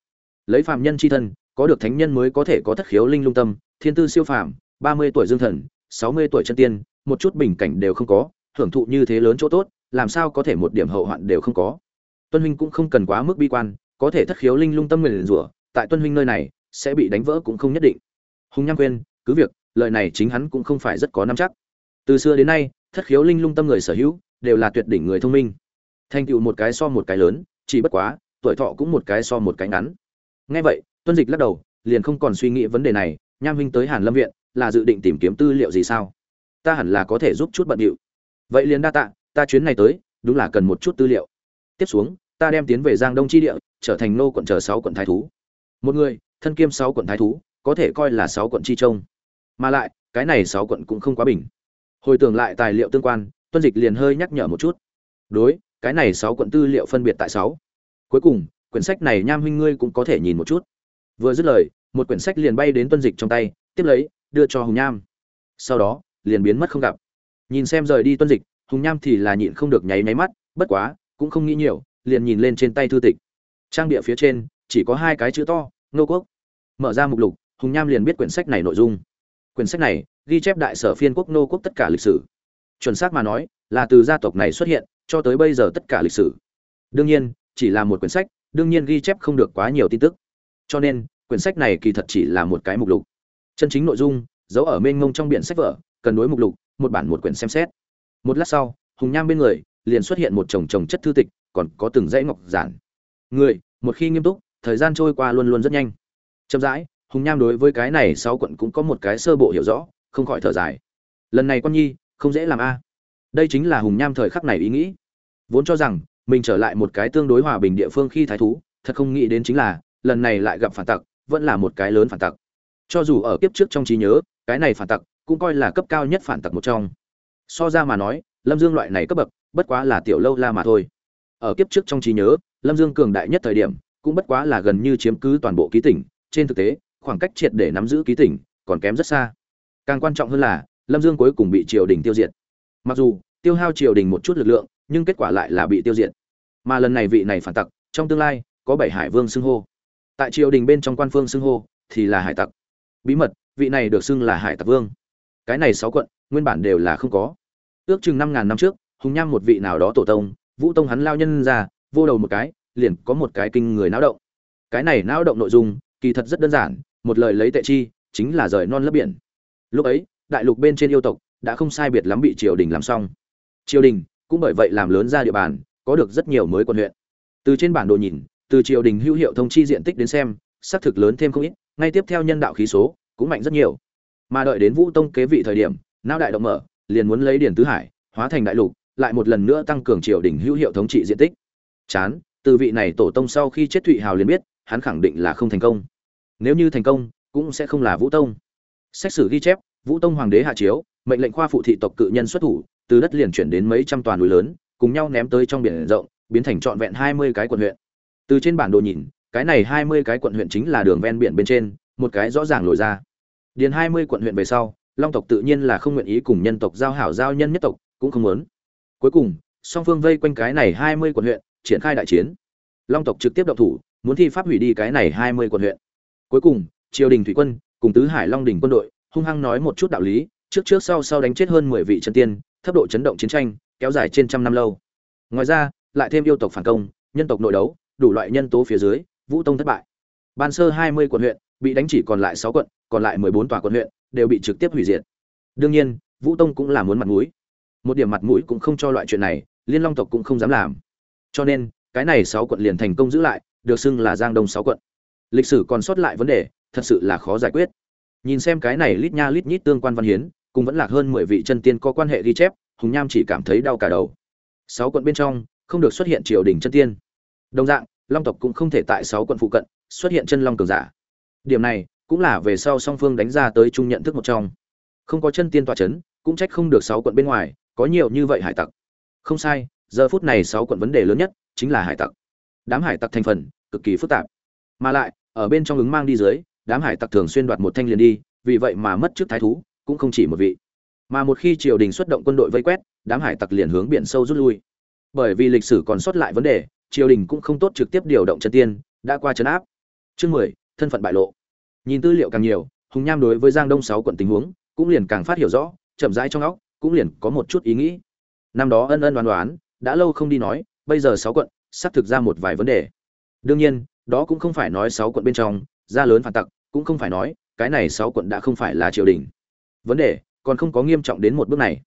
Lấy phàm nhân c h i thân, có được thánh nhân mới có thể có thất khiếu linh lung tâm, thiên tư siêu phàm, ba mươi tuổi dương thần, sáu mươi tuổi chân tiên, một chút bình cảnh đều không có, hưởng thụ như thế lớn chỗ tốt, làm sao có thể một điểm hậu hoạn đều không có? Tuân huynh cũng không cần quá mức bi quan có thể thất khiếu linh lung tâm nguyền rủa, tại tuân huynh nơi này, sẽ bị đánh vỡ cũng không nhất định. Hùng nham quên cứ việc, lời này chính hắn cũng không phải rất có nắm chắc. Từ xưa đến nay, thất khiếu linh lung tâm người sở hữu, đều là tuyệt đỉnh người thông minh. Thành tựu một cái so một cái lớn, chỉ bất quá, tuổi thọ cũng một cái so một cái ngắn. Ngay vậy, tuân dịch lắc đầu, liền không còn suy nghĩ vấn đề này, nham huynh tới hàn lâm viện, là dự định tìm kiếm tư liệu gì sao? Ta hẳn là có thể giúp chút bận điệu. Vậy liền đa tạ, ta chuyến này tới, đúng là cần một chút tư liệu. Tiếp xuống, ta đem tiến về giang đông tri địa trở thành nô quận chờ sáu quận thái thú. Một người, thân kiêm sáu quận thái thú, có thể coi là sáu quận chi trông. Mà lại, cái này sáu quận cũng không quá bình. Hồi tưởng lại tài liệu tương quan, tuân dịch liền hơi nhắc nhở một chút. Đối, cái này sáu quận tư liệu phân biệt tại sáu. Cuối cùng, quyển sách này nham huynh ngươi cũng có thể nhìn một chút. Vừa dứt lời, một quyển sách liền bay đến tuân dịch trong tay, tiếp lấy, đưa cho hùng nham. Sau đó, liền biến mất không gặp. Nhìn xem rời đi tuân dịch, hùng nham thì là nhịn không được nháy nháy mắt, bất quá, cũng không nghĩ nhiều, liền nhìn lên trên tay thư tịch trang địa phía trên, chỉ có hai cái chữ to nô quốc. Mở ra mục lục, hùng nham liền biết quyển sách này nội dung. Quyển sách này ghi chép đại sở phiên quốc nô quốc tất cả lịch sử. Chuẩn xác mà nói, là từ gia tộc này xuất hiện, cho tới bây giờ tất cả lịch sử. Đương nhiên, chỉ là một quyển sách, đương nhiên ghi chép không được quá nhiều tin tức. Cho nên, quyển sách này kỳ thật chỉ là một cái mục lục. Chân chính nội dung, giấu ở mênh ngông trong biển sách vở, cần đối mục lục, một bản một quyển xem xét. Một lát sau, hùng nham bên người, liền xuất hiện một chồng chồng chất thư tịch, còn có từng dãy ngọc giản người, một khi nghiêm túc, thời gian trôi qua luôn luôn rất nhanh. Chậm rãi, hùng nham đối với cái này sáu quận cũng có một cái sơ bộ hiểu rõ, không khỏi thở dài. Lần này con nhi, không dễ làm a. Đây chính là hùng nham thời khắc này ý nghĩ. Vốn cho rằng, mình trở lại một cái tương đối hòa bình địa phương khi thái thú, thật không nghĩ đến chính là, lần này lại gặp phản tặc, vẫn là một cái lớn phản tặc. Cho dù ở kiếp trước trong trí nhớ, cái này phản tặc cũng coi là cấp cao nhất phản tặc một trong. So ra mà nói, lâm dương loại này cấp bậc, bất quá là tiểu lâu la mà thôi. Ở kiếp trước trong trí nhớ lâm dương cường đại nhất thời điểm, cũng bất quá là gần như chiếm cứ toàn bộ ký tỉnh, trên thực tế, khoảng cách triệt để nắm giữ ký tỉnh còn kém rất xa. Càng quan trọng hơn là, lâm dương cuối cùng bị triều đình tiêu diệt. Mặc dù, tiêu hao triều đình một chút lực lượng, nhưng kết quả lại là bị tiêu diệt. Mà lần này vị này phản tặc, trong tương lai, có bảy hải vương xưng hô. Tại triều đình bên trong quan phương xưng hô, thì là hải tặc. Bí mật, vị này được xưng là hải tặc vương. Cái này sáu quận, nguyên bản đều là không có. Ước chừng năm ngàn năm trước, hùng nham một vị nào đó tổ tông, vũ tông hắn lao nhân ra vô đầu một cái, liền có một cái kinh người náo động. Cái này náo động nội dung, kỳ thật rất đơn giản, một lời lấy tệ chi, chính là rời non lấp biển. Lúc ấy, đại lục bên trên yêu tộc đã không sai biệt lắm bị triều đình làm xong. Triều đình cũng bởi vậy làm lớn ra địa bàn, có được rất nhiều mới quận huyện. Từ trên bản đồ nhìn, từ triều đình hữu hiệu thông chi diện tích đến xem, xác thực lớn thêm không ít, ngay tiếp theo nhân đạo khí số cũng mạnh rất nhiều. Mà đợi đến vũ tông kế vị thời điểm não đại động mở, liền muốn lấy điển tứ hải hóa thành đại lục, lại một lần nữa tăng cường triều đình hữu hiệu thống trị diện tích chán, từ vị này tổ tông sau khi chết thụy hào liền biết, hắn khẳng định là không thành công. Nếu như thành công, cũng sẽ không là vũ tông. Xét xử ghi chép, vũ tông hoàng đế hạ chiếu, mệnh lệnh khoa phụ thị tộc cự nhân xuất thủ, từ đất liền chuyển đến mấy trăm toàn núi lớn, cùng nhau ném tới trong biển rộng, biến thành trọn vẹn hai mươi cái quận huyện. Từ trên bản đồ nhìn, cái này hai mươi cái quận huyện chính là đường ven biển bên trên, một cái rõ ràng lồi ra. Điền hai mươi quận huyện về sau, long tộc tự nhiên là không nguyện ý cùng nhân tộc giao hảo giao nhân nhất tộc, cũng không muốn. Cuối cùng, song phương vây quanh cái này hai mươi quận huyện triển khai đại chiến. Long tộc trực tiếp động thủ, muốn thi pháp hủy đi cái này hai mươi quận huyện. Cuối cùng, triều đình thủy quân cùng tứ hải long đình quân đội hung hăng nói một chút đạo lý, trước trước sau sau đánh chết hơn mười vị chân tiên, thấp độ chấn động chiến tranh, kéo dài trên trăm năm lâu. Ngoài ra, lại thêm yêu tộc phản công, nhân tộc nội đấu, đủ loại nhân tố phía dưới, vũ tông thất bại. Ban sơ hai mươi quận huyện bị đánh chỉ còn lại sáu quận, còn lại mười bốn tòa quận huyện đều bị trực tiếp hủy diệt. Đương nhiên, vũ tông cũng là muốn mặt mũi. Một điểm mặt mũi cũng không cho loại chuyện này, liên long tộc cũng không dám làm cho nên, cái này sáu quận liền thành công giữ lại, được xưng là giang đông sáu quận. Lịch sử còn sót lại vấn đề, thật sự là khó giải quyết. Nhìn xem cái này lít nha lít nhít tương quan văn hiến, cùng vẫn lạc hơn mười vị chân tiên có quan hệ ghi chép, hùng nham chỉ cảm thấy đau cả đầu. Sáu quận bên trong, không được xuất hiện triều đình chân tiên. Đồng dạng, long tộc cũng không thể tại sáu quận phụ cận, xuất hiện chân long cường giả. Điểm này, cũng là về sau song phương đánh ra tới chung nhận thức một trong. Không có chân tiên tọa c h ấ n cũng trách không được sáu quận bên ngoài, có nhiều như vậy hải tặc. Không sai giờ phút này sáu quận vấn đề lớn nhất chính là hải tặc. Đám hải tặc thành phần cực kỳ phức tạp. Mà lại, ở bên trong ứng mang đi dưới, đám hải tặc thường xuyên đoạt một thanh liền đi, vì vậy mà mất trước thái thú cũng không chỉ một vị. Mà một khi triều đình xuất động quân đội vây quét, đám hải tặc liền hướng biển sâu rút lui. Bởi vì lịch sử còn sót lại vấn đề, triều đình cũng không tốt trực tiếp điều động chân tiên, đã qua chấn áp. Chương mười, thân phận bại lộ. Nhìn tư liệu càng nhiều, hùng nham đối với giang đông sáu quận tình huống cũng liền càng phát hiểu rõ, chậm rãi trong óc cũng liền có một chút ý nghĩ. Năm đó ân ân đoán đoán đã lâu không đi nói, bây giờ sáu quận sắp thực ra một vài vấn đề. Đương nhiên, đó cũng không phải nói sáu quận bên trong, ra lớn phản tặc, cũng không phải nói, cái này sáu quận đã không phải là triều đình. Vấn đề, còn không có nghiêm trọng đến một bước này.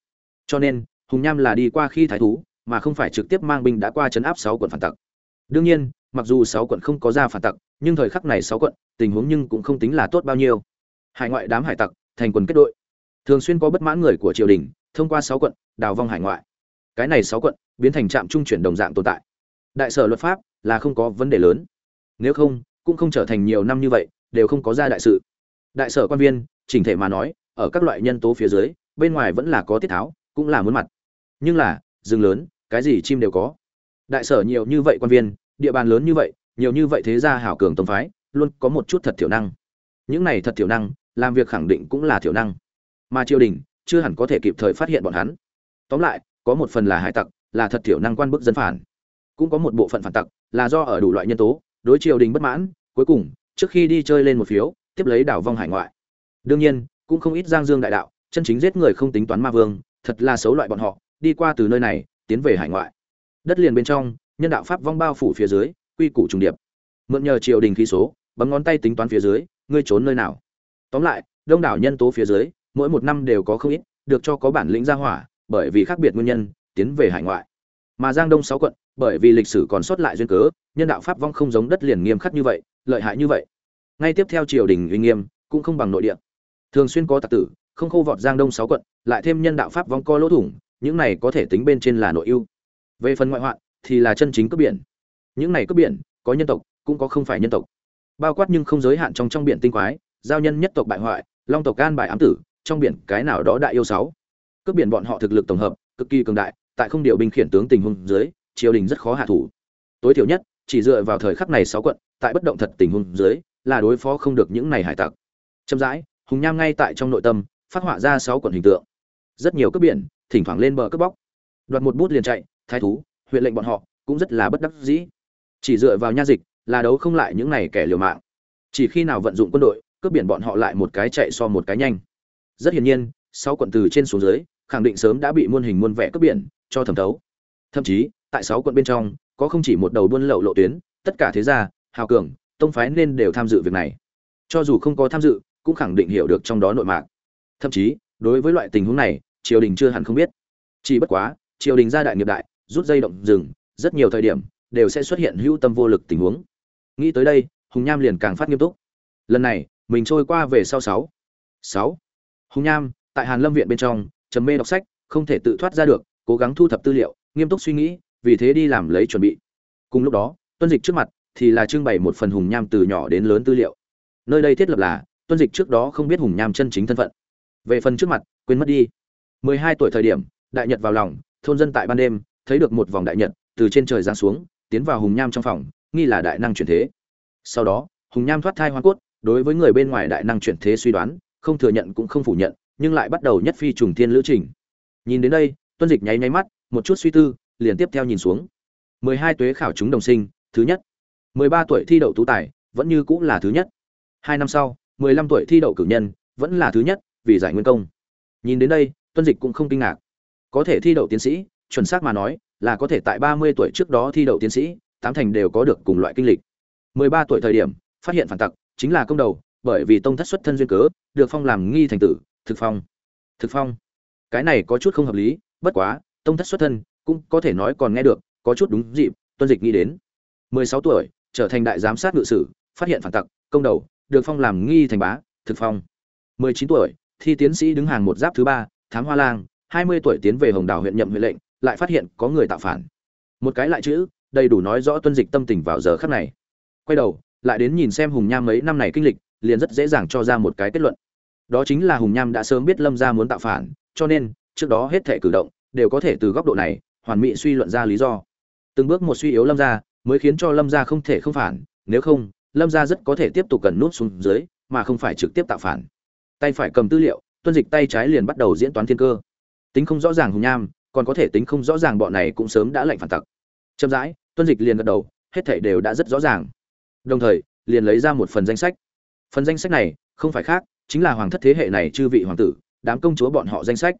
Cho nên, hùng nham là đi qua khi thái thú, mà không phải trực tiếp mang binh đã qua chấn áp sáu quận phản tặc. Đương nhiên, mặc dù sáu quận không có ra phản tặc, nhưng thời khắc này sáu quận, tình huống nhưng cũng không tính là tốt bao nhiêu. Hải ngoại đám hải tặc, thành quần kết đội. Thường xuyên có bất mãn người của triều đình, thông qua sáu quận, đào vong hải ngoại cái này sáu quận biến thành trạm trung chuyển đồng dạng tồn tại. Đại sở luật pháp là không có vấn đề lớn. Nếu không, cũng không trở thành nhiều năm như vậy, đều không có ra đại sự. Đại sở quan viên, chỉnh thể mà nói, ở các loại nhân tố phía dưới, bên ngoài vẫn là có tiết tháo, cũng là muốn mặt. Nhưng là, rừng lớn, cái gì chim đều có. Đại sở nhiều như vậy quan viên, địa bàn lớn như vậy, nhiều như vậy thế gia hảo cường tông phái, luôn có một chút thật thiểu năng. Những này thật thiểu năng, làm việc khẳng định cũng là thiểu năng. Mà triều đình, chưa hẳn có thể kịp thời phát hiện bọn hắn. Tóm lại có một phần là hải tặc, là thật thiểu năng quan bức dân phản. Cũng có một bộ phận phản tặc, là do ở đủ loại nhân tố, đối triều đình bất mãn, cuối cùng, trước khi đi chơi lên một phiếu, tiếp lấy đảo vong hải ngoại. Đương nhiên, cũng không ít giang dương đại đạo, chân chính giết người không tính toán ma vương, thật là xấu loại bọn họ, đi qua từ nơi này, tiến về hải ngoại. Đất liền bên trong, nhân đạo pháp vong bao phủ phía dưới, quy củ trùng điệp. Mượn nhờ triều đình khí số, bấm ngón tay tính toán phía dưới, ngươi trốn nơi nào. Tóm lại, đông đảo nhân tố phía dưới, mỗi một năm đều có không ít, được cho có bản lĩnh ra hỏa bởi vì khác biệt nguyên nhân, tiến về hải ngoại. Mà giang đông sáu quận, bởi vì lịch sử còn sót lại duyên cớ, nhân đạo pháp vong không giống đất liền nghiêm khắc như vậy, lợi hại như vậy. Ngay tiếp theo triều đình uy nghiêm, cũng không bằng nội địa. Thường xuyên có tạc tử, không khô vọt giang đông sáu quận, lại thêm nhân đạo pháp vong co lỗ thủng, những này có thể tính bên trên là nội ưu. Về phần ngoại hoạn, thì là chân chính cướp biển. Những này cướp biển, có nhân tộc, cũng có không phải nhân tộc. Bao quát nhưng không giới hạn trong trong biển tinh quái, giao nhân nhất tộc bại hoại, long tộc can bài ám tử, trong biển cái nào đó đại yêu sáu cướp biển bọn họ thực lực tổng hợp, cực kỳ cường đại, tại không điều binh khiển tướng tình huống dưới, triều đình rất khó hạ thủ. Tối thiểu nhất, chỉ dựa vào thời khắc này sáu quận, tại bất động thật tình huống dưới, là đối phó không được những này hải tặc. Chậm rãi, hùng nham ngay tại trong nội tâm, phát họa ra sáu quận hình tượng. Rất nhiều cướp biển, thỉnh thoảng lên bờ cướp bóc. Đoạt một bút liền chạy, thái thú, huyện lệnh bọn họ, cũng rất là bất đắc dĩ. Chỉ dựa vào nha dịch, là đấu không lại những này kẻ liều mạng. Chỉ khi nào vận dụng quân đội, cướp biển bọn họ lại một cái chạy so một cái nhanh. Rất hiển nhiên, sáu quận từ trên xuống dưới khẳng định sớm đã bị muôn hình muôn vẻ cướp biển, cho thẩm thấu. Thậm chí, tại sáu quận bên trong, có không chỉ một đầu buôn lậu lộ tuyến, tất cả thế gia, hào cường, tông phái nên đều tham dự việc này. Cho dù không có tham dự, cũng khẳng định hiểu được trong đó nội mạc. Thậm chí, đối với loại tình huống này, triều đình chưa hẳn không biết. Chỉ bất quá, triều đình gia đại nghiệp đại, rút dây động rừng, rất nhiều thời điểm, đều sẽ xuất hiện hữu tâm vô lực tình huống. Nghĩ tới đây, hùng nham liền càng phát nghiêm túc. Lần này, mình trôi qua về sau sáu. Sáu. Hùng nham, tại hàn lâm viện bên trong trầm mê đọc sách, không thể tự thoát ra được, cố gắng thu thập tư liệu, nghiêm túc suy nghĩ, vì thế đi làm lấy chuẩn bị. Cùng lúc đó, tuân dịch trước mặt thì là trưng bày một phần hùng nham từ nhỏ đến lớn tư liệu. Nơi đây thiết lập là, tuân dịch trước đó không biết hùng nham chân chính thân phận. Về phần trước mặt, quên mất đi. Mười hai tuổi thời điểm, đại nhật vào lòng, thôn dân tại ban đêm, thấy được một vòng đại nhật từ trên trời giáng xuống, tiến vào hùng nham trong phòng, nghi là đại năng chuyển thế. Sau đó, hùng nham thoát thai hoa cốt, đối với người bên ngoài đại năng chuyển thế suy đoán, không thừa nhận cũng không phủ nhận nhưng lại bắt đầu nhất phi trùng thiên lữ trình. Nhìn đến đây, tuân dịch nháy nháy mắt, một chút suy tư, liền tiếp theo nhìn xuống. Mười hai tuế khảo chúng đồng sinh, thứ nhất. Mười ba tuổi thi đậu tú tài, vẫn như cũng là thứ nhất. Hai năm sau, mười lăm tuổi thi đậu cử nhân, vẫn là thứ nhất, vì giải nguyên công. Nhìn đến đây, tuân dịch cũng không kinh ngạc. Có thể thi đậu tiến sĩ, chuẩn xác mà nói, là có thể tại ba mươi tuổi trước đó thi đậu tiến sĩ, tám thành đều có được cùng loại kinh lịch. Mười ba tuổi thời điểm, phát hiện phản tặc, chính là công đầu, bởi vì tông thất xuất thân duyên cớ, được phong làm nghi thành tử thực phong. Thực phong? Cái này có chút không hợp lý, bất quá, tông thất xuất thân, cũng có thể nói còn nghe được, có chút đúng dịp, tuân dịch nghĩ đến. Mười sáu tuổi, trở thành đại giám sát ngự sử, phát hiện phản tặc, công đầu, được phong làm nghi thành bá, thực phong. Mười chín tuổi, thi tiến sĩ đứng hàng một giáp thứ ba, thám hoa lang, hai mươi tuổi tiến về hồng đảo huyện nhậm huyện lệnh, lại phát hiện có người tạo phản. Một cái lại chữ, đầy đủ nói rõ tuân dịch tâm tình vào giờ khắc này. Quay đầu, lại đến nhìn xem hùng nham mấy năm này kinh lịch, liền rất dễ dàng cho ra một cái kết luận đó chính là hùng nham đã sớm biết lâm gia muốn tạo phản, cho nên, trước đó hết thể cử động, đều có thể từ góc độ này, hoàn mỹ suy luận ra lý do. Từng bước một suy yếu lâm gia, mới khiến cho lâm gia không thể không phản, nếu không, lâm gia rất có thể tiếp tục cần nút xuống dưới, mà không phải trực tiếp tạo phản. Tay phải cầm tư liệu, tuân dịch tay trái liền bắt đầu diễn toán thiên cơ. Tính không rõ ràng hùng nham, còn có thể tính không rõ ràng bọn này cũng sớm đã lệnh phản tặc. Chậm rãi, tuân dịch liền gật đầu, hết thảy đều đã rất rõ ràng. Đồng thời, liền lấy ra một phần danh sách. Phần danh sách này, không phải khác chính là hoàng thất thế hệ này chư vị hoàng tử, đám công chúa bọn họ danh sách.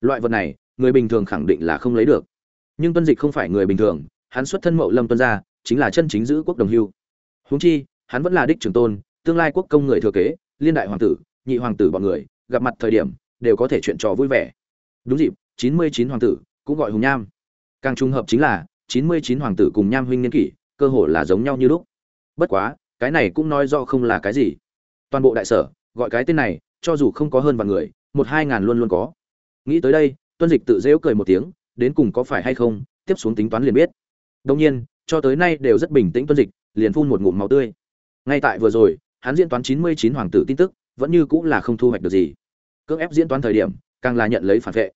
Loại vật này, người bình thường khẳng định là không lấy được. Nhưng tuân dịch không phải người bình thường, hắn xuất thân mậu lâm tuân gia, chính là chân chính giữ quốc đồng hưu. Huống chi, hắn vẫn là đích trường tôn, tương lai quốc công người thừa kế, liên đại hoàng tử, nhị hoàng tử bọn người, gặp mặt thời điểm, đều có thể chuyện trò vui vẻ. Đúng dịp, chín mươi chín hoàng tử, cũng gọi hùng nham. Càng trùng hợp chính là, chín mươi chín hoàng tử cùng nham huynh niên kỷ, cơ hồ là giống nhau như lúc. Bất quá, cái này cũng nói rõ không là cái gì. Toàn bộ đại sở gọi cái tên này, cho dù không có hơn vài người, một hai ngàn luôn luôn có. Nghĩ tới đây, tuân dịch tự dễu cười một tiếng, đến cùng có phải hay không, tiếp xuống tính toán liền biết. Đông nhiên, cho tới nay đều rất bình tĩnh tuân dịch, liền phun một ngụm máu tươi. Ngay tại vừa rồi, hắn diễn toán chín mươi chín hoàng tử tin tức, vẫn như cũng là không thu hoạch được gì. Cưỡng ép diễn toán thời điểm, càng là nhận lấy phản vệ.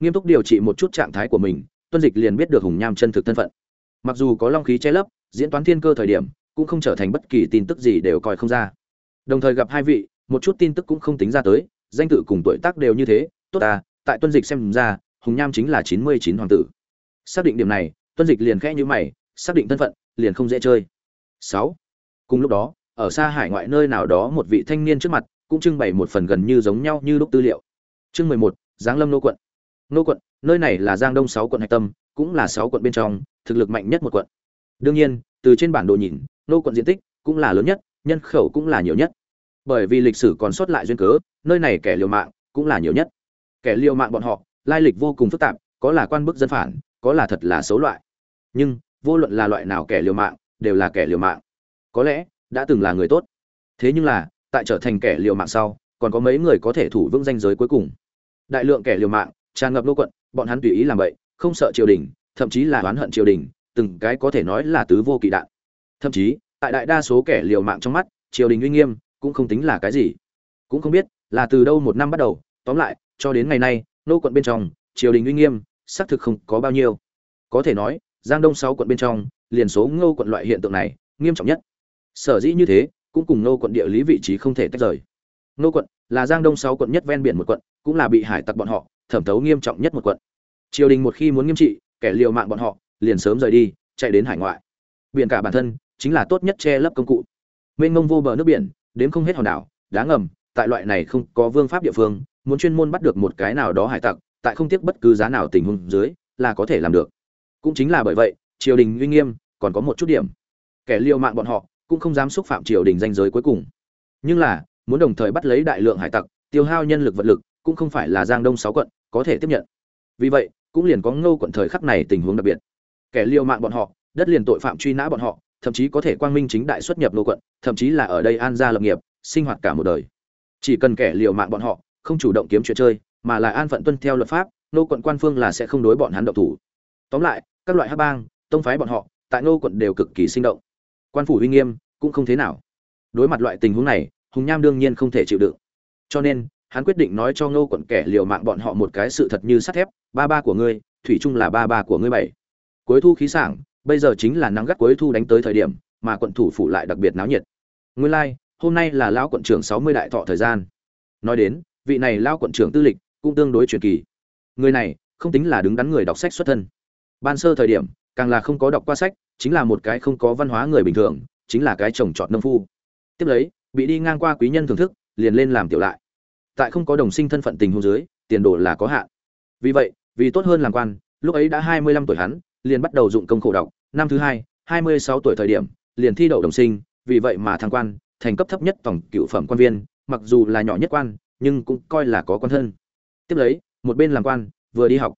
Nghiêm túc điều trị một chút trạng thái của mình, tuân dịch liền biết được hùng nham chân thực thân phận. Mặc dù có long khí che lấp, diễn toán thiên cơ thời điểm, cũng không trở thành bất kỳ tin tức gì đều coi không ra. Đồng thời gặp hai vị một chút tin tức cũng không tính ra tới, danh tự cùng tuổi tác đều như thế, tốt à tại tuân dịch xem ra, hùng nham chính là chín mươi chín hoàng tử. Xác định điểm này, tuân dịch liền khẽ như mày, xác định thân phận, liền không dễ chơi. Sáu. Cùng lúc đó, ở xa hải ngoại nơi nào đó một vị thanh niên trước mặt, cũng trưng bày một phần gần như giống nhau như lúc tư liệu. Chương mười một, giáng lâm nô quận. Nô quận, nơi này là giang đông sáu quận hạch tâm, cũng là sáu quận bên trong, thực lực mạnh nhất một quận. Đương nhiên, từ trên bản đồ nhìn, nô quận diện tích cũng là lớn nhất, nhân khẩu cũng là nhiều nhất bởi vì lịch sử còn sót lại duyên cớ, nơi này kẻ liều mạng cũng là nhiều nhất. Kẻ liều mạng bọn họ, lai lịch vô cùng phức tạp, có là quan bức dân phản, có là thật là xấu loại. Nhưng, vô luận là loại nào kẻ liều mạng, đều là kẻ liều mạng. Có lẽ, đã từng là người tốt. Thế nhưng là, tại trở thành kẻ liều mạng sau, còn có mấy người có thể thủ vững danh giới cuối cùng. Đại lượng kẻ liều mạng, tràn ngập lô quận, bọn hắn tùy ý làm vậy, không sợ triều đình, thậm chí là oán hận triều đình, từng cái có thể nói là tứ vô kỵ đạn. Thậm chí, tại đại đa số kẻ liều mạng trong mắt, triều đình uy nghiêm cũng không tính là cái gì. Cũng không biết là từ đâu một năm bắt đầu, tóm lại, cho đến ngày nay, nô quận bên trong, triều đình uy nghiêm, xác thực không có bao nhiêu. Có thể nói, giang đông sáu quận bên trong, liền số ngô quận loại hiện tượng này, nghiêm trọng nhất. Sở dĩ như thế, cũng cùng nô quận địa lý vị trí không thể tách rời. Nô quận là giang đông sáu quận nhất ven biển một quận, cũng là bị hải tặc bọn họ thẩm thấu nghiêm trọng nhất một quận. Triều đình một khi muốn nghiêm trị, kẻ liều mạng bọn họ, liền sớm rời đi, chạy đến hải ngoại. Biển cả bản thân chính là tốt nhất che lấp công cụ. Mênh mông vô bờ nước biển đến không hết hòn đảo, đá ngầm, tại loại này không có vương pháp địa phương, muốn chuyên môn bắt được một cái nào đó hải tặc, tại không tiếc bất cứ giá nào tình huống dưới, là có thể làm được. Cũng chính là bởi vậy, triều đình uy nghiêm, còn có một chút điểm. Kẻ liều mạng bọn họ, cũng không dám xúc phạm triều đình danh giới cuối cùng. Nhưng là, muốn đồng thời bắt lấy đại lượng hải tặc, tiêu hao nhân lực vật lực, cũng không phải là giang đông sáu quận có thể tiếp nhận. Vì vậy, cũng liền có ngô quận thời khắc này tình huống đặc biệt. Kẻ liều mạng bọn họ, đất liền tội phạm truy nã bọn họ thậm chí có thể quang minh chính đại xuất nhập nô quận, thậm chí là ở đây an gia lập nghiệp, sinh hoạt cả một đời. Chỉ cần kẻ liều mạng bọn họ, không chủ động kiếm chuyện chơi, mà là an phận tuân theo luật pháp nô quận quan phương là sẽ không đối bọn hắn động thủ. Tóm lại, các loại hắc bang, tông phái bọn họ, tại nô quận đều cực kỳ sinh động. Quan phủ uy nghiêm cũng không thế nào. Đối mặt loại tình huống này, hùng nham đương nhiên không thể chịu đựng. Cho nên, hắn quyết định nói cho nô quận kẻ liều mạng bọn họ một cái sự thật như sắt thép, ba ba của ngươi, thủy chung là ba ba của ngươi bảy. Cuối thu khí sảng bây giờ chính là nắng gắt cuối thu đánh tới thời điểm mà quận thủ phủ lại đặc biệt náo nhiệt. Nguyên lai like, hôm nay là lão quận trưởng sáu mươi đại thọ thời gian. Nói đến vị này lao quận trưởng tư lịch cũng tương đối truyền kỳ. Người này không tính là đứng đắn người đọc sách xuất thân. Ban sơ thời điểm càng là không có đọc qua sách chính là một cái không có văn hóa người bình thường chính là cái trồng trọt nông phu. Tiếp lấy bị đi ngang qua quý nhân thưởng thức liền lên làm tiểu lại. Tại không có đồng sinh thân phận tình hôn dưới tiền đồ là có hạn. Vì vậy vì tốt hơn làm quan lúc ấy đã hai mươi lăm tuổi hắn liền bắt đầu dụng công khổ đọc. Năm thứ hai hai mươi sáu tuổi thời điểm, liền thi đậu đồng sinh, vì vậy mà thăng quan, thành cấp thấp nhất tổng cựu phẩm quan viên, mặc dù là nhỏ nhất quan, nhưng cũng coi là có quan thân. Tiếp lấy, một bên làm quan, vừa đi học.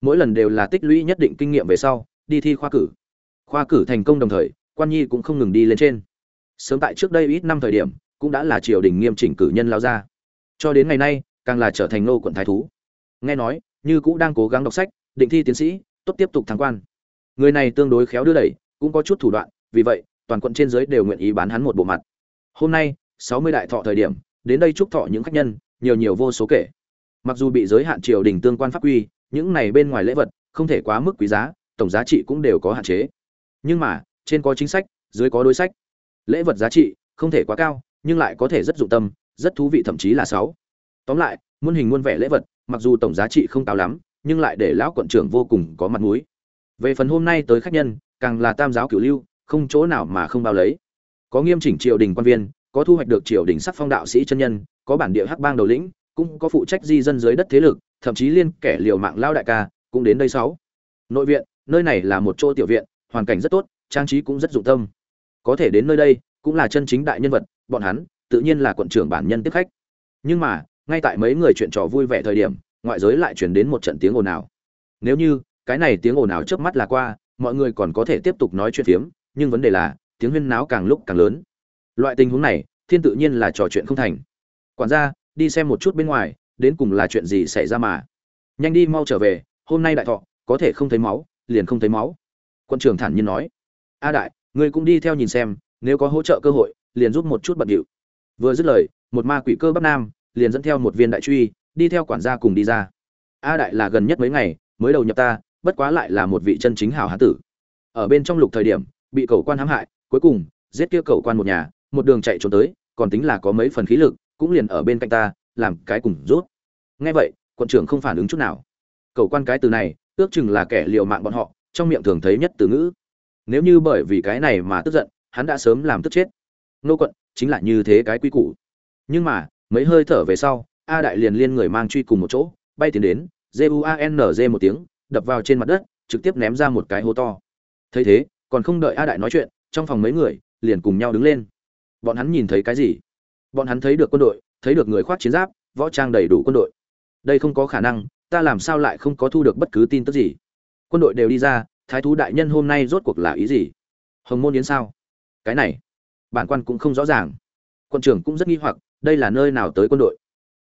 Mỗi lần đều là tích lũy nhất định kinh nghiệm về sau, đi thi khoa cử. Khoa cử thành công đồng thời, quan nhi cũng không ngừng đi lên trên. Sớm tại trước đây ít năm thời điểm, cũng đã là triều đình nghiêm chỉnh cử nhân lao ra. Cho đến ngày nay, càng là trở thành nô quận thái thú. Nghe nói, như cũng đang cố gắng đọc sách, định thi tiến sĩ tốt tiếp tục thăng quan. Người này tương đối khéo đưa đẩy, cũng có chút thủ đoạn, vì vậy, toàn quận trên dưới đều nguyện ý bán hắn một bộ mặt. Hôm nay, sáu mươi đại thọ thời điểm, đến đây chúc thọ những khách nhân, nhiều nhiều vô số kể. Mặc dù bị giới hạn triều đình tương quan pháp quy, những này bên ngoài lễ vật, không thể quá mức quý giá, tổng giá trị cũng đều có hạn chế. Nhưng mà, trên có chính sách, dưới có đối sách. Lễ vật giá trị, không thể quá cao, nhưng lại có thể rất dụng tâm, rất thú vị thậm chí là sáu. Tóm lại, muôn hình muôn vẻ lễ vật, mặc dù tổng giá trị không cao lắm nhưng lại để lão quận trưởng vô cùng có mặt mũi. Về phần hôm nay tới khách nhân, càng là tam giáo cửu lưu, không chỗ nào mà không bao lấy. Có nghiêm chỉnh triều đình quan viên, có thu hoạch được triều đình sắc phong đạo sĩ chân nhân, có bản địa hắc bang đầu lĩnh, cũng có phụ trách di dân dưới đất thế lực, thậm chí liên kẻ liều mạng lao đại ca, cũng đến đây sáu. Nội viện, nơi này là một chỗ tiểu viện, hoàn cảnh rất tốt, trang trí cũng rất dụng tâm. Có thể đến nơi đây, cũng là chân chính đại nhân vật, bọn hắn, tự nhiên là quận trưởng bản nhân tiếp khách. Nhưng mà, ngay tại mấy người chuyện trò vui vẻ thời điểm ngoại giới lại chuyển đến một trận tiếng ồn ào. Nếu như, cái này tiếng ồn ào trước mắt là qua, mọi người còn có thể tiếp tục nói chuyện phiếm, nhưng vấn đề là, tiếng huyên náo càng lúc càng lớn. Loại tình huống này, thiên tự nhiên là trò chuyện không thành. Quản gia, đi xem một chút bên ngoài, đến cùng là chuyện gì xảy ra mà. Nhanh đi mau trở về, hôm nay đại thọ, có thể không thấy máu, liền không thấy máu. Quân trưởng thản nhiên nói. A đại, ngươi cũng đi theo nhìn xem, nếu có hỗ trợ cơ hội, liền giúp một chút bận điệu. Vừa dứt lời, một ma quỷ cơ bắc nam, liền dẫn theo một viên đại truy đi theo quản gia cùng đi ra. A đại là gần nhất mấy ngày mới đầu nhập ta, bất quá lại là một vị chân chính hào hán tử. Ở bên trong lục thời điểm, bị cầu quan hãm hại, cuối cùng, giết kia cầu quan một nhà, một đường chạy trốn tới, còn tính là có mấy phần khí lực, cũng liền ở bên cạnh ta, làm cái cùng rút. Nghe vậy, quận trưởng không phản ứng chút nào. Cầu quan cái từ này, ước chừng là kẻ liều mạng bọn họ, trong miệng thường thấy nhất từ ngữ. Nếu như bởi vì cái này mà tức giận, hắn đã sớm làm tức chết. Nô quận, chính là như thế cái quy củ. Nhưng mà, mấy hơi thở về sau a đại liền liên người mang truy cùng một chỗ, bay tiến đến JUANZ một tiếng, đập vào trên mặt đất, trực tiếp ném ra một cái hố to. Thấy thế, còn không đợi a đại nói chuyện, trong phòng mấy người liền cùng nhau đứng lên. Bọn hắn nhìn thấy cái gì? Bọn hắn thấy được quân đội, thấy được người khoác chiến giáp, võ trang đầy đủ quân đội. Đây không có khả năng, ta làm sao lại không có thu được bất cứ tin tức gì? Quân đội đều đi ra, thái thú đại nhân hôm nay rốt cuộc là ý gì? Hồng môn yến sao? Cái này, bản quan cũng không rõ ràng. Quân trưởng cũng rất nghi hoặc, đây là nơi nào tới quân đội?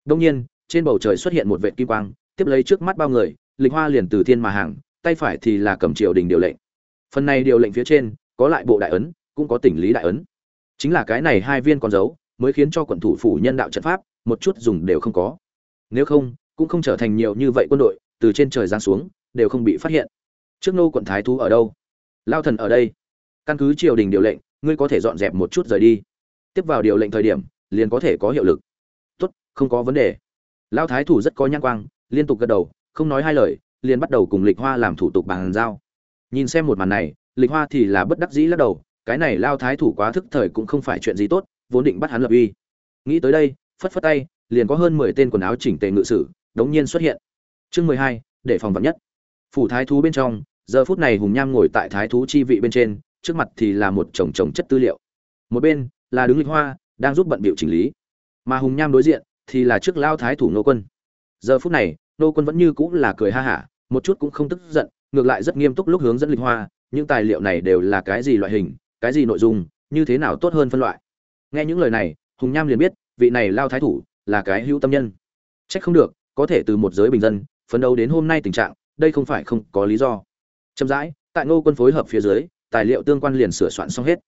Đông nhiên, trên bầu trời xuất hiện một vệt kim quang, tiếp lấy trước mắt bao người, lịch hoa liền từ thiên mà hàng, tay phải thì là cầm triều đình điều lệnh. Phần này điều lệnh phía trên, có lại bộ đại ấn, cũng có tỉnh lý đại ấn. Chính là cái này hai viên con dấu, mới khiến cho quận thủ phủ nhân đạo trận pháp, một chút dùng đều không có. Nếu không, cũng không trở thành nhiều như vậy quân đội, từ trên trời giáng xuống, đều không bị phát hiện. Trước nô quận thái thú ở đâu? Lao thần ở đây. Căn cứ triều đình điều lệnh, ngươi có thể dọn dẹp một chút rời đi. Tiếp vào điều lệnh thời điểm, liền có thể có hiệu lực không có vấn đề. Lao thái thủ rất có nhãn quang, liên tục gật đầu, không nói hai lời, liền bắt đầu cùng lịch hoa làm thủ tục bàn giao. Nhìn xem một màn này, lịch hoa thì là bất đắc dĩ lắc đầu, cái này lao thái thủ quá thức thời cũng không phải chuyện gì tốt, vốn định bắt hắn lập uy. Nghĩ tới đây, phất phất tay, liền có hơn mười tên quần áo chỉnh tề ngự sử, đống nhiên xuất hiện. Chương mười hai, để phòng vật nhất. Phủ thái thú bên trong, giờ phút này hùng nham ngồi tại thái thú chi vị bên trên, trước mặt thì là một chồng chồng chất tư liệu. Một bên, là đứng lịch hoa, đang giúp bận biểu chỉnh lý. Mà hùng nham đối diện thì là trước lao thái thủ nô quân. Giờ phút này nô quân vẫn như cũng là cười ha hả, một chút cũng không tức giận, ngược lại rất nghiêm túc lúc hướng dẫn lịch hoa, những tài liệu này đều là cái gì loại hình, cái gì nội dung, như thế nào tốt hơn phân loại. Nghe những lời này, hùng nham liền biết, vị này lao thái thủ là cái hữu tâm nhân. Trách không được, có thể từ một giới bình dân, phấn đấu đến hôm nay tình trạng, đây không phải không có lý do. Chậm rãi, tại ngô quân phối hợp phía dưới, tài liệu tương quan liền sửa soạn xong hết.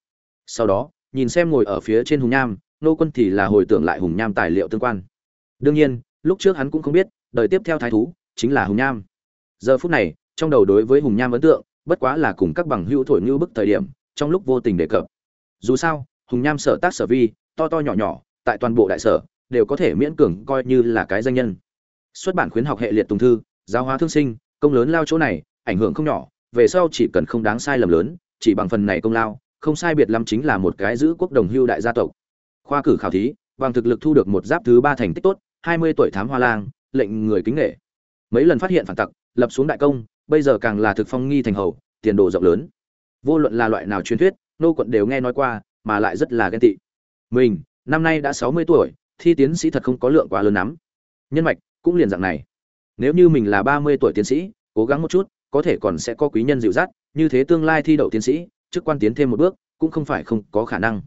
Sau đó, nhìn xem ngồi ở phía trên hùng nham, ngô quân thì là hồi tưởng lại hùng nham tài liệu tương quan đương nhiên, lúc trước hắn cũng không biết, đời tiếp theo thái thú chính là hùng nham. Giờ phút này, trong đầu đối với hùng nham ấn tượng, bất quá là cùng các bằng hữu thổi như bức thời điểm, trong lúc vô tình đề cập. Dù sao, hùng nham sở tác sở vi, to to nhỏ nhỏ, tại toàn bộ đại sở, đều có thể miễn cường coi như là cái danh nhân. Xuất bản khuyến học hệ liệt tùng thư, giáo hóa thương sinh, công lớn lao chỗ này, ảnh hưởng không nhỏ, về sau chỉ cần không đáng sai lầm lớn, chỉ bằng phần này công lao, không sai biệt lắm chính là một cái giữ quốc đồng hưu đại gia tộc. Khoa cử khảo thí, bằng thực lực thu được một giáp thứ ba thành tích tốt hai mươi tuổi thám hoa lang, lệnh người kính nghệ mấy lần phát hiện phản tặc, lập xuống đại công, bây giờ càng là thực phong nghi thành hầu, tiền đồ rộng lớn. Vô luận là loại nào truyền thuyết, nô quận đều nghe nói qua, mà lại rất là ghen tị. Mình, năm nay đã sáu mươi tuổi, thi tiến sĩ thật không có lượng quá lớn lắm. Nhân mạch, cũng liền dạng này. Nếu như mình là ba mươi tuổi tiến sĩ, cố gắng một chút, có thể còn sẽ có quý nhân dịu dắt, như thế tương lai thi đậu tiến sĩ, chức quan tiến thêm một bước, cũng không phải không có khả năng.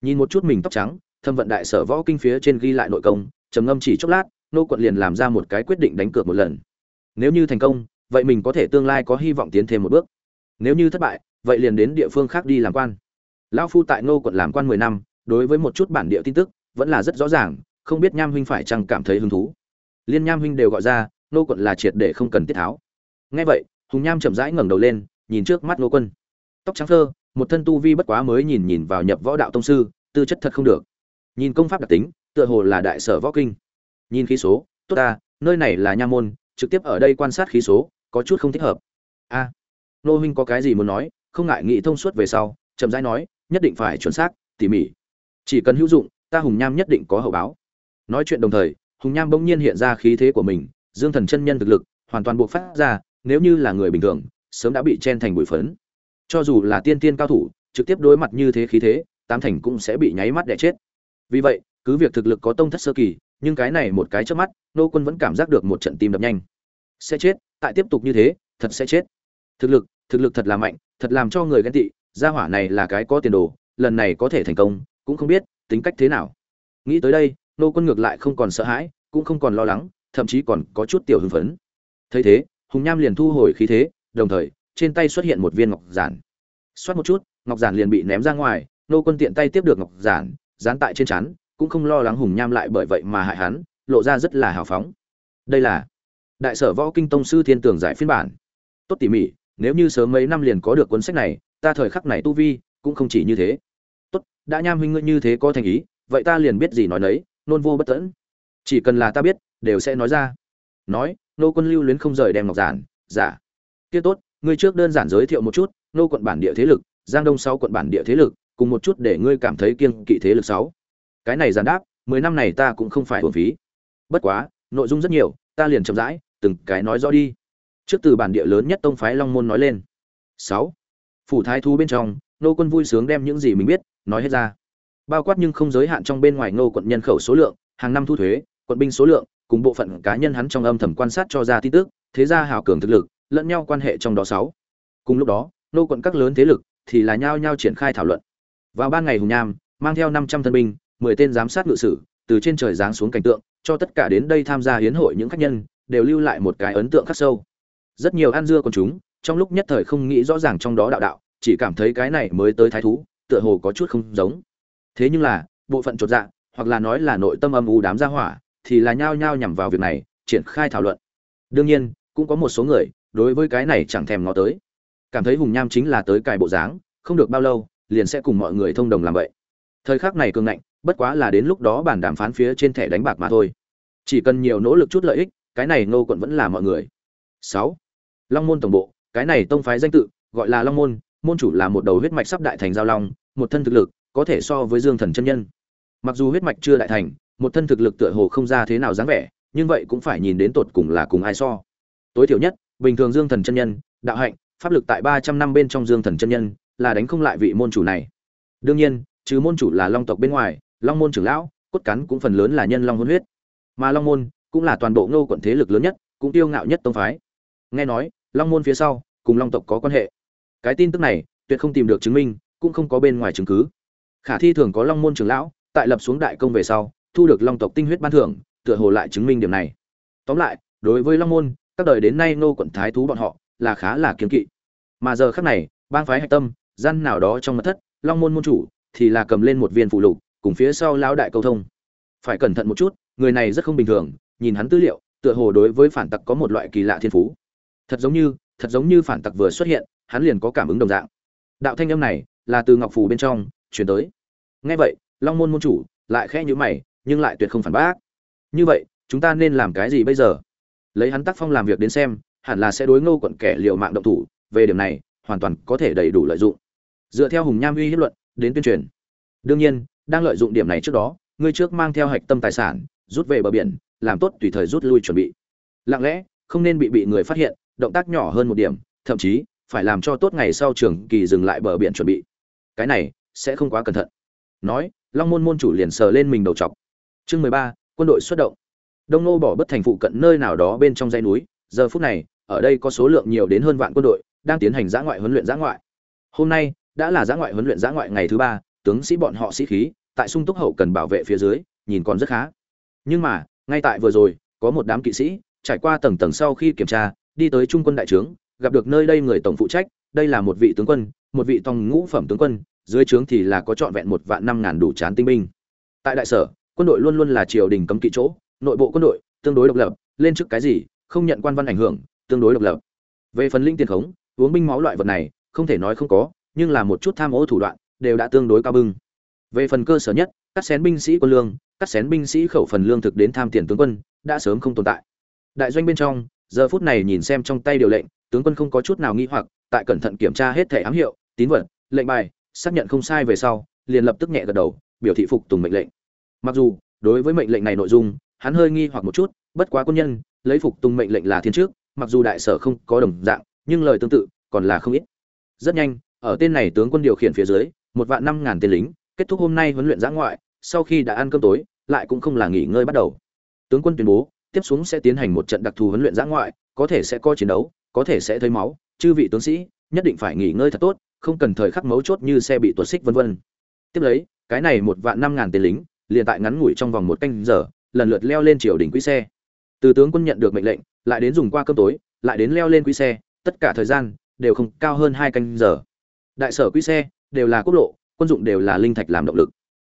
Nhìn một chút mình tóc trắng, thâm vận đại sở võ kinh phía trên ghi lại nội công trầm ngâm chỉ chốc lát, nô quận liền làm ra một cái quyết định đánh cược một lần. Nếu như thành công, vậy mình có thể tương lai có hy vọng tiến thêm một bước. Nếu như thất bại, vậy liền đến địa phương khác đi làm quan. Lão phu tại nô quận làm quan mười năm, đối với một chút bản địa tin tức, vẫn là rất rõ ràng, không biết nham huynh phải chăng cảm thấy hứng thú. Liên nham huynh đều gọi ra, nô quận là triệt để không cần tiết tháo. Nghe vậy, hùng nham chậm rãi ngẩng đầu lên, nhìn trước mắt nô quân. Tóc trắng thơ, một thân tu vi bất quá mới nhìn nhìn vào nhập võ đạo tông sư, tư chất thật không được. Nhìn công pháp đặc tính tựa hồ là đại sở võ kinh. Nhìn khí số, tốt ta, nơi này là nha môn, trực tiếp ở đây quan sát khí số, có chút không thích hợp. A, nô huynh có cái gì muốn nói, không ngại nghị thông suốt về sau, chậm rãi nói, nhất định phải chuẩn xác, tỉ mỉ. Chỉ cần hữu dụng, ta hùng nham nhất định có hậu báo. Nói chuyện đồng thời, hùng nham bỗng nhiên hiện ra khí thế của mình, dương thần chân nhân thực lực, hoàn toàn buộc phát ra, nếu như là người bình thường, sớm đã bị chen thành bụi phấn. Cho dù là tiên tiên cao thủ, trực tiếp đối mặt như thế khí thế, tám thành cũng sẽ bị nháy mắt đẻ chết. Vì vậy cứ việc thực lực có tông thất sơ kỳ, nhưng cái này một cái trước mắt, nô quân vẫn cảm giác được một trận tim đập nhanh. Sẽ chết, tại tiếp tục như thế, thật sẽ chết. Thực lực thực lực thật là mạnh, thật làm cho người ghen tị, gia hỏa này là cái có tiền đồ, lần này có thể thành công, cũng không biết, tính cách thế nào. Nghĩ tới đây, nô quân ngược lại không còn sợ hãi, cũng không còn lo lắng, thậm chí còn có chút tiểu hưng phấn. Thấy thế, hùng nham liền thu hồi khí thế, đồng thời, trên tay xuất hiện một viên ngọc giản. Xoát một chút, ngọc giản liền bị ném ra ngoài, nô quân tiện tay tiếp được ngọc giản, dán tại trên chắn cũng không lo lắng hùng nham lại bởi vậy mà hại hắn, lộ ra rất là hào phóng. Đây là đại sở võ kinh tông sư thiên tường giải phiên bản. Tốt tỉ mỉ, nếu như sớm mấy năm liền có được cuốn sách này, ta thời khắc này tu vi cũng không chỉ như thế. Tốt, đã nham huynh ngươi như thế có thành ý, vậy ta liền biết gì nói nấy, nôn vô bất tẫn chỉ cần là ta biết, đều sẽ nói ra. Nói, nô quân lưu luyến không rời đem ngọc giản giả kia tốt, ngươi trước đơn giản giới thiệu một chút, nô quận bản địa thế lực, giang đông sáu quận bản địa thế lực, cùng một chút để ngươi cảm thấy kiên kỵ thế lực sáu cái này giản đáp, mười năm này ta cũng không phải hưởng phí. Bất quá, nội dung rất nhiều, ta liền chậm rãi, từng cái nói rõ đi. Trước từ bản địa lớn nhất tông phái long môn nói lên. Sáu. Phủ thái thú bên trong nô quân vui sướng đem những gì mình biết, nói hết ra. Bao quát nhưng không giới hạn trong bên ngoài ngô quận nhân khẩu số lượng, hàng năm thu thuế, quận binh số lượng, cùng bộ phận cá nhân hắn trong âm thầm quan sát cho ra tin tức, thế ra hào cường thực lực, lẫn nhau quan hệ trong đó sáu. Cùng lúc đó nô quận các lớn thế lực thì là nhao nhao triển khai thảo luận. Vào ban ngày hùng nham, mang theo năm trăm thân binh mười tên giám sát ngự sử, từ trên trời giáng xuống cảnh tượng, cho tất cả đến đây tham gia hiến hội những khách nhân, đều lưu lại một cái ấn tượng khắc sâu. Rất nhiều ăn dưa con chúng, trong lúc nhất thời không nghĩ rõ ràng trong đó đạo đạo, chỉ cảm thấy cái này mới tới thái thú, tựa hồ có chút không giống. Thế nhưng là, bộ phận chột dạ hoặc là nói là nội tâm âm u đám gia hỏa, thì là nhao nhao nhằm vào việc này, triển khai thảo luận. Đương nhiên, cũng có một số người, đối với cái này chẳng thèm ngó tới. Cảm thấy hùng nham chính là tới cài bộ dáng, không được bao lâu, liền sẽ cùng mọi người thông đồng làm vậy. Thời khắc này cường ngạnh bất quá là đến lúc đó bản đàm phán phía trên thẻ đánh bạc mà thôi. Chỉ cần nhiều nỗ lực chút lợi ích, cái này ngô quận vẫn là mọi người. Sáu. Long môn tổng bộ, cái này tông phái danh tự, gọi là long môn môn chủ là một đầu huyết mạch sắp đại thành giao long, một thân thực lực, có thể so với dương thần chân nhân. Mặc dù huyết mạch chưa đại thành, một thân thực lực tựa hồ không ra thế nào dáng vẻ, nhưng vậy cũng phải nhìn đến tột cùng là cùng ai so. Tối thiểu nhất, bình thường dương thần chân nhân, đạo hạnh, pháp lực tại ba trăm năm bên trong dương thần chân nhân, là đánh không lại vị môn chủ này. Đương nhiên, trừ môn chủ là long tộc bên ngoài long môn trưởng lão, cốt cắn cũng phần lớn là nhân long hôn huyết. Mà long môn cũng là toàn bộ ngô quận thế lực lớn nhất, cũng tiêu ngạo nhất tông phái. Nghe nói, long môn phía sau, cùng long tộc có quan hệ. Cái tin tức này, tuyệt không tìm được chứng minh, cũng không có bên ngoài chứng cứ. Khả thi thường có long môn trưởng lão, tại lập xuống đại công về sau, thu được long tộc tinh huyết ban thưởng, tựa hồ lại chứng minh điểm này. Tóm lại, đối với long môn, các đời đến nay nô quận thái thú bọn họ, là khá là kiếm kỵ. Mà giờ khác này, bang phái hạch tâm, gian nào đó trong mật thất, long môn môn chủ thì là cầm lên một viên phụ lục cùng phía sau lão đại câu thông. Phải cẩn thận một chút, người này rất không bình thường, nhìn hắn tư liệu, tựa hồ đối với phản tặc có một loại kỳ lạ thiên phú. Thật giống như, thật giống như phản tặc vừa xuất hiện, hắn liền có cảm ứng đồng dạng. Đạo thanh âm này, là từ ngọc phù bên trong, truyền tới. Nghe vậy, long môn môn chủ lại khẽ nhíu mày, nhưng lại tuyệt không phản bác. Như vậy, chúng ta nên làm cái gì bây giờ? Lấy hắn tác phong làm việc đến xem, hẳn là sẽ đối ngô quận kẻ liều mạng động thủ, về điểm này, hoàn toàn có thể đầy đủ lợi dụng. Dựa theo hùng nham uy hiếp luận, đến tuyên truyền. Đương nhiên đang lợi dụng điểm này trước đó, ngươi trước mang theo hạch tâm tài sản, rút về bờ biển, làm tốt tùy thời rút lui chuẩn bị. Lặng lẽ, không nên bị bị người phát hiện, động tác nhỏ hơn một điểm, thậm chí, phải làm cho tốt ngày sau trường kỳ dừng lại bờ biển chuẩn bị. Cái này, sẽ không quá cẩn thận. Nói, long môn môn chủ liền sờ lên mình đầu chọc. Chương mười ba, quân đội xuất động. Đông nô bỏ bất thành phụ cận nơi nào đó bên trong dãy núi, giờ phút này, ở đây có số lượng nhiều đến hơn vạn quân đội, đang tiến hành giã ngoại huấn luyện giã ngoại. Hôm nay, đã là giã ngoại huấn luyện giã ngoại ngày thứ ba tướng sĩ bọn họ sĩ khí, tại sung túc hậu cần bảo vệ phía dưới, nhìn còn rất khá. Nhưng mà, ngay tại vừa rồi, có một đám kỵ sĩ, trải qua tầng tầng sau khi kiểm tra, đi tới trung quân đại trướng, gặp được nơi đây người tổng phụ trách, đây là một vị tướng quân, một vị tòng ngũ phẩm tướng quân, dưới trướng thì là có trọn vẹn một vạn năm ngàn đủ chán tinh binh. Tại đại sở, quân đội luôn luôn là triều đình cấm kỵ chỗ, nội bộ quân đội tương đối độc lập, lên chức cái gì, không nhận quan văn ảnh hưởng, tương đối độc lập. Về phần linh tiền khống, uống binh máu loại vật này, không thể nói không có, nhưng là một chút tham ô thủ đoạn đều đã tương đối cao bưng. Về phần cơ sở nhất, cắt xén binh sĩ quân lương, cắt xén binh sĩ khẩu phần lương thực đến tham tiền tướng quân, đã sớm không tồn tại. Đại doanh bên trong, giờ phút này nhìn xem trong tay điều lệnh, tướng quân không có chút nào nghi hoặc, tại cẩn thận kiểm tra hết thẻ ám hiệu, tín vật, lệnh bài, xác nhận không sai về sau, liền lập tức nhẹ gật đầu, biểu thị phục tùng mệnh lệnh. Mặc dù, đối với mệnh lệnh này nội dung, hắn hơi nghi hoặc một chút, bất quá quân nhân, lấy phục tùng mệnh lệnh là thiên trước, mặc dù đại sở không có đồng dạng, nhưng lời tương tự, còn là không ít. Rất nhanh, ở tên này tướng quân điều khiển phía dưới một vạn năm ngàn tên lính, kết thúc hôm nay huấn luyện giã ngoại, sau khi đã ăn cơm tối, lại cũng không là nghỉ ngơi bắt đầu. Tướng quân tuyên bố, tiếp xuống sẽ tiến hành một trận đặc thù huấn luyện giã ngoại, có thể sẽ có chiến đấu, có thể sẽ thấy máu, chư vị tướng sĩ, nhất định phải nghỉ ngơi thật tốt, không cần thời khắc mấu chốt như xe bị tuột xích vân vân. Tiếp lấy, cái này một vạn năm ngàn tên lính, liền tại ngắn ngủi trong vòng một canh giờ, lần lượt leo lên triều đỉnh quỹ xe. Từ tướng quân nhận được mệnh lệnh, lại đến dùng qua cơm tối, lại đến leo lên quỹ xe, tất cả thời gian đều không cao hơn hai canh giờ. Đại sở quỹ xe đều là quốc lộ, quân dụng đều là linh thạch làm động lực.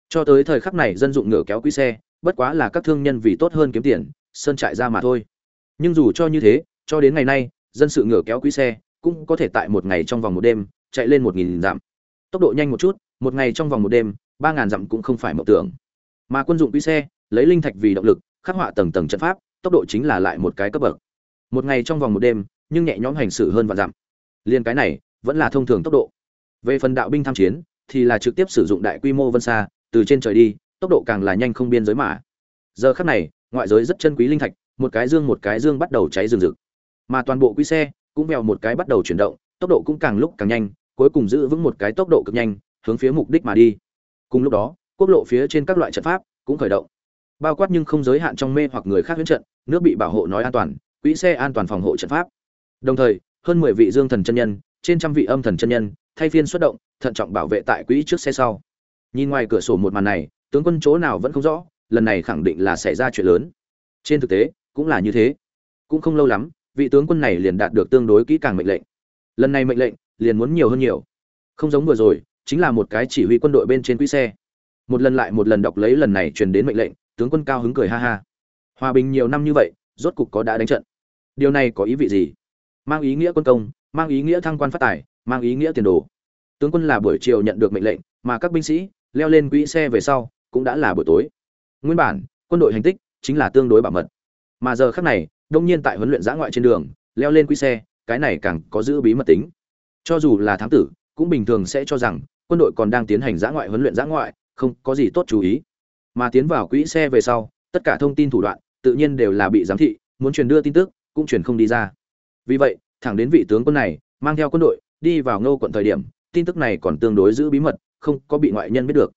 Cho tới thời khắc này dân dụng ngựa kéo quỹ xe, bất quá là các thương nhân vì tốt hơn kiếm tiền, sơn trại ra mà thôi. Nhưng dù cho như thế, cho đến ngày nay, dân sự ngựa kéo quỹ xe cũng có thể tại một ngày trong vòng một đêm chạy lên một nghìn dặm. Tốc độ nhanh một chút, một ngày trong vòng một đêm, ba ngàn dặm cũng không phải mộng tưởng. Mà quân dụng quỹ xe, lấy linh thạch vì động lực, khắc họa tầng tầng trận pháp, tốc độ chính là lại một cái cấp bậc. Một ngày trong vòng một đêm, nhưng nhẹ nhõm hành xử hơn vạn dặm. Liên cái này, vẫn là thông thường tốc độ về phần đạo binh tham chiến, thì là trực tiếp sử dụng đại quy mô vân xa, từ trên trời đi, tốc độ càng là nhanh không biên giới mà. Giờ khắc này, ngoại giới rất chân quý linh thạch, một cái dương một cái dương bắt đầu cháy rừng rực. Mà toàn bộ quý xe cũng vèo một cái bắt đầu chuyển động, tốc độ cũng càng lúc càng nhanh, cuối cùng giữ vững một cái tốc độ cực nhanh, hướng phía mục đích mà đi. Cùng lúc đó, quốc lộ phía trên các loại trận pháp cũng khởi động. Bao quát nhưng không giới hạn trong mê hoặc người khác huyễn trận, nước bị bảo hộ nói an toàn, quỹ xe an toàn phòng hộ trận pháp. Đồng thời, hơn mười vị dương thần chân nhân, trên trăm vị âm thần chân nhân thay phiên xuất động, thận trọng bảo vệ tại quỹ trước xe sau. Nhìn ngoài cửa sổ một màn này, tướng quân chỗ nào vẫn không rõ, lần này khẳng định là xảy ra chuyện lớn. Trên thực tế, cũng là như thế. Cũng không lâu lắm, vị tướng quân này liền đạt được tương đối kỹ càng mệnh lệnh. Lần này mệnh lệnh, liền muốn nhiều hơn nhiều. Không giống vừa rồi, chính là một cái chỉ huy quân đội bên trên quỹ xe. Một lần lại một lần đọc lấy lần này truyền đến mệnh lệnh, tướng quân cao hứng cười ha ha. Hòa bình nhiều năm như vậy, rốt cục có đã đánh trận. Điều này có ý vị gì? Mang ý nghĩa quân công, mang ý nghĩa thăng quan phát tài mang ý nghĩa tiền đồ. Tướng quân là buổi chiều nhận được mệnh lệnh, mà các binh sĩ leo lên quỹ xe về sau cũng đã là buổi tối. Nguyên bản, quân đội hành tích chính là tương đối bảo mật. Mà giờ khác này, đông nhiên tại huấn luyện giã ngoại trên đường, leo lên quỹ xe, cái này càng có giữ bí mật tính. Cho dù là thám tử, cũng bình thường sẽ cho rằng quân đội còn đang tiến hành giã ngoại huấn luyện giã ngoại, không có gì tốt chú ý. Mà tiến vào quỹ xe về sau, tất cả thông tin thủ đoạn tự nhiên đều là bị giám thị, muốn truyền đưa tin tức cũng truyền không đi ra. Vì vậy, thẳng đến vị tướng quân này mang theo quân đội đi vào ngô quận thời điểm, tin tức này còn tương đối giữ bí mật, không có bị ngoại nhân biết được.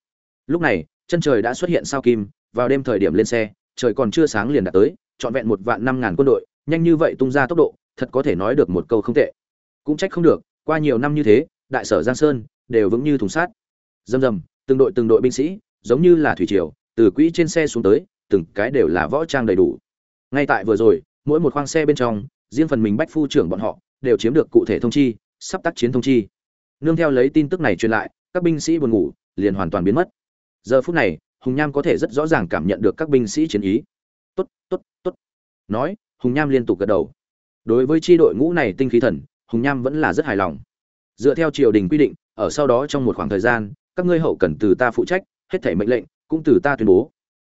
Lúc này, chân trời đã xuất hiện sao kim, vào đêm thời điểm lên xe, trời còn chưa sáng liền đã tới, trọn vẹn một vạn năm ngàn quân đội, nhanh như vậy tung ra tốc độ, thật có thể nói được một câu không tệ. Cũng trách không được, qua nhiều năm như thế, đại sở giang sơn đều vững như thùng sát dầm dầm từng đội từng đội binh sĩ, giống như là thủy triều, từ quỹ trên xe xuống tới, từng cái đều là võ trang đầy đủ. Ngay tại vừa rồi, mỗi một khoang xe bên trong, riêng phần mình bách phu trưởng bọn họ đều chiếm được cụ thể thông chi sắp tác chiến thông chi. Nương theo lấy tin tức này truyền lại, các binh sĩ buồn ngủ, liền hoàn toàn biến mất. Giờ phút này, hùng nham có thể rất rõ ràng cảm nhận được các binh sĩ chiến ý. Tốt tốt tốt, nói, hùng nham liên tục gật đầu. Đối với tri đội ngũ này tinh khí thần, hùng nham vẫn là rất hài lòng. Dựa theo triều đình quy định, ở sau đó trong một khoảng thời gian, các ngươi hậu cần từ ta phụ trách, hết thảy mệnh lệnh cũng từ ta tuyên bố.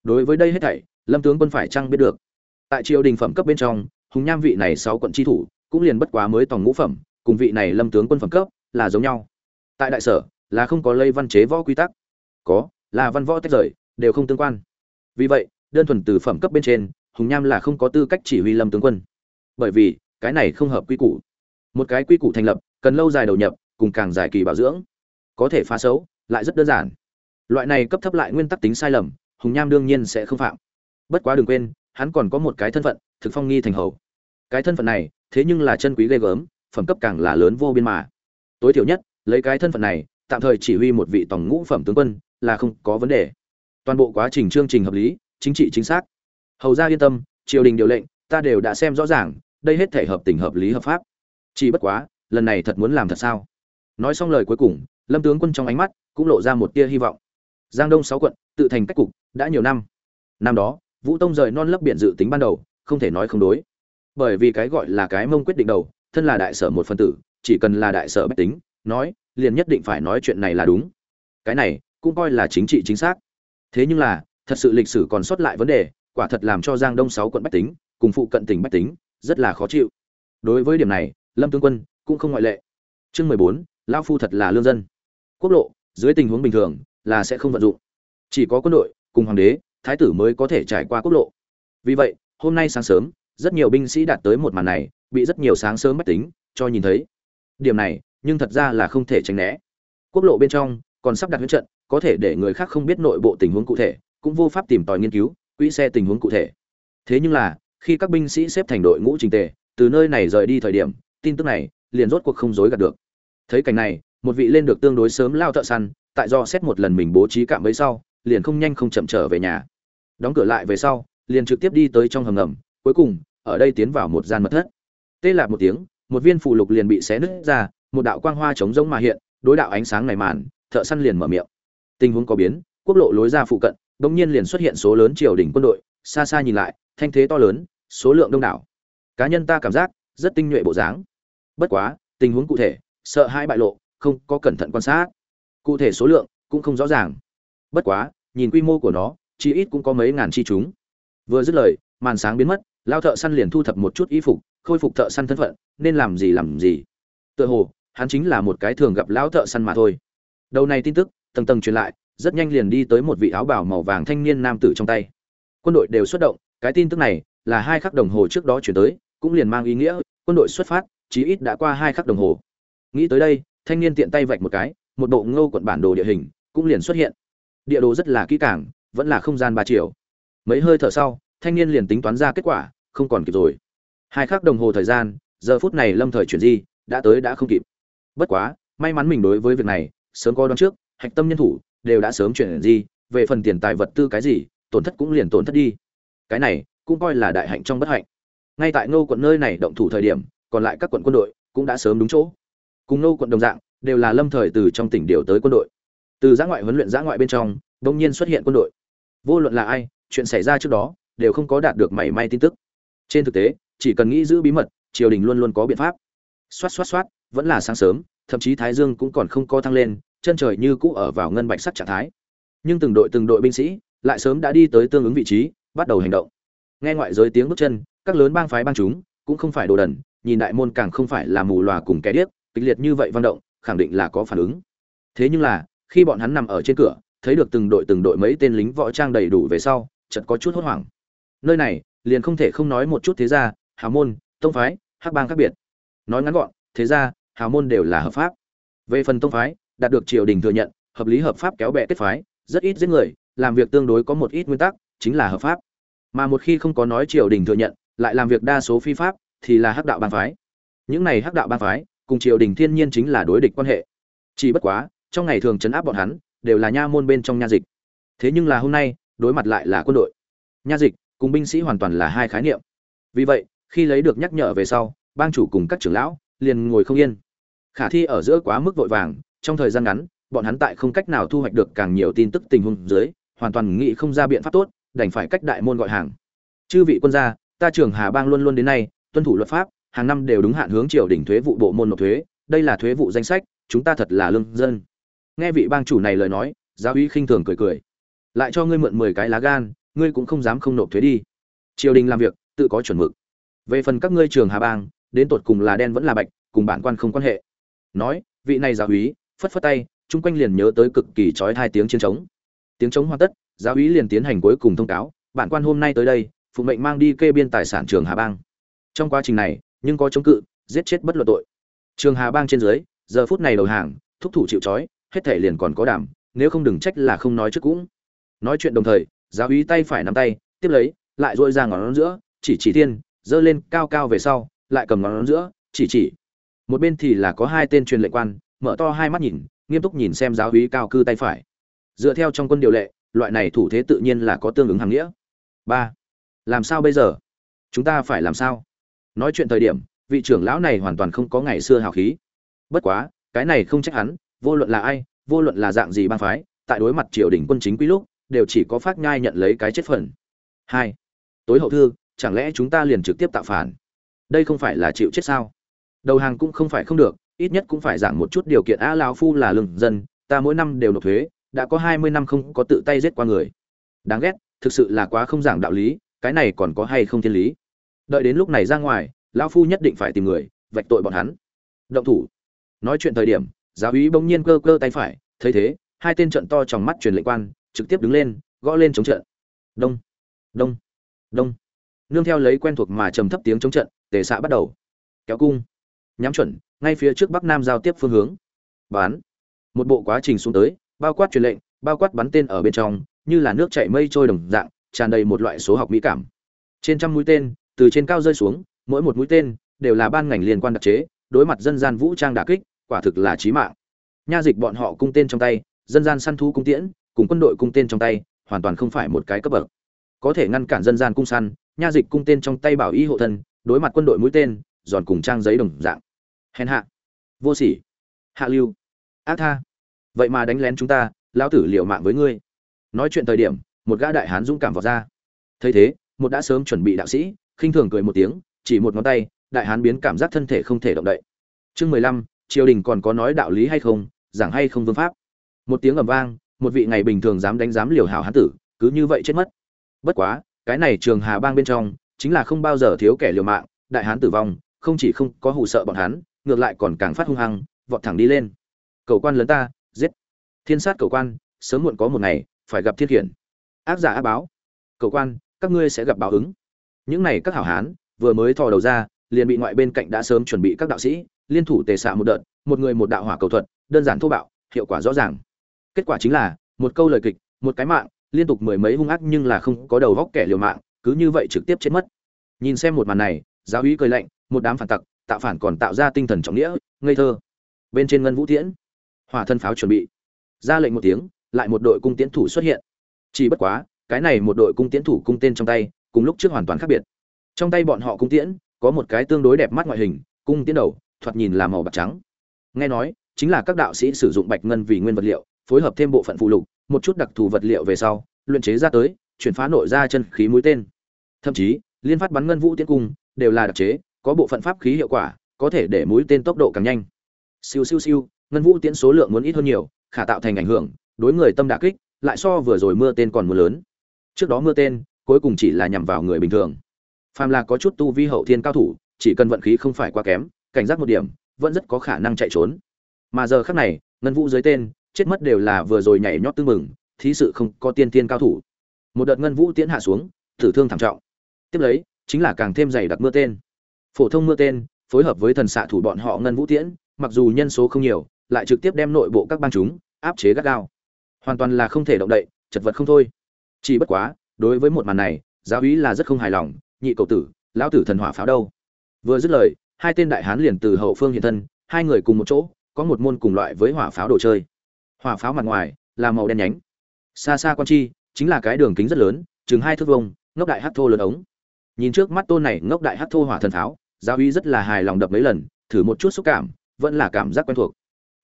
Đối với đây hết thảy, lâm tướng quân phải chăng biết được? Tại triều đình phẩm cấp bên trong, hùng nham vị này sáu quận tri thủ cũng liền bất quá mới tòng ngũ phẩm cùng vị này lâm tướng quân phẩm cấp là giống nhau. Tại đại sở, là không có lây văn chế võ quy tắc. Có, là văn võ tách rời, đều không tương quan. Vì vậy, đơn thuần từ phẩm cấp bên trên, hùng nham là không có tư cách chỉ huy lâm tướng quân. Bởi vì, cái này không hợp quy củ. Một cái quy củ thành lập, cần lâu dài đầu nhập, cùng càng dài kỳ bảo dưỡng. Có thể phá xấu, lại rất đơn giản. Loại này cấp thấp lại nguyên tắc tính sai lầm, hùng nham đương nhiên sẽ không phạm. Bất quá đừng quên, hắn còn có một cái thân phận, thực phong nghi thành hầu. Cái thân phận này, thế nhưng là chân quý ghê gớm phẩm cấp càng là lớn vô biên mà. Tối thiểu nhất, lấy cái thân phận này, tạm thời chỉ huy một vị tổng ngũ phẩm tướng quân, là không có vấn đề. Toàn bộ quá trình chương trình hợp lý, chính trị chính xác. Hầu ra yên tâm, triều đình điều lệnh, ta đều đã xem rõ ràng, đây hết thể hợp tình hợp lý hợp pháp. Chỉ bất quá, lần này thật muốn làm thật sao? Nói xong lời cuối cùng, lâm tướng quân trong ánh mắt cũng lộ ra một tia hy vọng. Giang đông sáu quận, tự thành cách cục, đã nhiều năm. Năm đó, vũ tông rời non lấp biển dự tính ban đầu, không thể nói không đối. Bởi vì cái gọi là cái mông quyết định đầu thân là đại sở một phân tử, chỉ cần là đại sở bách tính, nói, liền nhất định phải nói chuyện này là đúng. Cái này, cũng coi là chính trị chính xác. Thế nhưng là, thật sự lịch sử còn sót lại vấn đề, quả thật làm cho giang đông sáu quận bách tính, cùng phụ cận tỉnh bách tính, rất là khó chịu. Đối với điểm này, lâm tướng quân cũng không ngoại lệ. Chương mười bốn lao phu thật là lương dân. Quốc lộ, dưới tình huống bình thường, là sẽ không vận dụng. Chỉ có quân đội, cùng hoàng đế, thái tử mới có thể trải qua quốc lộ. Vì vậy, hôm nay sáng sớm, rất nhiều binh sĩ đạt tới một màn này bị rất nhiều sáng sớm bách tính, cho nhìn thấy. Điểm này, nhưng thật ra là không thể tránh né. Quốc lộ bên trong, còn sắp đặt huyết trận, có thể để người khác không biết nội bộ tình huống cụ thể, cũng vô pháp tìm tòi nghiên cứu, quỹ xe tình huống cụ thể. Thế nhưng là, khi các binh sĩ xếp thành đội ngũ trình tề, từ nơi này rời đi thời điểm, tin tức này liền rốt cuộc không dối gạt được. Thấy cảnh này, một vị lên được tương đối sớm lao thợ săn, tại do xét một lần mình bố trí cạm bẫy sau, liền không nhanh không chậm trở về nhà. Đóng cửa lại về sau, liền trực tiếp đi tới trong hầm ngầm, cuối cùng, ở đây tiến vào một gian mật thất tê lạp một tiếng, một viên phù lục liền bị xé nứt ra, một đạo quang hoa trống rỗng mà hiện, đối đạo ánh sáng này màn, thợ săn liền mở miệng. Tình huống có biến, quốc lộ lối ra phụ cận bỗng nhiên liền xuất hiện số lớn triều đình quân đội, xa xa nhìn lại, thanh thế to lớn, số lượng đông đảo. Cá nhân ta cảm giác, rất tinh nhuệ bộ dáng. Bất quá, tình huống cụ thể, sợ hai bại lộ, không có cẩn thận quan sát. Cụ thể số lượng cũng không rõ ràng. Bất quá, nhìn quy mô của nó chi ít cũng có mấy ngàn chi chúng. Vừa dứt lời, màn sáng biến mất, lao thợ săn liền thu thập một chút y phục khôi phục thợ săn thân phận, nên làm gì làm gì. Tựa hồ, hắn chính là một cái thường gặp lão thợ săn mà thôi. Đầu này tin tức, tầng tầng truyền lại, rất nhanh liền đi tới một vị áo bảo màu vàng thanh niên nam tử trong tay. Quân đội đều xuất động, cái tin tức này là hai khắc đồng hồ trước đó chuyển tới, cũng liền mang ý nghĩa, quân đội xuất phát, chí ít đã qua hai khắc đồng hồ. Nghĩ tới đây, thanh niên tiện tay vạch một cái, một bộ ngô quận bản đồ địa hình, cũng liền xuất hiện. Địa đồ rất là kỹ càng, vẫn là không gian ba chiều. Mấy hơi thở sau, thanh niên liền tính toán ra kết quả, không còn kịp rồi hai khắc đồng hồ thời gian, giờ phút này lâm thời chuyển di, đã tới đã không kịp. Bất quá, may mắn mình đối với việc này, sớm có đoán trước, hạch tâm nhân thủ, đều đã sớm chuyển di, về phần tiền tài vật tư cái gì, tổn thất cũng liền tổn thất đi. Cái này, cũng coi là đại hạnh trong bất hạnh. Ngay tại ngô quận nơi này động thủ thời điểm, còn lại các quận quân đội cũng đã sớm đúng chỗ. Cùng ngô quận đồng dạng, đều là lâm thời từ trong tỉnh điều tới quân đội. Từ giã ngoại huấn luyện giã ngoại bên trong đông nhiên xuất hiện quân đội. Vô luận là ai, chuyện xảy ra trước đó, đều không có đạt được mảy may tin tức. Trên thực tế chỉ cần nghĩ giữ bí mật, triều đình luôn luôn có biện pháp. Xoát xoát xoát, vẫn là sáng sớm, thậm chí thái dương cũng còn không có thăng lên, chân trời như cũ ở vào ngân bạch sắc trạng thái. Nhưng từng đội từng đội binh sĩ lại sớm đã đi tới tương ứng vị trí, bắt đầu hành động. Nghe ngoại giới tiếng bước chân, các lớn bang phái bang chúng cũng không phải đồ đần, nhìn đại môn càng không phải là mù lòa cùng kẻ điếc, kịch liệt như vậy văn động, khẳng định là có phản ứng. Thế nhưng là, khi bọn hắn nằm ở trên cửa, thấy được từng đội từng đội mấy tên lính võ trang đầy đủ về sau, chợt có chút hốt hoảng. Nơi này, liền không thể không nói một chút thế ra hào môn, tông phái, hắc bang khác biệt. Nói ngắn gọn, thế ra, hào môn đều là hợp pháp. Về phần tông phái, đạt được triều đình thừa nhận, hợp lý hợp pháp kéo bè kết phái, rất ít giết người, làm việc tương đối có một ít nguyên tắc, chính là hợp pháp. Mà một khi không có nói triều đình thừa nhận, lại làm việc đa số phi pháp, thì là hắc đạo bang phái. Những này hắc đạo bang phái, cùng triều đình thiên nhiên chính là đối địch quan hệ. Chỉ bất quá, trong ngày thường chấn áp bọn hắn, đều là nha môn bên trong nha dịch. Thế nhưng là hôm nay, đối mặt lại là quân đội. Nha dịch, cùng binh sĩ hoàn toàn là hai khái niệm. Vì vậy khi lấy được nhắc nhở về sau, bang chủ cùng các trưởng lão liền ngồi không yên. Khả thi ở giữa quá mức vội vàng, trong thời gian ngắn, bọn hắn tại không cách nào thu hoạch được càng nhiều tin tức tình huống dưới, hoàn toàn nghĩ không ra biện pháp tốt, đành phải cách đại môn gọi hàng. Chư vị quân gia, ta trưởng hà bang luôn luôn đến nay, tuân thủ luật pháp, hàng năm đều đúng hạn hướng triều đình thuế vụ bộ môn nộp thuế, đây là thuế vụ danh sách, chúng ta thật là lương dân. Nghe vị bang chủ này lời nói, giáo uy khinh thường cười cười. Lại cho ngươi mượn mười cái lá gan, ngươi cũng không dám không nộp thuế đi. Triều đình làm việc, tự có chuẩn mực về phần các ngươi trường hà bang, đến tột cùng là đen vẫn là bạch, cùng bản quan không quan hệ. Nói, vị này giáo úy, phất phất tay, chung quanh liền nhớ tới cực kỳ trói hai tiếng chiến trống. Tiếng trống hoàn tất, giáo úy liền tiến hành cuối cùng thông cáo, bản quan hôm nay tới đây, phụ mệnh mang đi kê biên tài sản trường hà bang. Trong quá trình này, nhưng có chống cự, giết chết bất luận tội. Trường hà bang trên dưới, giờ phút này đầu hàng, thúc thủ chịu trói, hết thể liền còn có đảm, nếu không đừng trách là không nói trước cũng. Nói chuyện đồng thời, giáo úy tay phải nắm tay, tiếp lấy, lại dội ra ngón giữa, chỉ chỉ thiên giơ lên cao cao về sau, lại cầm ngón giữa, chỉ chỉ. Một bên thì là có hai tên truyền lệnh quan, mở to hai mắt nhìn, nghiêm túc nhìn xem giáo úy cao cư tay phải. Dựa theo trong quân điều lệ, loại này thủ thế tự nhiên là có tương ứng hàng nghĩa. Ba, làm sao bây giờ? Chúng ta phải làm sao? Nói chuyện thời điểm, vị trưởng lão này hoàn toàn không có ngày xưa hào khí. Bất quá, cái này không trách hắn, vô luận là ai, vô luận là dạng gì bang phái, tại đối mặt triều đình quân chính quy lúc, đều chỉ có phát nhai nhận lấy cái chết phần. Hai, tối hậu thư chẳng lẽ chúng ta liền trực tiếp tạo phản? Đây không phải là chịu chết sao? Đầu hàng cũng không phải không được, ít nhất cũng phải giảm một chút điều kiện. A lao phu là lương dân, ta mỗi năm đều nộp thuế, đã có hai mươi năm không có tự tay giết qua người. Đáng ghét, thực sự là quá không giảng đạo lý, cái này còn có hay không thiên lý? Đợi đến lúc này ra ngoài lao phu nhất định phải tìm người, vạch tội bọn hắn. Động thủ. Nói chuyện thời điểm, giáo úy bỗng nhiên cơ cơ tay phải, thấy thế, hai tên trận to trong mắt truyền lệnh quan, trực tiếp đứng lên, gõ lên chống trận. Đông. Đông. Đông nương theo lấy quen thuộc mà trầm thấp tiếng chống trận, tề xạ bắt đầu. Kéo cung. Nhắm chuẩn, ngay phía trước bắc nam giao tiếp phương hướng. Bán. Một bộ quá trình xuống tới, bao quát truyền lệnh, bao quát bắn tên ở bên trong, như là nước chảy mây trôi đồng dạng, tràn đầy một loại số học mỹ cảm. Trên trăm mũi tên, từ trên cao rơi xuống, mỗi một mũi tên đều là ban ngành liên quan đặc chế, đối mặt dân gian vũ trang đả kích, quả thực là chí mạng. Nha dịch bọn họ cung tên trong tay, dân gian săn thu cung tiễn, cùng quân đội cung tên trong tay, hoàn toàn không phải một cái cấp bậc. Có thể ngăn cản dân gian cung săn nha dịch cung tên trong tay bảo y hộ thân, đối mặt quân đội mũi tên, giòn cùng trang giấy đồng dạng. Hèn hạ. Vô sỉ. Hạ lưu. Ác tha. Vậy mà đánh lén chúng ta, lão tử liệu mạng với ngươi. Nói chuyện thời điểm, một gã đại hán dũng cảm vào ra. Thấy thế, một đã sớm chuẩn bị đạo sĩ, khinh thường cười một tiếng, chỉ một ngón tay, đại hán biến cảm giác thân thể không thể động đậy. Chương mười lăm, triều đình còn có nói đạo lý hay không, giảng hay không vương pháp. Một tiếng ầm vang, một vị ngày bình thường dám đánh dám liều hảo hán tử, cứ như vậy chết mất. Bất quá cái này trường hà bang bên trong, chính là không bao giờ thiếu kẻ liều mạng, đại hán tử vong, không chỉ không có hù sợ bọn hắn, ngược lại còn càng phát hung hăng, vọt thẳng đi lên. Cầu quan lớn ta, giết. Thiên sát cầu quan, sớm muộn có một ngày, phải gặp thiên khiển. Ác giả ác báo. Cầu quan, các ngươi sẽ gặp báo ứng. Những này các hảo hán, vừa mới thò đầu ra, liền bị ngoại bên cạnh đã sớm chuẩn bị các đạo sĩ, liên thủ tề xạ một đợt, một người một đạo hỏa cầu thuật, đơn giản thô bạo, hiệu quả rõ ràng. Kết quả chính là, một câu lời kịch, một cái mạng liên tục mười mấy hung ác nhưng là không có đầu góc kẻ liều mạng, cứ như vậy trực tiếp chết mất. Nhìn xem một màn này, giáo úy cười lạnh, một đám phản tặc, tạo phản còn tạo ra tinh thần trọng nghĩa, ngây thơ. Bên trên ngân vũ tiễn, hỏa thân pháo chuẩn bị. Ra lệnh một tiếng, lại một đội cung tiễn thủ xuất hiện. Chỉ bất quá, cái này một đội cung tiễn thủ cung tên trong tay, cùng lúc trước hoàn toàn khác biệt. Trong tay bọn họ cung tiễn, có một cái tương đối đẹp mắt ngoại hình, cung tiễn đầu, thoạt nhìn là màu bạc trắng. Nghe nói, chính là các đạo sĩ sử dụng bạch ngân vì nguyên vật liệu, phối hợp thêm bộ phận phụ lục một chút đặc thù vật liệu về sau, luyện chế ra tới, chuyển phá nội ra chân khí mũi tên. Thậm chí, liên phát bắn ngân vũ tiến cung, đều là đặc chế, có bộ phận pháp khí hiệu quả, có thể để mũi tên tốc độ càng nhanh. Siêu siêu siêu, ngân vũ tiến số lượng muốn ít hơn nhiều, khả tạo thành ảnh hưởng, đối người tâm đả kích, lại so vừa rồi mưa tên còn mưa lớn. Trước đó mưa tên, cuối cùng chỉ là nhằm vào người bình thường. Phàm là có chút tu vi hậu thiên cao thủ, chỉ cần vận khí không phải quá kém, cảnh giác một điểm, vẫn rất có khả năng chạy trốn. Mà giờ khắc này, ngân vũ dưới tên chết mất đều là vừa rồi nhảy nhót tư mừng, thí sự không có tiên tiên cao thủ. Một đợt ngân vũ tiễn hạ xuống, tử thương thảm trọng. Tiếp lấy, chính là càng thêm dày đặc mưa tên. Phổ thông mưa tên, phối hợp với thần xạ thủ bọn họ ngân vũ tiễn, mặc dù nhân số không nhiều, lại trực tiếp đem nội bộ các bang chúng áp chế gắt gao. Hoàn toàn là không thể động đậy, chật vật không thôi. Chỉ bất quá, đối với một màn này, giáo úy là rất không hài lòng, nhị cầu tử, lão tử thần hỏa pháo đâu. Vừa dứt lời, hai tên đại hán liền từ hậu phương hiện thân, hai người cùng một chỗ, có một môn cùng loại với hỏa pháo đồ chơi hỏa pháo mặt ngoài, là màu đen nhánh. Xa xa quan chi, chính là cái đường kính rất lớn, chừng hai thước vông ngốc đại hát thô lớn ống. Nhìn trước mắt tôn này ngốc đại hát thô hỏa thần pháo, giáo uy rất là hài lòng đập mấy lần, thử một chút xúc cảm, vẫn là cảm giác quen thuộc.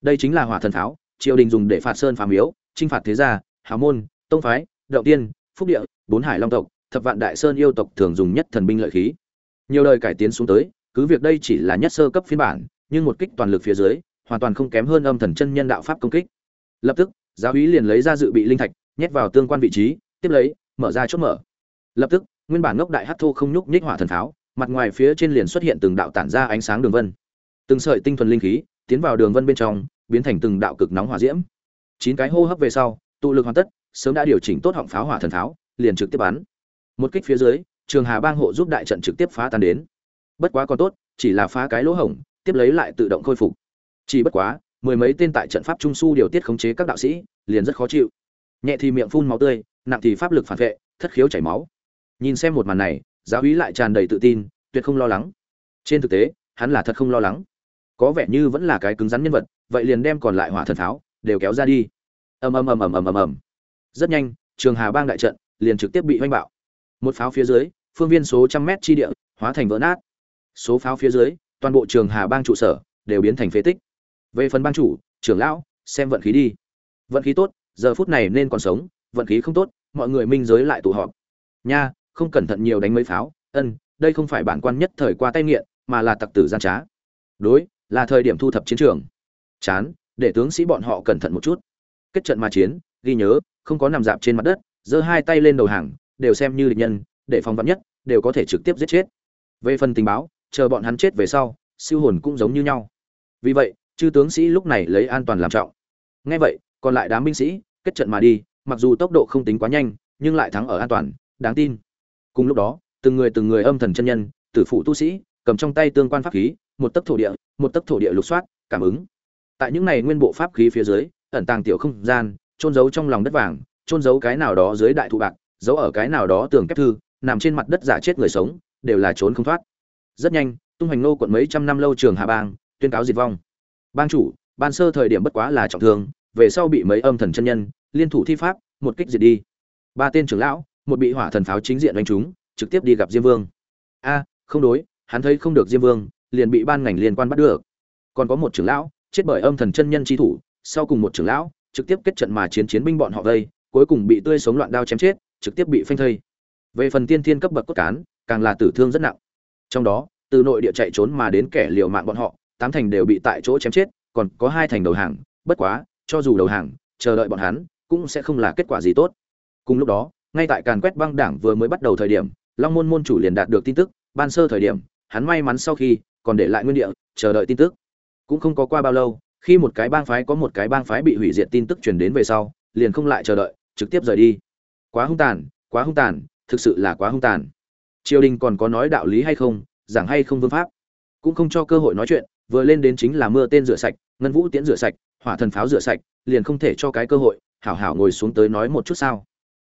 Đây chính là hỏa thần pháo, triều đình dùng để phạt sơn phá miếu, chinh phạt thế gia, hào môn, tông phái, động tiên, phúc địa, bốn hải long tộc, thập vạn đại sơn yêu tộc thường dùng nhất thần binh lợi khí. Nhiều đời cải tiến xuống tới, cứ việc đây chỉ là nhất sơ cấp phiên bản, nhưng một kích toàn lực phía dưới, hoàn toàn không kém hơn âm thần chân nhân đạo pháp công kích lập tức, giáo úy liền lấy ra dự bị linh thạch, nhét vào tương quan vị trí, tiếp lấy, mở ra chốt mở. Lập tức, nguyên bản ngốc đại hát thô không nhúc nhích hỏa thần pháo, mặt ngoài phía trên liền xuất hiện từng đạo tản ra ánh sáng đường vân. Từng sợi tinh thuần linh khí tiến vào đường vân bên trong, biến thành từng đạo cực nóng hỏa diễm. Chín cái hô hấp về sau, tụ lực hoàn tất, sớm đã điều chỉnh tốt họng pháo hỏa thần pháo, liền trực tiếp bắn. Một kích phía dưới, trường hà bang hộ giúp đại trận trực tiếp phá tan đến. Bất quá còn tốt, chỉ là phá cái lỗ hổng, tiếp lấy lại tự động khôi phục. Chỉ bất quá mười mấy tên tại trận pháp trung su điều tiết khống chế các đạo sĩ, liền rất khó chịu. Nhẹ thì miệng phun máu tươi, nặng thì pháp lực phản vệ, thất khiếu chảy máu. Nhìn xem một màn này, giáo hí lại tràn đầy tự tin, tuyệt không lo lắng. Trên thực tế, hắn là thật không lo lắng. Có vẻ như vẫn là cái cứng rắn nhân vật, vậy liền đem còn lại hỏa thần tháo, đều kéo ra đi. Ầm ầm ầm ầm ầm ầm ầm. Rất nhanh, trường hà bang đại trận liền trực tiếp bị hoanh bạo. Một pháo phía dưới, phương viên số trăm mét chi địa, hóa thành vỡ nát. Số pháo phía dưới, toàn bộ trường hà bang trụ sở đều biến thành phế tích về phần ban chủ, trưởng lão, xem vận khí đi. Vận khí tốt, giờ phút này nên còn sống, vận khí không tốt, mọi người minh giới lại tụ họp. Nha, không cẩn thận nhiều đánh mấy pháo. Ân, đây không phải bản quan nhất thời qua tay nghiện, mà là tặc tử gian trá. Đối, là thời điểm thu thập chiến trường. Chán, để tướng sĩ bọn họ cẩn thận một chút. Kết trận mà chiến, ghi nhớ, không có nằm dạp trên mặt đất, giơ hai tay lên đầu hàng, đều xem như địch nhân, để phòng vắn nhất, đều có thể trực tiếp giết chết. Về phần tình báo, chờ bọn hắn chết về sau, siêu hồn cũng giống như nhau. Vì vậy chư tướng sĩ lúc này lấy an toàn làm trọng. Ngay vậy, còn lại đám binh sĩ, kết trận mà đi, mặc dù tốc độ không tính quá nhanh, nhưng lại thắng ở an toàn, đáng tin. Cùng lúc đó, từng người từng người âm thần chân nhân, tử phụ tu sĩ, cầm trong tay tương quan pháp khí, một tấc thổ địa, một tấc thổ địa lục soát, cảm ứng. Tại những này nguyên bộ pháp khí phía dưới, ẩn tàng tiểu không gian trôn giấu trong lòng đất vàng trôn giấu cái nào đó dưới đại thụ bạc, giấu ở cái nào đó tường kép thư, nằm trên mặt đất giả chết người sống, đều là trốn không thoát. Rất nhanh, tung hành nô quận mấy trăm năm lâu trường hạ bang, tuyên cáo diệt vong bang chủ, ban sơ thời điểm bất quá là trọng thương, về sau bị mấy âm thần chân nhân, liên thủ thi pháp, một kích diệt đi. Ba tên trưởng lão, một bị hỏa thần pháo chính diện đánh trúng, trực tiếp đi gặp diêm vương. A, không đối, hắn thấy không được diêm vương, liền bị ban ngành liên quan bắt được. Còn có một trưởng lão, chết bởi âm thần chân nhân chi thủ, sau cùng một trưởng lão, trực tiếp kết trận mà chiến chiến binh bọn họ vây, cuối cùng bị tươi sống loạn đao chém chết, trực tiếp bị phanh thây. Về phần tiên thiên cấp bậc cốt cán, càng là tử thương rất nặng. Trong đó, từ nội địa chạy trốn mà đến kẻ liều mạng bọn họ tám thành đều bị tại chỗ chém chết, còn có hai thành đầu hàng, bất quá, cho dù đầu hàng, chờ đợi bọn hắn, cũng sẽ không là kết quả gì tốt. Cùng lúc đó, ngay tại càn quét băng đảng vừa mới bắt đầu thời điểm, long môn môn chủ liền đạt được tin tức, ban sơ thời điểm, hắn may mắn sau khi, còn để lại nguyên địa, chờ đợi tin tức. Cũng không có qua bao lâu, khi một cái bang phái có một cái bang phái bị hủy diệt tin tức truyền đến về sau, liền không lại chờ đợi, trực tiếp rời đi. Quá hung tàn, quá hung tàn, thực sự là quá hung tàn. Triều đình còn có nói đạo lý hay không, giảng hay không vương pháp, cũng không cho cơ hội nói chuyện vừa lên đến chính là mưa tên rửa sạch, ngân vũ tiễn rửa sạch, hỏa thần pháo rửa sạch, liền không thể cho cái cơ hội, hảo hảo ngồi xuống tới nói một chút sao.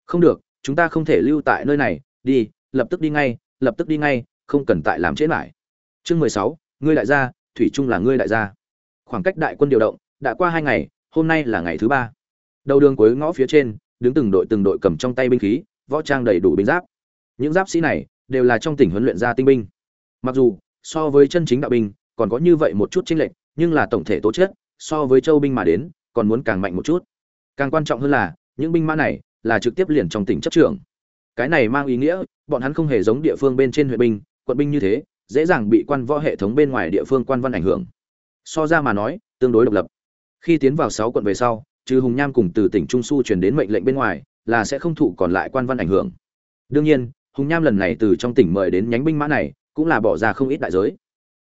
Không được, chúng ta không thể lưu tại nơi này, đi, lập tức đi ngay, lập tức đi ngay, không cần tại làm trễ lại. Chương mười sáu, ngươi đại gia, thủy trung là ngươi đại gia. Khoảng cách đại quân điều động, đã qua hai ngày, hôm nay là ngày thứ ba. Đầu đường cuối ngõ phía trên, đứng từng đội từng đội cầm trong tay binh khí, võ trang đầy đủ binh giáp. Những giáp sĩ này, đều là trong tỉnh huấn luyện ra tinh binh. Mặc dù, so với chân chính đạo binh còn có như vậy một chút chênh lệch, nhưng là tổng thể tố chất, so với châu binh mà đến, còn muốn càng mạnh một chút. Càng quan trọng hơn là, những binh mã này là trực tiếp liền trong tỉnh chấp trưởng. Cái này mang ý nghĩa, bọn hắn không hề giống địa phương bên trên huyện binh, quận binh như thế, dễ dàng bị quan võ hệ thống bên ngoài địa phương quan văn ảnh hưởng. So ra mà nói, tương đối độc lập. Khi tiến vào sáu quận về sau, trừ hùng nham cùng từ tỉnh trung su truyền đến mệnh lệnh bên ngoài, là sẽ không thụ còn lại quan văn ảnh hưởng. Đương nhiên, hùng nham lần này từ trong tỉnh mời đến nhánh binh mã này, cũng là bỏ ra không ít đại giới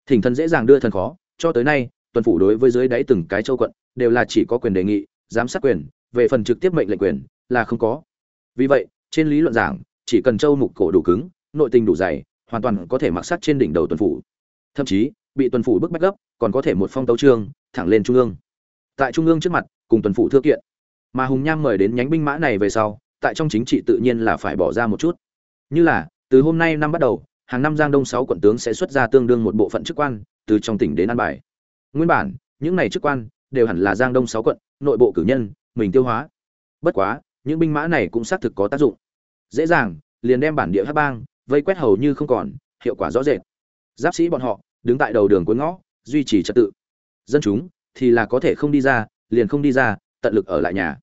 thỉnh thần dễ dàng đưa thần khó, cho tới nay, tuần phủ đối với dưới đáy từng cái châu quận, đều là chỉ có quyền đề nghị, giám sát quyền, về phần trực tiếp mệnh lệnh quyền, là không có. Vì vậy, trên lý luận giảng, chỉ cần châu mục cổ đủ cứng, nội tình đủ dày, hoàn toàn có thể mặc sát trên đỉnh đầu tuần phủ. Thậm chí, bị tuần phủ bức bách gấp, còn có thể một phong tấu trương, thẳng lên trung ương. Tại trung ương trước mặt, cùng tuần phủ thư kiện. Mà hùng nham mời đến nhánh binh mã này về sau, tại trong chính trị tự nhiên là phải bỏ ra một chút. Như là, từ hôm nay năm bắt đầu hàng năm giang đông sáu quận tướng sẽ xuất ra tương đương một bộ phận chức quan, từ trong tỉnh đến an bài. Nguyên bản, những này chức quan đều hẳn là giang đông sáu quận, nội bộ cử nhân, mình tiêu hóa. Bất quá, những binh mã này cũng xác thực có tác dụng. Dễ dàng, liền đem bản địa Hắc bang, vây quét hầu như không còn, hiệu quả rõ rệt. Giáp sĩ bọn họ, đứng tại đầu đường cuối ngõ, duy trì trật tự. Dân chúng thì là có thể không đi ra, liền không đi ra, tận lực ở lại nhà.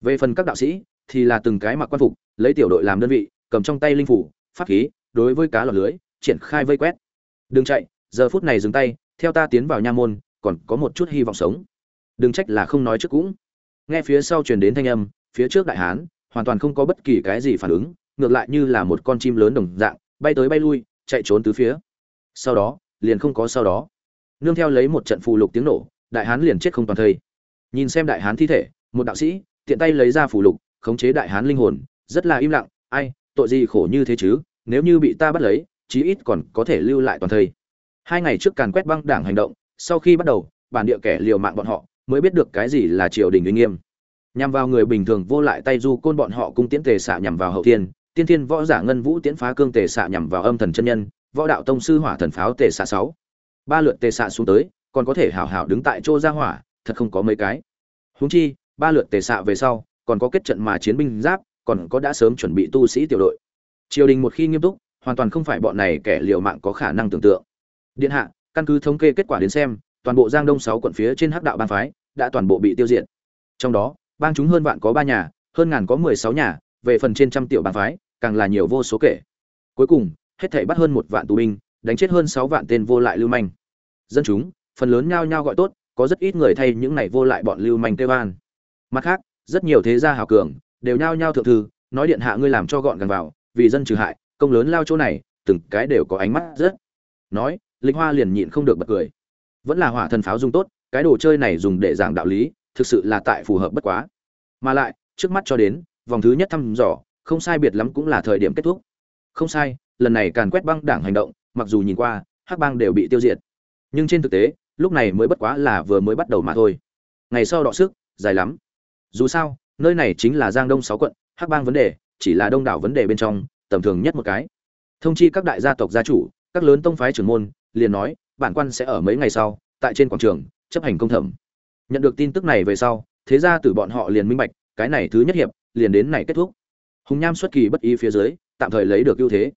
Về phần các đạo sĩ thì là từng cái mặc quan phục, lấy tiểu đội làm đơn vị, cầm trong tay linh phủ, pháp khí đối với cá lọt lưới, triển khai vây quét. Đừng chạy, giờ phút này dừng tay, theo ta tiến vào nha môn, còn có một chút hy vọng sống. Đừng trách là không nói trước cũng. Nghe phía sau truyền đến thanh âm, phía trước đại hán, hoàn toàn không có bất kỳ cái gì phản ứng, ngược lại như là một con chim lớn đồng dạng, bay tới bay lui, chạy trốn tứ phía. Sau đó, liền không có sau đó. Nương theo lấy một trận phù lục tiếng nổ, đại hán liền chết không toàn thây. Nhìn xem đại hán thi thể, một đạo sĩ, tiện tay lấy ra phù lục, khống chế đại hán linh hồn, rất là im lặng, ai, tội gì khổ như thế chứ? Nếu như bị ta bắt lấy, chí ít còn có thể lưu lại toàn thây. Hai ngày trước càn quét băng đảng hành động, sau khi bắt đầu, bản địa kẻ liều mạng bọn họ mới biết được cái gì là triều đình uy nghiêm. Nhằm vào người bình thường vô lại tay du côn bọn họ cung tiễn tề xạ nhằm vào hậu thiên, tiên thiên võ giả ngân vũ tiễn phá cương tề xạ nhằm vào âm thần chân nhân, võ đạo tông sư hỏa thần pháo tề xạ sáu. Ba lượt tề xạ xuống tới, còn có thể hảo hảo đứng tại chỗ ra hỏa, thật không có mấy cái. Huống chi, ba lượt tề xạ về sau, còn có kết trận mà chiến binh giáp, còn có đã sớm chuẩn bị tu sĩ tiểu đội triều đình một khi nghiêm túc, hoàn toàn không phải bọn này kẻ liều mạng có khả năng tưởng tượng. Điện hạ, căn cứ thống kê kết quả đến xem, toàn bộ giang đông sáu quận phía trên hắc đạo bang phái đã toàn bộ bị tiêu diệt. Trong đó, bang chúng hơn vạn có ba nhà, hơn ngàn có mười sáu nhà, về phần trên trăm tiểu bang phái, càng là nhiều vô số kể. Cuối cùng, hết thảy bắt hơn một vạn tù binh, đánh chết hơn sáu vạn tên vô lại lưu manh. Dân chúng, phần lớn nhao nhao gọi tốt, có rất ít người thay những này vô lại bọn lưu manh tê van mặt khác, rất nhiều thế gia hào cường, đều nhao nhao thượng thư, nói điện hạ ngươi làm cho gọn gàng vào vì dân trừ hại, công lớn lao chỗ này, từng cái đều có ánh mắt rất. Nói, lịch hoa liền nhịn không được bật cười. Vẫn là hỏa thần pháo dùng tốt, cái đồ chơi này dùng để giảng đạo lý, thực sự là tại phù hợp bất quá. Mà lại, trước mắt cho đến, vòng thứ nhất thăm dò, không sai biệt lắm cũng là thời điểm kết thúc. Không sai, lần này càn quét băng đảng hành động, mặc dù nhìn qua, hắc bang đều bị tiêu diệt. Nhưng trên thực tế, lúc này mới bất quá là vừa mới bắt đầu mà thôi. Ngày sau đọ sức, dài lắm. Dù sao, nơi này chính là giang đông sáu quận, hắc bang vấn đề chỉ là đông đảo vấn đề bên trong, tầm thường nhất một cái. Thông chi các đại gia tộc gia chủ, các lớn tông phái trưởng môn, liền nói, bản quan sẽ ở mấy ngày sau, tại trên quảng trường, chấp hành công thẩm. Nhận được tin tức này về sau, thế ra từ bọn họ liền minh bạch, cái này thứ nhất hiệp, liền đến này kết thúc. Hùng nham xuất kỳ bất ý phía dưới, tạm thời lấy được ưu thế.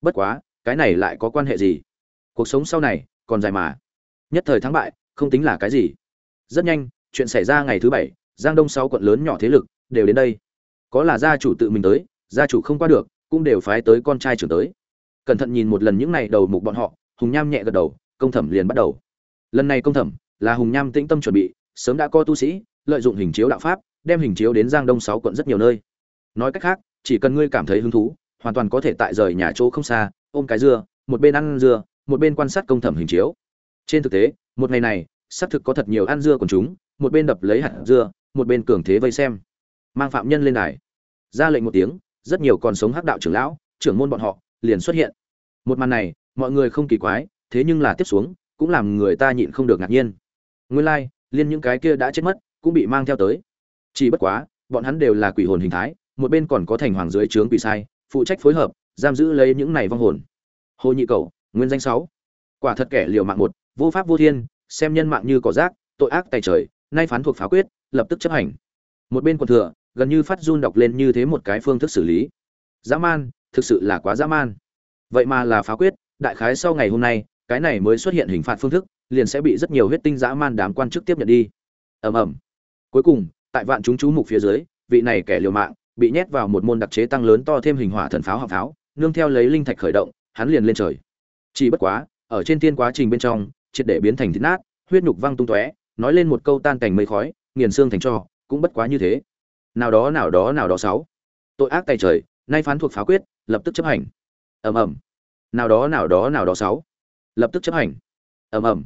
Bất quá, cái này lại có quan hệ gì? Cuộc sống sau này, còn dài mà. Nhất thời thắng bại, không tính là cái gì. Rất nhanh, chuyện xảy ra ngày thứ bảy, giang đông sáu quận lớn nhỏ thế lực, đều đến đây có là gia chủ tự mình tới, gia chủ không qua được, cũng đều phái tới con trai trưởng tới. Cẩn thận nhìn một lần những này đầu mục bọn họ, hùng nham nhẹ gật đầu, công thẩm liền bắt đầu. Lần này công thẩm là hùng nham tĩnh tâm chuẩn bị, sớm đã có tu sĩ, lợi dụng hình chiếu đạo pháp, đem hình chiếu đến giang đông sáu quận rất nhiều nơi. Nói cách khác, chỉ cần ngươi cảm thấy hứng thú, hoàn toàn có thể tại rời nhà chỗ không xa, ôm cái dưa, một bên ăn dưa, một bên quan sát công thẩm hình chiếu. Trên thực tế, một ngày này, xác thực có thật nhiều ăn dưa của chúng, một bên đập lấy hạt dưa, một bên cường thế vây xem mang phạm nhân lên đài. Ra lệnh một tiếng rất nhiều còn sống hắc đạo trưởng lão trưởng môn bọn họ liền xuất hiện. Một màn này mọi người không kỳ quái thế nhưng là tiếp xuống cũng làm người ta nhịn không được ngạc nhiên. Nguyên lai like, liên những cái kia đã chết mất cũng bị mang theo tới. Chỉ bất quá bọn hắn đều là quỷ hồn hình thái một bên còn có thành hoàng dưới trướng quỷ sai phụ trách phối hợp giam giữ lấy những này vong hồn. Hồ nhị cầu nguyên danh sáu. Quả thật kẻ liều mạng một vô pháp vô thiên xem nhân mạng như cỏ rác tội ác tài trời nay phán thuộc phá quyết lập tức chấp hành. Một bên còn thừa gần như phát run đọc lên như thế một cái phương thức xử lý. Dã man, thực sự là quá dã man. Vậy mà là phá quyết, đại khái sau ngày hôm nay, cái này mới xuất hiện hình phạt phương thức, liền sẽ bị rất nhiều huyết tinh dã man đám quan chức tiếp nhận đi. Ầm ầm. Cuối cùng, tại vạn chúng chú mục phía dưới, vị này kẻ liều mạng, bị nhét vào một môn đặc chế tăng lớn to thêm hình hỏa thần pháo hạng pháo, nương theo lấy linh thạch khởi động, hắn liền lên trời. Chỉ bất quá, ở trên tiên quá trình bên trong, triệt để biến thành thịt nát, huyết nhục văng tung tóe, nói lên một câu tan cảnh mây khói, nghiền xương thành cho cũng bất quá như thế nào đó nào đó nào đó sáu. Tội ác tay trời, nay phán thuộc phá quyết, lập tức chấp hành. Ầm ầm. Nào đó nào đó nào đó sáu. Lập tức chấp hành. Ầm ầm.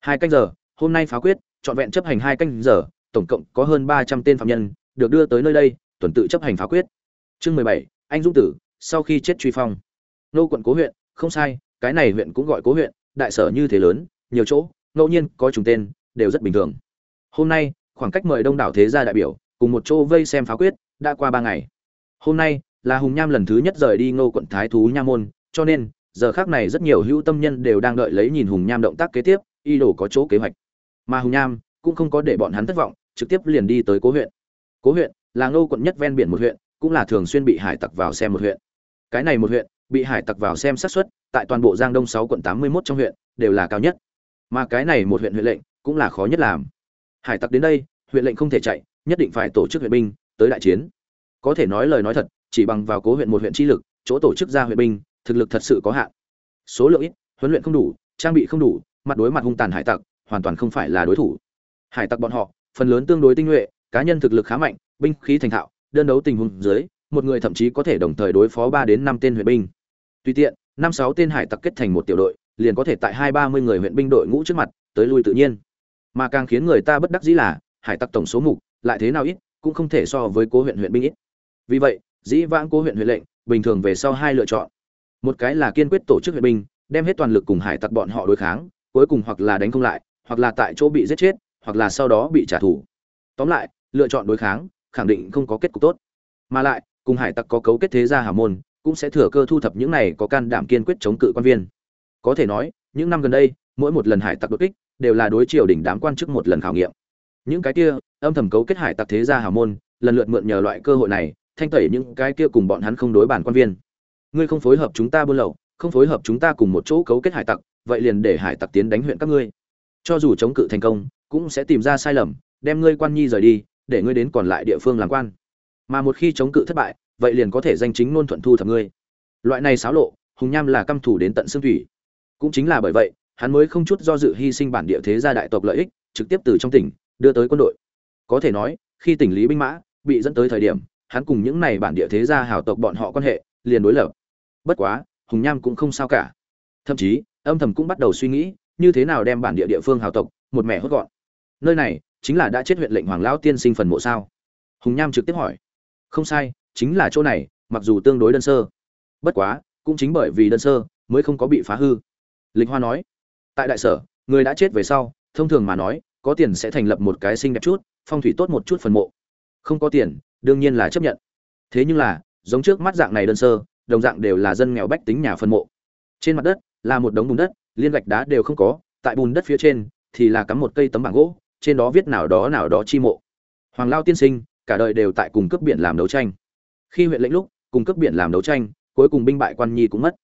Hai canh giờ, hôm nay phá quyết, trọn vẹn chấp hành hai canh giờ, tổng cộng có hơn ba trăm tên phạm nhân, được đưa tới nơi đây, tuần tự chấp hành phá quyết. Chương mười bảy, anh dũng tử, sau khi chết truy phong. Nô quận cố huyện, không sai, cái này huyện cũng gọi cố huyện, đại sở như thế lớn, nhiều chỗ, ngẫu nhiên có trùng tên, đều rất bình thường. Hôm nay, khoảng cách mời đông đảo thế gia đại biểu cùng một chỗ vây xem phá quyết, đã qua ba ngày. Hôm nay, là hùng nham lần thứ nhất rời đi ngô quận thái thú nha môn, cho nên, giờ khác này rất nhiều hữu tâm nhân đều đang đợi lấy nhìn hùng nham động tác kế tiếp y đồ có chỗ kế hoạch. Mà hùng nham cũng không có để bọn hắn thất vọng, trực tiếp liền đi tới cố huyện. Cố huyện là ngô quận nhất ven biển một huyện, cũng là thường xuyên bị hải tặc vào xem một huyện. Cái này một huyện, bị hải tặc vào xem xác suất, tại toàn bộ giang đông sáu quận tám mươi 81 trong huyện, đều là cao nhất. Mà cái này một huyện huyện lệnh, cũng là khó nhất làm. Hải tặc đến đây, huyện lệnh không thể chạy nhất định phải tổ chức huyện binh tới đại chiến. Có thể nói lời nói thật, chỉ bằng vào cố huyện một huyện chi lực, chỗ tổ chức ra huyện binh, thực lực thật sự có hạn. Số lượng ít, huấn luyện không đủ, trang bị không đủ, mặt đối mặt hung tàn hải tặc, hoàn toàn không phải là đối thủ. Hải tặc bọn họ, phần lớn tương đối tinh nhuệ, cá nhân thực lực khá mạnh, binh khí thành thạo, đơn đấu tình huống dưới, một người thậm chí có thể đồng thời đối phó ba đến năm tên huyện binh. Tùy tiện, năm sáu tên hải tặc kết thành một tiểu đội, liền có thể tại hai ba mươi người huyện binh đội ngũ trước mặt, tới lui tự nhiên. Mà càng khiến người ta bất đắc dĩ là hải tặc tổng số mục, lại thế nào ít, cũng không thể so với cố huyện huyện binh ít. Vì vậy, dĩ vãng cố huyện huyện lệnh, bình thường về sau hai lựa chọn. Một cái là kiên quyết tổ chức huyện binh, đem hết toàn lực cùng hải tặc bọn họ đối kháng, cuối cùng hoặc là đánh không lại, hoặc là tại chỗ bị giết chết, hoặc là sau đó bị trả thù. Tóm lại, lựa chọn đối kháng, khẳng định không có kết cục tốt. Mà lại, cùng hải tặc có cấu kết thế gia hà môn, cũng sẽ thừa cơ thu thập những này có can đảm kiên quyết chống cự quan viên. Có thể nói, những năm gần đây, mỗi một lần hải tặc đột kích, đều là đối triều đỉnh đám quan chức một lần khảo nghiệm những cái kia, âm thầm cấu kết hải tặc thế gia hào môn, lần lượt mượn nhờ loại cơ hội này, thanh tẩy những cái kia cùng bọn hắn không đối bản quan viên. Ngươi không phối hợp chúng ta buôn lậu, không phối hợp chúng ta cùng một chỗ cấu kết hải tặc, vậy liền để hải tặc tiến đánh huyện các ngươi. Cho dù chống cự thành công, cũng sẽ tìm ra sai lầm, đem ngươi quan nhi rời đi, để ngươi đến còn lại địa phương làm quan. Mà một khi chống cự thất bại, vậy liền có thể danh chính ngôn thuận thu thập ngươi. Loại này xáo lộ, hùng nham là căm thủ đến tận xương thủy. Cũng chính là bởi vậy, hắn mới không chút do dự hy sinh bản địa thế gia đại tộc lợi ích, trực tiếp từ trong tỉnh đưa tới quân đội. Có thể nói, khi tỉnh lý binh mã bị dẫn tới thời điểm, hắn cùng những này bản địa thế gia hào tộc bọn họ quan hệ liền đối lập. Bất quá, hùng nham cũng không sao cả. Thậm chí, âm thầm cũng bắt đầu suy nghĩ, như thế nào đem bản địa địa phương hào tộc một mẻ hốt gọn. Nơi này chính là đã chết huyện lệnh hoàng lão tiên sinh phần mộ sao? Hùng nham trực tiếp hỏi. Không sai, chính là chỗ này, mặc dù tương đối đơn sơ. Bất quá, cũng chính bởi vì đơn sơ mới không có bị phá hư. Lịch hoa nói. Tại đại sở, người đã chết về sau, thông thường mà nói có tiền sẽ thành lập một cái xinh đẹp chút, phong thủy tốt một chút phần mộ. Không có tiền, đương nhiên là chấp nhận. Thế nhưng là, giống trước mắt dạng này đơn sơ, đồng dạng đều là dân nghèo bách tính nhà phân mộ. Trên mặt đất, là một đống bùn đất, liên gạch đá đều không có, tại bùn đất phía trên, thì là cắm một cây tấm bảng gỗ, trên đó viết nào đó nào đó chi mộ. Hoàng lao tiên sinh, cả đời đều tại cùng cướp biển làm đấu tranh. Khi huyện lệnh lúc, cùng cướp biển làm đấu tranh, cuối cùng binh bại quan nhi cũng mất.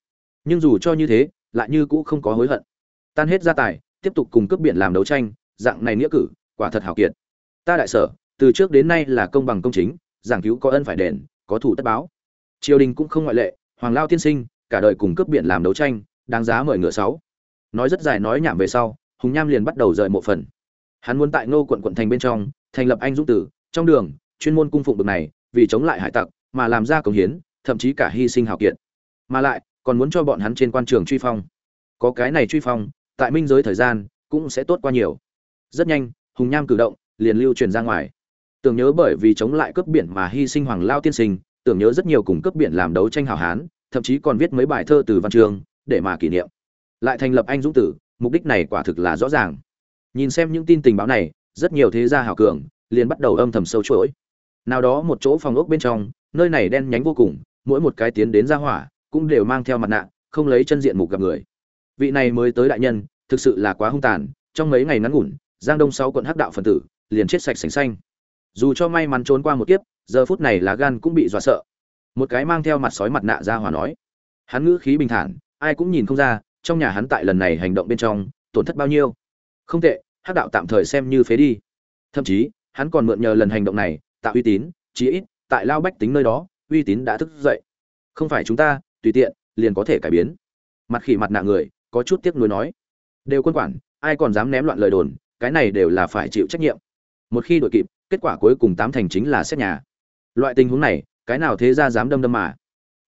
Nhưng dù cho như thế, lại như cũ không có hối hận. Tan hết gia tài, tiếp tục cùng cướp biển làm đấu tranh dạng này nghĩa cử, quả thật hảo kiệt. Ta đại sở, từ trước đến nay là công bằng công chính, giảng cứu có ân phải đền, có thủ tất báo. Triều đình cũng không ngoại lệ, hoàng lao tiên sinh, cả đời cùng cướp biển làm đấu tranh, đáng giá mời ngựa sáu. Nói rất dài nói nhảm về sau, hùng nham liền bắt đầu rời một phần. Hắn muốn tại ngô quận quận thành bên trong, thành lập anh dũng tử, trong đường, chuyên môn cung phụng bực này, vì chống lại hải tặc, mà làm ra công hiến, thậm chí cả hy sinh hào kiệt. Mà lại, còn muốn cho bọn hắn trên quan trường truy phong. Có cái này truy phong, tại minh giới thời gian, cũng sẽ tốt qua nhiều rất nhanh, hùng nham cử động, liền lưu truyền ra ngoài. Tưởng nhớ bởi vì chống lại cướp biển mà hy sinh hoàng lao tiên sinh, tưởng nhớ rất nhiều cùng cướp biển làm đấu tranh hào hán, thậm chí còn viết mấy bài thơ từ văn trường, để mà kỷ niệm. Lại thành lập anh dũng tử, mục đích này quả thực là rõ ràng. Nhìn xem những tin tình báo này, rất nhiều thế gia hào cường, liền bắt đầu âm thầm sâu chuỗi. Nào đó một chỗ phòng ốc bên trong, nơi này đen nhánh vô cùng, mỗi một cái tiến đến ra hỏa, cũng đều mang theo mặt nạ, không lấy chân diện mục gặp người. Vị này mới tới đại nhân, thực sự là quá hung tàn, trong mấy ngày ngắn ngủn giang đông sáu quận hắc đạo phần tử, liền chết sạch sành xanh. Dù cho may mắn trốn qua một kiếp, giờ phút này lá gan cũng bị dọa sợ. Một cái mang theo mặt sói mặt nạ ra hòa nói, hắn ngữ khí bình thản, ai cũng nhìn không ra, trong nhà hắn tại lần này hành động bên trong, tổn thất bao nhiêu. Không tệ, hắc đạo tạm thời xem như phế đi. Thậm chí, hắn còn mượn nhờ lần hành động này, tạo uy tín, chí ít, tại lao bách tính nơi đó, uy tín đã thức dậy. Không phải chúng ta, tùy tiện, liền có thể cải biến. Mặt khỉ mặt nạ người, có chút tiếc nuối nói, đều quân quản, ai còn dám ném loạn lời đồn cái này đều là phải chịu trách nhiệm. Một khi đội kịp, kết quả cuối cùng tám thành chính là xét nhà. Loại tình huống này, cái nào thế gia dám đâm đâm mà?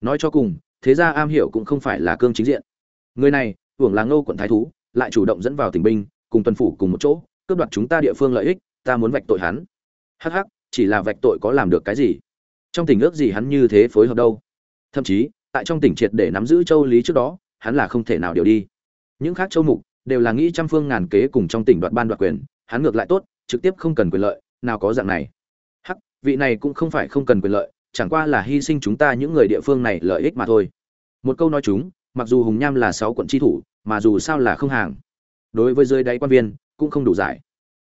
Nói cho cùng, thế gia am hiểu cũng không phải là cương chính diện. Người này, hưởng là ngô quận thái thú, lại chủ động dẫn vào tỉnh binh, cùng tuần phủ cùng một chỗ, cướp đoạt chúng ta địa phương lợi ích, ta muốn vạch tội hắn. Hắc hắc, chỉ là vạch tội có làm được cái gì? Trong tình ước gì hắn như thế phối hợp đâu? Thậm chí, tại trong tỉnh triệt để nắm giữ châu lý trước đó, hắn là không thể nào điều đi. Những khác châu mục đều là nghĩ trăm phương ngàn kế cùng trong tỉnh đoạt ban đoạt quyền, hắn ngược lại tốt, trực tiếp không cần quyền lợi, nào có dạng này. Hắc, vị này cũng không phải không cần quyền lợi, chẳng qua là hy sinh chúng ta những người địa phương này lợi ích mà thôi. Một câu nói chúng, mặc dù hùng nham là sáu quận tri thủ, mà dù sao là không hàng. Đối với dưới đáy quan viên, cũng không đủ giải.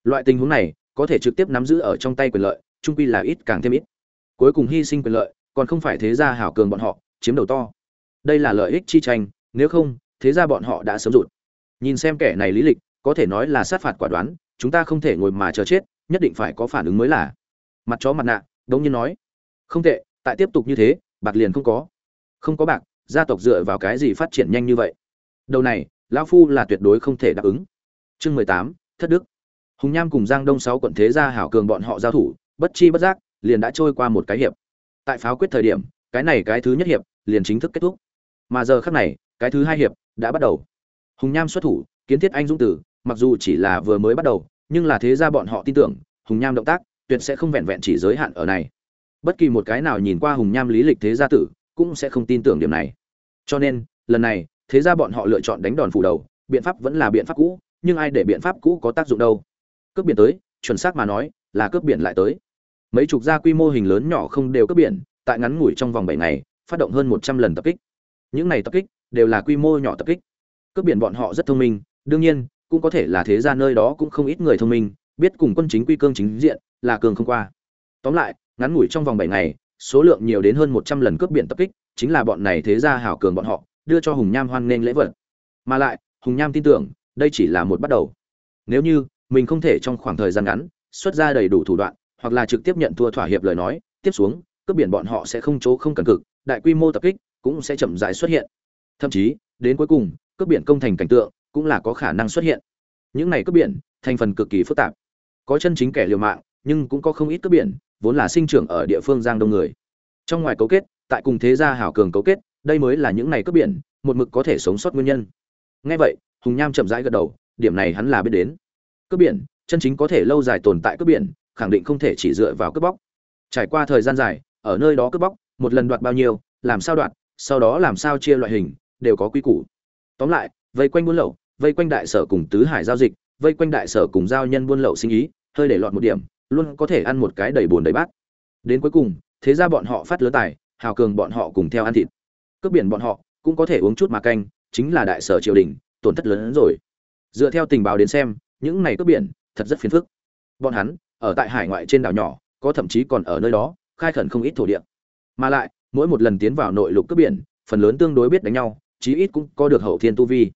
Loại tình huống này, có thể trực tiếp nắm giữ ở trong tay quyền lợi trung quy là ít càng thêm ít. Cuối cùng hy sinh quyền lợi, còn không phải thế gia hảo cường bọn họ, chiếm đầu to. Đây là lợi ích chi tranh, nếu không, thế gia bọn họ đã sớm rụt nhìn xem kẻ này lý lịch, có thể nói là sát phạt quả đoán, chúng ta không thể ngồi mà chờ chết, nhất định phải có phản ứng mới là. Mặt chó mặt nạ, đống nhiên nói. Không tệ, tại tiếp tục như thế, bạc liền không có. Không có bạc, gia tộc dựa vào cái gì phát triển nhanh như vậy? Đầu này, lão phu là tuyệt đối không thể đáp ứng. Chương mười tám, thất đức. Hùng nham cùng giang đông sáu quận thế gia hảo cường bọn họ giao thủ, bất chi bất giác, liền đã trôi qua một cái hiệp. Tại pháo quyết thời điểm, cái này cái thứ nhất hiệp, liền chính thức kết thúc. Mà giờ khắc này, cái thứ hai hiệp, đã bắt đầu hùng nham xuất thủ, kiến thiết anh dũng tử, mặc dù chỉ là vừa mới bắt đầu, nhưng là thế gia bọn họ tin tưởng, hùng nham động tác, tuyệt sẽ không vẹn vẹn chỉ giới hạn ở này. Bất kỳ một cái nào nhìn qua hùng nham lý lịch thế gia tử, cũng sẽ không tin tưởng điểm này. Cho nên, lần này, thế gia bọn họ lựa chọn đánh đòn phủ đầu, biện pháp vẫn là biện pháp cũ, nhưng ai để biện pháp cũ có tác dụng đâu? Cướp biển tới, chuẩn xác mà nói, là cướp biển lại tới. Mấy chục gia quy mô hình lớn nhỏ không đều cướp biển, tại ngắn ngủi trong vòng bảy ngày, phát động hơn một trăm lần tập kích. Những này tập kích, đều là quy mô nhỏ tập kích cướp biển bọn họ rất thông minh, đương nhiên, cũng có thể là thế gia nơi đó cũng không ít người thông minh, biết cùng quân chính quy cương chính diện, là cường không qua. Tóm lại, ngắn ngủi trong vòng bảy ngày, số lượng nhiều đến hơn một trăm lần cướp biển tập kích, chính là bọn này thế gia hảo cường bọn họ, đưa cho hùng nham hoan nghênh lễ vật. Mà lại, hùng nham tin tưởng, đây chỉ là một bắt đầu. Nếu như, mình không thể trong khoảng thời gian ngắn, xuất ra đầy đủ thủ đoạn, hoặc là trực tiếp nhận thua thỏa hiệp lời nói, tiếp xuống, cướp biển bọn họ sẽ không chỗ không cần cực, đại quy mô tập kích cũng sẽ chậm rãi xuất hiện. Thậm chí, đến cuối cùng cướp biển công thành cảnh tượng cũng là có khả năng xuất hiện. Những này cướp biển, thành phần cực kỳ phức tạp. Có chân chính kẻ liều mạng, nhưng cũng có không ít cướp biển, vốn là sinh trưởng ở địa phương giang đông người. Trong ngoài cấu kết, tại cùng thế gia hảo cường cấu kết, đây mới là những này cướp biển, một mực có thể sống sót nguyên nhân. Ngay vậy, hùng nham chậm rãi gật đầu, điểm này hắn là biết đến. Cướp biển, chân chính có thể lâu dài tồn tại cướp biển, khẳng định không thể chỉ dựa vào cướp bóc. Trải qua thời gian dài, ở nơi đó cướp bóc, một lần đoạt bao nhiêu, làm sao đoạt, sau đó làm sao chia loại hình, đều có quy củ tóm lại, vây quanh buôn lậu, vây quanh đại sở cùng tứ hải giao dịch, vây quanh đại sở cùng giao nhân buôn lậu sinh ý, hơi để lọt một điểm, luôn có thể ăn một cái đầy bồn đầy bát. Đến cuối cùng, thế ra bọn họ phát lứa tài, hào cường bọn họ cùng theo ăn thịt. Cướp biển bọn họ cũng có thể uống chút mà canh, chính là đại sở triều đình, tổn thất lớn hơn rồi. Dựa theo tình báo đến xem, những này cướp biển, thật rất phiền phức. Bọn hắn, ở tại hải ngoại trên đảo nhỏ, có thậm chí còn ở nơi đó, khai khẩn không ít thổ địa. Mà lại, mỗi một lần tiến vào nội lục cướp biển, phần lớn tương đối biết đánh nhau chí ít cũng có được hậu thiên tu vi.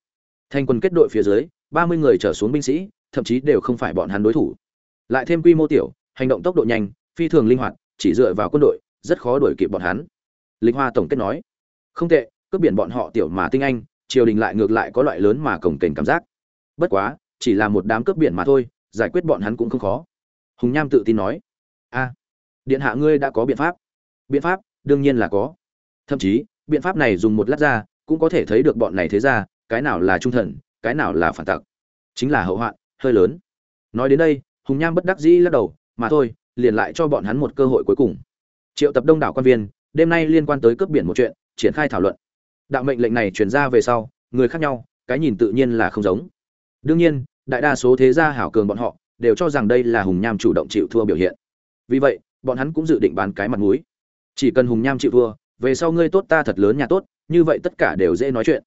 Thành quân kết đội phía dưới, ba mươi người trở xuống binh sĩ, thậm chí đều không phải bọn hắn đối thủ. Lại thêm quy mô tiểu, hành động tốc độ nhanh, phi thường linh hoạt, chỉ dựa vào quân đội, rất khó đuổi kịp bọn hắn. Lịch hoa tổng kết nói, không tệ, cướp biển bọn họ tiểu mà tinh anh, triều đình lại ngược lại có loại lớn mà cổng kềnh cảm giác. Bất quá, chỉ là một đám cướp biển mà thôi, giải quyết bọn hắn cũng không khó. Hùng nham tự tin nói, a, điện hạ ngươi đã có biện pháp. Biện pháp? Đương nhiên là có. Thậm chí, biện pháp này dùng một lát ra cũng có thể thấy được bọn này thế ra cái nào là trung thần, cái nào là phản tặc. Chính là hậu hoạn, hơi lớn. Nói đến đây, hùng nham bất đắc dĩ lắc đầu, mà thôi, liền lại cho bọn hắn một cơ hội cuối cùng. Triệu tập đông đảo quan viên, đêm nay liên quan tới cướp biển một chuyện, triển khai thảo luận. Đạo mệnh lệnh này truyền ra về sau, người khác nhau, cái nhìn tự nhiên là không giống. Đương nhiên, đại đa số thế gia hảo cường bọn họ, đều cho rằng đây là hùng nham chủ động chịu thua biểu hiện. Vì vậy, bọn hắn cũng dự định bán cái mặt mũi. Chỉ cần hùng nham chịu thua, về sau ngươi tốt ta thật lớn nhà tốt như vậy tất cả đều dễ nói chuyện.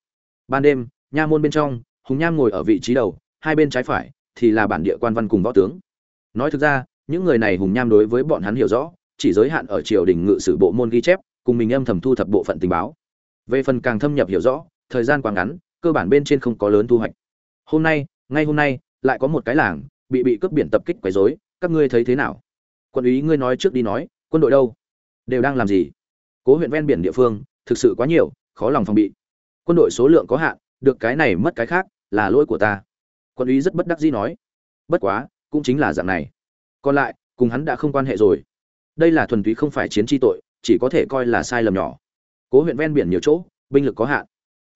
Ban đêm, nha môn bên trong, hùng nham ngồi ở vị trí đầu, hai bên trái phải thì là bản địa quan văn cùng võ tướng. Nói thực ra, những người này hùng nham đối với bọn hắn hiểu rõ, chỉ giới hạn ở triều đình ngự sử bộ môn ghi chép, cùng mình âm thầm thu thập bộ phận tình báo. Về phần càng thâm nhập hiểu rõ, thời gian quá ngắn, cơ bản bên trên không có lớn thu hoạch. Hôm nay, ngay hôm nay, lại có một cái làng, bị bị cướp biển tập kích quấy rối, các ngươi thấy thế nào? Quân úy ngươi nói trước đi nói, quân đội đâu? Đều đang làm gì? Cố huyện ven biển địa phương, thực sự quá nhiều khó lòng phòng bị. Quân đội số lượng có hạn, được cái này mất cái khác, là lỗi của ta. Quân ý rất bất đắc dĩ nói. Bất quá, cũng chính là dạng này. Còn lại, cùng hắn đã không quan hệ rồi. Đây là thuần túy không phải chiến tri tội, chỉ có thể coi là sai lầm nhỏ. Cố huyện ven biển nhiều chỗ, binh lực có hạn.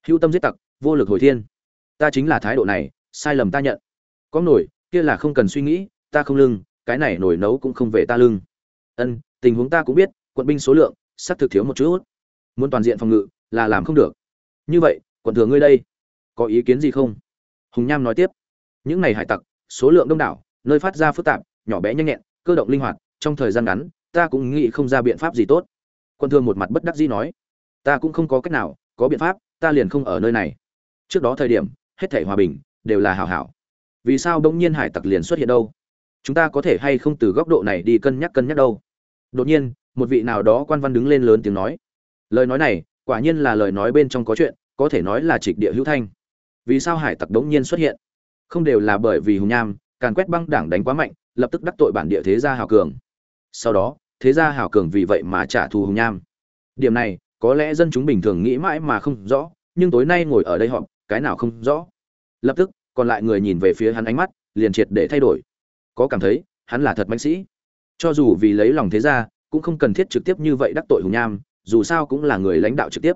Hưu tâm giết tặc, vô lực hồi thiên. Ta chính là thái độ này, sai lầm ta nhận. Có nổi, kia là không cần suy nghĩ, ta không lưng, cái này nổi nấu cũng không về ta lưng. Ân, tình huống ta cũng biết, quận binh số lượng sắp thực thiếu một chút. Muốn toàn diện phòng ngự là làm không được. Như vậy, quận thừa ngươi đây, có ý kiến gì không? Hùng nham nói tiếp. Những này hải tặc, số lượng đông đảo, nơi phát ra phức tạp, nhỏ bé nhanh nhẹn, cơ động linh hoạt, trong thời gian ngắn, ta cũng nghĩ không ra biện pháp gì tốt. Quân thương một mặt bất đắc dĩ nói. Ta cũng không có cách nào, có biện pháp, ta liền không ở nơi này. Trước đó thời điểm, hết thể hòa bình, đều là hảo hảo. Vì sao đông nhiên hải tặc liền xuất hiện đâu? Chúng ta có thể hay không từ góc độ này đi cân nhắc cân nhắc đâu? Đột nhiên, một vị nào đó quan văn đứng lên lớn tiếng nói. Lời nói này quả nhiên là lời nói bên trong có chuyện, có thể nói là trịch địa hữu thanh. Vì sao hải tặc đống nhiên xuất hiện? Không đều là bởi vì hùng nham, càn quét băng đảng đánh quá mạnh, lập tức đắc tội bản địa thế gia hào cường. Sau đó, thế gia hào cường vì vậy mà trả thù hùng nham. Điểm này, có lẽ dân chúng bình thường nghĩ mãi mà không rõ, nhưng tối nay ngồi ở đây họ cái nào không rõ? Lập tức, còn lại người nhìn về phía hắn ánh mắt, liền triệt để thay đổi. Có cảm thấy, hắn là thật mạnh sĩ. Cho dù vì lấy lòng thế gia, cũng không cần thiết trực tiếp như vậy đắc tội hùng nham dù sao cũng là người lãnh đạo trực tiếp.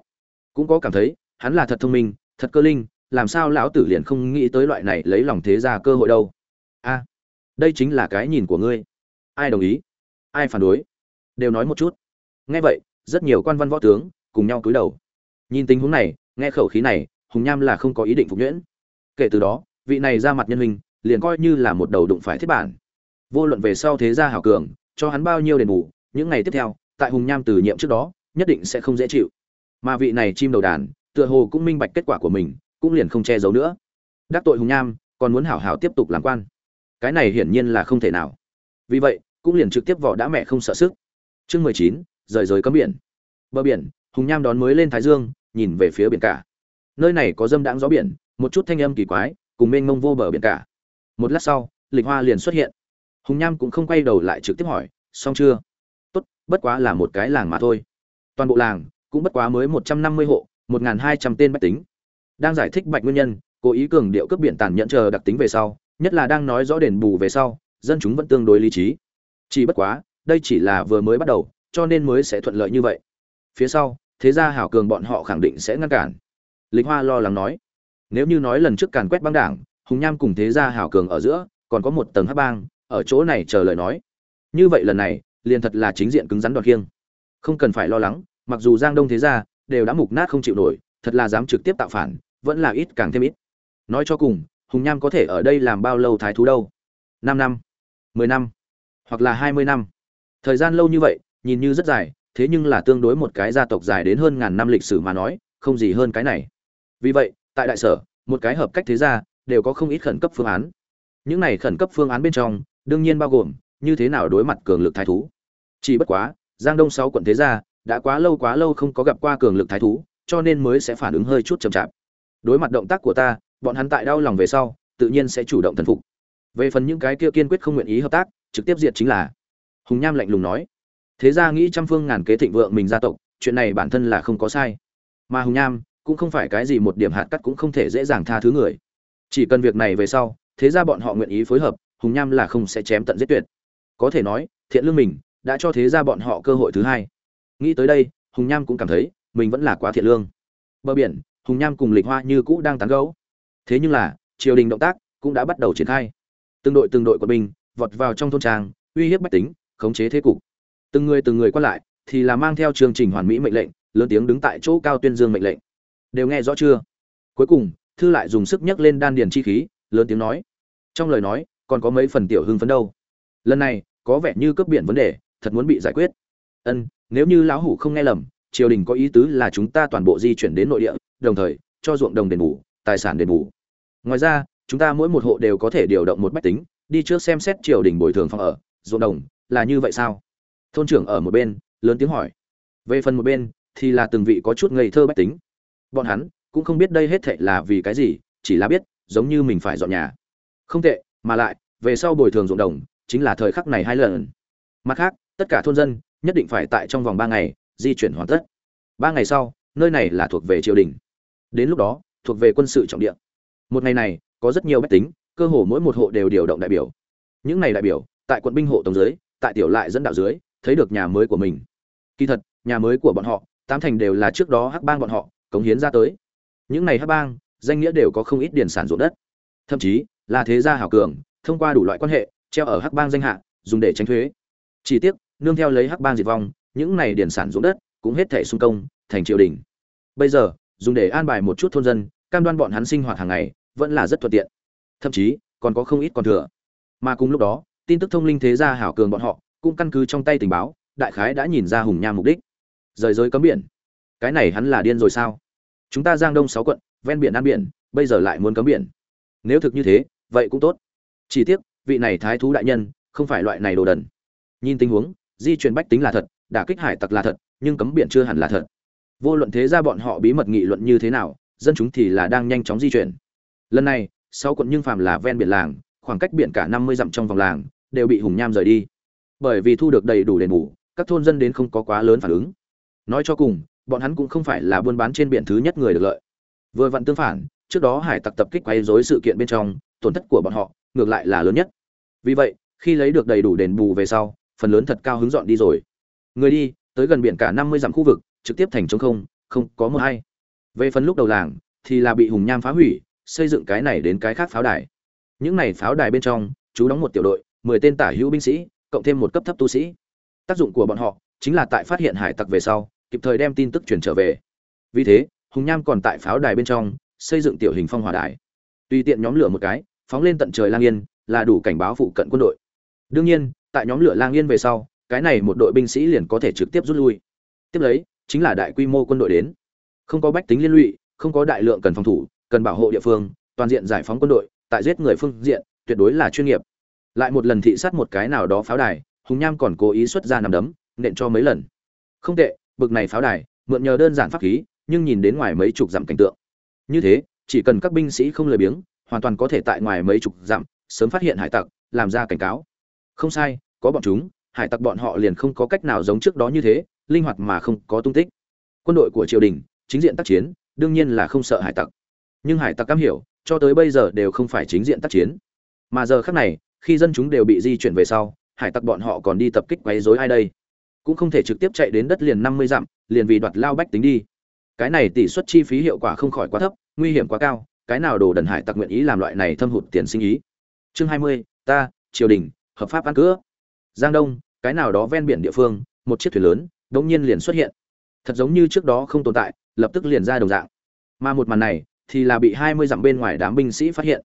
Cũng có cảm thấy, hắn là thật thông minh, thật cơ linh, làm sao lão tử liền không nghĩ tới loại này lấy lòng thế gia cơ hội đâu. A, đây chính là cái nhìn của ngươi. Ai đồng ý? Ai phản đối? Đều nói một chút. Nghe vậy, rất nhiều quan văn võ tướng cùng nhau cúi đầu. Nhìn tình huống này, nghe khẩu khí này, hùng nham là không có ý định phục nhuyễn. Kể từ đó, vị này ra mặt nhân hình liền coi như là một đầu đụng phải thiết bản. Vô luận về sau thế gia hảo cường, cho hắn bao nhiêu đền bù, những ngày tiếp theo, tại hùng nham từ nhiệm trước đó nhất định sẽ không dễ chịu. Mà vị này chim đầu đàn, tựa hồ cũng minh bạch kết quả của mình, cũng liền không che giấu nữa. Đắc tội hùng nham, còn muốn hảo hảo tiếp tục làm quan. Cái này hiển nhiên là không thể nào. Vì vậy, cũng liền trực tiếp vỏ đã mẹ không sợ sức. Chương mười chín, rời rời cấm biển. Bờ biển, hùng nham đón mới lên thái dương, nhìn về phía biển cả. Nơi này có dâm đãng gió biển, một chút thanh âm kỳ quái, cùng mênh mông vô bờ biển cả. Một lát sau, lịch hoa liền xuất hiện. Hùng nham cũng không quay đầu lại trực tiếp hỏi, xong chưa? Tốt, bất quá là một cái làng mà thôi toàn bộ làng cũng bất quá mới một trăm năm mươi hộ, một n g h n hai trăm tên bách tính. Đang giải thích bạch nguyên nhân, cố ý cường điệu cướp biển tàn nhẫn chờ đặc tính về sau, nhất là đang nói rõ đền bù về sau, dân chúng vẫn tương đối lý trí. Chỉ bất quá, đây chỉ là vừa mới bắt đầu, cho nên mới sẽ thuận lợi như vậy. Phía sau, thế gia hảo cường bọn họ khẳng định sẽ ngăn cản. Lịch hoa lo lắng nói, nếu như nói lần trước càn quét băng đảng, hùng nham cùng thế gia hảo cường ở giữa, còn có một tầng hắc bang, ở chỗ này chờ lời nói. Như vậy lần này, liền thật là chính diện cứng rắn đoạt kiêng không cần phải lo lắng, mặc dù giang đông thế gia đều đã mục nát không chịu nổi, thật là dám trực tiếp tạo phản, vẫn là ít càng thêm ít. Nói cho cùng, hùng nham có thể ở đây làm bao lâu thái thú đâu? Năm năm, mười năm, hoặc là hai mươi năm. Thời gian lâu như vậy, nhìn như rất dài, thế nhưng là tương đối một cái gia tộc dài đến hơn ngàn năm lịch sử mà nói, không gì hơn cái này. Vì vậy, tại đại sở, một cái hợp cách thế gia đều có không ít khẩn cấp phương án. Những này khẩn cấp phương án bên trong, đương nhiên bao gồm, như thế nào đối mặt cường lực thái thú. Chỉ bất quá giang đông sáu quận thế gia, đã quá lâu quá lâu không có gặp qua cường lực thái thú, cho nên mới sẽ phản ứng hơi chút chậm chạp. Đối mặt động tác của ta, bọn hắn tại đau lòng về sau, tự nhiên sẽ chủ động thần phục. Về phần những cái kia kiên quyết không nguyện ý hợp tác, trực tiếp diệt chính là hùng nham lạnh lùng nói. Thế ra nghĩ trăm phương ngàn kế thịnh vượng mình gia tộc, chuyện này bản thân là không có sai. Mà hùng nham, cũng không phải cái gì một điểm hạt cắt cũng không thể dễ dàng tha thứ người. Chỉ cần việc này về sau, thế ra bọn họ nguyện ý phối hợp, hùng nham là không sẽ chém tận giết tuyệt. Có thể nói, thiện lương mình đã cho thế ra bọn họ cơ hội thứ hai. Nghĩ tới đây, hùng nham cũng cảm thấy mình vẫn là quá thiện lương. Bờ biển, hùng nham cùng lịch hoa như cũ đang tán gấu thế nhưng là, triều đình động tác cũng đã bắt đầu triển khai. Từng đội từng đội quân binh vọt vào trong thôn trang, uy hiếp bách tính, khống chế thế cục. Từng người từng người qua lại thì là mang theo chương trình hoàn mỹ mệnh lệnh, lớn tiếng đứng tại chỗ cao tuyên dương mệnh lệnh. Đều nghe rõ chưa? Cuối cùng, thư lại dùng sức nhấc lên đan điền chi khí, lớn tiếng nói. Trong lời nói, còn có mấy phần tiểu hưng phấn đâu. Lần này, có vẻ như cướp biển vấn đề thật muốn bị giải quyết. Ân, nếu như lão hủ không nghe lầm, triều đình có ý tứ là chúng ta toàn bộ di chuyển đến nội địa, đồng thời, cho ruộng đồng đền bù, tài sản đền bù. Ngoài ra, chúng ta mỗi một hộ đều có thể điều động một bách tính, đi trước xem xét triều đình bồi thường phòng ở, ruộng đồng, là như vậy sao? Thôn trưởng ở một bên, lớn tiếng hỏi. Về phần một bên, thì là từng vị có chút ngây thơ bách tính. Bọn hắn, cũng không biết đây hết thệ là vì cái gì, chỉ là biết, giống như mình phải dọn nhà. Không tệ, mà lại, về sau bồi thường ruộng đồng, chính là thời khắc này hai lần. Mặt khác tất cả thôn dân nhất định phải tại trong vòng ba ngày di chuyển hoàn tất. Ba ngày sau, nơi này là thuộc về triều đình. Đến lúc đó, thuộc về quân sự trọng địa. Một ngày này, có rất nhiều bách tính, cơ hồ mỗi một hộ đều điều động đại biểu. Những này đại biểu, tại quận binh hộ tổng dưới, tại tiểu lại dẫn đạo dưới, thấy được nhà mới của mình. Kỳ thật, nhà mới của bọn họ, tám thành đều là trước đó hắc bang bọn họ, cống hiến ra tới. Những này hắc bang, danh nghĩa đều có không ít điền sản ruộng đất. Thậm chí, là thế gia hảo cường, thông qua đủ loại quan hệ, treo ở hắc bang danh hạ, dùng để tránh thuế. Chỉ tiếc nương theo lấy hắc bang diệt vong, những này điển sản ruộng đất cũng hết thể xung công, thành triều đình. Bây giờ, dùng để an bài một chút thôn dân, cam đoan bọn hắn sinh hoạt hàng ngày vẫn là rất thuận tiện. Thậm chí, còn có không ít còn thừa. Mà cùng lúc đó, tin tức thông linh thế gia hảo cường bọn họ cũng căn cứ trong tay tình báo, đại khái đã nhìn ra hùng nham mục đích. Rời rời cấm biển. Cái này hắn là điên rồi sao? Chúng ta giang đông sáu quận, ven biển ăn biển, bây giờ lại muốn cấm biển. Nếu thực như thế, vậy cũng tốt. Chỉ tiếc, vị này thái thú đại nhân không phải loại này đồ đần. Nhìn tình huống di chuyển bách tính là thật, đả kích hải tặc là thật, nhưng cấm biển chưa hẳn là thật. Vô luận thế ra bọn họ bí mật nghị luận như thế nào, dân chúng thì là đang nhanh chóng di chuyển. Lần này, sáu quận nhưng phàm là ven biển làng, khoảng cách biển cả năm mươi dặm trong vòng làng, đều bị hùng nham rời đi. Bởi vì thu được đầy đủ đền bù, các thôn dân đến không có quá lớn phản ứng. Nói cho cùng, bọn hắn cũng không phải là buôn bán trên biển thứ nhất người được lợi. Vừa vặn tương phản, trước đó hải tặc tập kích quấy rối sự kiện bên trong, tổn thất của bọn họ, ngược lại là lớn nhất. Vì vậy, khi lấy được đầy đủ đền bù về sau phần lớn thật cao hứng dọn đi rồi. Người đi, tới gần biển cả năm mươi dặm khu vực, trực tiếp thành trống không không có một hay về phần lúc đầu làng, thì là bị hùng nham phá hủy, xây dựng cái này đến cái khác pháo đài. Những này pháo đài bên trong, chú đóng một tiểu đội, mười tên tả hữu binh sĩ, cộng thêm một cấp thấp tu sĩ. Tác dụng của bọn họ, chính là tại phát hiện hải tặc về sau, kịp thời đem tin tức truyền trở về. Vì thế, hùng nham còn tại pháo đài bên trong, xây dựng tiểu hình phong hỏa đài. Tùy tiện nhóm lửa một cái, phóng lên tận trời lang yên, là đủ cảnh báo phụ cận quân đội. Đương nhiên tại nhóm lửa lang yên về sau, cái này một đội binh sĩ liền có thể trực tiếp rút lui. Tiếp lấy, chính là đại quy mô quân đội đến. Không có bách tính liên lụy, không có đại lượng cần phòng thủ, cần bảo hộ địa phương, toàn diện giải phóng quân đội, tại giết người phương diện, tuyệt đối là chuyên nghiệp. Lại một lần thị sát một cái nào đó pháo đài, hùng nham còn cố ý xuất ra nằm đấm, nện cho mấy lần. Không tệ, bực này pháo đài, mượn nhờ đơn giản pháp khí, nhưng nhìn đến ngoài mấy chục dặm cảnh tượng. Như thế, chỉ cần các binh sĩ không lười biếng, hoàn toàn có thể tại ngoài mấy chục dặm, sớm phát hiện hải tặc, làm ra cảnh cáo. Không sai có bọn chúng, hải tặc bọn họ liền không có cách nào giống trước đó như thế, linh hoạt mà không có tung tích. Quân đội của triều đình, chính diện tác chiến, đương nhiên là không sợ hải tặc. Nhưng hải tặc cam hiểu, cho tới bây giờ đều không phải chính diện tác chiến. Mà giờ khác này, khi dân chúng đều bị di chuyển về sau, hải tặc bọn họ còn đi tập kích quấy rối ai đây? Cũng không thể trực tiếp chạy đến đất liền năm mươi dặm, liền vì đoạt lao bách tính đi. Cái này tỷ suất chi phí hiệu quả không khỏi quá thấp, nguy hiểm quá cao, cái nào đồ đần hải tặc nguyện ý làm loại này thâm hụt tiền sinh ý? Chương hai mươi, ta, triều đình, hợp pháp ăn cữa giang đông, cái nào đó ven biển địa phương, một chiếc thuyền lớn đống nhiên liền xuất hiện. Thật giống như trước đó không tồn tại, lập tức liền ra đồng dạng. Mà một màn này, thì là bị hai mươi dặm bên ngoài đám binh sĩ phát hiện.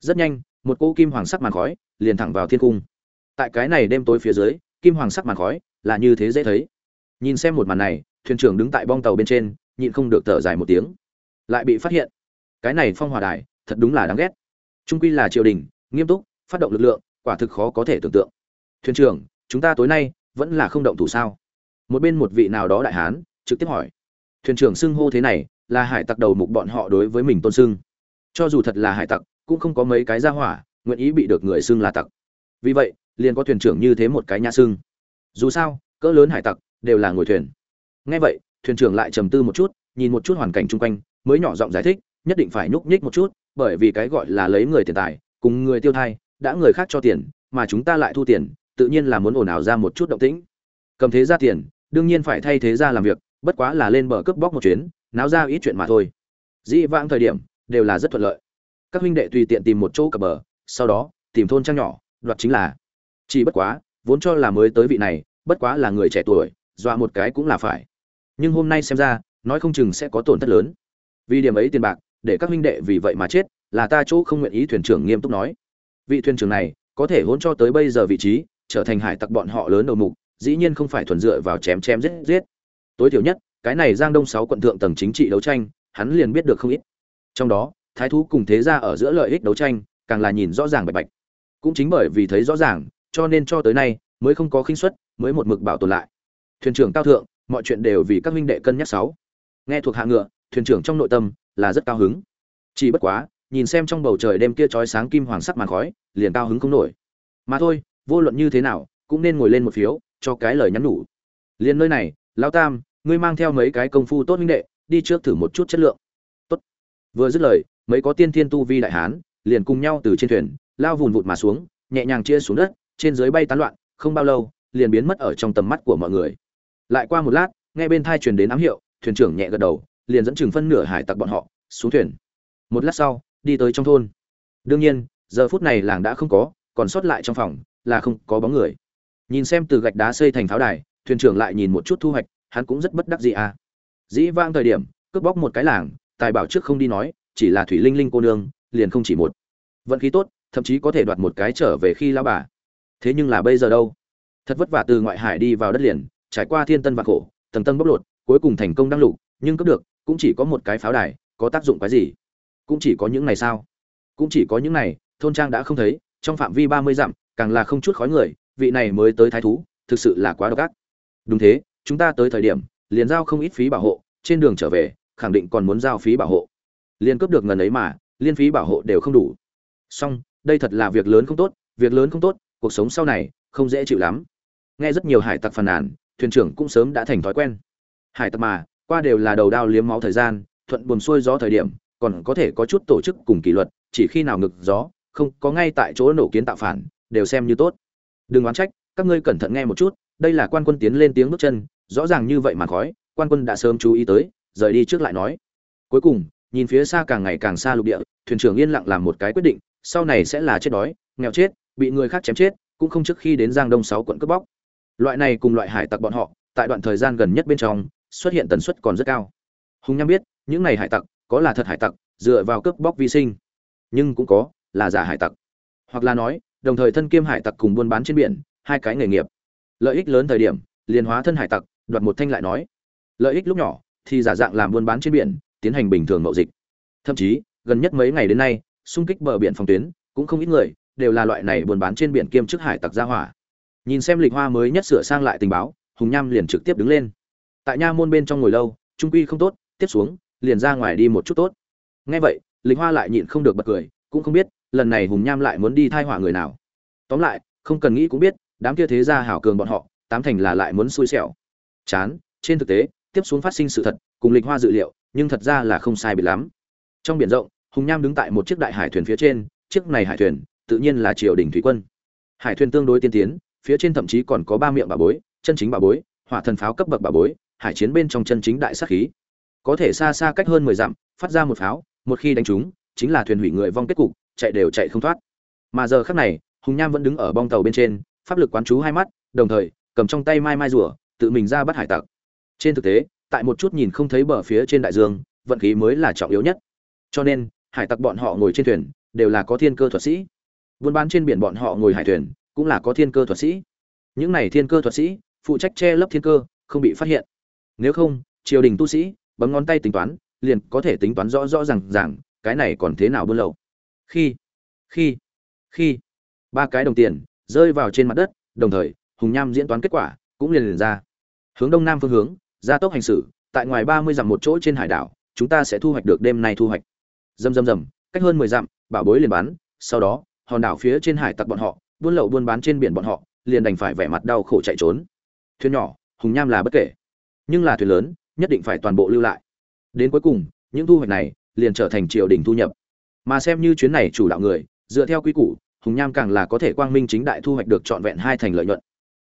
Rất nhanh, một cỗ kim hoàng sắc màn khói liền thẳng vào thiên cung. Tại cái này đêm tối phía dưới, kim hoàng sắc màn khói là như thế dễ thấy. Nhìn xem một màn này, thuyền trưởng đứng tại bong tàu bên trên, nhịn không được thở dài một tiếng. Lại bị phát hiện. Cái này phong hòa đài, thật đúng là đáng ghét. Trung quy là triều đình, nghiêm túc, phát động lực lượng, quả thực khó có thể tưởng tượng thuyền trưởng, chúng ta tối nay vẫn là không động thủ sao? Một bên một vị nào đó đại hán trực tiếp hỏi. Thuyền trưởng xưng hô thế này là hải tặc đầu mục bọn họ đối với mình tôn xưng. Cho dù thật là hải tặc, cũng không có mấy cái ra hỏa nguyện ý bị được người xưng là tặc. Vì vậy, liền có thuyền trưởng như thế một cái nhã xưng. Dù sao, cỡ lớn hải tặc đều là ngồi thuyền. Ngay vậy, thuyền trưởng lại trầm tư một chút, nhìn một chút hoàn cảnh chung quanh, mới nhỏ giọng giải thích, nhất định phải nhúc nhích một chút, bởi vì cái gọi là lấy người tiền tài, cùng người tiêu thai, đã người khác cho tiền, mà chúng ta lại thu tiền tự nhiên là muốn ồn ào ra một chút động tĩnh. Cầm thế ra tiền, đương nhiên phải thay thế ra làm việc, bất quá là lên bờ cướp bóc một chuyến, náo ra ít chuyện mà thôi. Dĩ vãng thời điểm, đều là rất thuận lợi. Các huynh đệ tùy tiện tìm một chỗ cập bờ, sau đó, tìm thôn trang nhỏ, đoạt chính là. Chỉ bất quá, vốn cho là mới tới vị này, bất quá là người trẻ tuổi, dọa một cái cũng là phải. Nhưng hôm nay xem ra, nói không chừng sẽ có tổn thất lớn. Vì điểm ấy tiền bạc, để các huynh đệ vì vậy mà chết, là ta chỗ không nguyện ý thuyền trưởng nghiêm túc nói. Vị thuyền trưởng này, có thể hỗn cho tới bây giờ vị trí trở thành hải tặc bọn họ lớn đầu mục, dĩ nhiên không phải thuần dựa vào chém chém giết giết. Tối thiểu nhất, cái này giang đông sáu quận thượng tầng chính trị đấu tranh, hắn liền biết được không ít. Trong đó, thái thú cùng thế gia ở giữa lợi ích đấu tranh, càng là nhìn rõ ràng bạch bạch. Cũng chính bởi vì thấy rõ ràng, cho nên cho tới nay, mới không có khinh suất, mới một mực bảo tồn lại. Thuyền trưởng cao thượng, mọi chuyện đều vì các huynh đệ cân nhắc sáu. Nghe thuộc hạ ngựa, thuyền trưởng trong nội tâm là rất cao hứng. Chỉ bất quá, nhìn xem trong bầu trời đêm kia chói sáng kim hoàng sắc màn khói, liền cao hứng không nổi. Mà thôi vô luận như thế nào, cũng nên ngồi lên một phiếu, cho cái lời nhắn nhủ. Liền nơi này, lão tam, ngươi mang theo mấy cái công phu tốt huynh đệ, đi trước thử một chút chất lượng. Tốt. Vừa dứt lời, mấy có tiên thiên tu vi đại hán, liền cùng nhau từ trên thuyền, lao vùn vụt mà xuống, nhẹ nhàng chia xuống đất, trên dưới bay tán loạn, không bao lâu, liền biến mất ở trong tầm mắt của mọi người. Lại qua một lát, nghe bên thai truyền đến ám hiệu, thuyền trưởng nhẹ gật đầu, liền dẫn chừng phân nửa hải tặc bọn họ, xuống thuyền. Một lát sau, đi tới trong thôn. Đương nhiên, giờ phút này làng đã không có, còn sót lại trong phòng là không có bóng người. Nhìn xem từ gạch đá xây thành pháo đài, thuyền trưởng lại nhìn một chút thu hoạch, hắn cũng rất bất đắc dĩ à. Dĩ vang thời điểm, cướp bóc một cái làng, tài bảo trước không đi nói, chỉ là thủy linh linh cô nương, liền không chỉ một. Vận khí tốt, thậm chí có thể đoạt một cái trở về khi lao bà. Thế nhưng là bây giờ đâu? Thật vất vả từ ngoại hải đi vào đất liền, trải qua thiên tân và khổ, tầng tân bóc lột, cuối cùng thành công đăng lục, nhưng cướp được, cũng chỉ có một cái pháo đài, có tác dụng cái gì? Cũng chỉ có những này sao? Cũng chỉ có những này, thôn trang đã không thấy trong phạm vi ba mươi dặm, càng là không chút khói người, vị này mới tới thái thú, thực sự là quá độc ác. Đúng thế, chúng ta tới thời điểm, liền giao không ít phí bảo hộ, trên đường trở về, khẳng định còn muốn giao phí bảo hộ. Liên cướp được ngần ấy mà, liên phí bảo hộ đều không đủ. Song đây thật là việc lớn không tốt, việc lớn không tốt, cuộc sống sau này, không dễ chịu lắm. Nghe rất nhiều hải tặc phàn nàn, thuyền trưởng cũng sớm đã thành thói quen. Hải tặc mà, qua đều là đầu đao liếm máu thời gian, thuận buồm xuôi gió thời điểm, còn có thể có chút tổ chức cùng kỷ luật, chỉ khi nào ngực gió không có ngay tại chỗ nổ kiến tạo phản, đều xem như tốt. Đừng oán trách, các ngươi cẩn thận nghe một chút, đây là quan quân tiến lên tiếng bước chân, rõ ràng như vậy mà khói, quan quân đã sớm chú ý tới, rời đi trước lại nói. Cuối cùng, nhìn phía xa càng ngày càng xa lục địa, thuyền trưởng yên lặng làm một cái quyết định, sau này sẽ là chết đói, nghèo chết, bị người khác chém chết, cũng không trước khi đến giang đông sáu quận cướp bóc. Loại này cùng loại hải tặc bọn họ, tại đoạn thời gian gần nhất bên trong, xuất hiện tần suất còn rất cao. Hùng nham biết, những này hải tặc, có là thật hải tặc, dựa vào cướp bóc vi sinh. Nhưng cũng có là giả hải tặc. Hoặc là nói, đồng thời thân kiêm hải tặc cùng buôn bán trên biển, hai cái nghề nghiệp. Lợi ích lớn thời điểm, liền hóa thân hải tặc, đoạt một thanh lại nói. Lợi ích lúc nhỏ, thì giả dạng làm buôn bán trên biển, tiến hành bình thường mậu dịch. Thậm chí, gần nhất mấy ngày đến nay, xung kích bờ biển phòng tuyến, cũng không ít người, đều là loại này buôn bán trên biển kiêm chức hải tặc gia hỏa. Nhìn xem lịch hoa mới nhất sửa sang lại tình báo, hùng nham liền trực tiếp đứng lên. Tại nha môn bên trong ngồi lâu, trung quy không tốt, tiếp xuống, liền ra ngoài đi một chút tốt. Nghe vậy, lịch hoa lại nhịn không được bật cười, cũng không biết lần này hùng nham lại muốn đi thai họa người nào? Tóm lại, không cần nghĩ cũng biết, đám kia thế gia hảo cường bọn họ, tám thành là lại muốn xui xẻo. Chán, trên thực tế, tiếp xuống phát sinh sự thật, cùng lịch hoa dự liệu, nhưng thật ra là không sai biệt lắm. Trong biển rộng, hùng nham đứng tại một chiếc đại hải thuyền phía trên, chiếc này hải thuyền, tự nhiên là triều đình thủy quân. Hải thuyền tương đối tiên tiến, phía trên thậm chí còn có ba miệng bà bối, chân chính bà bối, hỏa thần pháo cấp bậc bà bối, hải chiến bên trong chân chính đại sát khí. Có thể xa xa cách hơn mười dặm, phát ra một pháo, một khi đánh trúng, chính là thuyền hủy người vong kết cục chạy đều chạy không thoát. Mà giờ khắc này, hùng nham vẫn đứng ở bong tàu bên trên, pháp lực quán chú hai mắt, đồng thời, cầm trong tay mai mai rùa, tự mình ra bắt hải tặc. Trên thực tế, tại một chút nhìn không thấy bờ phía trên đại dương, vận khí mới là trọng yếu nhất. Cho nên, hải tặc bọn họ ngồi trên thuyền, đều là có thiên cơ thuật sĩ. Buôn bán trên biển bọn họ ngồi hải thuyền, cũng là có thiên cơ thuật sĩ. Những này thiên cơ thuật sĩ, phụ trách che lấp thiên cơ, không bị phát hiện. Nếu không, triều đình tu sĩ, bấm ngón tay tính toán, liền có thể tính toán rõ rõ r à n g rằng cái này còn thế nào buôn lậu khi khi khi. Ba cái đồng tiền rơi vào trên mặt đất, đồng thời, hùng nham diễn toán kết quả cũng liền liền ra. Hướng đông nam phương hướng, gia tốc hành xử, tại ngoài ba mươi dặm một chỗ trên hải đảo, chúng ta sẽ thu hoạch được đêm nay thu hoạch. Dầm dầm dầm, cách hơn mười dặm, bảo bối liền bán, sau đó, hòn đảo phía trên hải tặc bọn họ, buôn lậu buôn bán trên biển bọn họ, liền đành phải vẻ mặt đau khổ chạy trốn. Thuyền nhỏ, hùng nham là bất kể. Nhưng là thuyền lớn, nhất định phải toàn bộ lưu lại. Đến cuối cùng, những thu hoạch này liền trở thành triều đình thu nhập mà xem như chuyến này chủ đạo người dựa theo quy củ hùng nham càng là có thể quang minh chính đại thu hoạch được trọn vẹn hai thành lợi nhuận.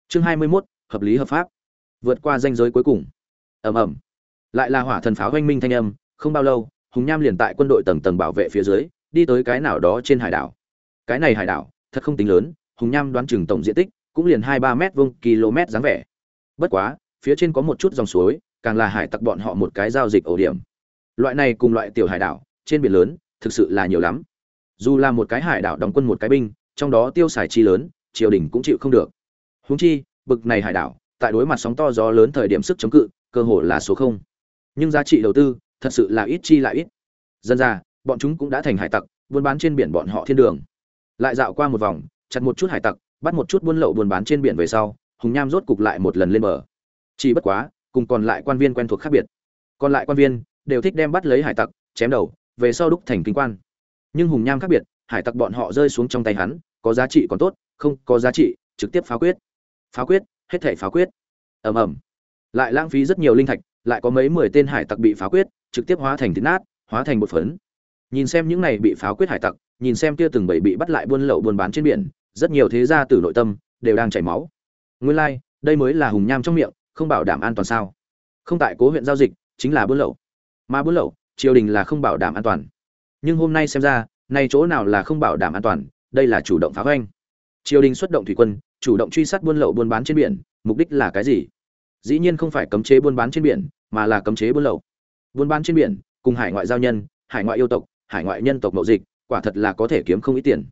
Chương hai mươi 21, hợp lý hợp pháp. Vượt qua danh giới cuối cùng. Ầm ầm. Lại là hỏa thần pháo oanh minh thanh âm không bao lâu hùng nham liền tại quân đội tầng tầng bảo vệ phía dưới đi tới cái nào đó trên hải đảo. Cái này hải đảo thật không tính lớn hùng nham đoán chừng tổng diện tích cũng liền hai ba mét vuông km dáng vẻ. Bất quá phía trên có một chút dòng suối càng là hải tặc bọn họ một cái giao dịch ổ điểm. Loại này cùng loại tiểu hải đảo trên biển lớn thực sự là nhiều lắm. Dù là một cái hải đảo đóng quân một cái binh, trong đó tiêu xài chi lớn, triều đình cũng chịu không được. Húng chi, bực này hải đảo, tại đối mặt sóng to gió lớn thời điểm sức chống cự, cơ hội là số không. Nhưng giá trị đầu tư, thật sự là ít chi lại ít. Dân ra, bọn chúng cũng đã thành hải tặc, buôn bán trên biển bọn họ thiên đường. Lại dạo qua một vòng, chặt một chút hải tặc, bắt một chút buôn lậu buôn bán trên biển về sau, hùng nham rốt cục lại một lần lên bờ. Chỉ bất quá, cùng còn lại quan viên quen thuộc khác biệt. Còn lại quan viên đều thích đem bắt lấy hải tặc, chém đầu về sau đúc thành kinh quan. Nhưng hùng nham khác biệt hải tặc bọn họ rơi xuống trong tay hắn có giá trị còn tốt không có giá trị trực tiếp phá quyết. Phá quyết hết thể phá quyết. Ầm ầm. Lại lãng phí rất nhiều linh thạch lại có mấy mười tên hải tặc bị phá quyết trực tiếp hóa thành thịt nát hóa thành một phấn. Nhìn xem những này bị phá quyết hải tặc nhìn xem kia từng bảy bị bắt lại buôn lậu buôn bán trên biển rất nhiều thế gia từ nội tâm đều đang chảy máu. Nguyên lai、like, đây mới là hùng nham trong miệng không bảo đảm an toàn sao? Không tại cố huyện giao dịch chính là buôn lậu. Mà buôn lậu triều đình là không bảo đảm an toàn. Nhưng hôm nay xem ra, nay chỗ nào là không bảo đảm an toàn, đây là chủ động phá hoanh triều đình xuất động thủy quân, chủ động truy sát buôn lậu buôn bán trên biển, mục đích là cái gì? Dĩ nhiên không phải cấm chế buôn bán trên biển, mà là cấm chế buôn lậu. Buôn bán trên biển, cùng hải ngoại giao nhân, hải ngoại yêu tộc, hải ngoại nhân tộc mậu dịch, quả thật là có thể kiếm không ít tiền.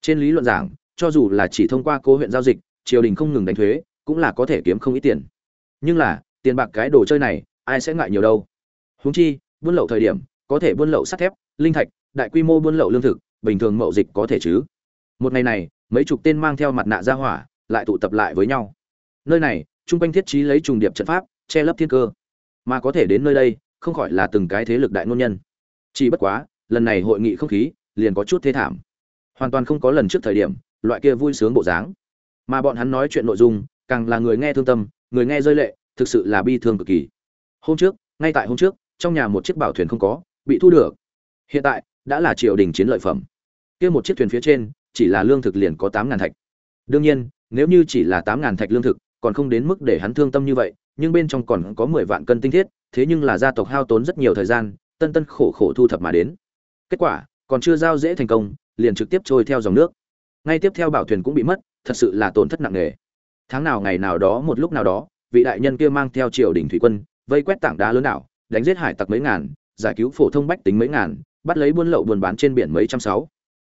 Trên lý luận giảng, cho dù là chỉ thông qua cố huyện giao dịch, triều đình không ngừng đánh thuế, cũng là có thể kiếm không ít tiền. Nhưng là, tiền bạc cái đồ chơi này, ai sẽ ngại nhiều đâu? Huống chi buôn lậu thời điểm, có thể buôn lậu sắt thép, linh thạch, đại quy mô buôn lậu lương thực, bình thường mậu dịch có thể chứ. Một ngày này, mấy chục tên mang theo mặt nạ ra hỏa, lại tụ tập lại với nhau. Nơi này trung quanh thiết trí lấy trùng điệp trận pháp, che lấp thiên cơ. Mà có thể đến nơi đây, không khỏi là từng cái thế lực đại ngôn nhân. Chỉ bất quá, lần này hội nghị không khí, liền có chút thế thảm. Hoàn toàn không có lần trước thời điểm, loại kia vui sướng bộ dáng. Mà bọn hắn nói chuyện nội dung, càng là người nghe thương tâm, người nghe rơi lệ, thực sự là bi thương cực kỳ. Hôm trước, ngay tại hôm trước trong nhà một chiếc bảo thuyền không có, bị thu được. Hiện tại, đã là triều đình chiến lợi phẩm. Kia một chiếc thuyền phía trên, chỉ là lương thực liền có tám ngàn thạch. Đương nhiên, nếu như chỉ là tám ngàn thạch lương thực, còn không đến mức để hắn thương tâm như vậy, nhưng bên trong còn có mười vạn cân tinh thiết, thế nhưng là gia tộc hao tốn rất nhiều thời gian, tân tân khổ khổ thu thập mà đến. Kết quả, còn chưa giao dễ thành công, liền trực tiếp trôi theo dòng nước. Ngay tiếp theo bảo thuyền cũng bị mất, thật sự là tổn thất nặng nề. Tháng nào ngày nào đó, một lúc nào đó, vị đại nhân kia mang theo triều đình thủy quân, vây quét tảng đá lớn đảo đánh giết hải tặc mấy ngàn, giải cứu phổ thông bách tính mấy ngàn, bắt lấy buôn lậu buôn bán trên biển mấy trăm sáu.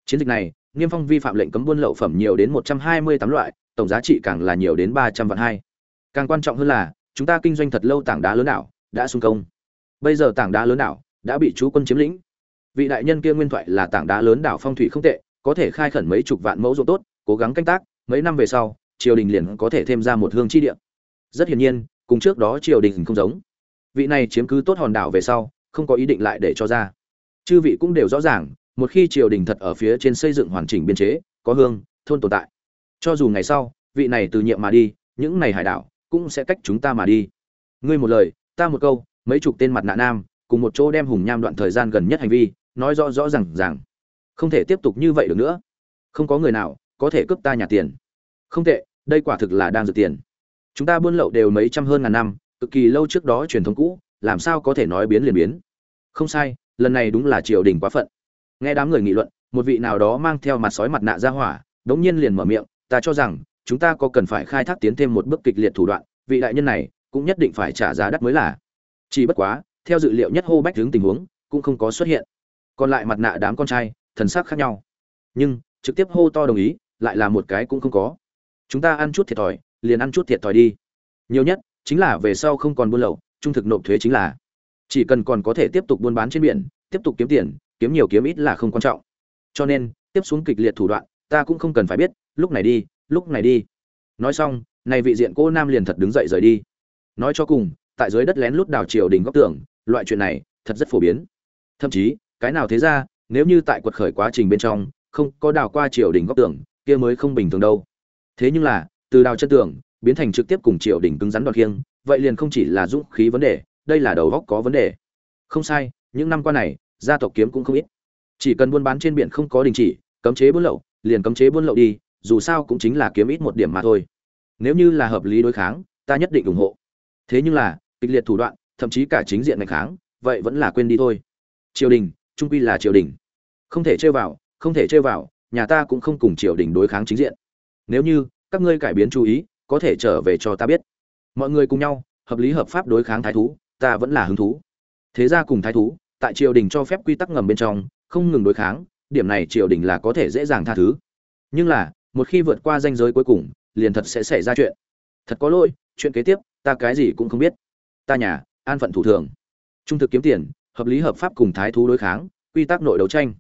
Chiến dịch này, niêm phong vi phạm lệnh cấm buôn lậu phẩm nhiều đến một trăm hai mươi tám loại, tổng giá trị càng là nhiều đến ba trăm vạn hai. Càng quan trọng hơn là, chúng ta kinh doanh thật lâu tảng đá lớn đảo, đã xung công. Bây giờ tảng đá lớn đảo, đã bị chú quân chiếm lĩnh. Vị đại nhân kia nguyên thoại là tảng đá lớn đảo phong thủy không tệ, có thể khai khẩn mấy chục vạn mẫu ruộng tốt, cố gắng canh tác, mấy năm về sau, triều đình liền có thể thêm ra một hương chi địa. Rất hiển nhiên, cùng trước đó triều đình không giống vị này chiếm cứ tốt hòn đảo về sau, không có ý định lại để cho ra. Chư vị cũng đều rõ ràng, một khi triều đình thật ở phía trên xây dựng hoàn chỉnh biên chế, có hương, thôn tồn tại. Cho dù ngày sau, vị này từ nhiệm mà đi, những này hải đảo cũng sẽ cách chúng ta mà đi. Ngươi một lời, ta một câu, mấy chục tên mặt nạ nam, cùng một chỗ đem hùng nham đoạn thời gian gần nhất hành vi, nói rõ rõ rằng rằng không thể tiếp tục như vậy được nữa. Không có người nào có thể cướp ta nhà tiền. Không tệ, đây quả thực là đang dự tiền. Chúng ta buôn lậu đều mấy trăm hơn ngàn năm cực kỳ lâu trước đó truyền thống cũ, làm sao có thể nói biến liền biến? Không sai, lần này đúng là triều đình quá phận. Nghe đám người nghị luận, một vị nào đó mang theo mặt sói mặt nạ ra hỏa, đống nhiên liền mở miệng, ta cho rằng, chúng ta có cần phải khai thác tiến thêm một bước kịch liệt thủ đoạn, vị đại nhân này cũng nhất định phải trả giá đắt mới là. Chỉ bất quá, theo dự liệu nhất hô bách hướng tình huống, cũng không có xuất hiện. Còn lại mặt nạ đám con trai, thần sắc khác nhau. Nhưng, trực tiếp hô to đồng ý, lại là một cái cũng không có. Chúng ta ăn chút thiệt thòi, liền ăn chút thiệt thòi đi. Nhiều nhất chính là về sau không còn buôn lậu, trung thực nộp thuế chính là. Chỉ cần còn có thể tiếp tục buôn bán trên biển, tiếp tục kiếm tiền, kiếm nhiều kiếm ít là không quan trọng. Cho nên, tiếp xuống kịch liệt thủ đoạn, ta cũng không cần phải biết, lúc này đi, lúc này đi. Nói xong, này vị diện cô nam liền thật đứng dậy rời đi. Nói cho cùng, tại dưới đất lén lút đào triều đình góc tưởng loại chuyện này, thật rất phổ biến. Thậm chí, cái nào thế ra, nếu như tại quật khởi quá trình bên trong, không có đào qua triều đình góc tưởng kia mới không bình thường đâu. Thế nhưng là, từ đào chân tường biến thành trực tiếp cùng triều đình cứng rắn đoạt khiêng, vậy liền không chỉ là dũng khí vấn đề, đây là đầu góc có vấn đề. Không sai, những năm qua này, gia tộc kiếm cũng không ít. Chỉ cần buôn bán trên biển không có đình chỉ, cấm chế buôn lậu, liền cấm chế buôn lậu đi, dù sao cũng chính là kiếm ít một điểm mà thôi. Nếu như là hợp lý đối kháng, ta nhất định ủng hộ. Thế nhưng là, kịch liệt thủ đoạn, thậm chí cả chính diện ngày kháng, vậy vẫn là quên đi thôi. Triều đình, trung quy là triều đình. Không thể chơi vào, không thể chơi vào, nhà ta cũng không cùng triều đình đối kháng chính diện. Nếu như, các ngươi cải biến chú ý có thể trở về cho ta biết. Mọi người cùng nhau, hợp lý hợp pháp đối kháng thái thú, ta vẫn là hứng thú. Thế ra cùng thái thú, tại triều đình cho phép quy tắc ngầm bên trong, không ngừng đối kháng, điểm này triều đình là có thể dễ dàng tha thứ. Nhưng là, một khi vượt qua danh giới cuối cùng, liền thật sẽ xảy ra chuyện. Thật có lỗi, chuyện kế tiếp, ta cái gì cũng không biết. Ta nhà, an phận thủ thường. Trung thực kiếm tiền, hợp lý hợp pháp cùng thái thú đối kháng, quy tắc nội đấu tranh.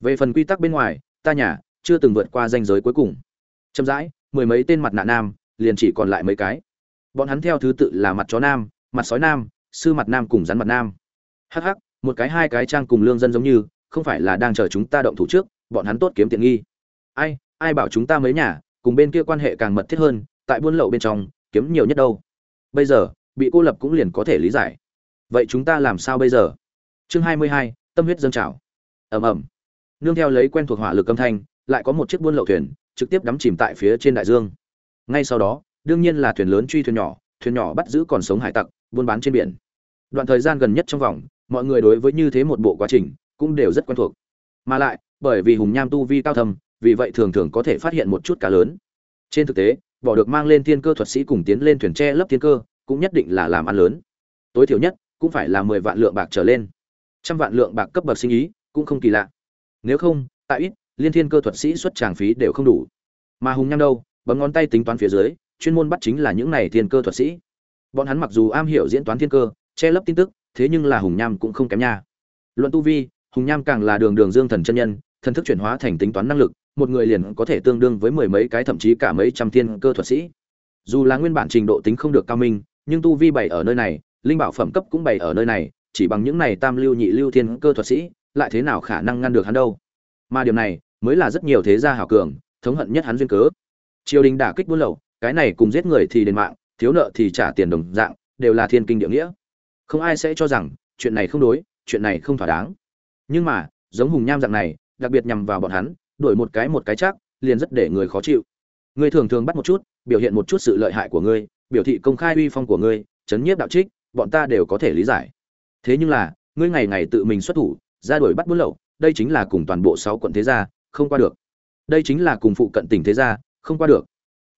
Về phần quy tắc bên ngoài, ta nhà, chưa từng vượt qua danh giới cuối cùng. Chậm rãi, mười mấy tên mặt nạ nam liền chỉ còn lại mấy cái. Bọn hắn theo thứ tự là mặt chó nam, mặt sói nam, sư mặt nam cùng rắn mặt nam. Hắc hắc, một cái hai cái trang cùng lương dân giống như, không phải là đang chờ chúng ta động thủ trước, bọn hắn tốt kiếm tiện nghi. Ai ai bảo chúng ta mấy nhà, cùng bên kia quan hệ càng mật thiết hơn, tại buôn lậu bên trong, kiếm nhiều nhất đâu. Bây giờ, bị cô lập cũng liền có thể lý giải. Vậy chúng ta làm sao bây giờ? Chương hai mươi hai, tâm huyết dâng trào. Ầm ầm. Nương theo lấy quen thuộc hỏa lực âm thanh, lại có một chiếc buôn lậu thuyền, trực tiếp đắm chìm tại phía trên đại dương ngay sau đó, đương nhiên là thuyền lớn truy thuyền nhỏ thuyền nhỏ bắt giữ còn sống hải tặc, buôn bán trên biển. Đoạn thời gian gần nhất trong vòng, mọi người đối với như thế một bộ quá trình cũng đều rất quen thuộc. Mà lại, bởi vì hùng nham tu vi cao thầm vì vậy thường thường có thể phát hiện một chút cá lớn. Trên thực tế, bỏ được mang lên thiên cơ thuật sĩ cùng tiến lên thuyền tre lấp thiên cơ, cũng nhất định là làm ăn lớn. Tối thiểu nhất, cũng phải là mười vạn lượng bạc trở lên. Trăm vạn lượng bạc cấp bậc sinh ý, cũng không kỳ lạ. Nếu không, tại ít, liên thiên cơ thuật sĩ xuất tràng phí đều không đủ. Mà hùng nham đâu? Bấm ngón tay tính toán phía dưới, chuyên môn bắt chính là những này thiên cơ thuật sĩ. Bọn hắn mặc dù am hiểu diễn toán thiên cơ, che lấp tin tức, thế nhưng là hùng nham cũng không kém nha. Luận tu vi, hùng nham càng là đường đường dương thần chân nhân, thần thức chuyển hóa thành tính toán năng lực, một người liền có thể tương đương với mười mấy cái thậm chí cả mấy trăm thiên cơ thuật sĩ. Dù là nguyên bản trình độ tính không được cao minh, nhưng tu vi bày ở nơi này, linh bảo phẩm cấp cũng bày ở nơi này, chỉ bằng những này tam lưu nhị lưu thiên cơ thuật sĩ, lại thế nào khả năng ngăn được hắn đâu? Mà điều này, mới là rất nhiều thế gia hảo cường, thống hận nhất hắn duyên cớ triều đình đả kích buôn lậu, cái này cùng giết người thì đền mạng, thiếu nợ thì trả tiền đồng dạng, đều là thiên kinh địa nghĩa. Không ai sẽ cho rằng, chuyện này không đối, chuyện này không thỏa đáng. Nhưng mà, giống hùng nham dạng này, đặc biệt nhằm vào bọn hắn đuổi một cái một cái chắc, liền rất để người khó chịu. Ngươi thường thường bắt một chút, biểu hiện một chút sự lợi hại của ngươi, biểu thị công khai uy phong của ngươi, chấn nhiếp đạo trích, bọn ta đều có thể lý giải. Thế nhưng là, ngươi ngày ngày tự mình xuất thủ, ra đuổi bắt buôn lậu, đây chính là cùng toàn bộ sáu quận thế gia, không qua được. Đây chính là cùng phụ cận tỉnh thế gia không qua được.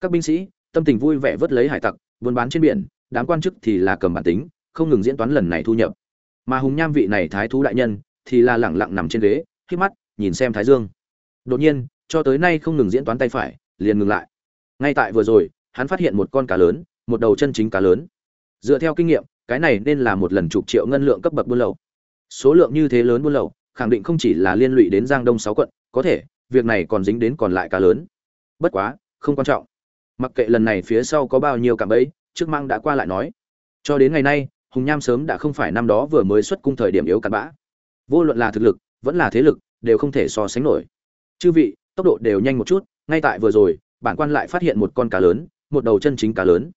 Các binh sĩ, tâm tình vui vẻ vớt lấy hải tặc, buôn bán trên biển, đám quan chức thì là cầm bản tính, không ngừng diễn toán lần này thu nhập. Mà hùng nham vị này thái thú đại nhân thì là lẳng lặng nằm trên ghế khi mắt, nhìn xem thái dương. Đột nhiên, cho tới nay không ngừng diễn toán tay phải, liền ngừng lại. Ngay tại vừa rồi, hắn phát hiện một con cá lớn, một đầu chân chính cá lớn. Dựa theo kinh nghiệm, cái này nên là một lần chục triệu ngân lượng cấp bậc buôn lậu. Số lượng như thế lớn buôn lậu, khẳng định không chỉ là liên lụy đến giang đông sáu quận, có thể, việc này còn dính đến còn lại cá lớn bất quá không quan trọng. Mặc kệ lần này phía sau có bao nhiêu cảm ấy, trước mang đã qua lại nói. Cho đến ngày nay hùng nham sớm đã không phải năm đó vừa mới xuất cung thời điểm yếu cặn bã. Vô luận là thực lực vẫn là thế lực đều không thể so sánh nổi. Chư vị tốc độ đều nhanh một chút ngay tại vừa rồi bản quan lại phát hiện một con cá lớn một đầu chân chính cá lớn.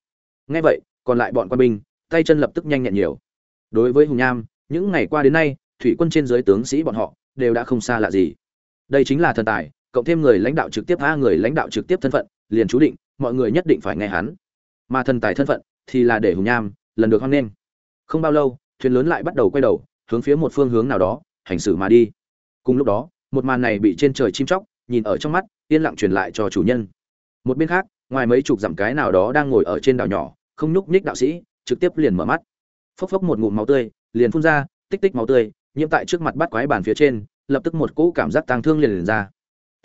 Ngay vậy còn lại bọn quan binh tay chân lập tức nhanh nhẹn nhiều. Đối với hùng nham những ngày qua đến nay thủy quân trên dưới tướng sĩ bọn họ đều đã không xa lạ gì. Đây chính là thần tài cộng thêm người lãnh đạo trực tiếp a người lãnh đạo trực tiếp thân phận, liền chú định mọi người nhất định phải nghe hắn. Mà thần tài thân phận thì là để hùng nham, lần được hoan nghênh. Không bao lâu, thuyền lớn lại bắt đầu quay đầu, hướng phía một phương hướng nào đó, hành xử mà đi. Cùng lúc đó, một màn này bị trên trời chim chóc, nhìn ở trong mắt, yên lặng truyền lại cho chủ nhân. Một bên khác, ngoài mấy chục dặm cái nào đó đang ngồi ở trên đảo nhỏ, không nhúc nhích đạo sĩ, trực tiếp liền mở mắt. Phốc phốc một ngụm máu tươi, liền phun ra, tích tích máu tươi, nhiễm tại trước mặt bắt quái bàn phía trên, lập tức một cỗ cảm giác tang thương liền liền ra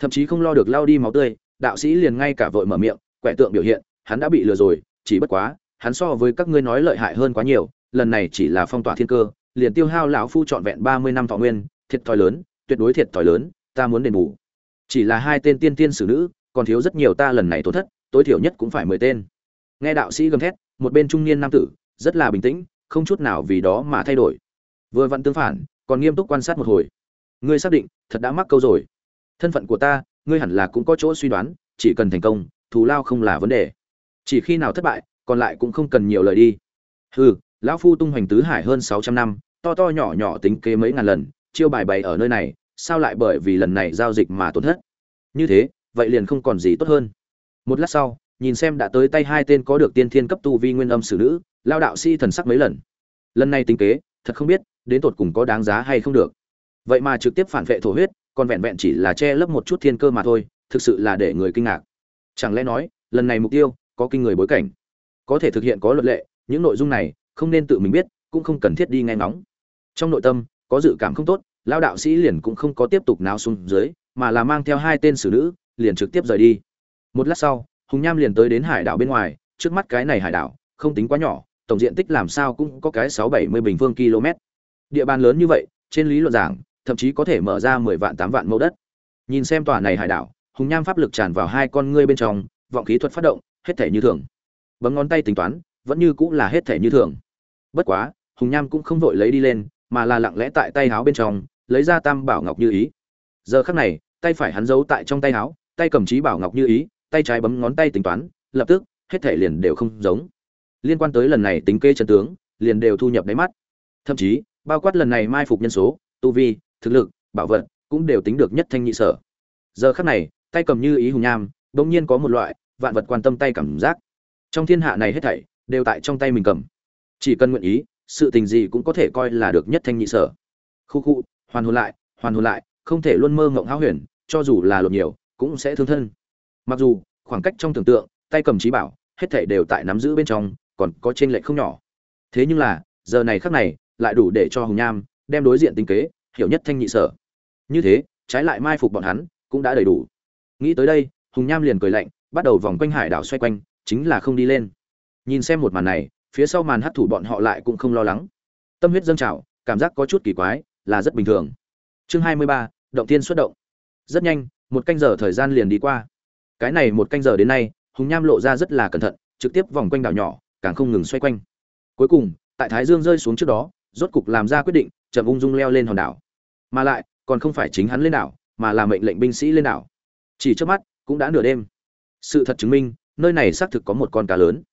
thậm chí không lo được lao đi máu tươi, đạo sĩ liền ngay cả vội mở miệng, quẻ tượng biểu hiện, hắn đã bị lừa rồi, chỉ bất quá, hắn so với các ngươi nói lợi hại hơn quá nhiều, lần này chỉ là phong tỏa thiên cơ, liền tiêu hao lão phu trọn vẹn ba mươi năm thọ nguyên, thiệt thòi lớn, tuyệt đối thiệt thòi lớn, ta muốn đền bù. Chỉ là hai tên tiên tiên sử nữ, còn thiếu rất nhiều ta lần này tổn thất, tối thiểu nhất cũng phải mười tên. Nghe đạo sĩ gầm thét, một bên trung niên nam tử, rất là bình tĩnh, không chút nào vì đó mà thay đổi. Vừa vặn tương phản, còn nghiêm túc quan sát một hồi. Ngươi xác định, thật đã mắc câu rồi thân phận của ta, ngươi hẳn là cũng có chỗ suy đoán, chỉ cần thành công, thù lao không là vấn đề. Chỉ khi nào thất bại, còn lại cũng không cần nhiều lời đi. Hừ, lão phu tung hoành tứ hải hơn sáu trăm năm, to to nhỏ nhỏ tính kế mấy ngàn lần, chiêu bài bày ở nơi này, sao lại bởi vì lần này giao dịch mà tổn thất? Như thế, vậy liền không còn gì tốt hơn. Một lát sau, nhìn xem đã tới tay hai tên có được tiên thiên cấp tu vi nguyên âm xử nữ lao đạo sĩ thần sắc mấy lần. Lần này tính kế, thật không biết, đến tột cùng có đáng giá hay không được. Vậy mà trực tiếp phản vệ thổ huyết còn vẹn vẹn chỉ là che lấp một chút thiên cơ mà thôi, thực sự là để người kinh ngạc. Chẳng lẽ nói, lần này mục tiêu có kinh người bối cảnh? Có thể thực hiện có luật lệ, những nội dung này không nên tự mình biết, cũng không cần thiết đi nghe ngóng. Trong nội tâm, có dự cảm không tốt lao đạo sĩ liền cũng không có tiếp tục náo xuống dưới, mà là mang theo hai tên xử nữ, liền trực tiếp rời đi. Một lát sau, hùng nham liền tới đến hải đảo bên ngoài, trước mắt cái này hải đảo, không tính quá nhỏ, tổng diện tích làm sao cũng có cái sáu bảy mươi bình phương km. Địa bàn lớn như vậy, trên lý luận giảng thậm chí có thể mở ra mười vạn, tám vạn mẫu đất. Nhìn xem tòa này hải đảo, hùng nham pháp lực tràn vào hai con ngươi bên trong, vọng khí thuật phát động, hết thể như thường. Bấm ngón tay tính toán, vẫn như cũng là hết thể như thường. Bất quá, hùng nham cũng không vội lấy đi lên, mà là lặng lẽ tại tay áo bên trong, lấy ra tam bảo ngọc như ý. Giờ khắc này, tay phải hắn giấu tại trong tay áo tay cầm trí bảo ngọc như ý, tay trái bấm ngón tay tính toán, lập tức, hết thể liền đều không giống. Liên quan tới lần này tính kê chân tướng, liền đều thu nhập đáy mắt. Thậm chí, bao quát lần này mai phục nhân số, tu vi thực lực, bảo vật cũng đều tính được nhất thanh nhị sở. Giờ khắc này, tay cầm như ý hùng nham, bỗng nhiên có một loại vạn vật quan tâm tay cảm giác. Trong thiên hạ này hết thảy đều tại trong tay mình cầm. Chỉ cần nguyện ý, sự tình gì cũng có thể coi là được nhất thanh nhị sở. Khu khu, hoàn hồn lại, hoàn hồn lại, không thể luôn mơ ngộng háo huyền, cho dù là lột nhiều, cũng sẽ thương thân. Mặc dù, khoảng cách trong tưởng tượng, tay cầm trí bảo, hết thảy đều tại nắm giữ bên trong, còn có trên lệch không nhỏ. Thế nhưng là, giờ này khắc này, lại đủ để cho hùng nham đem đối diện tính kế hiểu nhất thanh nhị sở. Như thế, trái lại mai phục bọn hắn cũng đã đầy đủ. Nghĩ tới đây, hùng nham liền cười lạnh, bắt đầu vòng quanh hải đảo xoay quanh, chính là không đi lên. Nhìn xem một màn này, phía sau màn hấp thủ bọn họ lại cũng không lo lắng. Tâm huyết dâng trào, cảm giác có chút kỳ quái, là rất bình thường. Chương hai mươi ba, động tiên xuất động. Rất nhanh, một canh giờ thời gian liền đi qua. Cái này một canh giờ đến nay, hùng nham lộ ra rất là cẩn thận, trực tiếp vòng quanh đảo nhỏ, càng không ngừng xoay quanh. Cuối cùng, tại thái dương rơi xuống trước đó, rốt cục làm ra quyết định chậm ung dung leo lên hòn đảo. Mà lại, còn không phải chính hắn lên đảo, mà là mệnh lệnh binh sĩ lên đảo. Chỉ trước mắt, cũng đã nửa đêm. Sự thật chứng minh, nơi này xác thực có một con cá lớn.